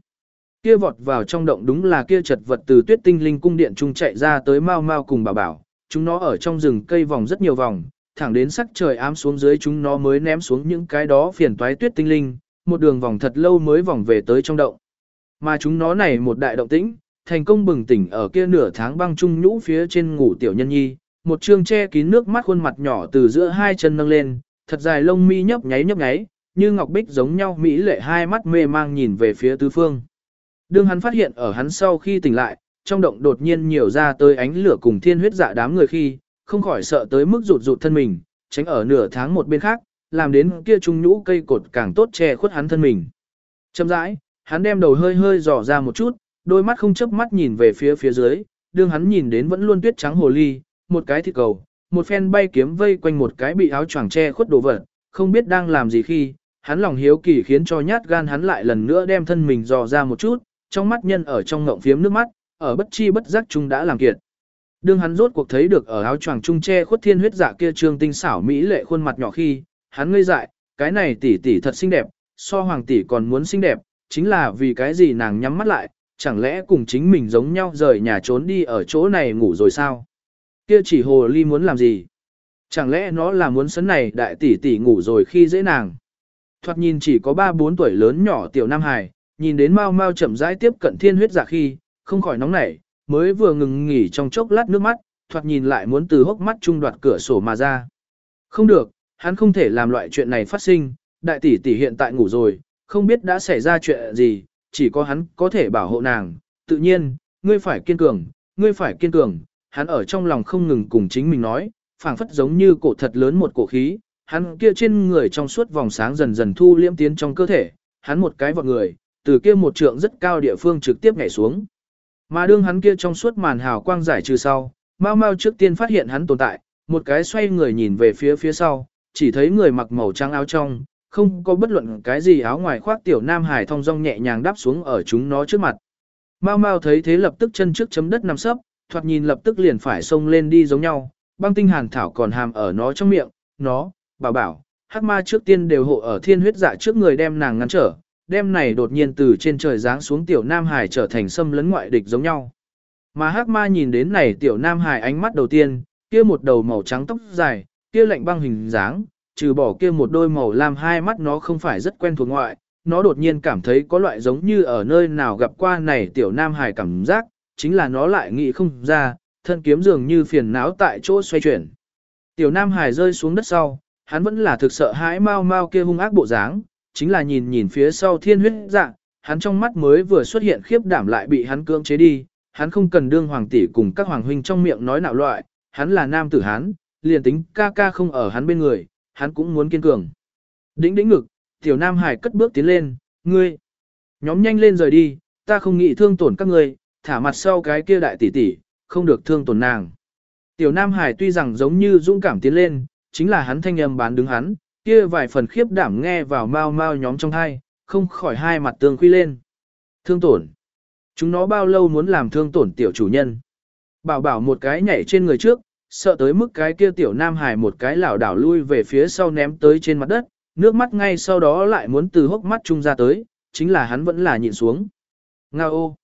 Kia vọt vào trong động đúng là kia chật vật từ tuyết tinh linh cung điện trung chạy ra tới mau mau cùng bảo bảo, chúng nó ở trong rừng cây vòng rất nhiều vòng, thẳng đến sắc trời ám xuống dưới chúng nó mới ném xuống những cái đó phiền toái tuyết tinh linh, một đường vòng thật lâu mới vòng về tới trong động. Mà chúng nó này một đại động tĩnh, thành công bừng tỉnh ở kia nửa tháng băng trung nhũ phía trên ngủ tiểu nhân nhi, một trương che kín nước mắt khuôn mặt nhỏ từ giữa hai chân nâng lên, thật dài lông mi nhấp nháy nhấp nháy, như ngọc bích giống nhau mỹ lệ hai mắt mê mang nhìn về phía tứ phương. Đương hắn phát hiện ở hắn sau khi tỉnh lại, trong động đột nhiên nhiều ra tới ánh lửa cùng thiên huyết dạ đám người khi, không khỏi sợ tới mức rụt rụt thân mình, tránh ở nửa tháng một bên khác, làm đến kia trung nhũ cây cột càng tốt che khuất hắn thân mình. Chậm rãi, hắn đem đầu hơi hơi dò ra một chút, đôi mắt không chớp mắt nhìn về phía phía dưới, đương hắn nhìn đến vẫn luôn tuyết trắng hồ ly, một cái thịt cầu, một phen bay kiếm vây quanh một cái bị áo choàng che khuất đồ vật, không biết đang làm gì khi, hắn lòng hiếu kỳ khiến cho nhát gan hắn lại lần nữa đem thân mình dò ra một chút, trong mắt nhân ở trong ngộng phiếm nước mắt, ở bất chi bất giác chúng đã làm kiệt. Đương hắn rốt cuộc thấy được ở áo choàng trung che khuất thiên huyết dạ kia trương tinh xảo mỹ lệ khuôn mặt nhỏ khi, hắn ngây dại, cái này tỷ tỷ thật xinh đẹp, so hoàng tỷ còn muốn xinh đẹp, chính là vì cái gì nàng nhắm mắt lại, chẳng lẽ cùng chính mình giống nhau rời nhà trốn đi ở chỗ này ngủ rồi sao? Kia chỉ hồ ly muốn làm gì? Chẳng lẽ nó là muốn sấn này đại tỷ tỷ ngủ rồi khi dễ nàng? Thoạt nhìn chỉ có 3-4 tuổi lớn nhỏ tiểu Nam Hải, nhìn đến mau mau chậm rãi tiếp cận thiên huyết giả khi, không khỏi nóng nảy, mới vừa ngừng nghỉ trong chốc lát nước mắt, thoạt nhìn lại muốn từ hốc mắt trung đoạt cửa sổ mà ra. Không được, hắn không thể làm loại chuyện này phát sinh, đại tỷ tỷ hiện tại ngủ rồi, không biết đã xảy ra chuyện gì, chỉ có hắn có thể bảo hộ nàng. Tự nhiên, ngươi phải kiên cường, ngươi phải kiên cường, hắn ở trong lòng không ngừng cùng chính mình nói, phảng phất giống như cổ thật lớn một cổ khí, hắn kia trên người trong suốt vòng sáng dần dần thu liễm tiến trong cơ thể, hắn một cái vọt người, từ kia một trượng rất cao địa phương trực tiếp nhảy xuống. Mà đương hắn kia trong suốt màn hào quang giải trừ sau, Mao Mao trước tiên phát hiện hắn tồn tại, một cái xoay người nhìn về phía phía sau, chỉ thấy người mặc màu trắng áo trong, không có bất luận cái gì áo ngoài khoác tiểu nam hải thong dong nhẹ nhàng đáp xuống ở chúng nó trước mặt. Mao Mao thấy thế lập tức chân trước chấm đất nằm sấp, thoạt nhìn lập tức liền phải xông lên đi giống nhau, băng tinh hàn thảo còn hàm ở nó trong miệng, nó, bảo bảo, hắc ma trước tiên đều hộ ở thiên huyết dạ trước người đem nàng ngăn trở, đem này đột nhiên từ trên trời giáng xuống tiểu nam hải trở thành xâm lấn ngoại địch giống nhau. Mà hắc ma nhìn đến này tiểu nam hải ánh mắt đầu tiên, kia một đầu màu trắng tóc dài, kia lạnh băng hình dáng, trừ bỏ kia một đôi màu lam hai mắt nó không phải rất quen thuộc ngoại, nó đột nhiên cảm thấy có loại giống như ở nơi nào gặp qua này tiểu nam hải cảm giác, chính là nó lại nghĩ không ra, thân kiếm dường như phiền não tại chỗ xoay chuyển. Tiểu nam hải rơi xuống đất sau, hắn vẫn là thực sợ hãi mau mau kia hung ác bộ dáng, chính là nhìn nhìn phía sau thiên huyết dạ, hắn trong mắt mới vừa xuất hiện khiếp đảm lại bị hắn cưỡng chế đi, hắn không cần đương hoàng tỷ cùng các hoàng huynh trong miệng nói nạo loại, hắn là nam tử hắn, liền tính ca ca không ở hắn bên người, hắn cũng muốn kiên cường. Đĩnh đĩnh ngực, tiểu nam hải cất bước tiến lên, ngươi, nhóm nhanh lên rời đi, ta không nghĩ thương tổn các ngươi, thả mặt sau cái kia đại tỷ tỷ, không được thương tổn nàng. Tiểu nam hải tuy rằng giống như dũng cảm tiến lên, chính là hắn thanh âm bán đứng hắn, kia vài phần khiếp đảm nghe vào mau mau nhóm trong hai, không khỏi hai mặt tương quy lên. Thương tổn. Chúng nó bao lâu muốn làm thương tổn tiểu chủ nhân. Bảo bảo một cái nhảy trên người trước, sợ tới mức cái kia tiểu nam hải một cái lảo đảo lui về phía sau ném tới trên mặt đất, nước mắt ngay sau đó lại muốn từ hốc mắt trung ra tới, chính là hắn vẫn là nhịn xuống. Nga ô!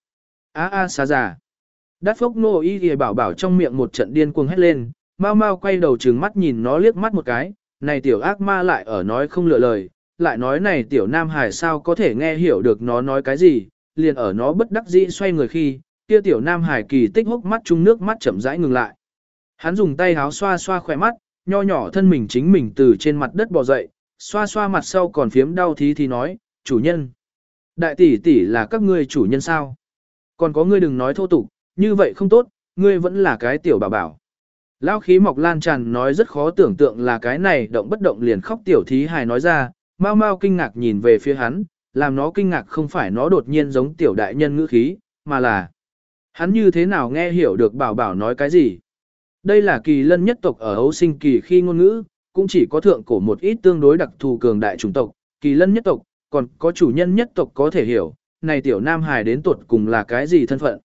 Á á xá giả! Đát phốc nô y thì bảo bảo trong miệng một trận điên cuồng hét lên, mau mau quay đầu trừng mắt nhìn nó liếc mắt một cái, này tiểu ác ma lại ở nói không lựa lời, lại nói này tiểu nam hải sao có thể nghe hiểu được nó nói cái gì, liền ở nó bất đắc dĩ xoay người khi, kia tiểu nam hải kỳ tích hốc mắt chung nước mắt chậm rãi ngừng lại. Hắn dùng tay háo xoa xoa khỏe mắt, nho nhỏ thân mình chính mình từ trên mặt đất bò dậy, xoa xoa mặt sau còn phiếm đau thí thì nói, chủ nhân. Đại tỷ tỷ là các ngươi chủ nhân sao? Còn có ngươi đừng nói thô tục, như vậy không tốt, ngươi vẫn là cái tiểu bảo bảo. Lão khí mọc lan tràn nói rất khó tưởng tượng là cái này động bất động liền khóc tiểu thí hài nói ra, mau mau kinh ngạc nhìn về phía hắn, làm nó kinh ngạc không phải nó đột nhiên giống tiểu đại nhân ngữ khí, mà là hắn như thế nào nghe hiểu được bảo bảo nói cái gì. Đây là kỳ lân nhất tộc ở Âu sinh kỳ khi ngôn ngữ, cũng chỉ có thượng cổ một ít tương đối đặc thù cường đại chủng tộc, kỳ lân nhất tộc, còn có chủ nhân nhất tộc có thể hiểu, này tiểu nam hài đến tuột cùng là cái gì thân phận.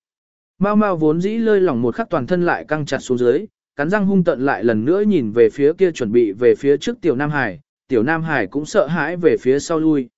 Mao Mao vốn dĩ lơi lỏng một khắc toàn thân lại căng chặt xuống dưới, cắn răng hung tận lại lần nữa nhìn về phía kia chuẩn bị về phía trước tiểu nam hải, tiểu nam hải cũng sợ hãi về phía sau lui.